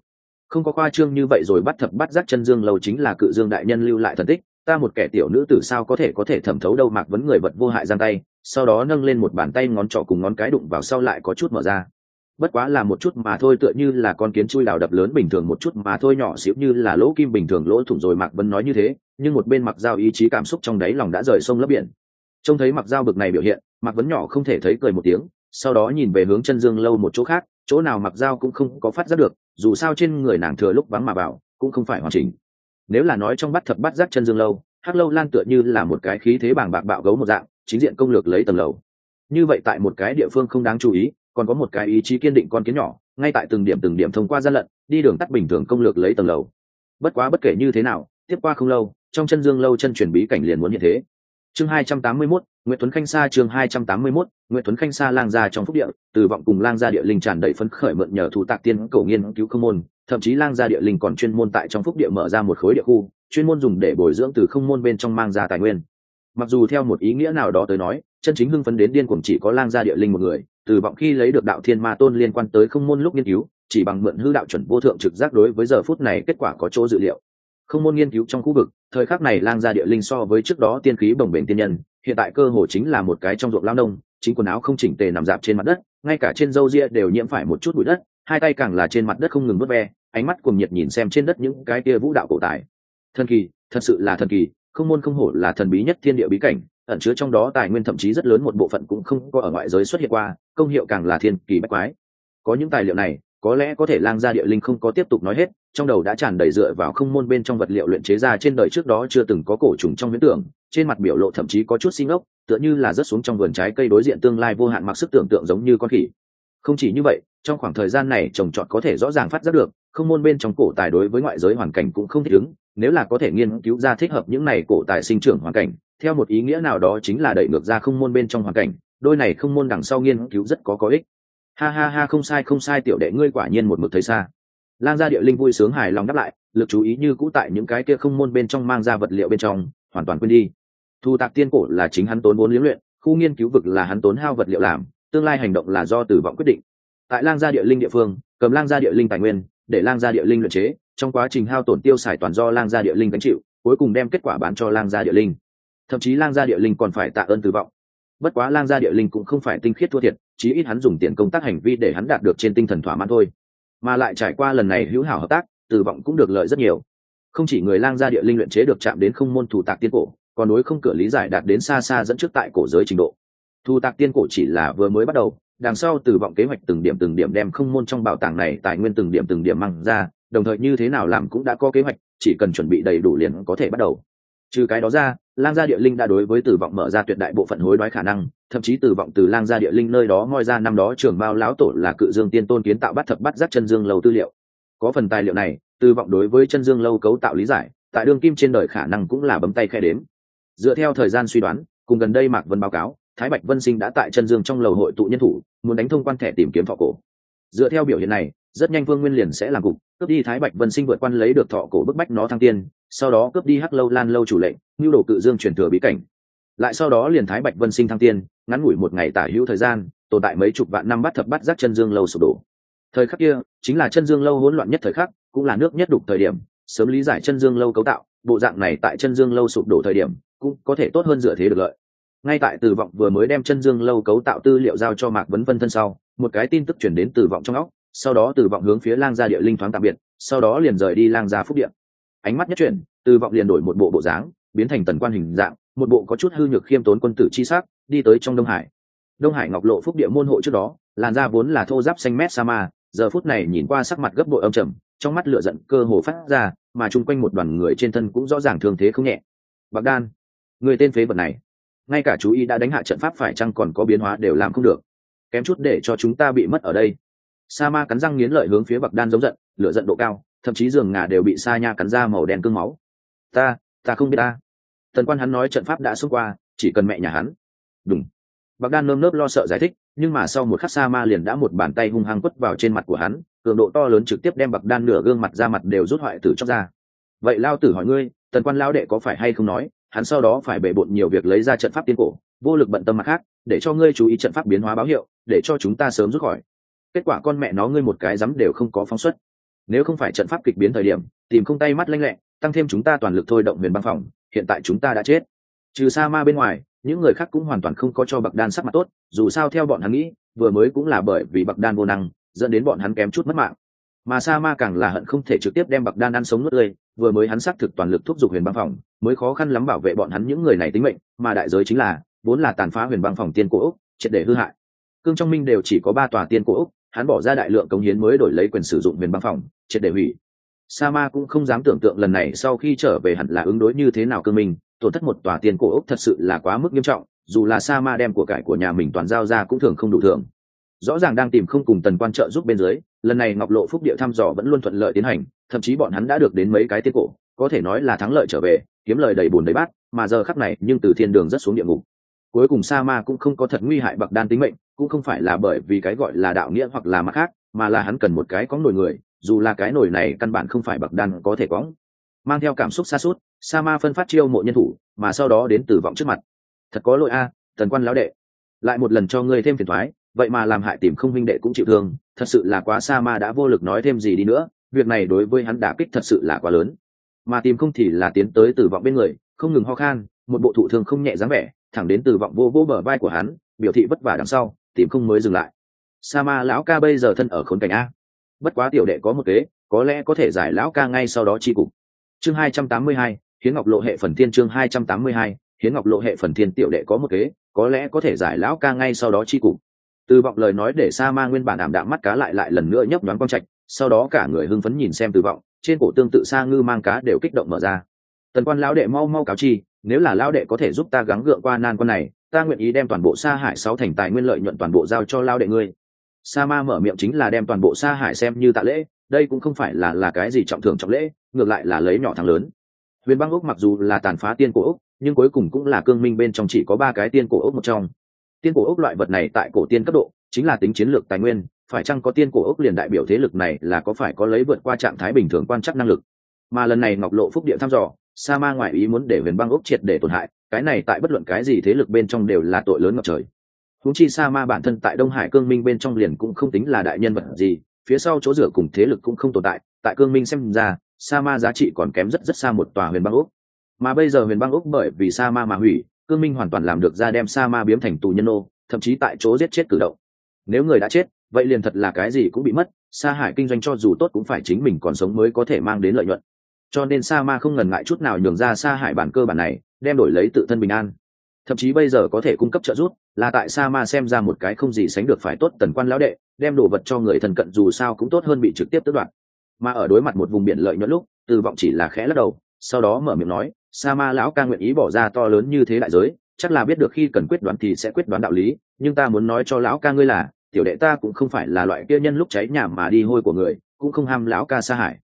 Không có khoa trương như vậy rồi bắt thập bắt giác chân dương lâu chính là cự dương đại nhân lưu lại thần tích, ta một kẻ tiểu nữ tử sao có thể có thể thẩm thấu đâu mạc vấn người vật vô hại giang tay, sau đó nâng lên một bàn tay ngón trỏ cùng ngón cái đụng vào sau lại có chút mở ra bất quá là một chút mà thôi, tựa như là con kiến chui đào đập lớn bình thường, một chút mà thôi, nhỏ xíu như là lỗ kim bình thường, lỗ thủng rồi mạc vân nói như thế, nhưng một bên mặc dao ý chí cảm xúc trong đáy lòng đã rời sông lấp biển. Trông thấy mặc dao bực này biểu hiện, mạc vấn nhỏ không thể thấy cười một tiếng, sau đó nhìn về hướng chân dương lâu một chỗ khác, chỗ nào mặc dao cũng không có phát giác được, dù sao trên người nàng thừa lúc vắng mà vào cũng không phải hoàn chỉnh. Nếu là nói trong bắt thập bắt giác chân dương lâu, hắc lâu lan tựa như là một cái khí thế bàng bạc bạo gấu một dạng, chính diện công lược lấy tầng lầu. Như vậy tại một cái địa phương không đáng chú ý còn có một cái ý chí kiên định con kiến nhỏ ngay tại từng điểm từng điểm thông qua gian lận đi đường tắt bình thường công lược lấy tầng lầu. Bất quá bất kể như thế nào tiếp qua không lâu trong chân dương lâu chân chuyển bí cảnh liền muốn như thế. Chương hai trăm tám mươi 281, nguyễn tuấn khanh sa chương hai trăm tám mươi 281, nguyễn tuấn khanh sa lang gia trong phúc địa từ vọng cùng lang gia địa linh tràn đầy phấn khởi mượn nhờ thủ tạc tiên cầu nghiên cứu không môn thậm chí lang gia địa linh còn chuyên môn tại trong phúc địa mở ra một khối địa khu chuyên môn dùng để bồi dưỡng từ không môn bên trong mang ra tài nguyên mặc dù theo một ý nghĩa nào đó tới nói, chân chính hưng phấn đến điên cuồng chỉ có lang gia địa linh một người, từ vọng khi lấy được đạo thiên ma tôn liên quan tới không môn lúc nghiên cứu, chỉ bằng mượn hư đạo chuẩn vô thượng trực giác đối với giờ phút này kết quả có chỗ dự liệu. Không môn nghiên cứu trong khu vực, thời khắc này lang gia địa linh so với trước đó tiên khí bồng bềnh tiên nhân, hiện tại cơ hồ chính là một cái trong ruộng lao nông, chính quần áo không chỉnh tề nằm dạp trên mặt đất, ngay cả trên râu ria đều nhiễm phải một chút bụi đất, hai tay càng là trên mặt đất không ngừng vớt ve, ánh mắt cuồng nhiệt nhìn xem trên đất những cái tia vũ đạo cổ tài. Thần kỳ, thật sự là thần kỳ không môn không hổ là thần bí nhất thiên địa bí cảnh, ẩn chứa trong đó tài nguyên thậm chí rất lớn một bộ phận cũng không có ở ngoại giới xuất hiện qua, công hiệu càng là thiên kỳ bách quái. Có những tài liệu này, có lẽ có thể lang ra địa linh không có tiếp tục nói hết, trong đầu đã tràn đầy dựa vào không môn bên trong vật liệu luyện chế ra trên đời trước đó chưa từng có cổ trùng trong huyễn tưởng, trên mặt biểu lộ thậm chí có chút sinh ốc tựa như là rớt xuống trong vườn trái cây đối diện tương lai vô hạn mặc sức tưởng tượng giống như con khỉ. Không chỉ như vậy, trong khoảng thời gian này trồng trọt có thể rõ ràng phát giác được, không môn bên trong cổ tài đối với ngoại giới hoàn cảnh cũng không thích ứng nếu là có thể nghiên cứu ra thích hợp những này cổ tài sinh trưởng hoàn cảnh, theo một ý nghĩa nào đó chính là đẩy ngược ra không môn bên trong hoàn cảnh, đôi này không môn đằng sau nghiên cứu rất có có ích. Ha ha ha, không sai không sai, tiểu đệ ngươi quả nhiên một mực thấy xa. Lang gia địa linh vui sướng hài lòng đáp lại, lực chú ý như cũ tại những cái kia không môn bên trong mang ra vật liệu bên trong, hoàn toàn quên đi. Thu tạc tiên cổ là chính hắn tốn vốn liếm luyện, khu nghiên cứu vực là hắn tốn hao vật liệu làm, tương lai hành động là do tử vọng quyết định. Tại lang gia địa linh địa phương, cầm lang gia địa linh tài nguyên, để lang gia địa linh luyện chế trong quá trình hao tổn tiêu xài toàn do lang gia địa linh gánh chịu, cuối cùng đem kết quả bán cho lang gia địa linh. Thậm chí lang gia địa linh còn phải tạ ơn tử vọng. Bất quá lang gia địa linh cũng không phải tinh khiết thua thiệt, chí ít hắn dùng tiền công tác hành vi để hắn đạt được trên tinh thần thỏa mãn thôi. Mà lại trải qua lần này hữu hảo hợp tác, tử vọng cũng được lợi rất nhiều. Không chỉ người lang gia địa linh luyện chế được chạm đến không môn thủ tạc tiên cổ, còn đối không cửa lý giải đạt đến xa xa dẫn trước tại cổ giới trình độ. Thu tạc tiên cổ chỉ là vừa mới bắt đầu, đằng sau tử vọng kế hoạch từng điểm từng điểm đem không môn trong bảo tàng này tài nguyên từng điểm từng điểm mang ra đồng thời như thế nào làm cũng đã có kế hoạch, chỉ cần chuẩn bị đầy đủ liền có thể bắt đầu. Trừ cái đó ra, lang gia địa linh đã đối với tử vọng mở ra tuyệt đại bộ phận hối đoái khả năng, thậm chí tử vọng từ lang gia địa linh nơi đó ngoi ra năm đó trưởng bao lão tổ là cự dương tiên tôn kiến tạo bắt thập bắt giác chân dương lâu tư liệu. Có phần tài liệu này, tử vọng đối với chân dương lâu cấu tạo lý giải, tại đương kim trên đời khả năng cũng là bấm tay khe đếm. Dựa theo thời gian suy đoán, cùng gần đây mạc vân báo cáo, thái bạch vân sinh đã tại chân dương trong lầu hội tụ nhân thủ, muốn đánh thông quan thẻ tìm kiếm thọ cổ. Dựa theo biểu hiện này rất nhanh vương nguyên liền sẽ làm cục, cướp đi thái bạch vân sinh vượt quan lấy được thọ cổ bức bách nó thăng tiên, sau đó cướp đi hắc lâu lan lâu chủ lệnh nhu đồ cự dương truyền thừa bí cảnh. Lại sau đó liền thái bạch vân sinh thăng tiên, ngắn ngủi một ngày tả hữu thời gian, tồn tại mấy chục vạn năm bắt thập bắt giác chân dương lâu sụp đổ. Thời khắc kia, chính là chân dương lâu hỗn loạn nhất thời khắc, cũng là nước nhất đục thời điểm, sớm lý giải chân dương lâu cấu tạo, bộ dạng này tại chân dương lâu sụp đổ thời điểm, cũng có thể tốt hơn dựa thế được lợi. Ngay tại từ vọng vừa mới đem chân dương lâu cấu tạo tư liệu giao cho mạc vấn vân thân sau, một cái tin tức chuyển đến từ vọng trong óc sau đó từ vọng hướng phía lang gia địa linh thoáng tạm biệt, sau đó liền rời đi lang gia phúc điện ánh mắt nhất chuyển, từ vọng liền đổi một bộ bộ dáng, biến thành tần quan hình dạng, một bộ có chút hư nhược khiêm tốn quân tử chi sắc, đi tới trong đông hải. Đông hải ngọc lộ phúc địa môn hộ trước đó, làn da vốn là thô giáp xanh mét sa ma, giờ phút này nhìn qua sắc mặt gấp bội âm trầm, trong mắt lửa giận cơ hồ phát ra, mà chung quanh một đoàn người trên thân cũng rõ ràng thương thế không nhẹ. Bạc đan, người tên phế vật này, ngay cả chú ý đã đánh hạ trận pháp phải chăng còn có biến hóa đều làm không được. Kém chút để cho chúng ta bị mất ở đây sa ma cắn răng nghiến lợi hướng phía bạc đan giống giận, lửa giận độ cao, thậm chí giường ngà đều bị sa nha cắn ra màu đen cương máu. Ta ta không biết ta. Tần quan hắn nói trận pháp đã xông qua, chỉ cần mẹ nhà hắn. Đúng bạc đan nơm nớp lo sợ giải thích, nhưng mà sau một khắc sa ma liền đã một bàn tay hung hăng quất vào trên mặt của hắn, cường độ to lớn trực tiếp đem bạc đan nửa gương mặt ra mặt đều rút hoại tử chóc ra. Vậy lao tử hỏi ngươi, tần quan lao đệ có phải hay không nói, hắn sau đó phải bể bộn nhiều việc lấy ra trận pháp tiên cổ, vô lực bận tâm mặt khác, để cho ngươi chú ý trận pháp biến hóa báo hiệu, để cho chúng ta sớm rút khỏi kết quả con mẹ nó ngươi một cái dám đều không có phóng xuất. Nếu không phải trận pháp kịch biến thời điểm, tìm không tay mắt lanh lẹ, tăng thêm chúng ta toàn lực thôi động huyền băng phòng, hiện tại chúng ta đã chết. Trừ sa ma bên ngoài, những người khác cũng hoàn toàn không có cho bạc đan sắc mặt tốt, dù sao theo bọn hắn nghĩ, vừa mới cũng là bởi vì bạc đan vô năng, dẫn đến bọn hắn kém chút mất mạng. Mà sa ma càng là hận không thể trực tiếp đem bạc đan ăn sống nuốt tươi, vừa mới hắn xác thực toàn lực thúc giục huyền băng phòng, mới khó khăn lắm bảo vệ bọn hắn những người này tính mệnh, mà đại giới chính là, vốn là tàn phá huyền băng phòng tiên cổ úc, triệt để hư hại. Cương trong minh đều chỉ có ba tòa tiên cổ úc hắn bỏ ra đại lượng công hiến mới đổi lấy quyền sử dụng huyền băng phòng, triệt để hủy. Sa ma cũng không dám tưởng tượng lần này sau khi trở về hẳn là ứng đối như thế nào cơ mình, tổn thất một tòa tiền cổ ốc thật sự là quá mức nghiêm trọng, dù là sa ma đem của cải của nhà mình toàn giao ra cũng thường không đủ thường rõ ràng đang tìm không cùng tần quan trợ giúp bên dưới, lần này ngọc lộ phúc địa thăm dò vẫn luôn thuận lợi tiến hành, thậm chí bọn hắn đã được đến mấy cái tiên cổ, có thể nói là thắng lợi trở về, kiếm lời đầy bùn đầy bát, mà giờ khắc này nhưng từ thiên đường rất xuống địa ngục. Cuối cùng sa ma cũng không có thật nguy hại bậc đan tính mệnh cũng không phải là bởi vì cái gọi là đạo nghĩa hoặc là mặt khác, mà là hắn cần một cái có nổi người, dù là cái nổi này căn bản không phải bậc đan có thể cóng mang theo cảm xúc xa suốt sa ma phân phát chiêu mộ nhân thủ, mà sau đó đến tử vọng trước mặt. Thật có lỗi a tần quan lão đệ. Lại một lần cho ngươi thêm phiền thoái vậy mà làm hại tìm không huynh đệ cũng chịu thương, thật sự là quá sa ma đã vô lực nói thêm gì đi nữa, việc này đối với hắn đả kích thật sự là quá lớn. Mà tìm không thì là tiến tới tử vọng bên người, không ngừng ho khan, một bộ thụ thương không nhẹ dáng vẻ, thẳng đến tử vọng vô vô bờ vai của hắn, biểu thị vất vả đằng sau tìm không mới dừng lại. Sa ma lão ca bây giờ thân ở khốn cảnh a. Bất quá tiểu đệ có một kế, có lẽ có thể giải lão ca ngay sau đó chi cục. Chương hai trăm tám mươi hai, hiến ngọc lộ hệ phần thiên chương hai trăm tám mươi hai, hiến ngọc lộ hệ phần thiên tiểu đệ có một kế, có lẽ có thể giải lão ca ngay sau đó chi cục. Từ vọng lời nói để sa ma nguyên bản ảm đạm mắt cá lại lại lần nữa nhấp nhoáng quang trạch, sau đó cả người hưng phấn nhìn xem từ vọng, trên cổ tương tự sa ngư mang cá đều kích động mở ra. Tần quan lão đệ mau mau cáo chi, nếu là lão đệ có thể giúp ta gắng gượng qua nan quan này ta nguyện ý đem toàn bộ sa hải sáu thành tài nguyên lợi nhuận toàn bộ giao cho lao đệ ngươi. Sa ma mở miệng chính là đem toàn bộ sa hải xem như tạ lễ, đây cũng không phải là là cái gì trọng thưởng trọng lễ, ngược lại là lấy nhỏ thắng lớn. Huyền băng úc mặc dù là tàn phá tiên cổ úc, nhưng cuối cùng cũng là cương minh bên trong chỉ có ba cái tiên cổ úc một trong. Tiên cổ úc loại vật này tại cổ tiên cấp độ, chính là tính chiến lược tài nguyên, phải chăng có tiên cổ úc liền đại biểu thế lực này là có phải có lấy vượt qua trạng thái bình thường quan chắc năng lực? Mà lần này ngọc lộ phúc địa thăm dò, sa ma ngoại ý muốn để huyền băng úc triệt để tổn hại cái này tại bất luận cái gì thế lực bên trong đều là tội lớn ngập trời. Húng chi sa ma bản thân tại đông hải cương minh bên trong liền cũng không tính là đại nhân vật gì, phía sau chỗ dựa cùng thế lực cũng không tồn tại tại cương minh xem ra sa ma giá trị còn kém rất rất xa một tòa huyền băng úc mà bây giờ huyền băng úc bởi vì sa ma mà hủy, cương minh hoàn toàn làm được ra đem sa ma biếm thành tù nhân ô thậm chí tại chỗ giết chết cử động. Nếu người đã chết, vậy liền thật là cái gì cũng bị mất, sa hải kinh doanh cho dù tốt cũng phải chính mình còn sống mới có thể mang đến lợi nhuận. Cho nên sa ma không ngần ngại chút nào nhường ra sa hải bản cơ bản này đem đổi lấy tự thân bình an. Thậm chí bây giờ có thể cung cấp trợ giúp, là tại sa ma xem ra một cái không gì sánh được phải tốt tần quan lão đệ, đem đồ vật cho người thần cận dù sao cũng tốt hơn bị trực tiếp tước đoạt. Mà ở đối mặt một vùng biển lợi nhuận lúc từ vọng chỉ là khẽ lắc đầu, sau đó mở miệng nói sa ma lão ca nguyện ý bỏ ra to lớn như thế đại giới, chắc là biết được khi cần quyết đoán thì sẽ quyết đoán đạo lý, nhưng ta muốn nói cho lão ca ngươi là, tiểu đệ ta cũng không phải là loại kia nhân lúc cháy nhà mà đi hôi của người, cũng không ham lão ca sa hải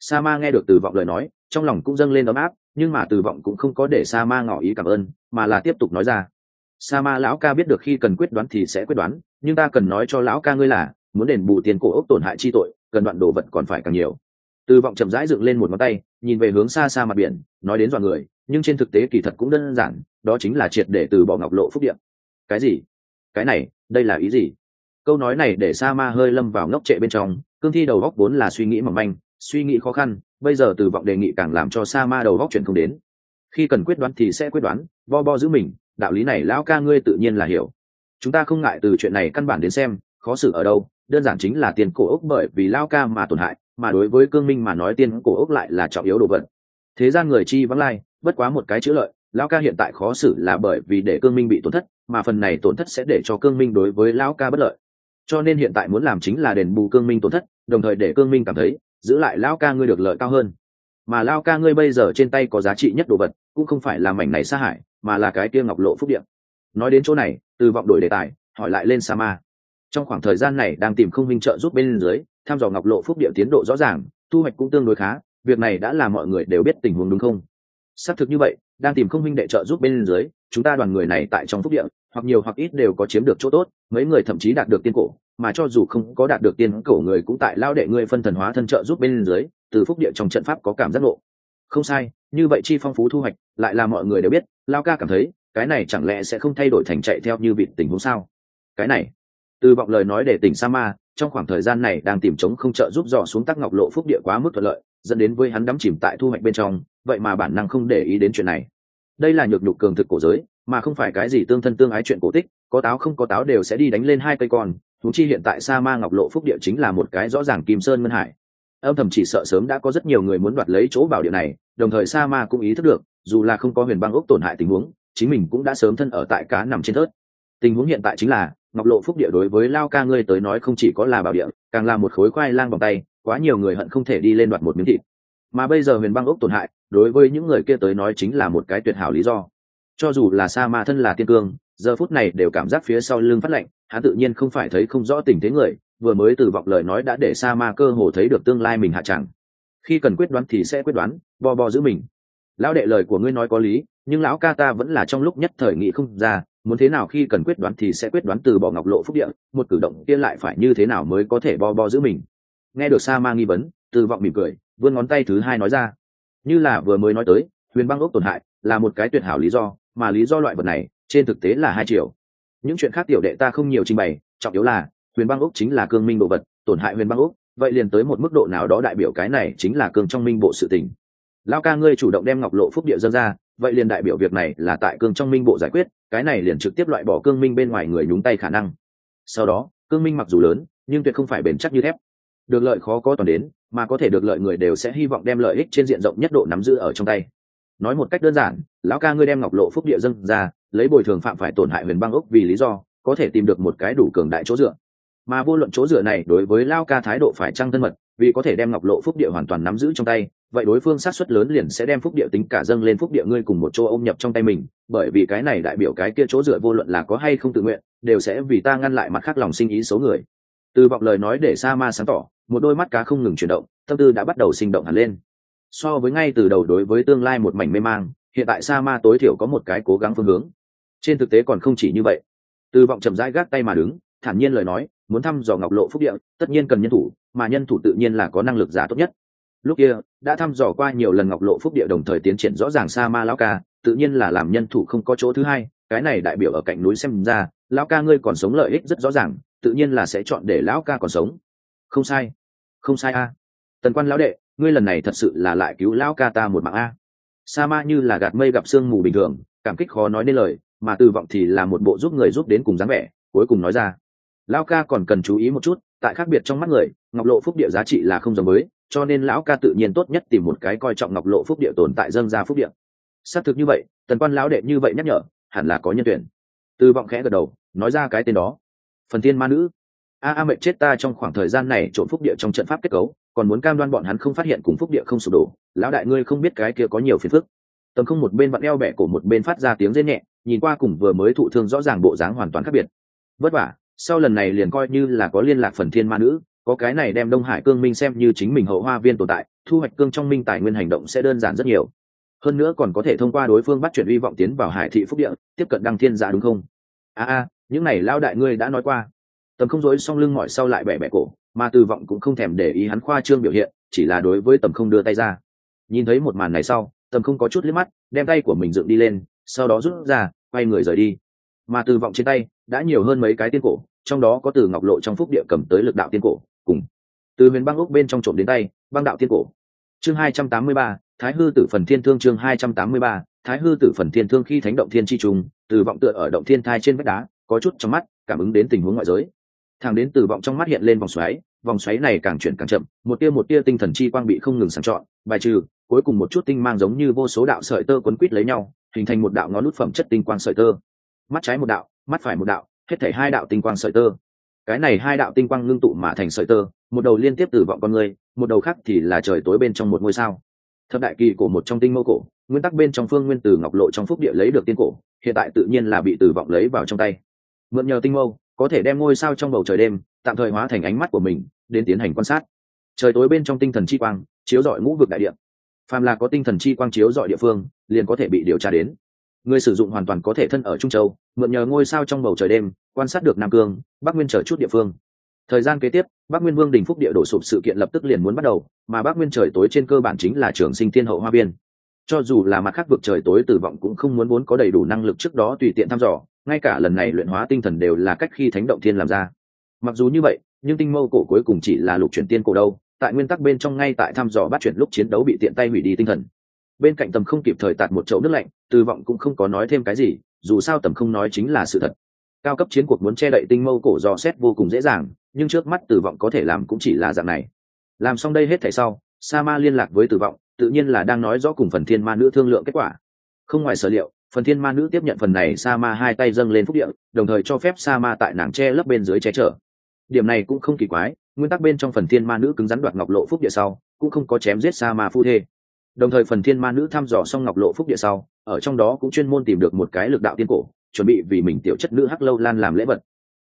sa ma nghe được từ vọng lời nói, trong lòng cũng dâng lên ấm áp nhưng mà từ vọng cũng không có để sa ma ngỏ ý cảm ơn, mà là tiếp tục nói ra. Sa ma lão ca biết được khi cần quyết đoán thì sẽ quyết đoán, nhưng ta cần nói cho lão ca ngươi là, muốn đền bù tiền cổ ốc tổn hại chi tội, cần đoạn đồ vật còn phải càng nhiều. Từ vọng chậm rãi dựng lên một ngón tay, nhìn về hướng xa xa mặt biển, nói đến dọa người, nhưng trên thực tế kỳ thật cũng đơn giản, đó chính là triệt để từ bỏ ngọc lộ phúc điện cái gì? Cái này, đây là ý gì? Câu nói này để sa ma hơi lâm vào ngốc trệ bên trong, cương thi đầu góc vốn là suy nghĩ mỏng manh suy nghĩ khó khăn, bây giờ từ vọng đề nghị càng làm cho sa ma đầu góc chuyển không đến. Khi cần quyết đoán thì sẽ quyết đoán, bo bo giữ mình, đạo lý này lão ca ngươi tự nhiên là hiểu. Chúng ta không ngại từ chuyện này căn bản đến xem, khó xử ở đâu, đơn giản chính là tiền cổ ốc bởi vì lao ca mà tổn hại, mà đối với cương minh mà nói tiền cổ ốc lại là trọng yếu đồ vật. Thế gian người chi vắng lai, bất quá một cái chữ lợi, lão ca hiện tại khó xử là bởi vì để cương minh bị tổn thất, mà phần này tổn thất sẽ để cho cương minh đối với lão ca bất lợi. Cho nên hiện tại muốn làm chính là đền bù cương minh tổn thất, đồng thời để cương minh cảm thấy giữ lại lão ca ngươi được lợi cao hơn. Mà lao ca ngươi bây giờ trên tay có giá trị nhất đồ vật, cũng không phải là mảnh này xa hại mà là cái kia ngọc lộ phúc điện. Nói đến chỗ này, từ vọng đổi đề tài, hỏi lại lên sa ma. Trong khoảng thời gian này đang tìm không minh trợ giúp bên dưới, tham dò ngọc lộ phúc địa tiến độ rõ ràng, thu hoạch cũng tương đối khá, việc này đã là mọi người đều biết tình huống đúng không? Xác thực như vậy, đang tìm không minh đệ trợ giúp bên dưới, chúng ta đoàn người này tại trong phúc địa hoặc nhiều hoặc ít đều có chiếm được chỗ tốt, mấy người thậm chí đạt được tiên cổ mà cho dù không có đạt được tiên cổ người cũng tại lao đệ ngươi phân thần hóa thân trợ giúp bên dưới, từ phúc địa trong trận pháp có cảm giác ngộ. Không sai, như vậy chi phong phú thu hoạch, lại là mọi người đều biết, lao ca cảm thấy, cái này chẳng lẽ sẽ không thay đổi thành chạy theo như vịt tình huống sao? Cái này, từ vọng lời nói để tỉnh sa ma, trong khoảng thời gian này đang tìm chống không trợ giúp dò xuống tắc ngọc lộ phúc địa quá mức thuận lợi, dẫn đến với hắn đắm chìm tại thu hoạch bên trong, vậy mà bản năng không để ý đến chuyện này. Đây là nhược nhục cường thực cổ giới, mà không phải cái gì tương thân tương ái chuyện cổ tích, có táo không có táo đều sẽ đi đánh lên hai cây con thú chi hiện tại sa ma ngọc lộ phúc địa chính là một cái rõ ràng kim sơn ngân hải. Âm thầm chỉ sợ sớm đã có rất nhiều người muốn đoạt lấy chỗ bảo địa này, đồng thời sa ma cũng ý thức được, dù là không có huyền băng ốc tổn hại tình huống, chính mình cũng đã sớm thân ở tại cá nằm trên thớt. Tình huống hiện tại chính là, ngọc lộ phúc địa đối với lao ca ngươi tới nói không chỉ có là bảo địa, càng là một khối khoai lang vòng tay, quá nhiều người hận không thể đi lên đoạt một miếng thịt. Mà bây giờ huyền băng ốc tổn hại, đối với những người kia tới nói chính là một cái tuyệt hảo lý do. Cho dù là sa ma thân là tiên cương, giờ phút này đều cảm giác phía sau lưng phát lạnh hắn tự nhiên không phải thấy không rõ tình thế người, vừa mới từ vọng lời nói đã để sa ma cơ hồ thấy được tương lai mình hạ chẳng. Khi cần quyết đoán thì sẽ quyết đoán, bo bo giữ mình. Lão đệ lời của ngươi nói có lý, nhưng lão ca ta vẫn là trong lúc nhất thời nghị không ra, muốn thế nào khi cần quyết đoán thì sẽ quyết đoán từ bỏ ngọc lộ phúc địa, một cử động kia lại phải như thế nào mới có thể bo bo giữ mình? Nghe được sa ma nghi vấn, từ vọng mỉm cười, vươn ngón tay thứ hai nói ra. Như là vừa mới nói tới, huyền băng ốc tổn hại là một cái tuyệt hảo lý do, mà lý do loại vật này, trên thực tế là hai triệu những chuyện khác tiểu đệ ta không nhiều trình bày trọng yếu là huyền băng úc chính là cương minh đồ vật tổn hại huyền băng úc, vậy liền tới một mức độ nào đó đại biểu cái này chính là cương trong minh bộ sự tình. Lao ca ngươi chủ động đem ngọc lộ phúc địa dân ra vậy liền đại biểu việc này là tại cương trong minh bộ giải quyết cái này liền trực tiếp loại bỏ cương minh bên ngoài người nhúng tay khả năng. Sau đó cương minh mặc dù lớn nhưng tuyệt không phải bền chắc như thép. Được lợi khó có toàn đến mà có thể được lợi người đều sẽ hy vọng đem lợi ích trên diện rộng nhất độ nắm giữ ở trong tay. Nói một cách đơn giản lão ca ngươi đem ngọc lộ phúc địa dâng ra, lấy bồi thường phạm phải tổn hại huyền băng ốc vì lý do, có thể tìm được một cái đủ cường đại chỗ dựa. Mà vô luận chỗ dựa này đối với lao ca thái độ phải trăng thân mật, vì có thể đem ngọc lộ phúc địa hoàn toàn nắm giữ trong tay, vậy đối phương sát xuất lớn liền sẽ đem phúc địa tính cả dâng lên phúc địa ngươi cùng một chỗ ôm nhập trong tay mình, bởi vì cái này đại biểu cái kia chỗ dựa vô luận là có hay không tự nguyện, đều sẽ vì ta ngăn lại mặt khác lòng sinh ý số người. Từ vọng lời nói để sa ma sáng tỏ, một đôi mắt cá không ngừng chuyển động, tâm tư đã bắt đầu sinh động hẳn lên. So với ngay từ đầu đối với tương lai một mảnh mê mang hiện tại sa ma tối thiểu có một cái cố gắng phương hướng. Trên thực tế còn không chỉ như vậy. Từ vọng chậm rãi gác tay mà đứng, thản nhiên lời nói, muốn thăm dò ngọc lộ phúc địa, tất nhiên cần nhân thủ, mà nhân thủ tự nhiên là có năng lực giả tốt nhất. Lúc kia, đã thăm dò qua nhiều lần ngọc lộ phúc địa đồng thời tiến triển rõ ràng sa ma lão ca, tự nhiên là làm nhân thủ không có chỗ thứ hai, cái này đại biểu ở cạnh núi xem ra, lão ca ngươi còn sống lợi ích rất rõ ràng, tự nhiên là sẽ chọn để lão ca còn sống. Không sai. Không sai a. Tần quan lão đệ, ngươi lần này thật sự là lại cứu lão ca ta một mạng a sa ma như là gạt mây gặp sương mù bình thường, cảm kích khó nói nên lời, mà từ vọng thì là một bộ giúp người giúp đến cùng dáng vẻ, cuối cùng nói ra. Lão ca còn cần chú ý một chút, tại khác biệt trong mắt người, ngọc lộ phúc địa giá trị là không giống với, cho nên lão ca tự nhiên tốt nhất tìm một cái coi trọng ngọc lộ phúc địa tồn tại dâng ra phúc địa. Xác thực như vậy, tần quan lão đệ như vậy nhắc nhở, hẳn là có nhân tuyển. Từ vọng khẽ gật đầu, nói ra cái tên đó. Phần tiên ma nữ. A a mệnh chết ta trong khoảng thời gian này trộn phúc địa trong trận pháp kết cấu còn muốn cam đoan bọn hắn không phát hiện cùng phúc địa không sụp đổ, lão đại ngươi không biết cái kia có nhiều phiền phức. Tầm không một bên vặn eo bẹ cổ một bên phát ra tiếng rên nhẹ, nhìn qua cùng vừa mới thụ thương rõ ràng bộ dáng hoàn toàn khác biệt. Vất vả, sau lần này liền coi như là có liên lạc phần thiên ma nữ, có cái này đem đông hải cương minh xem như chính mình hậu hoa viên tồn tại, thu hoạch cương trong minh tài nguyên hành động sẽ đơn giản rất nhiều. Hơn nữa còn có thể thông qua đối phương bắt chuyển hy vọng tiến vào hải thị phúc địa, tiếp cận đăng thiên giả đúng không? A a, những này lao đại ngươi đã nói qua. Tầm không dối xong lưng mỏi sau lại bẻ bẻ cổ mà từ vọng cũng không thèm để ý hắn khoa trương biểu hiện, chỉ là đối với tầm không đưa tay ra. Nhìn thấy một màn này sau, tầm không có chút liếc mắt, đem tay của mình dựng đi lên, sau đó rút ra, quay người rời đi. Mà từ vọng trên tay đã nhiều hơn mấy cái tiên cổ, trong đó có từ ngọc lộ trong phúc địa cầm tới lực đạo tiên cổ, cùng từ huyền băng úc bên trong trộm đến tay, băng đạo tiên cổ. Chương hai trăm tám mươi ba, thái hư tử phần thiên thương chương hai trăm tám mươi ba, thái hư tử phần thiên thương khi thánh động thiên chi trùng, từ vọng tựa ở động thiên thai trên vách đá, có chút trong mắt, cảm ứng đến tình huống ngoại giới. Thẳng đến từ vọng trong mắt hiện lên vòng xoáy vòng xoáy này càng chuyển càng chậm, một tia một tia tinh thần chi quang bị không ngừng sàng chọn, bài trừ, cuối cùng một chút tinh mang giống như vô số đạo sợi tơ quấn quít lấy nhau, hình thành một đạo ngón nút phẩm chất tinh quang sợi tơ. Mắt trái một đạo, mắt phải một đạo, hết thể hai đạo tinh quang sợi tơ. Cái này hai đạo tinh quang ngưng tụ mà thành sợi tơ, một đầu liên tiếp từ vọng con người, một đầu khác thì là trời tối bên trong một ngôi sao. Thập đại kỳ của một trong tinh mâu cổ, nguyên tắc bên trong phương nguyên từ ngọc lộ trong phúc địa lấy được tiên cổ, hiện tại tự nhiên là bị từ vọng lấy vào trong tay. Mượn nhờ tinh mâu có thể đem ngôi sao trong bầu trời đêm tạm thời hóa thành ánh mắt của mình đến tiến hành quan sát. Trời tối bên trong tinh thần chi quang chiếu dọi ngũ vực đại địa. Phàm là có tinh thần chi quang chiếu dọi địa phương, liền có thể bị điều tra đến. Người sử dụng hoàn toàn có thể thân ở trung châu, mượn nhờ ngôi sao trong bầu trời đêm, quan sát được nam cương, bắc nguyên chờ chút địa phương. Thời gian kế tiếp, bắc nguyên vương đình phúc địa đổ sụp sự kiện lập tức liền muốn bắt đầu, mà bắc nguyên trời tối trên cơ bản chính là trường sinh thiên hậu hoa biên. Cho dù là mặt khác vực trời tối tử vọng cũng không muốn muốn có đầy đủ năng lực trước đó tùy tiện thăm dò ngay cả lần này luyện hóa tinh thần đều là cách khi thánh động thiên làm ra. Mặc dù như vậy, nhưng tinh mâu cổ cuối cùng chỉ là lục chuyển tiên cổ đâu, tại nguyên tắc bên trong ngay tại thăm dò bắt chuyển lúc chiến đấu bị tiện tay hủy đi tinh thần. Bên cạnh tầm không kịp thời tạt một chậu nước lạnh tư vọng cũng không có nói thêm cái gì, dù sao tầm không nói chính là sự thật. Cao cấp chiến cuộc muốn che đậy tinh mâu cổ dò xét vô cùng dễ dàng, nhưng trước mắt tử vọng có thể làm cũng chỉ là dạng này. Làm xong đây hết thảy sau, sa ma liên lạc với tử vọng, tự nhiên là đang nói rõ cùng phần thiên ma nữ thương lượng kết quả. Không ngoài sở liệu phần thiên ma nữ tiếp nhận phần này, sa ma hai tay dâng lên phúc địa, đồng thời cho phép sa ma tại nàng che lấp bên dưới che chở. Điểm này cũng không kỳ quái, nguyên tắc bên trong phần thiên ma nữ cứng rắn đoạt ngọc lộ phúc địa sau, cũng không có chém giết sa ma phu thê. Đồng thời phần thiên ma nữ thăm dò xong ngọc lộ phúc địa sau, ở trong đó cũng chuyên môn tìm được một cái lực đạo tiên cổ, chuẩn bị vì mình tiểu chất nữ hắc lâu lan làm lễ vật.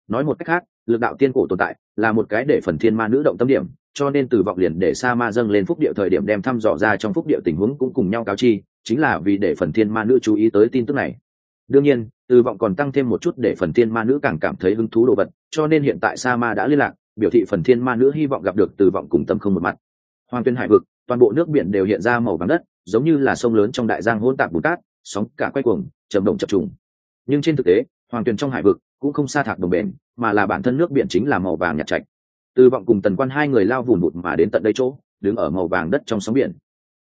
Nói một cách khác lực đạo tiên cổ tồn tại là một cái để phần thiên ma nữ động tâm điểm, cho nên từ vọng liền để sa ma dâng lên phúc địa thời điểm đem thăm dò ra trong phúc địa tình huống cũng cùng nhau cáo chi, chính là vì để phần thiên ma nữ chú ý tới tin tức này. Đương nhiên, từ vọng còn tăng thêm một chút để phần thiên ma nữ càng cảm thấy hứng thú đồ vật, cho nên hiện tại sa ma đã liên lạc, biểu thị phần thiên ma nữ hy vọng gặp được từ vọng cùng tâm không một mặt. Hoàng tuyên hải vực, toàn bộ nước biển đều hiện ra màu vàng đất, giống như là sông lớn trong đại giang hỗn tạp bùn cát sóng cả quay cuồng trầm động chập trùng. Nhưng trên thực tế hoàng tuyền trong hải vực cũng không xa thạc đồng bền mà là bản thân nước biển chính là màu vàng nhạt chạch từ vọng cùng tần quan hai người lao vùn vụt mà đến tận đây chỗ, đứng ở màu vàng đất trong sóng biển.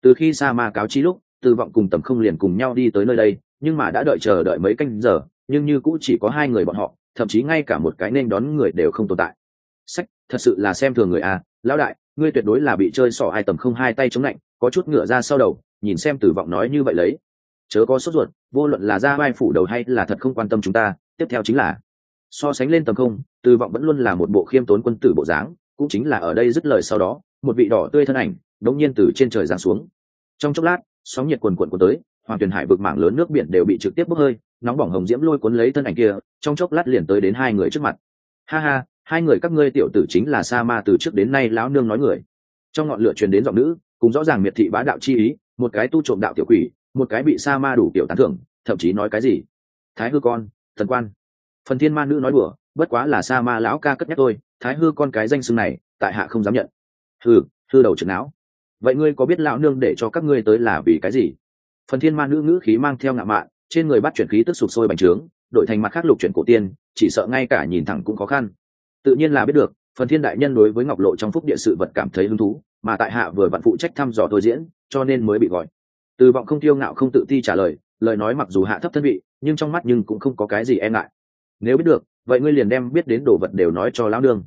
Từ khi sa ma cáo chi lúc, từ vọng cùng tầm không liền cùng nhau đi tới nơi đây, nhưng mà đã đợi chờ đợi mấy canh giờ, nhưng như cũng chỉ có hai người bọn họ, thậm chí ngay cả một cái nên đón người đều không tồn tại. Sách, thật sự là xem thường người à lão đại, ngươi tuyệt đối là bị chơi sỏ hai tầm không hai tay chống lạnh, có chút ngựa ra sau đầu, nhìn xem tử vọng nói như vậy lấy. Chớ có sốt ruột, vô luận là ra vai phủ đầu hay là thật không quan tâm chúng ta, tiếp theo chính là so sánh lên tầm không, từ vọng vẫn luôn là một bộ khiêm tốn quân tử bộ dáng, cũng chính là ở đây dứt lời sau đó, một vị đỏ tươi thân ảnh đống nhiên từ trên trời giáng xuống. Trong chốc lát, sóng nhiệt quần quần của tới, hoàng tuyền hải vực mảng lớn nước biển đều bị trực tiếp bốc hơi, nóng bỏng hồng diễm lôi cuốn lấy thân ảnh kia, trong chốc lát liền tới đến hai người trước mặt. Ha ha, hai người các ngươi tiểu tử chính là sa ma từ trước đến nay lão nương nói người. Trong ngọn lửa truyền đến giọng nữ cũng rõ ràng miệt thị bá đạo chi ý, một cái tu trộm đạo tiểu quỷ, một cái bị sa ma đủ tiểu tán thưởng, thậm chí nói cái gì? Thái hư con, thần quan phần thiên ma nữ nói đùa bất quá là sa ma lão ca cất nhắc tôi thái hư con cái danh xưng này tại hạ không dám nhận. Hừ, hư đầu trượt não vậy ngươi có biết lão nương để cho các ngươi tới là vì cái gì? Phần thiên ma nữ ngữ khí mang theo ngạo mạn trên người bắt chuyển khí tức sụp sôi bành trướng đổi thành mặt khác lục chuyển cổ tiên chỉ sợ ngay cả nhìn thẳng cũng khó khăn. Tự nhiên là biết được phần thiên đại nhân đối với ngọc lộ trong phúc địa sự vật cảm thấy hứng thú mà tại hạ vừa vặn phụ trách thăm dò tôi diễn cho nên mới bị gọi. Từ vọng không tiêu ngạo không tự ti trả lời lời nói mặc dù hạ thấp thân vị nhưng trong mắt nhưng cũng không có cái gì e ngại nếu biết được, vậy ngươi liền đem biết đến đồ vật đều nói cho lão nương.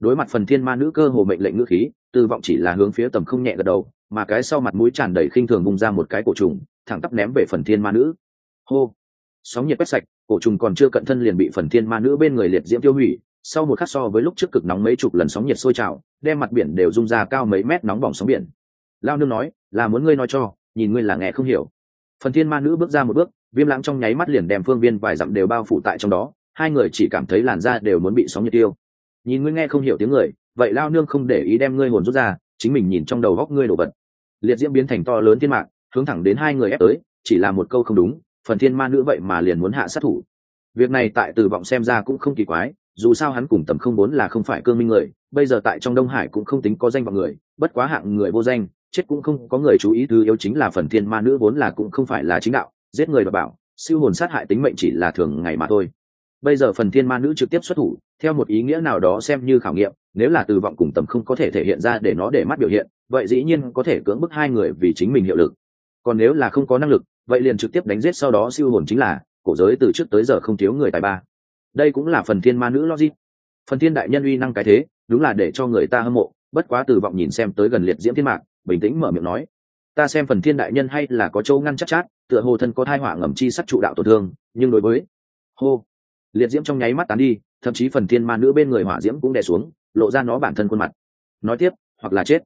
Đối mặt phần thiên ma nữ cơ hồ mệnh lệnh ngữ khí từ vọng chỉ là hướng phía tầm không nhẹ gật đầu, mà cái sau mặt mũi tràn đầy khinh thường bung ra một cái cổ trùng, thẳng tắp ném về phần thiên ma nữ. Hô! Sóng nhiệt quét sạch, cổ trùng còn chưa cận thân liền bị phần thiên ma nữ bên người liệt diễm tiêu hủy, sau một khắc so với lúc trước cực nóng mấy chục lần sóng nhiệt sôi trào, đem mặt biển đều rung ra cao mấy mét nóng bỏng sóng biển. Lao nương nói, là muốn ngươi nói cho, nhìn ngươi là nghe không hiểu. Phần thiên ma nữ bước ra một bước, viêm lãng trong nháy mắt liền đem phương viên vài dặm đều bao phủ tại trong đó hai người chỉ cảm thấy làn da đều muốn bị sóng nhiệt tiêu. Nhìn ngươi nghe không hiểu tiếng người, vậy lao nương không để ý đem ngươi hồn rút ra, chính mình nhìn trong đầu góc ngươi đồ vật. Liệt diễm biến thành to lớn thiên mạng hướng thẳng đến hai người ép tới, chỉ là một câu không đúng, phần thiên ma nữ vậy mà liền muốn hạ sát thủ. Việc này tại từ vọng xem ra cũng không kỳ quái, dù sao hắn cùng tầm không bốn là không phải cương minh người, bây giờ tại trong đông hải cũng không tính có danh vọng người, bất quá hạng người vô danh, chết cũng không có người chú ý, thứ yếu chính là phần thiên ma nữ vốn là cũng không phải là chính đạo, giết người và bảo, siêu hồn sát hại tính mệnh chỉ là thường ngày mà thôi bây giờ phần thiên ma nữ trực tiếp xuất thủ theo một ý nghĩa nào đó xem như khảo nghiệm nếu là từ vọng cùng tầm không có thể thể hiện ra để nó để mắt biểu hiện vậy dĩ nhiên có thể cưỡng bức hai người vì chính mình hiệu lực. Còn nếu là không có năng lực vậy liền trực tiếp đánh giết sau đó siêu hồn chính là cổ giới từ trước tới giờ không thiếu người tài ba. Đây cũng là phần thiên ma nữ logic. Phần thiên đại nhân uy năng cái thế đúng là để cho người ta hâm mộ bất quá từ vọng nhìn xem tới gần liệt diễm thiên mạc bình tĩnh mở miệng nói. Ta xem phần thiên đại nhân hay là có châu ngăn chắc chát, chát tựa hồ thân có thai họa ngầm chi sắc trụ đạo tổn thương nhưng đối với hô liệt diễm trong nháy mắt tán đi, thậm chí phần thiên ma nữ bên người hỏa diễm cũng đè xuống, lộ ra nó bản thân khuôn mặt. Nói tiếp, hoặc là chết.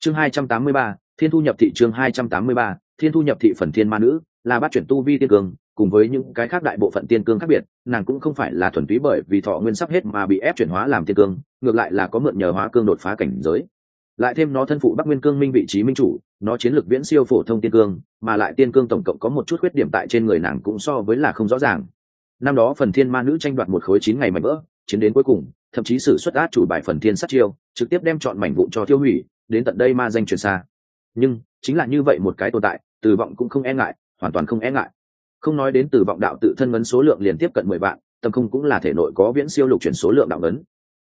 Chương hai trăm tám mươi ba, thiên thu nhập thị chương hai trăm tám mươi ba, thiên thu nhập thị phần thiên ma nữ, là bát chuyển tu vi tiên cường, cùng với những cái khác đại bộ phận tiên cương khác biệt, nàng cũng không phải là thuần túy bởi vì thọ nguyên sắp hết mà bị ép chuyển hóa làm tiên cương, ngược lại là có mượn nhờ hóa cương đột phá cảnh giới. Lại thêm nó thân phụ bắc nguyên cương minh vị trí minh chủ, nó chiến lược viễn siêu phổ thông tiên cương, mà lại tiên cương tổng cộng có một chút khuyết điểm tại trên người nàng cũng so với là không rõ ràng năm đó phần thiên ma nữ tranh đoạt một khối chín ngày mảnh vỡ, chiến đến cuối cùng, thậm chí sử xuất át chủ bài phần thiên sát chiêu, trực tiếp đem chọn mảnh vụn cho tiêu hủy, đến tận đây ma danh truyền xa. Nhưng, chính là như vậy một cái tồn tại, từ vọng cũng không e ngại, hoàn toàn không e ngại. Không nói đến từ vọng đạo tự thân ngấn số lượng liền tiếp cận mười vạn, tâm không cũng là thể nội có viễn siêu lục chuyển số lượng đạo ngấn.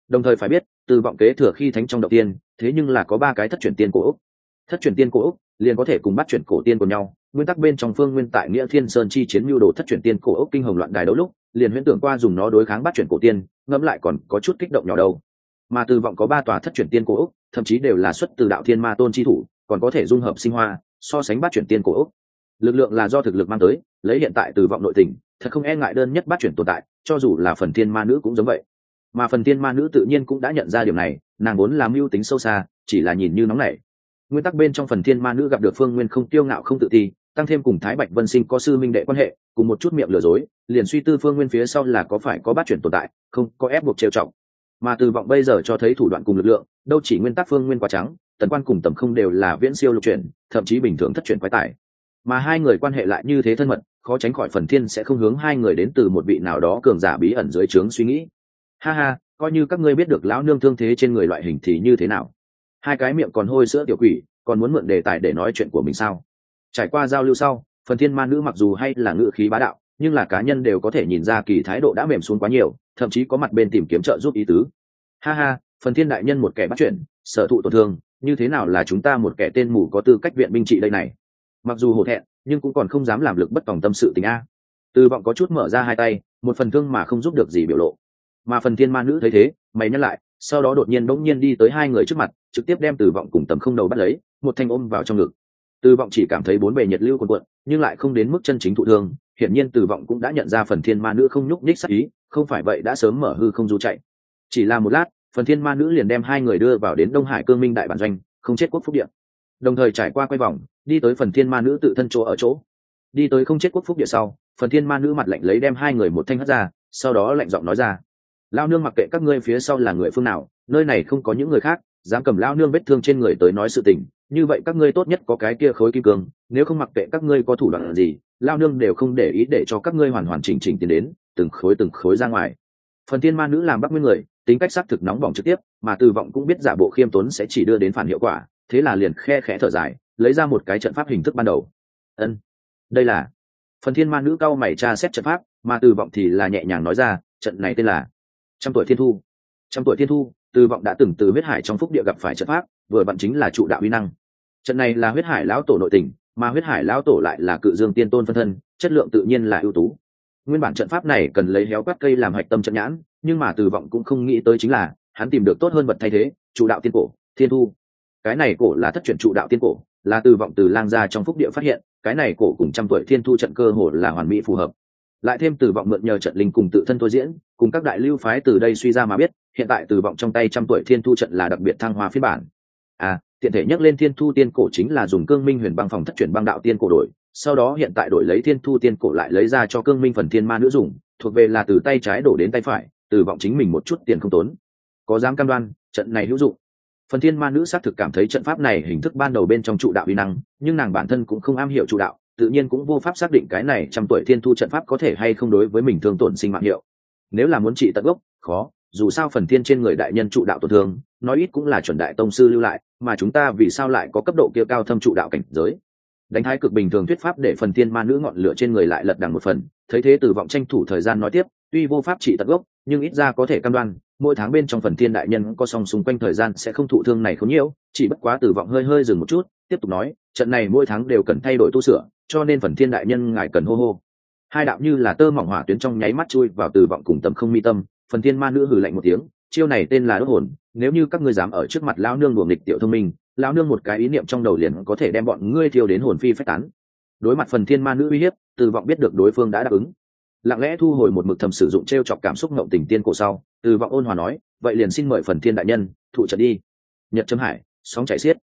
Đồng thời phải biết, từ vọng kế thừa khi thánh trong đầu tiên, thế nhưng là có ba cái thất chuyển tiên cổ úc thất chuyển tiên cổ úc liền có thể cùng bắt chuyển cổ tiên của nhau. Nguyên tắc bên trong phương nguyên tại nghĩa thiên sơn chi chiến mưu đồ thất chuyển tiên cổ ốc kinh hồng loạn đài đấu lúc, liền huyễn tưởng qua dùng nó đối kháng bắt chuyển cổ tiên, ngẫm lại còn có chút kích động nhỏ đâu. Mà từ vọng có ba tòa thất chuyển tiên cổ ốc, thậm chí đều là xuất từ đạo thiên ma tôn chi thủ, còn có thể dung hợp sinh hoa, so sánh bắt chuyển tiên cổ ốc. Lực lượng là do thực lực mang tới, lấy hiện tại từ vọng nội tình, thật không e ngại đơn nhất bắt chuyển tồn tại, cho dù là phần thiên ma nữ cũng giống vậy. Mà phần thiên ma nữ tự nhiên cũng đã nhận ra điều này, nàng vốn làm mưu tính sâu xa, chỉ là nhìn như nóng nảy nguyên tắc bên trong phần thiên ma nữ gặp được phương nguyên không tiêu ngạo không tự ti, tăng thêm cùng thái bạch vân sinh có sư minh đệ quan hệ, cùng một chút miệng lừa dối, liền suy tư phương nguyên phía sau là có phải có bát chuyển tồn tại, không, có ép buộc trêu trọng mà từ vọng bây giờ cho thấy thủ đoạn cùng lực lượng, đâu chỉ nguyên tắc phương nguyên quá trắng, tần quan cùng tầm không đều là viễn siêu lục chuyển, thậm chí bình thường thất chuyển quái tải mà hai người quan hệ lại như thế thân mật, khó tránh khỏi phần thiên sẽ không hướng hai người đến từ một vị nào đó cường giả bí ẩn dưới trướng suy nghĩ. Ha ha, coi như các ngươi biết được lão nương thương thế trên người loại hình thì như thế nào? Hai cái miệng còn hôi sữa tiểu quỷ, còn muốn mượn đề tài để nói chuyện của mình sao? Trải qua giao lưu sau, phần thiên ma nữ mặc dù hay là ngự khí bá đạo, nhưng là cá nhân đều có thể nhìn ra kỳ thái độ đã mềm xuống quá nhiều, thậm chí có mặt bên tìm kiếm trợ giúp ý tứ. Ha ha, phần thiên đại nhân một kẻ bắt chuyện, sở thụ tổn thương, như thế nào là chúng ta một kẻ tên mù có tư cách viện binh trị đây này? Mặc dù hổ thẹn, nhưng cũng còn không dám làm lực bất tòng tâm sự tình a. Từ vọng có chút mở ra hai tay, một phần thương mà không giúp được gì biểu lộ. Mà phần thiên ma nữ thấy thế, mày nhắc lại, sau đó đột nhiên bỗng nhiên đi tới hai người trước mặt trực tiếp đem từ vọng cùng tầm không đầu bắt lấy, một thanh ôm vào trong ngực. Từ vọng chỉ cảm thấy bốn bề nhiệt lưu quần quận nhưng lại không đến mức chân chính thụ thương, hiển nhiên từ vọng cũng đã nhận ra phần thiên ma nữ không nhúc nhích sắc ý, không phải vậy đã sớm mở hư không du chạy. Chỉ là một lát, phần thiên ma nữ liền đem hai người đưa vào đến đông hải cương minh đại bản doanh, không chết quốc phúc địa. đồng thời trải qua quay vòng, đi tới phần thiên ma nữ tự thân chỗ ở chỗ. Đi tới không chết quốc phúc địa sau, phần thiên ma nữ mặt lạnh lấy đem hai người một thanh hất ra, sau đó lạnh giọng nói ra. Lao nương mặc kệ các ngươi phía sau là người phương nào, nơi này không có những người khác dám cầm lao nương vết thương trên người tới nói sự tình, như vậy các ngươi tốt nhất có cái kia khối kim cương, nếu không mặc kệ các ngươi có thủ đoạn gì lao nương đều không để ý để cho các ngươi hoàn hoàn chỉnh chỉnh tiến đến, từng khối từng khối ra ngoài. Phần thiên ma nữ làm bắc nguyên người, tính cách xác thực nóng bỏng trực tiếp, mà từ vọng cũng biết giả bộ khiêm tốn sẽ chỉ đưa đến phản hiệu quả, thế là liền khe khẽ thở dài, lấy ra một cái trận pháp hình thức ban đầu. Ân, đây là. Phần thiên ma nữ cao mày tra xét trận pháp, mà từ vọng thì là nhẹ nhàng nói ra, trận này tên là trăm tuổi thiên thu. Trăm tuổi thiên thu từ vọng đã từng từ huyết hải trong phúc địa gặp phải trận pháp, vừa vặn chính là trụ đạo uy năng. Trận này là huyết hải lão tổ nội tình, mà huyết hải lão tổ lại là cự dương tiên tôn phân thân, chất lượng tự nhiên là ưu tú. Nguyên bản trận pháp này cần lấy héo quát cây làm hạch tâm trận nhãn, nhưng mà từ vọng cũng không nghĩ tới chính là, hắn tìm được tốt hơn vật thay thế, trụ đạo tiên cổ, thiên thu. Cái này cổ là thất truyền trụ đạo tiên cổ, là từ vọng từ lang gia trong phúc địa phát hiện, cái này cổ cùng trăm tuổi thiên thu trận cơ hồ là hoàn mỹ phù hợp lại thêm từ vọng mượn nhờ trận linh cùng tự thân thôi diễn, cùng các đại lưu phái từ đây suy ra mà biết, hiện tại từ vọng trong tay trăm tuổi thiên thu trận là đặc biệt thăng hoa phiên bản. À tiện thể nhắc lên thiên thu tiên cổ chính là dùng cương minh huyền băng phòng thất chuyển băng đạo tiên cổ đổi, sau đó hiện tại đổi lấy thiên thu tiên cổ lại lấy ra cho cương minh phần thiên ma nữ dùng, thuộc về là từ tay trái đổ đến tay phải từ vọng chính mình một chút tiền không tốn. Có dám cam đoan, trận này hữu dụng. Phần thiên ma nữ xác thực cảm thấy trận pháp này hình thức ban đầu bên trong trụ đạo uy năng, nhưng nàng bản thân cũng không am hiểu trụ đạo tự nhiên cũng vô pháp xác định cái này trăm tuổi thiên thu trận pháp có thể hay không đối với mình thương tổn sinh mạng hiệu. Nếu là muốn trị tận gốc, khó, dù sao phần thiên trên người đại nhân trụ đạo tổn thương, nói ít cũng là chuẩn đại tông sư lưu lại, mà chúng ta vì sao lại có cấp độ kia cao thâm trụ đạo cảnh giới? Đánh thái cực bình thường thuyết pháp để phần thiên ma nữ ngọn lửa trên người lại lật đằng một phần, thấy thế từ vọng tranh thủ thời gian nói tiếp, tuy vô pháp trị tận gốc, nhưng ít ra có thể cam đoan, mỗi tháng bên trong phần thiên đại nhân có song xung quanh thời gian sẽ không thụ thương này không nhiễu, chỉ bất quá từ vọng hơi hơi dừng một chút tiếp tục nói, trận này mỗi tháng đều cần thay đổi tu sửa, cho nên phần thiên đại nhân ngài cần hô hô. Hai đạo như là tơ mỏng hỏa tuyến trong nháy mắt chui vào từ vọng cùng tầm không mi tâm, phần thiên ma nữ hừ lạnh một tiếng, chiêu này tên là đốt hồn, nếu như các ngươi dám ở trước mặt lão nương đuồng nghịch tiểu thông minh, lão nương một cái ý niệm trong đầu liền có thể đem bọn ngươi thiêu đến hồn phi phách tán. Đối mặt phần thiên ma nữ uy hiếp, từ vọng biết được đối phương đã đáp ứng. Lặng lẽ thu hồi một mực thầm sử dụng t r e o chọc cảm xúc ngậu tình tiên cổ sau, từ vọng ôn hòa nói, vậy liền xin mời phần thiên đại nhân, thụ trận đi. Nhật chấm hải, sóng chảy xiết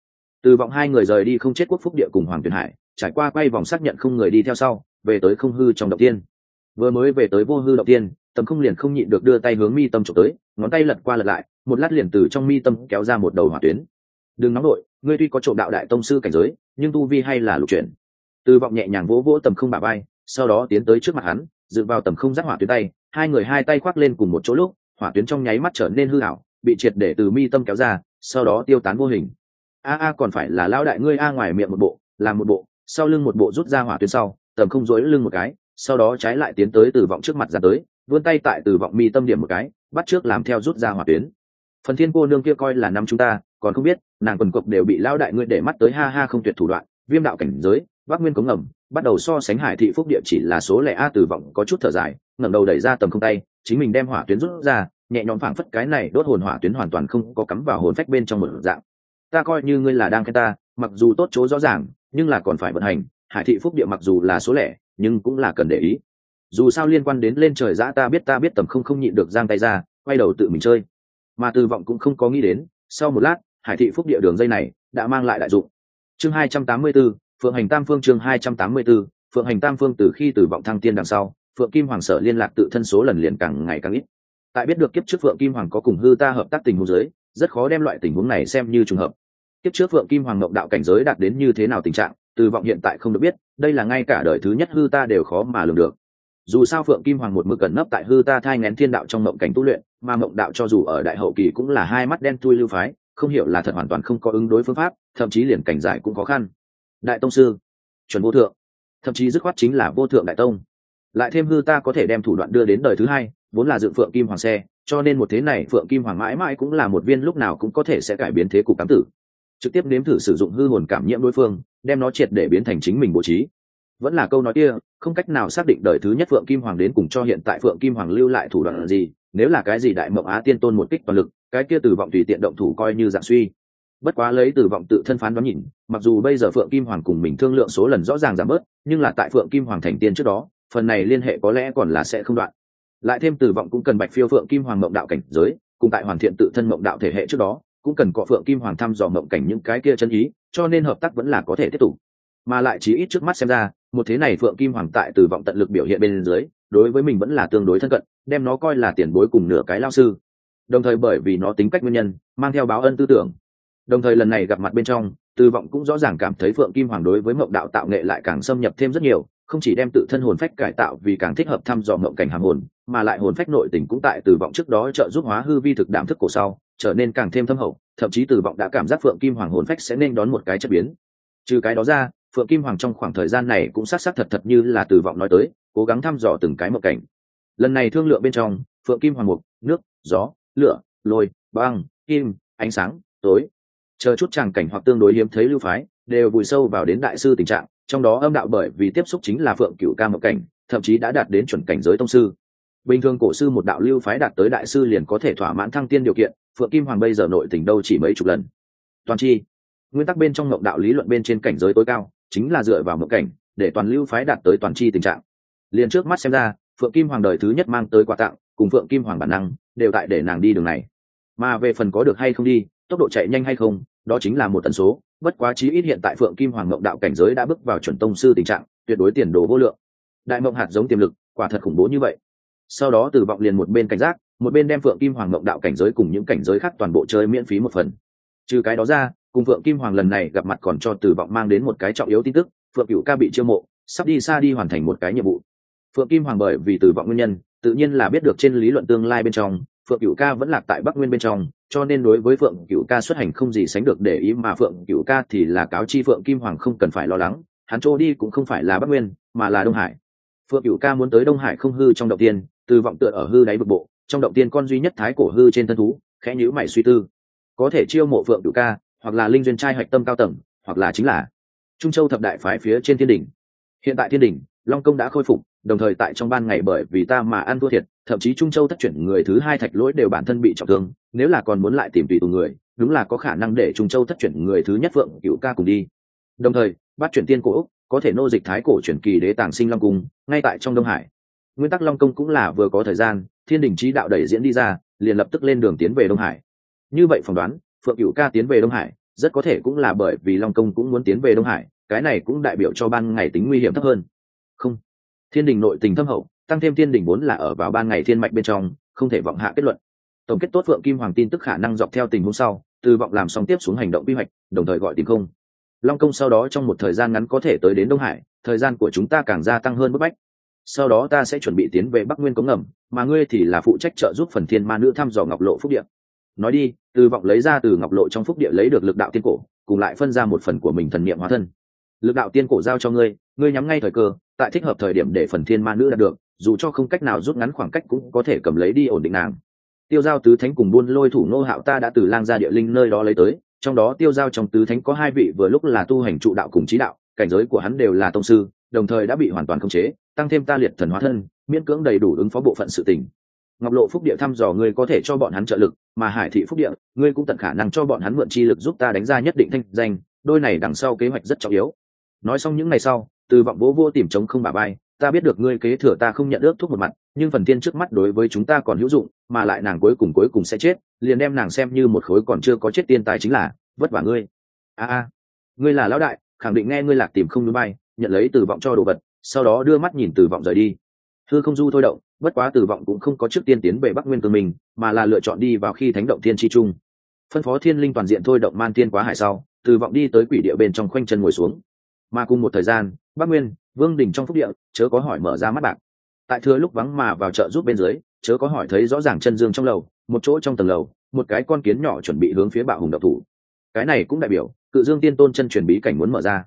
từ vọng hai người rời đi không chết quốc phúc địa cùng hoàng tuyền hải, trải qua quay vòng xác nhận không người đi theo sau, về tới không hư trong động tiên. Vừa mới về tới vô hư động tiên, tầm không liền không nhịn được đưa tay hướng mi tâm trộm tới, ngón tay lật qua lật lại, một lát liền từ trong mi tâm kéo ra một đầu hỏa tuyến. Đừng nóng đội ngươi tuy có trộm đạo đại tông sư cảnh giới, nhưng tu vi hay là lục chuyển. Từ vọng nhẹ nhàng vỗ vỗ tầm không bà bay sau đó tiến tới trước mặt hắn dựa vào tầm không giác hỏa tuyến tay, hai người hai tay khoác lên cùng một chỗ lúc, hỏa tuyến trong nháy mắt trở nên hư ảo, bị triệt để từ mi tâm kéo ra, sau đó tiêu tán vô hình a a còn phải là lão đại ngươi a ngoài miệng một bộ, làm một bộ, sau lưng một bộ rút ra hỏa tuyến sau, tầm không dối lưng một cái, sau đó trái lại tiến tới từ vọng trước mặt ra tới, vươn tay tại từ vọng mi tâm điểm một cái, bắt trước làm theo rút ra hỏa tuyến. Phần thiên cô nương kia coi là năm chúng ta, còn không biết, nàng quần cộc đều bị lao đại ngươi để mắt tới ha ha không tuyệt thủ đoạn, viêm đạo cảnh giới, bắc nguyên cống ngầm, bắt đầu so sánh hải thị phúc địa chỉ là số lẻ a từ vọng có chút thở dài, ngẩng đầu đẩy ra tầm không tay, chính mình đem hỏa tuyến rút ra, nhẹ nhõm phảng phất cái này đốt hồn hỏa tuyến hoàn toàn không có cắm vào hồn phách bên trong một dạng ta coi như ngươi là đang khen ta mặc dù tốt chỗ rõ ràng nhưng là còn phải vận hành. Hải thị phúc địa mặc dù là số lẻ nhưng cũng là cần để ý. Dù sao liên quan đến lên trời giã ta biết ta biết tầm không không nhịn được giang tay ra quay đầu tự mình chơi. Mà từ vọng cũng không có nghĩ đến sau một lát hải thị phúc địa đường dây này đã mang lại đại dụng. Chương hai trăm tám mươi 284, phượng hành tam phương chương hai trăm tám mươi 284, phượng hành tam phương từ khi từ vọng thăng tiên đằng sau phượng kim hoàng sở liên lạc tự thân số lần liền càng ngày càng ít. Tại biết được kiếp trước phượng kim hoàng có cùng hư ta hợp tác tình huống giới rất khó đem loại tình huống này xem như trùng hợp kiếp trước phượng kim hoàng ngộng đạo cảnh giới đạt đến như thế nào tình trạng, từ vọng hiện tại không được biết, đây là ngay cả đời thứ nhất hư ta đều khó mà lường được. Dù sao phượng kim hoàng một mực cẩn nấp tại hư ta thai ngén thiên đạo trong mộng cảnh tu luyện, mà mộng đạo cho dù ở đại hậu kỳ cũng là hai mắt đen tui lưu phái, không hiểu là thật hoàn toàn không có ứng đối phương pháp, thậm chí liền cảnh giải cũng khó khăn. Đại tông sư, chuẩn vô thượng. Thậm chí dứt khoát chính là vô thượng đại tông. Lại thêm hư ta có thể đem thủ đoạn đưa đến đời thứ hai, vốn là dự phượng kim hoàng xe, cho nên một thế này phượng kim hoàng mãi mãi cũng là một viên lúc nào cũng có thể sẽ cải biến thế cục cám tử trực tiếp nếm thử sử dụng hư hồn cảm nhiễm đối phương, đem nó triệt để biến thành chính mình bố trí. Vẫn là câu nói kia, không cách nào xác định đời thứ nhất phượng kim hoàng đến cùng cho hiện tại phượng kim hoàng lưu lại thủ đoạn gì, nếu là cái gì đại mộng á tiên tôn một kích toàn lực, cái kia từ vọng tùy tiện động thủ coi như dạng suy. Bất quá lấy từ vọng tự thân phán đoán nhìn, mặc dù bây giờ phượng kim hoàng cùng mình thương lượng số lần rõ ràng giảm bớt, nhưng là tại phượng kim hoàng thành tiên trước đó, phần này liên hệ có lẽ còn là sẽ không đoạn. Lại thêm từ vọng cũng cần bạch phiêu phượng kim hoàng mộng đạo cảnh giới, cùng tại hoàn thiện tự thân mộng đạo thể hệ trước đó cũng cần cọ phượng kim hoàng thăm dò mộng cảnh những cái kia chân ý, cho nên hợp tác vẫn là có thể tiếp tục. Mà lại chỉ ít trước mắt xem ra, một thế này phượng kim hoàng tại từ vọng tận lực biểu hiện bên dưới, đối với mình vẫn là tương đối thân cận, đem nó coi là tiền bối cùng nửa cái lao sư. Đồng thời bởi vì nó tính cách nguyên nhân, mang theo báo ân tư tưởng. Đồng thời lần này gặp mặt bên trong, từ vọng cũng rõ ràng cảm thấy phượng kim hoàng đối với mộng đạo tạo nghệ lại càng xâm nhập thêm rất nhiều, không chỉ đem tự thân hồn phách cải tạo vì càng thích hợp thăm dò mộng cảnh hàng hồn, mà lại hồn phách nội tình cũng tại từ vọng trước đó trợ giúp hóa hư vi thực đảm thức cổ sau trở nên càng thêm thâm hậu, thậm chí từ vọng đã cảm giác phượng kim hoàng hồn phách sẽ nên đón một cái chất biến. Trừ cái đó ra, phượng kim hoàng trong khoảng thời gian này cũng s á thật thật như là từ vọng nói tới, cố gắng thăm dò từng cái mộng cảnh. Lần này thương lượng bên trong, phượng kim hoàng mục, nước, gió, lửa, lôi, băng, kim, ánh sáng, tối. Chờ chút tràng cảnh hoặc tương đối hiếm thấy lưu phái, đều vùi sâu vào đến đại sư tình trạng, trong đó âm đạo bởi vì tiếp xúc chính là phượng cựu ca mộng cảnh, thậm chí đã đạt đến chuẩn cảnh giới tông sư bình thường cổ sư một đạo lưu phái đạt tới đại sư liền có thể thỏa mãn thăng tiên điều kiện, phượng kim hoàng bây giờ nội tình đâu chỉ mấy chục lần. Toàn chi, nguyên tắc bên trong ngộng đạo lý luận bên trên cảnh giới tối cao, chính là dựa vào ngộng cảnh, để toàn lưu phái đạt tới toàn chi tình trạng. Liền trước mắt xem ra, phượng kim hoàng đời thứ nhất mang tới quà tặng, cùng phượng kim hoàng bản năng, đều tại để nàng đi đường này. Mà về phần có được hay không đi, tốc độ chạy nhanh hay không, đó chính là một tần số, bất quá chí ít hiện tại phượng kim hoàng ngộng đạo cảnh giới đã bước vào chuẩn tông sư tình trạng, tuyệt đối tiền đồ vô lượng. Đại mộng hạt giống tiềm lực, quả thật khủng bố như vậy sau đó từ vọng liền một bên cảnh giác, một bên đem phượng kim hoàng mộng đạo cảnh giới cùng những cảnh giới khác toàn bộ chơi miễn phí một phần. Trừ cái đó ra, cùng phượng kim hoàng lần này gặp mặt còn cho từ vọng mang đến một cái trọng yếu tin tức, phượng cựu ca bị chiêu mộ, sắp đi xa đi hoàn thành một cái nhiệm vụ. Phượng kim hoàng bởi vì từ vọng nguyên nhân, tự nhiên là biết được trên lý luận tương lai bên trong, phượng cựu ca vẫn lạc tại bắc nguyên bên trong, cho nên đối với phượng cựu ca xuất hành không gì sánh được để ý mà phượng cựu ca thì là cáo chi phượng kim hoàng không cần phải lo lắng, hắn chỗ đi cũng không phải là bắc nguyên, mà là đông hải. Phượng cựu ca muốn tới đông hải không hư trong đầu tiên từ vọng tựa ở hư đáy bực bộ, trong động tiên con duy nhất thái cổ hư trên thân thú, khẽ nhữ mày suy tư. Có thể chiêu mộ phượng cựu ca, hoặc là linh duyên trai hạch tâm cao tầng, hoặc là chính là trung châu thập đại phái phía trên thiên đình hiện tại thiên đình long công đã khôi phục, đồng thời tại trong ban ngày bởi vì ta mà ăn thua thiệt, thậm chí trung châu thất chuyển người thứ hai thạch lỗi đều bản thân bị trọng thương, nếu là còn muốn lại tìm tùy tù người, đúng là có khả năng để trung châu thất chuyển người thứ nhất vượng cựu ca cùng đi. Đồng thời, bắt chuyển tiên cổ úc, có thể nô dịch thái cổ chuyển kỳ đế tàng sinh long cung, ngay tại trong đông hải nguyên tắc long công cũng là vừa có thời gian, thiên đình trí đạo đẩy diễn đi ra, liền lập tức lên đường tiến về đông hải. Như vậy phỏng đoán, phượng cựu ca tiến về đông hải, rất có thể cũng là bởi vì long công cũng muốn tiến về đông hải, cái này cũng đại biểu cho ban ngày tính nguy hiểm thấp hơn. Không. Thiên đình nội tình thâm hậu, tăng thêm thiên đình vốn là ở vào ban ngày thiên mạch bên trong, không thể vọng hạ kết luận. Tổng kết tốt phượng kim hoàng tin tức khả năng dọc theo tình huống sau, từ vọng làm xong tiếp xuống hành động quy hoạch, đồng thời gọi tìm không. Long công sau đó trong một thời gian ngắn có thể tới đến đông hải, thời gian của chúng ta càng gia tăng hơn bức bách sau đó ta sẽ chuẩn bị tiến về bắc nguyên cống ngầm, mà ngươi thì là phụ trách trợ giúp phần thiên ma nữ thăm dò ngọc lộ phúc điện nói đi, từ vọng lấy ra từ ngọc lộ trong phúc địa lấy được lực đạo tiên cổ, cùng lại phân ra một phần của mình thần niệm hóa thân. Lực đạo tiên cổ giao cho ngươi ngươi nhắm ngay thời cơ, tại thích hợp thời điểm để phần thiên ma nữ đạt được, dù cho không cách nào rút ngắn khoảng cách cũng có thể cầm lấy đi ổn định nàng. Tiêu giao tứ thánh cùng buôn lôi thủ nô hạo ta đã từ lang ra địa linh nơi đó lấy tới, trong đó tiêu giao trong tứ thánh có hai vị vừa lúc là tu hành trụ đạo cùng trí đạo, cảnh giới của hắn đều là tông sư đồng thời đã bị hoàn toàn khống chế, tăng thêm ta liệt thần hóa thân, miễn cưỡng đầy đủ ứng phó bộ phận sự tình. Ngọc lộ phúc địa thăm dò ngươi có thể cho bọn hắn trợ lực, mà hải thị phúc địa, ngươi cũng tận khả năng cho bọn hắn mượn chi lực giúp ta đánh ra nhất định thanh danh, đôi này đằng sau kế hoạch rất trọng yếu. Nói xong những ngày sau, từ vọng vỗ vô tìm chống không bà bay ta biết được ngươi kế thừa ta không nhận ước thuốc một mặt, nhưng phần tiên trước mắt đối với chúng ta còn hữu dụng, mà lại nàng cuối cùng cuối cùng sẽ chết, liền đem nàng xem như một khối còn chưa có chết tiên tài chính là, vất vả ngươi. A a, ngươi là lão đại, khẳng định nghe ngươi lạc tìm không núi bay nhận lấy từ vọng cho đồ vật, sau đó đưa mắt nhìn từ vọng rời đi. Thư không du thôi động, bất quá từ vọng cũng không có trước tiên tiến về bắc nguyên cương mình mà là lựa chọn đi vào khi thánh động thiên tri trung. Phân phó thiên linh toàn diện thôi động man thiên quá hải sau từ vọng đi tới quỷ địa bên trong khoanh chân ngồi xuống. Mà cùng một thời gian, bắc nguyên, vương đình trong phúc địa, chớ có hỏi mở ra mắt bạc. Tại thừa lúc vắng mà vào chợ giúp bên dưới, chớ có hỏi thấy rõ ràng chân dương trong lầu, một chỗ trong tầng lầu, một cái con kiến nhỏ chuẩn bị hướng phía bạo hùng độc thủ. Cái này cũng đại biểu, cự dương tiên tôn chân truyền bí cảnh muốn mở ra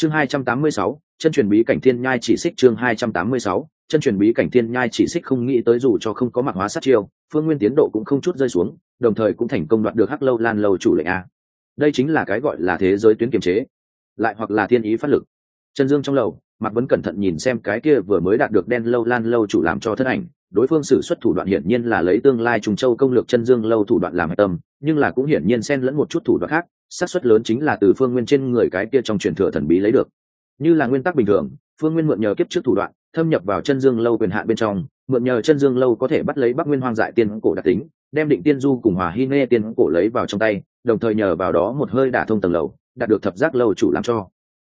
chương hai trăm tám mươi sáu, chân truyền bí cảnh thiên nhai chỉ xích chương hai trăm tám mươi sáu, chân truyền bí cảnh thiên nhai chỉ xích không nghĩ tới dù cho không có mặc hóa sát chiêu, phương nguyên tiến độ cũng không chút rơi xuống, đồng thời cũng thành công đoạt được hắc lâu lan lâu chủ lệnh a. Đây chính là cái gọi là thế giới tuyến kiềm chế, lại hoặc là thiên ý phát lực. Chân dương trong lầu, mạc vấn cẩn thận nhìn xem cái kia vừa mới đạt được đen lâu lan lâu chủ làm cho thân ảnh đối phương sử xuất thủ đoạn hiển nhiên là lấy tương lai trùng châu công lược chân dương lâu thủ đoạn làm hạch tâm, nhưng là cũng hiển nhiên xen lẫn một chút thủ đoạn khác, xác suất lớn chính là từ phương nguyên trên người cái kia trong truyền thừa thần bí lấy được. Như là nguyên tắc bình thường, phương nguyên mượn nhờ kiếp trước thủ đoạn, thâm nhập vào chân dương lâu quyền hạn bên trong, mượn nhờ chân dương lâu có thể bắt lấy bắc nguyên hoang dại tiên cổ đặc tính, đem định tiên du cùng hòa hy nghe tiên cổ lấy vào trong tay, đồng thời nhờ vào đó một hơi đả thông tầng lầu, đạt được thập giác lâu chủ làm cho.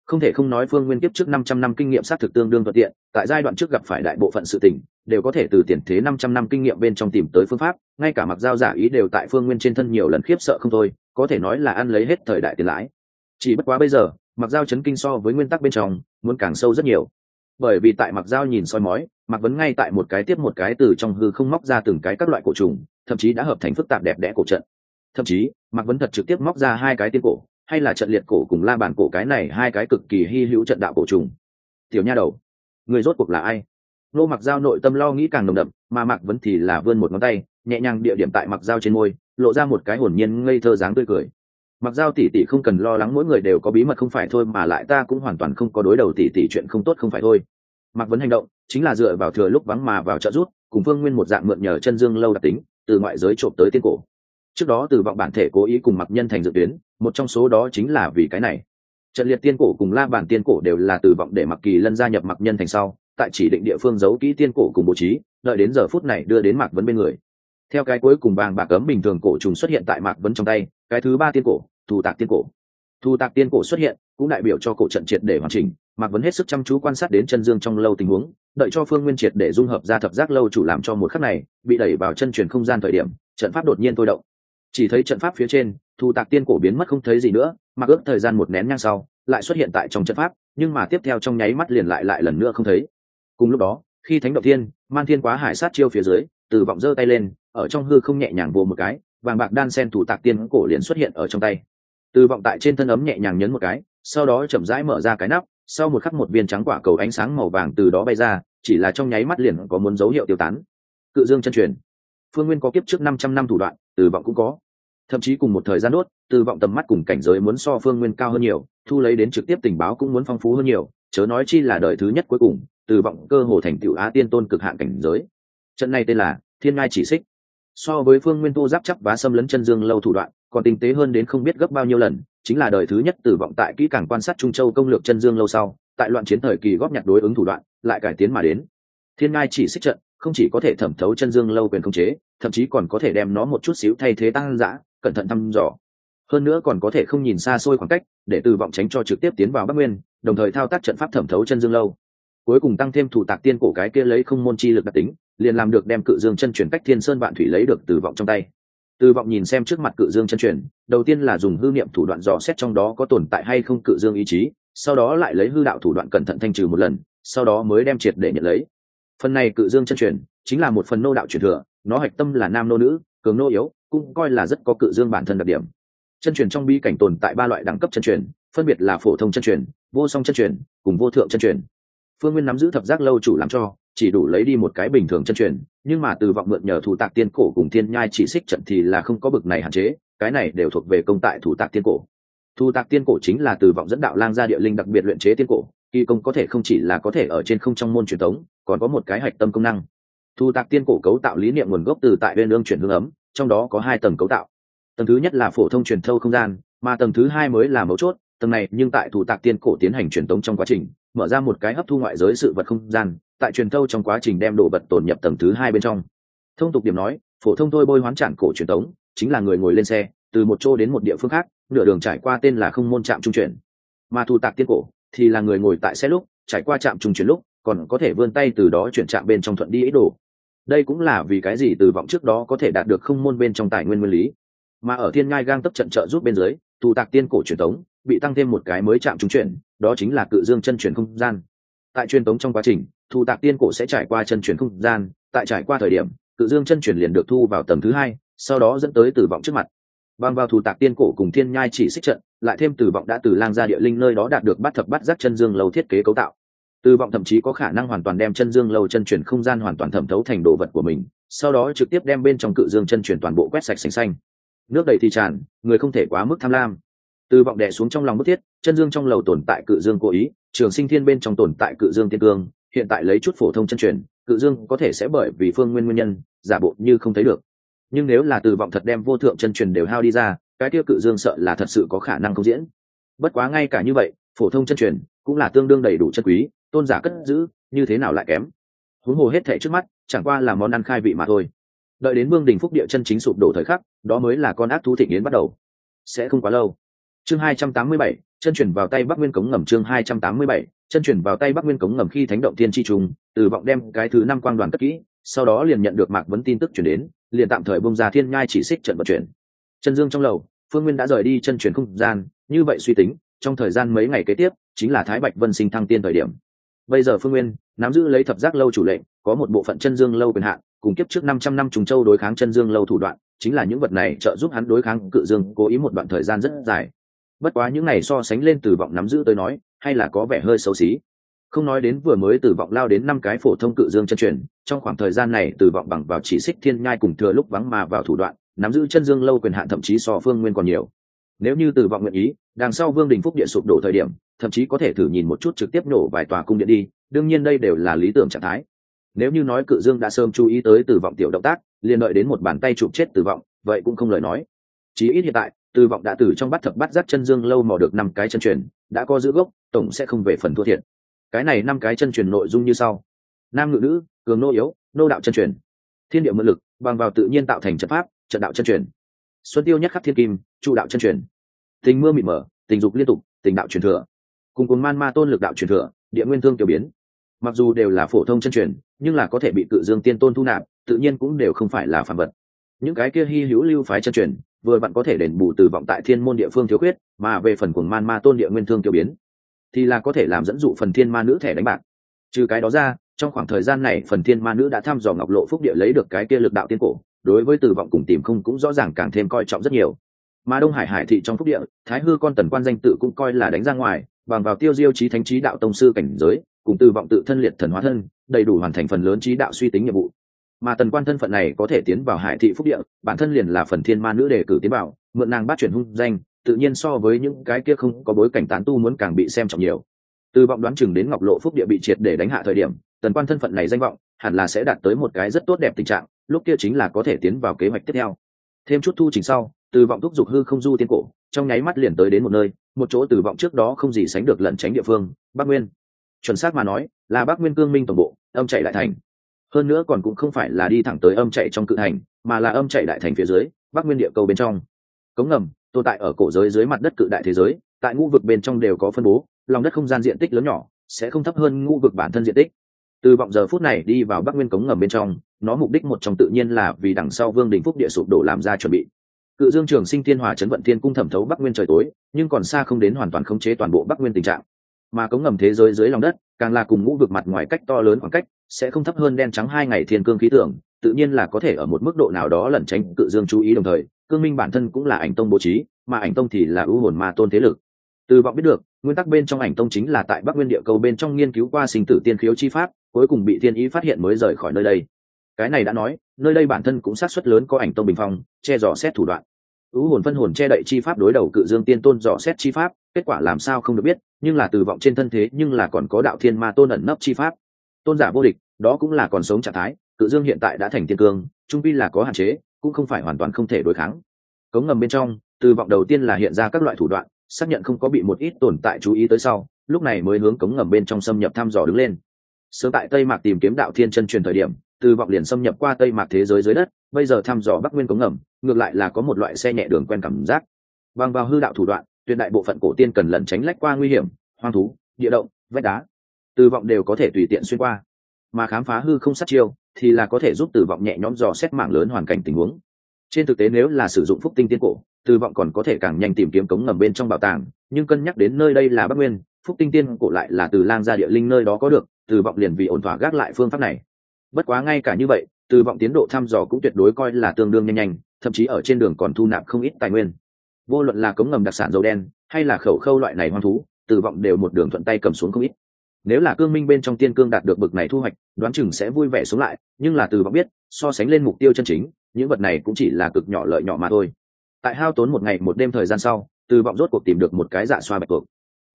Không thể không nói phương nguyên kiếp trước năm trăm năm kinh nghiệm xác thực tương đương thuận tiện, tại giai đoạn trước gặp phải đại bộ phận sự tình đều có thể từ tiền thế năm trăm năm kinh nghiệm bên trong tìm tới phương pháp, ngay cả mặc giao giả ý đều tại phương nguyên trên thân nhiều lần khiếp sợ không thôi, có thể nói là ăn lấy hết thời đại tiền lãi. Chỉ bất quá bây giờ, mặc giao chấn kinh so với nguyên tắc bên trong, muốn càng sâu rất nhiều. Bởi vì tại mặc giao nhìn soi mói, mặc vấn ngay tại một cái tiếp một cái từ trong hư không móc ra từng cái các loại cổ trùng, thậm chí đã hợp thành phức tạp đẹp đẽ cổ trận. Thậm chí, mặc vấn thật trực tiếp móc ra hai cái tiên cổ, hay là trận liệt cổ cùng la bàn cổ cái này hai cái cực kỳ hy hữu trận đạo cổ trùng. Tiểu nha đầu, người rốt cuộc là ai? Nô mặc dao nội tâm lo nghĩ càng nồng đậm, mà mặc vẫn thì là vươn một ngón tay, nhẹ nhàng địa điểm tại mặc dao trên môi, lộ ra một cái hồn nhiên ngây thơ dáng tươi cười. Mặc dao tỉ tỉ không cần lo lắng mỗi người đều có bí mật không phải thôi mà lại ta cũng hoàn toàn không có đối đầu tỉ tỉ chuyện không tốt không phải thôi. Mặc vấn hành động, chính là dựa vào thừa lúc vắng mà vào trợ rút, cùng phương nguyên một dạng mượn nhờ chân dương lâu đặc tính, từ ngoại giới trộm tới tiên cổ. Trước đó từ vọng bản thể cố ý cùng mặc nhân thành dự tuyến, một trong số đó chính là vì cái này. Trận liệt tiên cổ cùng la bản tiên cổ đều là từ vọng để mặc kỳ lân gia nhập mặc nhân thành sau tại chỉ định địa phương giấu kỹ tiên cổ cùng bố trí, đợi đến giờ phút này đưa đến mạc vấn bên người. Theo cái cuối cùng vàng bạc cấm bình thường cổ trùng xuất hiện tại mạc vấn trong tay, cái thứ ba tiên cổ thù tạc tiên cổ. Thù tạc tiên cổ xuất hiện, cũng đại biểu cho cổ trận triệt để hoàn chỉnh, mạc vấn hết sức chăm chú quan sát đến chân dương trong lâu tình huống, đợi cho phương nguyên triệt để dung hợp ra thập giác lâu chủ làm cho một khắc này, bị đẩy vào chân truyền không gian thời điểm, trận pháp đột nhiên thôi động. Chỉ thấy trận pháp phía trên thù tạc tiên cổ biến mất không thấy gì nữa, mặc ước thời gian một nén nhang sau, lại xuất hiện tại trong trận pháp, nhưng mà tiếp theo trong nháy mắt liền lại lại lần nữa không thấy cùng lúc đó, khi thánh động thiên, man thiên quá hải sát chiêu phía dưới, từ vọng giơ tay lên, ở trong hư không nhẹ nhàng vồ một cái, vàng bạc đan sen thủ tạc tiên cổ liền xuất hiện ở trong tay. Từ vọng tại trên thân ấm nhẹ nhàng nhấn một cái, sau đó chậm rãi mở ra cái nắp, sau một khắc một viên trắng quả cầu ánh sáng màu vàng từ đó bay ra, chỉ là trong nháy mắt liền có muốn dấu hiệu tiêu tán. Cự dương chân truyền. Phương nguyên có kiếp trước năm trăm năm thủ đoạn, từ vọng cũng có. Thậm chí cùng một thời gian đốt, từ vọng tầm mắt cùng cảnh giới muốn so phương nguyên cao hơn nhiều, thu lấy đến trực tiếp tình báo cũng muốn phong phú hơn nhiều chớ nói chi là đời thứ nhất cuối cùng, từ vọng cơ hồ thành tựu á tiên tôn cực hạn cảnh giới. Trận này tên là thiên ngai chỉ xích. So với phương nguyên tô giáp chấp và xâm lấn chân dương lâu thủ đoạn, còn tinh tế hơn đến không biết gấp bao nhiêu lần, chính là đời thứ nhất tử vọng tại kỹ càng quan sát trung châu công lược chân dương lâu sau, tại loạn chiến thời kỳ góp nhặt đối ứng thủ đoạn, lại cải tiến mà đến. Thiên ngai chỉ xích trận, không chỉ có thể thẩm thấu chân dương lâu quyền khống chế, thậm chí còn có thể đem nó một chút xíu thay thế tăng giã cẩn thận thăm dò hơn nữa còn có thể không nhìn xa xôi khoảng cách, để từ vọng tránh cho trực tiếp tiến vào bắc nguyên, đồng thời thao tác trận pháp thẩm thấu chân dương lâu. Cuối cùng tăng thêm thủ tạc tiên cổ cái kia lấy không môn chi lực đặc tính, liền làm được đem cự dương chân chuyển cách thiên sơn vạn thủy lấy được từ vọng trong tay. Từ vọng nhìn xem trước mặt cự dương chân truyền đầu tiên là dùng hư niệm thủ đoạn dò xét trong đó có tồn tại hay không cự dương ý chí, sau đó lại lấy hư đạo thủ đoạn cẩn thận thanh trừ một lần, sau đó mới đem triệt để nhận lấy. Phần này cự dương chân truyền chính là một phần nô đạo truyền thừa, nó hạch tâm là nam nô nữ, cường nô yếu, cũng coi là rất có cự dương bản thân đặc điểm chân truyền trong bi cảnh tồn tại ba loại đẳng cấp chân truyền, phân biệt là phổ thông chân truyền, vô song chân truyền, cùng vô thượng chân truyền. Phương nguyên nắm giữ thập giác lâu chủ làm cho, chỉ đủ lấy đi một cái bình thường chân truyền, nhưng mà từ vọng mượn nhờ thủ tạc tiên cổ cùng thiên nhai chỉ xích trận thì là không có bực này hạn chế, cái này đều thuộc về công tại thủ tạc tiên cổ. Thủ tạc tiên cổ chính là từ vọng dẫn đạo lang gia địa linh đặc biệt luyện chế tiên cổ, kỳ công có thể không chỉ là có thể ở trên không trong môn truyền thống, còn có một cái hạch tâm công năng. Thủ tạc tiên cổ cấu tạo lý niệm nguồn gốc từ tại bên lương chuyển hương ấm, trong đó có hai tầng cấu tạo tầng thứ nhất là phổ thông truyền thâu không gian, mà tầng thứ hai mới là mấu chốt, tầng này nhưng tại thủ tạc tiên cổ tiến hành truyền tống trong quá trình, mở ra một cái hấp thu ngoại giới sự vật không gian, tại truyền thâu trong quá trình đem đồ vật tổn nhập tầng thứ hai bên trong. Thông tục điểm nói, phổ thông thôi bôi hoán trản cổ truyền tống, chính là người ngồi lên xe, từ một chỗ đến một địa phương khác, nửa đường trải qua tên là không môn trạm trung chuyển. Mà thủ tạc tiên cổ thì là người ngồi tại xe lúc, trải qua trạm trung chuyển lúc, còn có thể vươn tay từ đó chuyển trạm bên trong thuận đi ý đồ. Đây cũng là vì cái gì từ vọng trước đó có thể đạt được không môn bên trong tài nguyên nguyên lý mà ở thiên ngai gang tấp trận trợ giúp bên dưới tụ tạc tiên cổ truyền thống bị tăng thêm một cái mới chạm trúng chuyển, đó chính là cự dương chân chuyển không gian. Tại truyền thống trong quá trình thu tạc tiên cổ sẽ trải qua chân chuyển không gian, tại trải qua thời điểm, cự dương chân chuyển liền được thu vào tầng thứ hai, sau đó dẫn tới tử vọng trước mặt. Bằng vào thủ tạc tiên cổ cùng thiên nhai chỉ xích trận, lại thêm tử vọng đã từ lang ra địa linh nơi đó đạt được bắt thập bắt giác chân dương lâu thiết kế cấu tạo. Tử vọng thậm chí có khả năng hoàn toàn đem chân dương lâu chân chuyển không gian hoàn toàn thẩm thấu thành đồ vật của mình, sau đó trực tiếp đem bên trong cự dương chân chuyển toàn bộ quét sạch xanh xanh nước đầy thì tràn, người không thể quá mức tham lam. Từ vọng đẻ xuống trong lòng bức thiết, chân dương trong lầu tồn tại cự dương cố ý, trường sinh thiên bên trong tồn tại cự dương tiên cương, hiện tại lấy chút phổ thông chân truyền, cự dương có thể sẽ bởi vì phương nguyên nguyên nhân, giả bộ như không thấy được. Nhưng nếu là từ vọng thật đem vô thượng chân truyền đều hao đi ra, cái tiêu cự dương sợ là thật sự có khả năng không diễn. Bất quá ngay cả như vậy, phổ thông chân truyền cũng là tương đương đầy đủ chân quý, tôn giả cất giữ, như thế nào lại kém? Huống hồ hết thể trước mắt, chẳng qua là món ăn khai vị mà thôi đợi đến vương đình phúc địa chân chính sụp đổ thời khắc đó mới là con ác thú thịnh yến bắt đầu. Sẽ không quá lâu. Chương 287, chân chuyển vào tay bắc nguyên cống ngầm chương 287, chân chuyển vào tay bắc nguyên cống ngầm khi thánh động thiên chi trùng từ vọng đem cái thứ năm quang đoàn cất kỹ sau đó liền nhận được mạc vấn tin tức chuyển đến liền tạm thời bông ra thiên nhai chỉ xích trận vận chuyển. Chân dương trong lầu phương nguyên đã rời đi chân chuyển không gian như vậy suy tính trong thời gian mấy ngày kế tiếp chính là thái bạch vân sinh thăng tiên thời điểm. Bây giờ phương nguyên nắm giữ lấy thập giác lâu chủ lệnh có một bộ phận chân dương lâu quyền hạn cùng kiếp trước năm trăm năm trùng châu đối kháng chân dương lâu thủ đoạn, chính là những vật này trợ giúp hắn đối kháng cự dương cố ý một đoạn thời gian rất dài. Bất quá những này so sánh lên từ vọng nắm giữ tới nói, hay là có vẻ hơi xấu xí. Không nói đến vừa mới từ vọng lao đến năm cái phổ thông cự dương chân truyền, trong khoảng thời gian này từ vọng bằng vào chỉ xích thiên nhai cùng thừa lúc vắng mà vào thủ đoạn, nắm giữ chân dương lâu quyền hạn thậm chí so phương nguyên còn nhiều. Nếu như từ vọng nguyện ý, đằng sau vương đình phúc địa sụp đổ thời điểm, thậm chí có thể thử nhìn một chút trực tiếp nổ vài tòa cung điện đi, đương nhiên đây đều là lý tưởng trạng thái nếu như nói cự dương đã sớm chú ý tới tử vọng tiểu động tác, liền đợi đến một bàn tay chụp chết tử vọng, vậy cũng không lời nói. Chí ít hiện tại, tử vọng đã từ trong bắt thập bắt giáp chân dương lâu mò được năm cái chân truyền, đã có giữ gốc, tổng sẽ không về phần thua thiệt. Cái này năm cái chân truyền nội dung như sau. Nam ngự nữ, cường nô yếu, nô đạo chân truyền. Thiên địa mượn lực, bằng vào tự nhiên tạo thành trận pháp, trận đạo chân truyền. Xuân tiêu nhất khắc thiên kim, trụ đạo chân truyền. Tình mưa mịt mở tình dục liên tục, tình đạo truyền thừa. Cùng cùng man ma tôn lực đạo truyền thừa, địa nguyên thương tiểu biến mặc dù đều là phổ thông chân truyền, nhưng là có thể bị cự dương tiên tôn thu nạp, tự nhiên cũng đều không phải là phản vật. Những cái kia hy hữu lưu phái chân truyền, vừa bạn có thể đền bù từ vọng tại thiên môn địa phương thiếu khuyết, mà về phần cuồng man ma tôn địa nguyên thương tiêu biến, thì là có thể làm dẫn dụ phần thiên ma nữ thẻ đánh bạc. Trừ cái đó ra, trong khoảng thời gian này, phần thiên ma nữ đã thăm dò ngọc lộ phúc địa lấy được cái kia lực đạo tiên cổ, đối với từ vọng cùng tìm không cũng rõ ràng càng thêm coi trọng rất nhiều. Mà đông hải hải thị trong phúc địa, thái hư con tần quan danh tự cũng coi là đánh ra ngoài bằng vào tiêu diêu trí thánh trí đạo tông sư cảnh giới, cùng từ vọng tự thân liệt thần hóa thân, đầy đủ hoàn thành phần lớn trí đạo suy tính nhiệm vụ. Mà tần quan thân phận này có thể tiến vào hải thị phúc địa, bản thân liền là phần thiên ma nữ đề cử tiến bảo mượn nàng bắt chuyển hung danh, tự nhiên so với những cái kia không có bối cảnh tán tu muốn càng bị xem trọng nhiều. Từ vọng đoán chừng đến ngọc lộ phúc địa bị triệt để đánh hạ thời điểm, tần quan thân phận này danh vọng, hẳn là sẽ đạt tới một cái rất tốt đẹp tình trạng, lúc kia chính là có thể tiến vào kế hoạch tiếp theo. Thêm chút thu trình sau từ vọng thúc giục hư không du tiên cổ, trong nháy mắt liền tới đến một nơi một chỗ từ vọng trước đó không gì sánh được lẩn tránh địa phương, bắc nguyên. Chuẩn xác mà nói, là bắc nguyên cương minh tổng bộ, âm chạy đại thành. Hơn nữa còn cũng không phải là đi thẳng tới âm chạy trong cự thành, mà là âm chạy đại thành phía dưới, bắc nguyên địa cầu bên trong. Cống ngầm, tồn tại ở cổ giới dưới mặt đất cự đại thế giới, tại ngũ vực bên trong đều có phân bố, lòng đất không gian diện tích lớn nhỏ, sẽ không thấp hơn ngũ vực bản thân diện tích. Từ vọng giờ phút này đi vào bắc nguyên cống ngầm bên trong, nó mục đích một trong tự nhiên là vì đằng sau vương đình phúc địa sụp đổ làm ra chuẩn bị cự dương trường sinh thiên hòa chấn vận thiên cung thẩm thấu bắc nguyên trời tối, nhưng còn xa không đến hoàn toàn khống chế toàn bộ bắc nguyên tình trạng. Mà cống ngầm thế giới dưới lòng đất, càng là cùng ngũ vực mặt ngoài cách to lớn khoảng cách, sẽ không thấp hơn đen trắng hai ngày thiên cương khí tượng, tự nhiên là có thể ở một mức độ nào đó lẩn tránh cự dương chú ý đồng thời, cương minh bản thân cũng là ảnh tông bố trí, mà ảnh tông thì là ưu hồn ma tôn thế lực. Từ vọng biết được, nguyên tắc bên trong ảnh tông chính là tại bắc nguyên địa cầu bên trong nghiên cứu qua sinh tử tiên khiếu chi pháp, cuối cùng bị thiên ý phát hiện mới rời khỏi nơi đây cái này đã nói, nơi đây bản thân cũng sát xuất lớn có ảnh tông bình phong, che dò xét thủ đoạn. Ứ hồn phân hồn che đậy chi pháp đối đầu cự dương tiên tôn dò xét chi pháp, kết quả làm sao không được biết, nhưng là từ vọng trên thân thế nhưng là còn có đạo thiên ma tôn ẩn nấp chi pháp. Tôn giả vô địch, đó cũng là còn sống trạng thái, cự dương hiện tại đã thành tiên cương, trung vi là có hạn chế, cũng không phải hoàn toàn không thể đối kháng. Cống ngầm bên trong, từ vọng đầu tiên là hiện ra các loại thủ đoạn, xác nhận không có bị một ít tồn tại chú ý tới sau, lúc này mới hướng cống ngầm bên trong xâm nhập thăm dò đứng lên. Sớm tại tây mạc tìm kiếm đạo thiên chân truyền thời điểm từ vọng liền xâm nhập qua tây mạc thế giới dưới đất, bây giờ thăm dò bắc nguyên cống ngầm, ngược lại là có một loại xe nhẹ đường quen cảm giác. Bằng vào hư đạo thủ đoạn, tuyệt đại bộ phận cổ tiên cần lẩn tránh lách qua nguy hiểm, hoang thú, địa động, vách đá. Từ vọng đều có thể tùy tiện xuyên qua. Mà khám phá hư không sát chiêu thì là có thể giúp từ vọng nhẹ nhõm dò xét mạng lớn hoàn cảnh tình huống. Trên thực tế nếu là sử dụng phúc tinh tiên cổ, từ vọng còn có thể càng nhanh tìm kiếm cống ngầm bên trong bảo tàng, nhưng cân nhắc đến nơi đây là bắc nguyên, phúc tinh tiên cổ lại là từ lang gia địa linh nơi đó có được, từ vọng liền vì ổn thỏa gác lại phương pháp này bất quá ngay cả như vậy, từ vọng tiến độ thăm dò cũng tuyệt đối coi là tương đương nhanh nhanh, thậm chí ở trên đường còn thu nạp không ít tài nguyên. Vô luận là cống ngầm đặc sản dầu đen, hay là khẩu khâu loại này hoang thú, từ vọng đều một đường thuận tay cầm xuống không ít. Nếu là cương minh bên trong tiên cương đạt được bực này thu hoạch, đoán chừng sẽ vui vẻ sống lại, nhưng là từ vọng biết, so sánh lên mục tiêu chân chính, những vật này cũng chỉ là cực nhỏ lợi nhỏ mà thôi. Tại hao tốn một ngày một đêm thời gian sau, từ vọng rốt cuộc tìm được một cái dạ xoa bạch tuộc.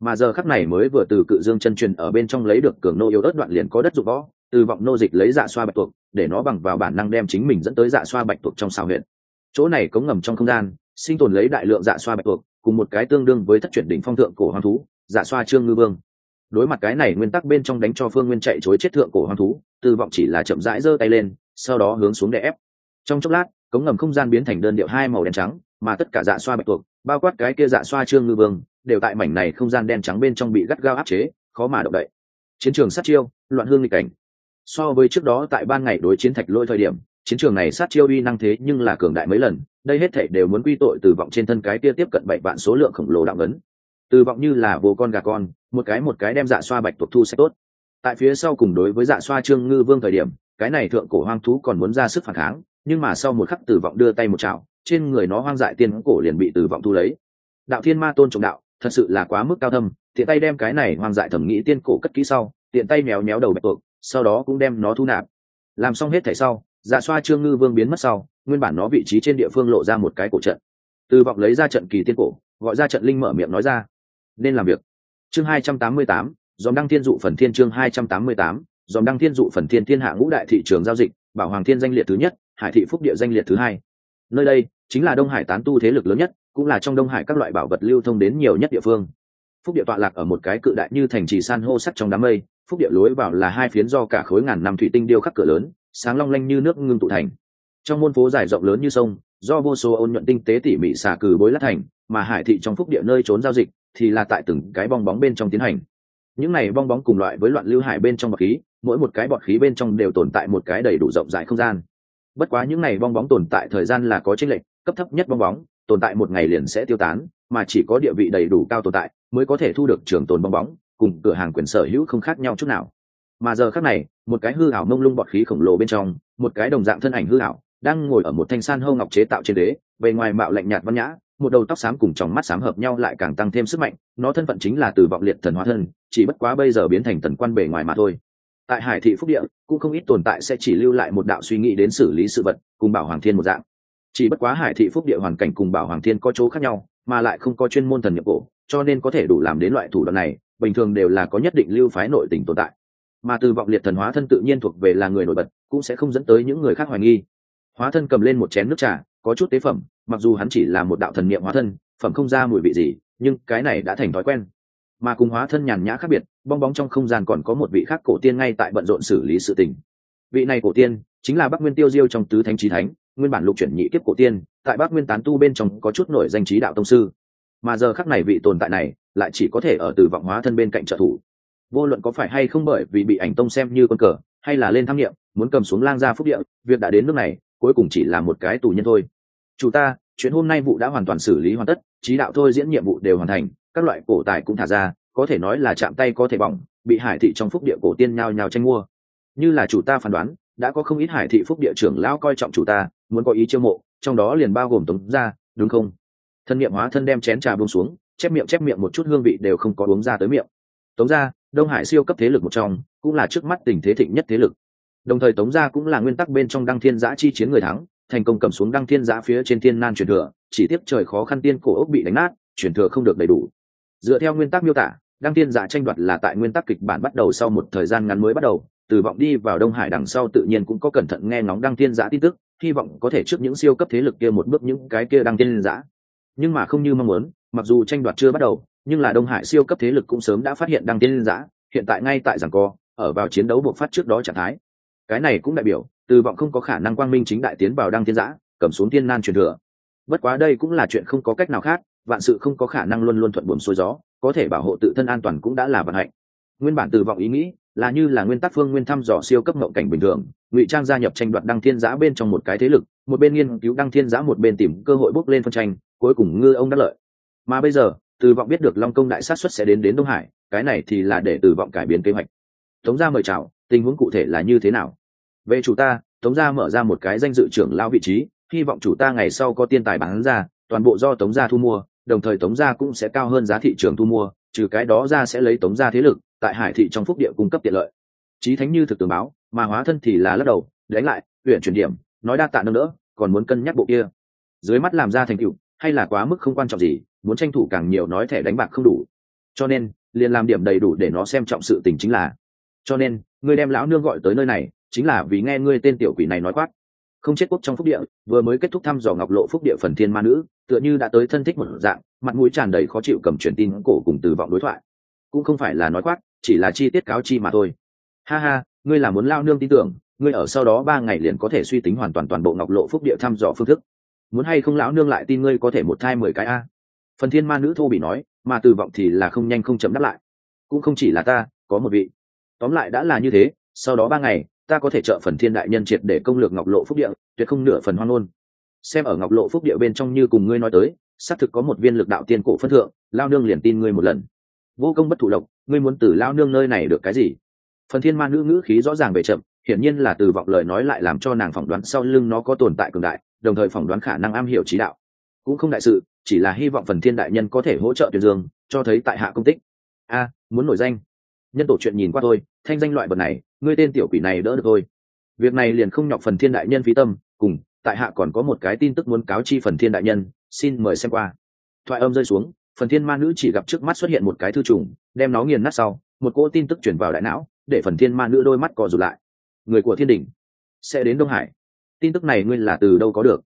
Mà giờ khắc này mới vừa từ cự dương chân truyền ở bên trong lấy được cường nô yếu ớt đoạn liền có đất dụng võ từ vọng nô dịch lấy dạ xoa bạch tuộc, để nó bằng vào bản năng đem chính mình dẫn tới dạ xoa bạch tuộc trong xào huyện chỗ này cống ngầm trong không gian, sinh tồn lấy đại lượng dạ xoa bạch tuộc, cùng một cái tương đương với thất chuyển đỉnh phong thượng cổ hoang thú dạ xoa trương ngư vương. Đối mặt cái này nguyên tắc bên trong đánh cho phương nguyên chạy chối chết thượng cổ hoang thú, từ vọng chỉ là chậm rãi giơ tay lên, sau đó hướng xuống để ép. Trong chốc lát, cống ngầm không gian biến thành đơn điệu hai màu đen trắng, mà tất cả dạ xoa bạch tuộc, bao quát cái kia dạ xoa trương ngư vương, đều tại mảnh này không gian đen trắng bên trong bị gắt gao áp chế, khó mà động đậy. Chiến trường sát chiêu, loạn hương nghịch cảnh so với trước đó tại ban ngày đối chiến thạch lôi thời điểm, chiến trường này sát chiêu uy năng thế nhưng là cường đại mấy lần, đây hết thể đều muốn quy tội từ vọng trên thân cái kia tiếp cận bảy vạn số lượng khổng lồ đạo ấn. Từ vọng như là vô con gà con, một cái một cái đem dạ xoa bạch tuộc thu sẽ tốt. Tại phía sau cùng đối với dạ xoa trương ngư vương thời điểm, cái này thượng cổ hoang thú còn muốn ra sức phản kháng, nhưng mà sau một khắc tử vọng đưa tay một chảo, trên người nó hoang dại tiên cổ liền bị tử vọng thu lấy. Đạo thiên ma tôn trọng đạo, thật sự là quá mức cao thâm, tiện tay đem cái này hoang dại thẩm nghĩ tiên cổ cất kỹ sau, tiện tay méo méo đầu bạch tuộc sau đó cũng đem nó thu nạp. Làm xong hết thảy sau dạ xoa trương ngư vương biến mất sau, nguyên bản nó vị trí trên địa phương lộ ra một cái cổ trận. Từ vọng lấy ra trận kỳ tiên cổ, gọi ra trận linh mở miệng nói ra. Nên làm việc. Chương hai trăm tám mươi tám, dòm đăng thiên dụ phần thiên chương hai trăm tám mươi tám, dòm đăng thiên dụ phần thiên thiên hạ ngũ đại thị trường giao dịch, bảo hoàng thiên danh liệt thứ nhất, hải thị phúc địa danh liệt thứ hai. Nơi đây chính là đông hải tán tu thế lực lớn nhất, cũng là trong đông hải các loại bảo vật lưu thông đến nhiều nhất địa phương. Phúc địa tọa lạc ở một cái cự đại như thành trì san hô sắt trong đám mây phúc địa lối vào là hai phiến do cả khối ngàn năm thủy tinh điêu khắc cửa lớn, sáng long lanh như nước ngưng tụ thành. Trong môn phố dài rộng lớn như sông, do vô số ôn nhuận tinh tế tỉ mỉ xà cừ bối lát thành, mà hải thị trong phúc địa nơi trốn giao dịch thì là tại từng cái bong bóng bên trong tiến hành. Những này bong bóng cùng loại với loạn lưu hải bên trong bọt khí, mỗi một cái bọt khí bên trong đều tồn tại một cái đầy đủ rộng rãi không gian. Bất quá những này bong bóng tồn tại thời gian là có tranh lệch, cấp thấp nhất bong bóng, tồn tại một ngày liền sẽ tiêu tán, mà chỉ có địa vị đầy đủ cao tồn tại mới có thể thu được trường tồn bong bóng cùng cửa hàng quyền sở hữu không khác nhau chút nào. Mà giờ khác này, một cái hư ảo mông lung bọt khí khổng lồ bên trong, một cái đồng dạng thân ảnh hư ảo, đang ngồi ở một thanh san hâu ngọc chế tạo trên đế, bề ngoài mạo lạnh nhạt văn nhã, một đầu tóc xám cùng tròng mắt xám hợp nhau lại càng tăng thêm sức mạnh, nó thân phận chính là từ vọng liệt thần hóa thân, chỉ bất quá bây giờ biến thành tần quan bề ngoài mà thôi. Tại hải thị phúc địa, cũng không ít tồn tại sẽ chỉ lưu lại một đạo suy nghĩ đến xử lý sự vật, cùng bảo hoàng thiên một dạng. Chỉ bất quá hải thị phúc địa hoàn cảnh cùng bảo hoàng thiên có chỗ khác nhau, mà lại không có chuyên môn thần nhập cổ, cho nên có thể đủ làm đến loại thủ đoạn này bình thường đều là có nhất định lưu phái nội tình tồn tại. Mà từ vọng liệt thần hóa thân tự nhiên thuộc về là người nổi bật, cũng sẽ không dẫn tới những người khác hoài nghi. Hóa thân cầm lên một chén nước trà, có chút tế phẩm, mặc dù hắn chỉ là một đạo thần niệm hóa thân, phẩm không ra mùi vị gì, nhưng cái này đã thành thói quen. Mà cùng hóa thân nhàn nhã khác biệt, bong bóng trong không gian còn có một vị khác cổ tiên ngay tại bận rộn xử lý sự tình. Vị này cổ tiên chính là bắc nguyên tiêu diêu trong tứ thánh trí thánh, nguyên bản lục chuyển nhị kiếp cổ tiên, tại bắc nguyên tán tu bên trong có chút nổi danh trí đạo tông sư mà giờ khắc này vị tồn tại này lại chỉ có thể ở từ vọng hóa thân bên cạnh trợ thủ. Vô luận có phải hay không bởi vì bị ảnh tông xem như con cờ, hay là lên tham nghiệm, muốn cầm xuống lang gia phúc địa, việc đã đến nước này, cuối cùng chỉ là một cái tù nhân thôi. Chủ ta, chuyện hôm nay vụ đã hoàn toàn xử lý hoàn tất trí đạo thôi diễn nhiệm vụ đều hoàn thành, các loại cổ tài cũng thả ra, có thể nói là chạm tay có thể bỏng, bị hải thị trong phúc địa cổ tiên nhào nhào tranh mua. Như là chủ ta phán đoán, đã có không ít hải thị phúc địa trưởng lão coi trọng chủ ta, muốn có ý chiêu mộ, trong đó liền bao gồm tống gia, đúng không? Thân miệng hóa thân đem chén trà buông xuống, chép miệng chép miệng một chút hương vị đều không có uống ra tới miệng. Tống gia, đông hải siêu cấp thế lực một trong, cũng là trước mắt tình thế thịnh nhất thế lực. Đồng thời tống gia cũng là nguyên tắc bên trong đăng thiên giã chi chiến người thắng, thành công cầm xuống đăng thiên giã phía trên thiên nan truyền thừa, chỉ tiếp trời khó khăn tiên cổ ốc bị đánh nát, truyền thừa không được đầy đủ. Dựa theo nguyên tắc miêu tả, đăng thiên giã tranh đoạt là tại nguyên tắc kịch bản bắt đầu sau một thời gian ngắn mới bắt đầu, từ vọng đi vào đông hải đằng sau tự nhiên cũng có cẩn thận nghe ngóng đăng thiên giã tin tức, hy vọng có thể trước những siêu cấp thế lực kia một bước những cái kia đăng thiên giã nhưng mà không như mong muốn, mặc dù tranh đoạt chưa bắt đầu, nhưng là đông hải siêu cấp thế lực cũng sớm đã phát hiện đăng thiên giã, hiện tại ngay tại giảng co, ở vào chiến đấu buộc phát trước đó trạng thái. Cái này cũng đại biểu, từ vọng không có khả năng quang minh chính đại tiến vào đăng thiên giã, cầm xuống Tiên nan truyền thừa. Bất quá đây cũng là chuyện không có cách nào khác, vạn sự không có khả năng luôn luôn thuận buồm xuôi gió, có thể bảo hộ tự thân an toàn cũng đã là vận hạnh. Nguyên bản từ vọng ý nghĩ, là như là nguyên tắc phương nguyên thăm dò siêu cấp mộng cảnh bình thường, ngụy trang gia nhập tranh đoạt đăng thiên giã bên trong một cái thế lực, một bên nghiên cứu đăng thiên giã, một bên tìm cơ hội bốc lên phân tranh cuối cùng ngư ông đắc lợi. Mà bây giờ, từ vọng biết được long công đại sát xuất sẽ đến đến đông hải, cái này thì là để từ vọng cải biến kế hoạch. Tống gia mời chào, tình huống cụ thể là như thế nào? Về chủ ta, tống gia mở ra một cái danh dự trưởng lao vị trí, hy vọng chủ ta ngày sau có tiên tài bán ra, toàn bộ do tống gia thu mua, đồng thời tống gia cũng sẽ cao hơn giá thị trường thu mua, trừ cái đó ra sẽ lấy tống gia thế lực, tại hải thị trong phúc địa cung cấp tiện lợi. Trí thánh như thực tường báo, mà hóa thân thì là lắc đầu, đánh lại, huyện chuyển điểm, nói đa tạ nâng đỡ, còn muốn cân nhắc bộ kia. Dưới mắt làm ra thành tựu hay là quá mức không quan trọng gì, muốn tranh thủ càng nhiều nói thẻ đánh bạc không đủ. Cho nên, liền làm điểm đầy đủ để nó xem trọng sự tình chính là. Cho nên ngươi đem lão nương gọi tới nơi này, chính là vì nghe ngươi tên tiểu quỷ này nói quát. Không chết quốc trong phúc địa, vừa mới kết thúc thăm dò ngọc lộ phúc địa phần thiên ma nữ, tựa như đã tới thân thích một dạng, mặt mũi tràn đầy khó chịu cầm truyền tin cổ cùng từ vọng đối thoại. Cũng không phải là nói quát, chỉ là chi tiết cáo chi mà thôi. Ha ha, ngươi là muốn lao nương tin tưởng, ngươi ở sau đó ba ngày liền có thể suy tính hoàn toàn toàn bộ ngọc lộ phúc địa thăm dò phương thức muốn hay không lão nương lại tin ngươi có thể một thai mười cái a? Phần thiên ma nữ thô bị nói, mà từ vọng thì là không nhanh không chậm đáp lại. Cũng không chỉ là ta, có một vị. Tóm lại đã là như thế, sau đó ba ngày, ta có thể trợ phần thiên đại nhân triệt để công lược ngọc lộ phúc địa, tuyệt không nửa phần hoang ngôn. Xem ở ngọc lộ phúc địa bên trong như cùng ngươi nói tới, xác thực có một viên lực đạo tiên cổ phân thượng lao nương liền tin ngươi một lần. Vô công bất thủ lộc, ngươi muốn từ lao nương nơi này được cái gì? Phần thiên ma nữ ngữ khí rõ ràng về chậm, hiển nhiên là từ vọng lời nói lại làm cho nàng phỏng đoán sau lưng nó có tồn tại cường đại đồng thời phỏng đoán khả năng am hiểu trí đạo. Cũng không đại sự, chỉ là hy vọng phần thiên đại nhân có thể hỗ trợ tuyên dương, cho thấy tại hạ công tích. A, muốn nổi danh. Nhân tổ chuyện nhìn qua tôi thanh danh loại bậc này, ngươi tên tiểu quỷ này đỡ được thôi. Việc này liền không nhọc phần thiên đại nhân phí tâm, cùng, tại hạ còn có một cái tin tức muốn cáo chi phần thiên đại nhân, xin mời xem qua. Thoại âm rơi xuống, phần thiên ma nữ chỉ gặp trước mắt xuất hiện một cái thư trùng, đem nó nghiền nát sau, một cỗ tin tức chuyển vào đại não, để phần thiên ma nữ đôi mắt cò rụt lại. Người của thiên đình sẽ đến đông hải tin tức này ngươi là từ đâu có được?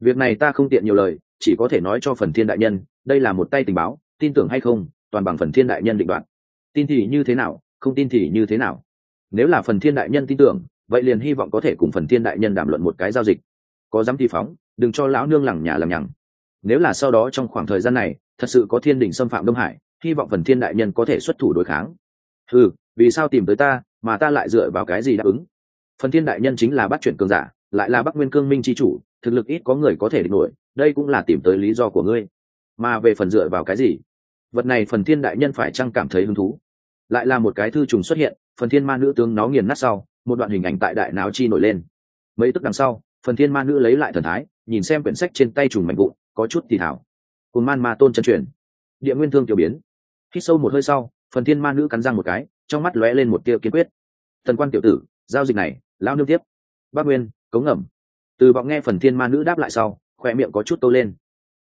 Việc này ta không tiện nhiều lời, chỉ có thể nói cho phần thiên đại nhân, đây là một tay tình báo, tin tưởng hay không, toàn bằng phần thiên đại nhân định đoạt. Tin thì như thế nào, không tin thì như thế nào. Nếu là phần thiên đại nhân tin tưởng, vậy liền hy vọng có thể cùng phần thiên đại nhân đàm luận một cái giao dịch. Có dám thi phóng, đừng cho lão nương lẳng nhà lằng nhằng. Nếu là sau đó trong khoảng thời gian này, thật sự có thiên đình xâm phạm đông hải, hy vọng phần thiên đại nhân có thể xuất thủ đối kháng. Ừ vì sao tìm tới ta, mà ta lại dựa vào cái gì đáp ứng? Phần thiên đại nhân chính là bắt chuyển cường giả lại là bắc nguyên cương minh c h i chủ, thực lực ít có người có thể địch nổi, đây cũng là tìm tới lý do của ngươi. Mà về phần dựa vào cái gì? Vật này phần thiên đại nhân phải chăng cảm thấy hứng thú? Lại là một cái thư trùng xuất hiện, phần thiên ma nữ tướng nó nghiền nát sau, một đoạn hình ảnh tại đại não chi nổi lên. Mấy tức đằng sau, phần thiên ma nữ lấy lại thần thái, nhìn xem quyển sách trên tay trùng mạnh vụn, có chút thì thảo cùng man ma tôn chân truyền. Địa nguyên thương tiểu biến. Hít sâu một hơi sau, phần thiên ma nữ cắn răng một cái, trong mắt lóe lên một tia kiên quyết. Thần quan tiểu tử, giao dịch này lao nương tiếp. Bác nguyên cống ngẩm từ vọng nghe phần thiên ma nữ đáp lại sau khoe miệng có chút tô lên.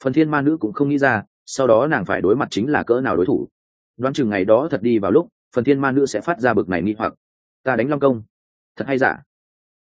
Phần thiên ma nữ cũng không nghĩ ra, sau đó nàng phải đối mặt chính là cỡ nào đối thủ. Đoán chừng ngày đó thật đi vào lúc, phần thiên ma nữ sẽ phát ra bực này nghi hoặc. Ta đánh long công. Thật hay giả?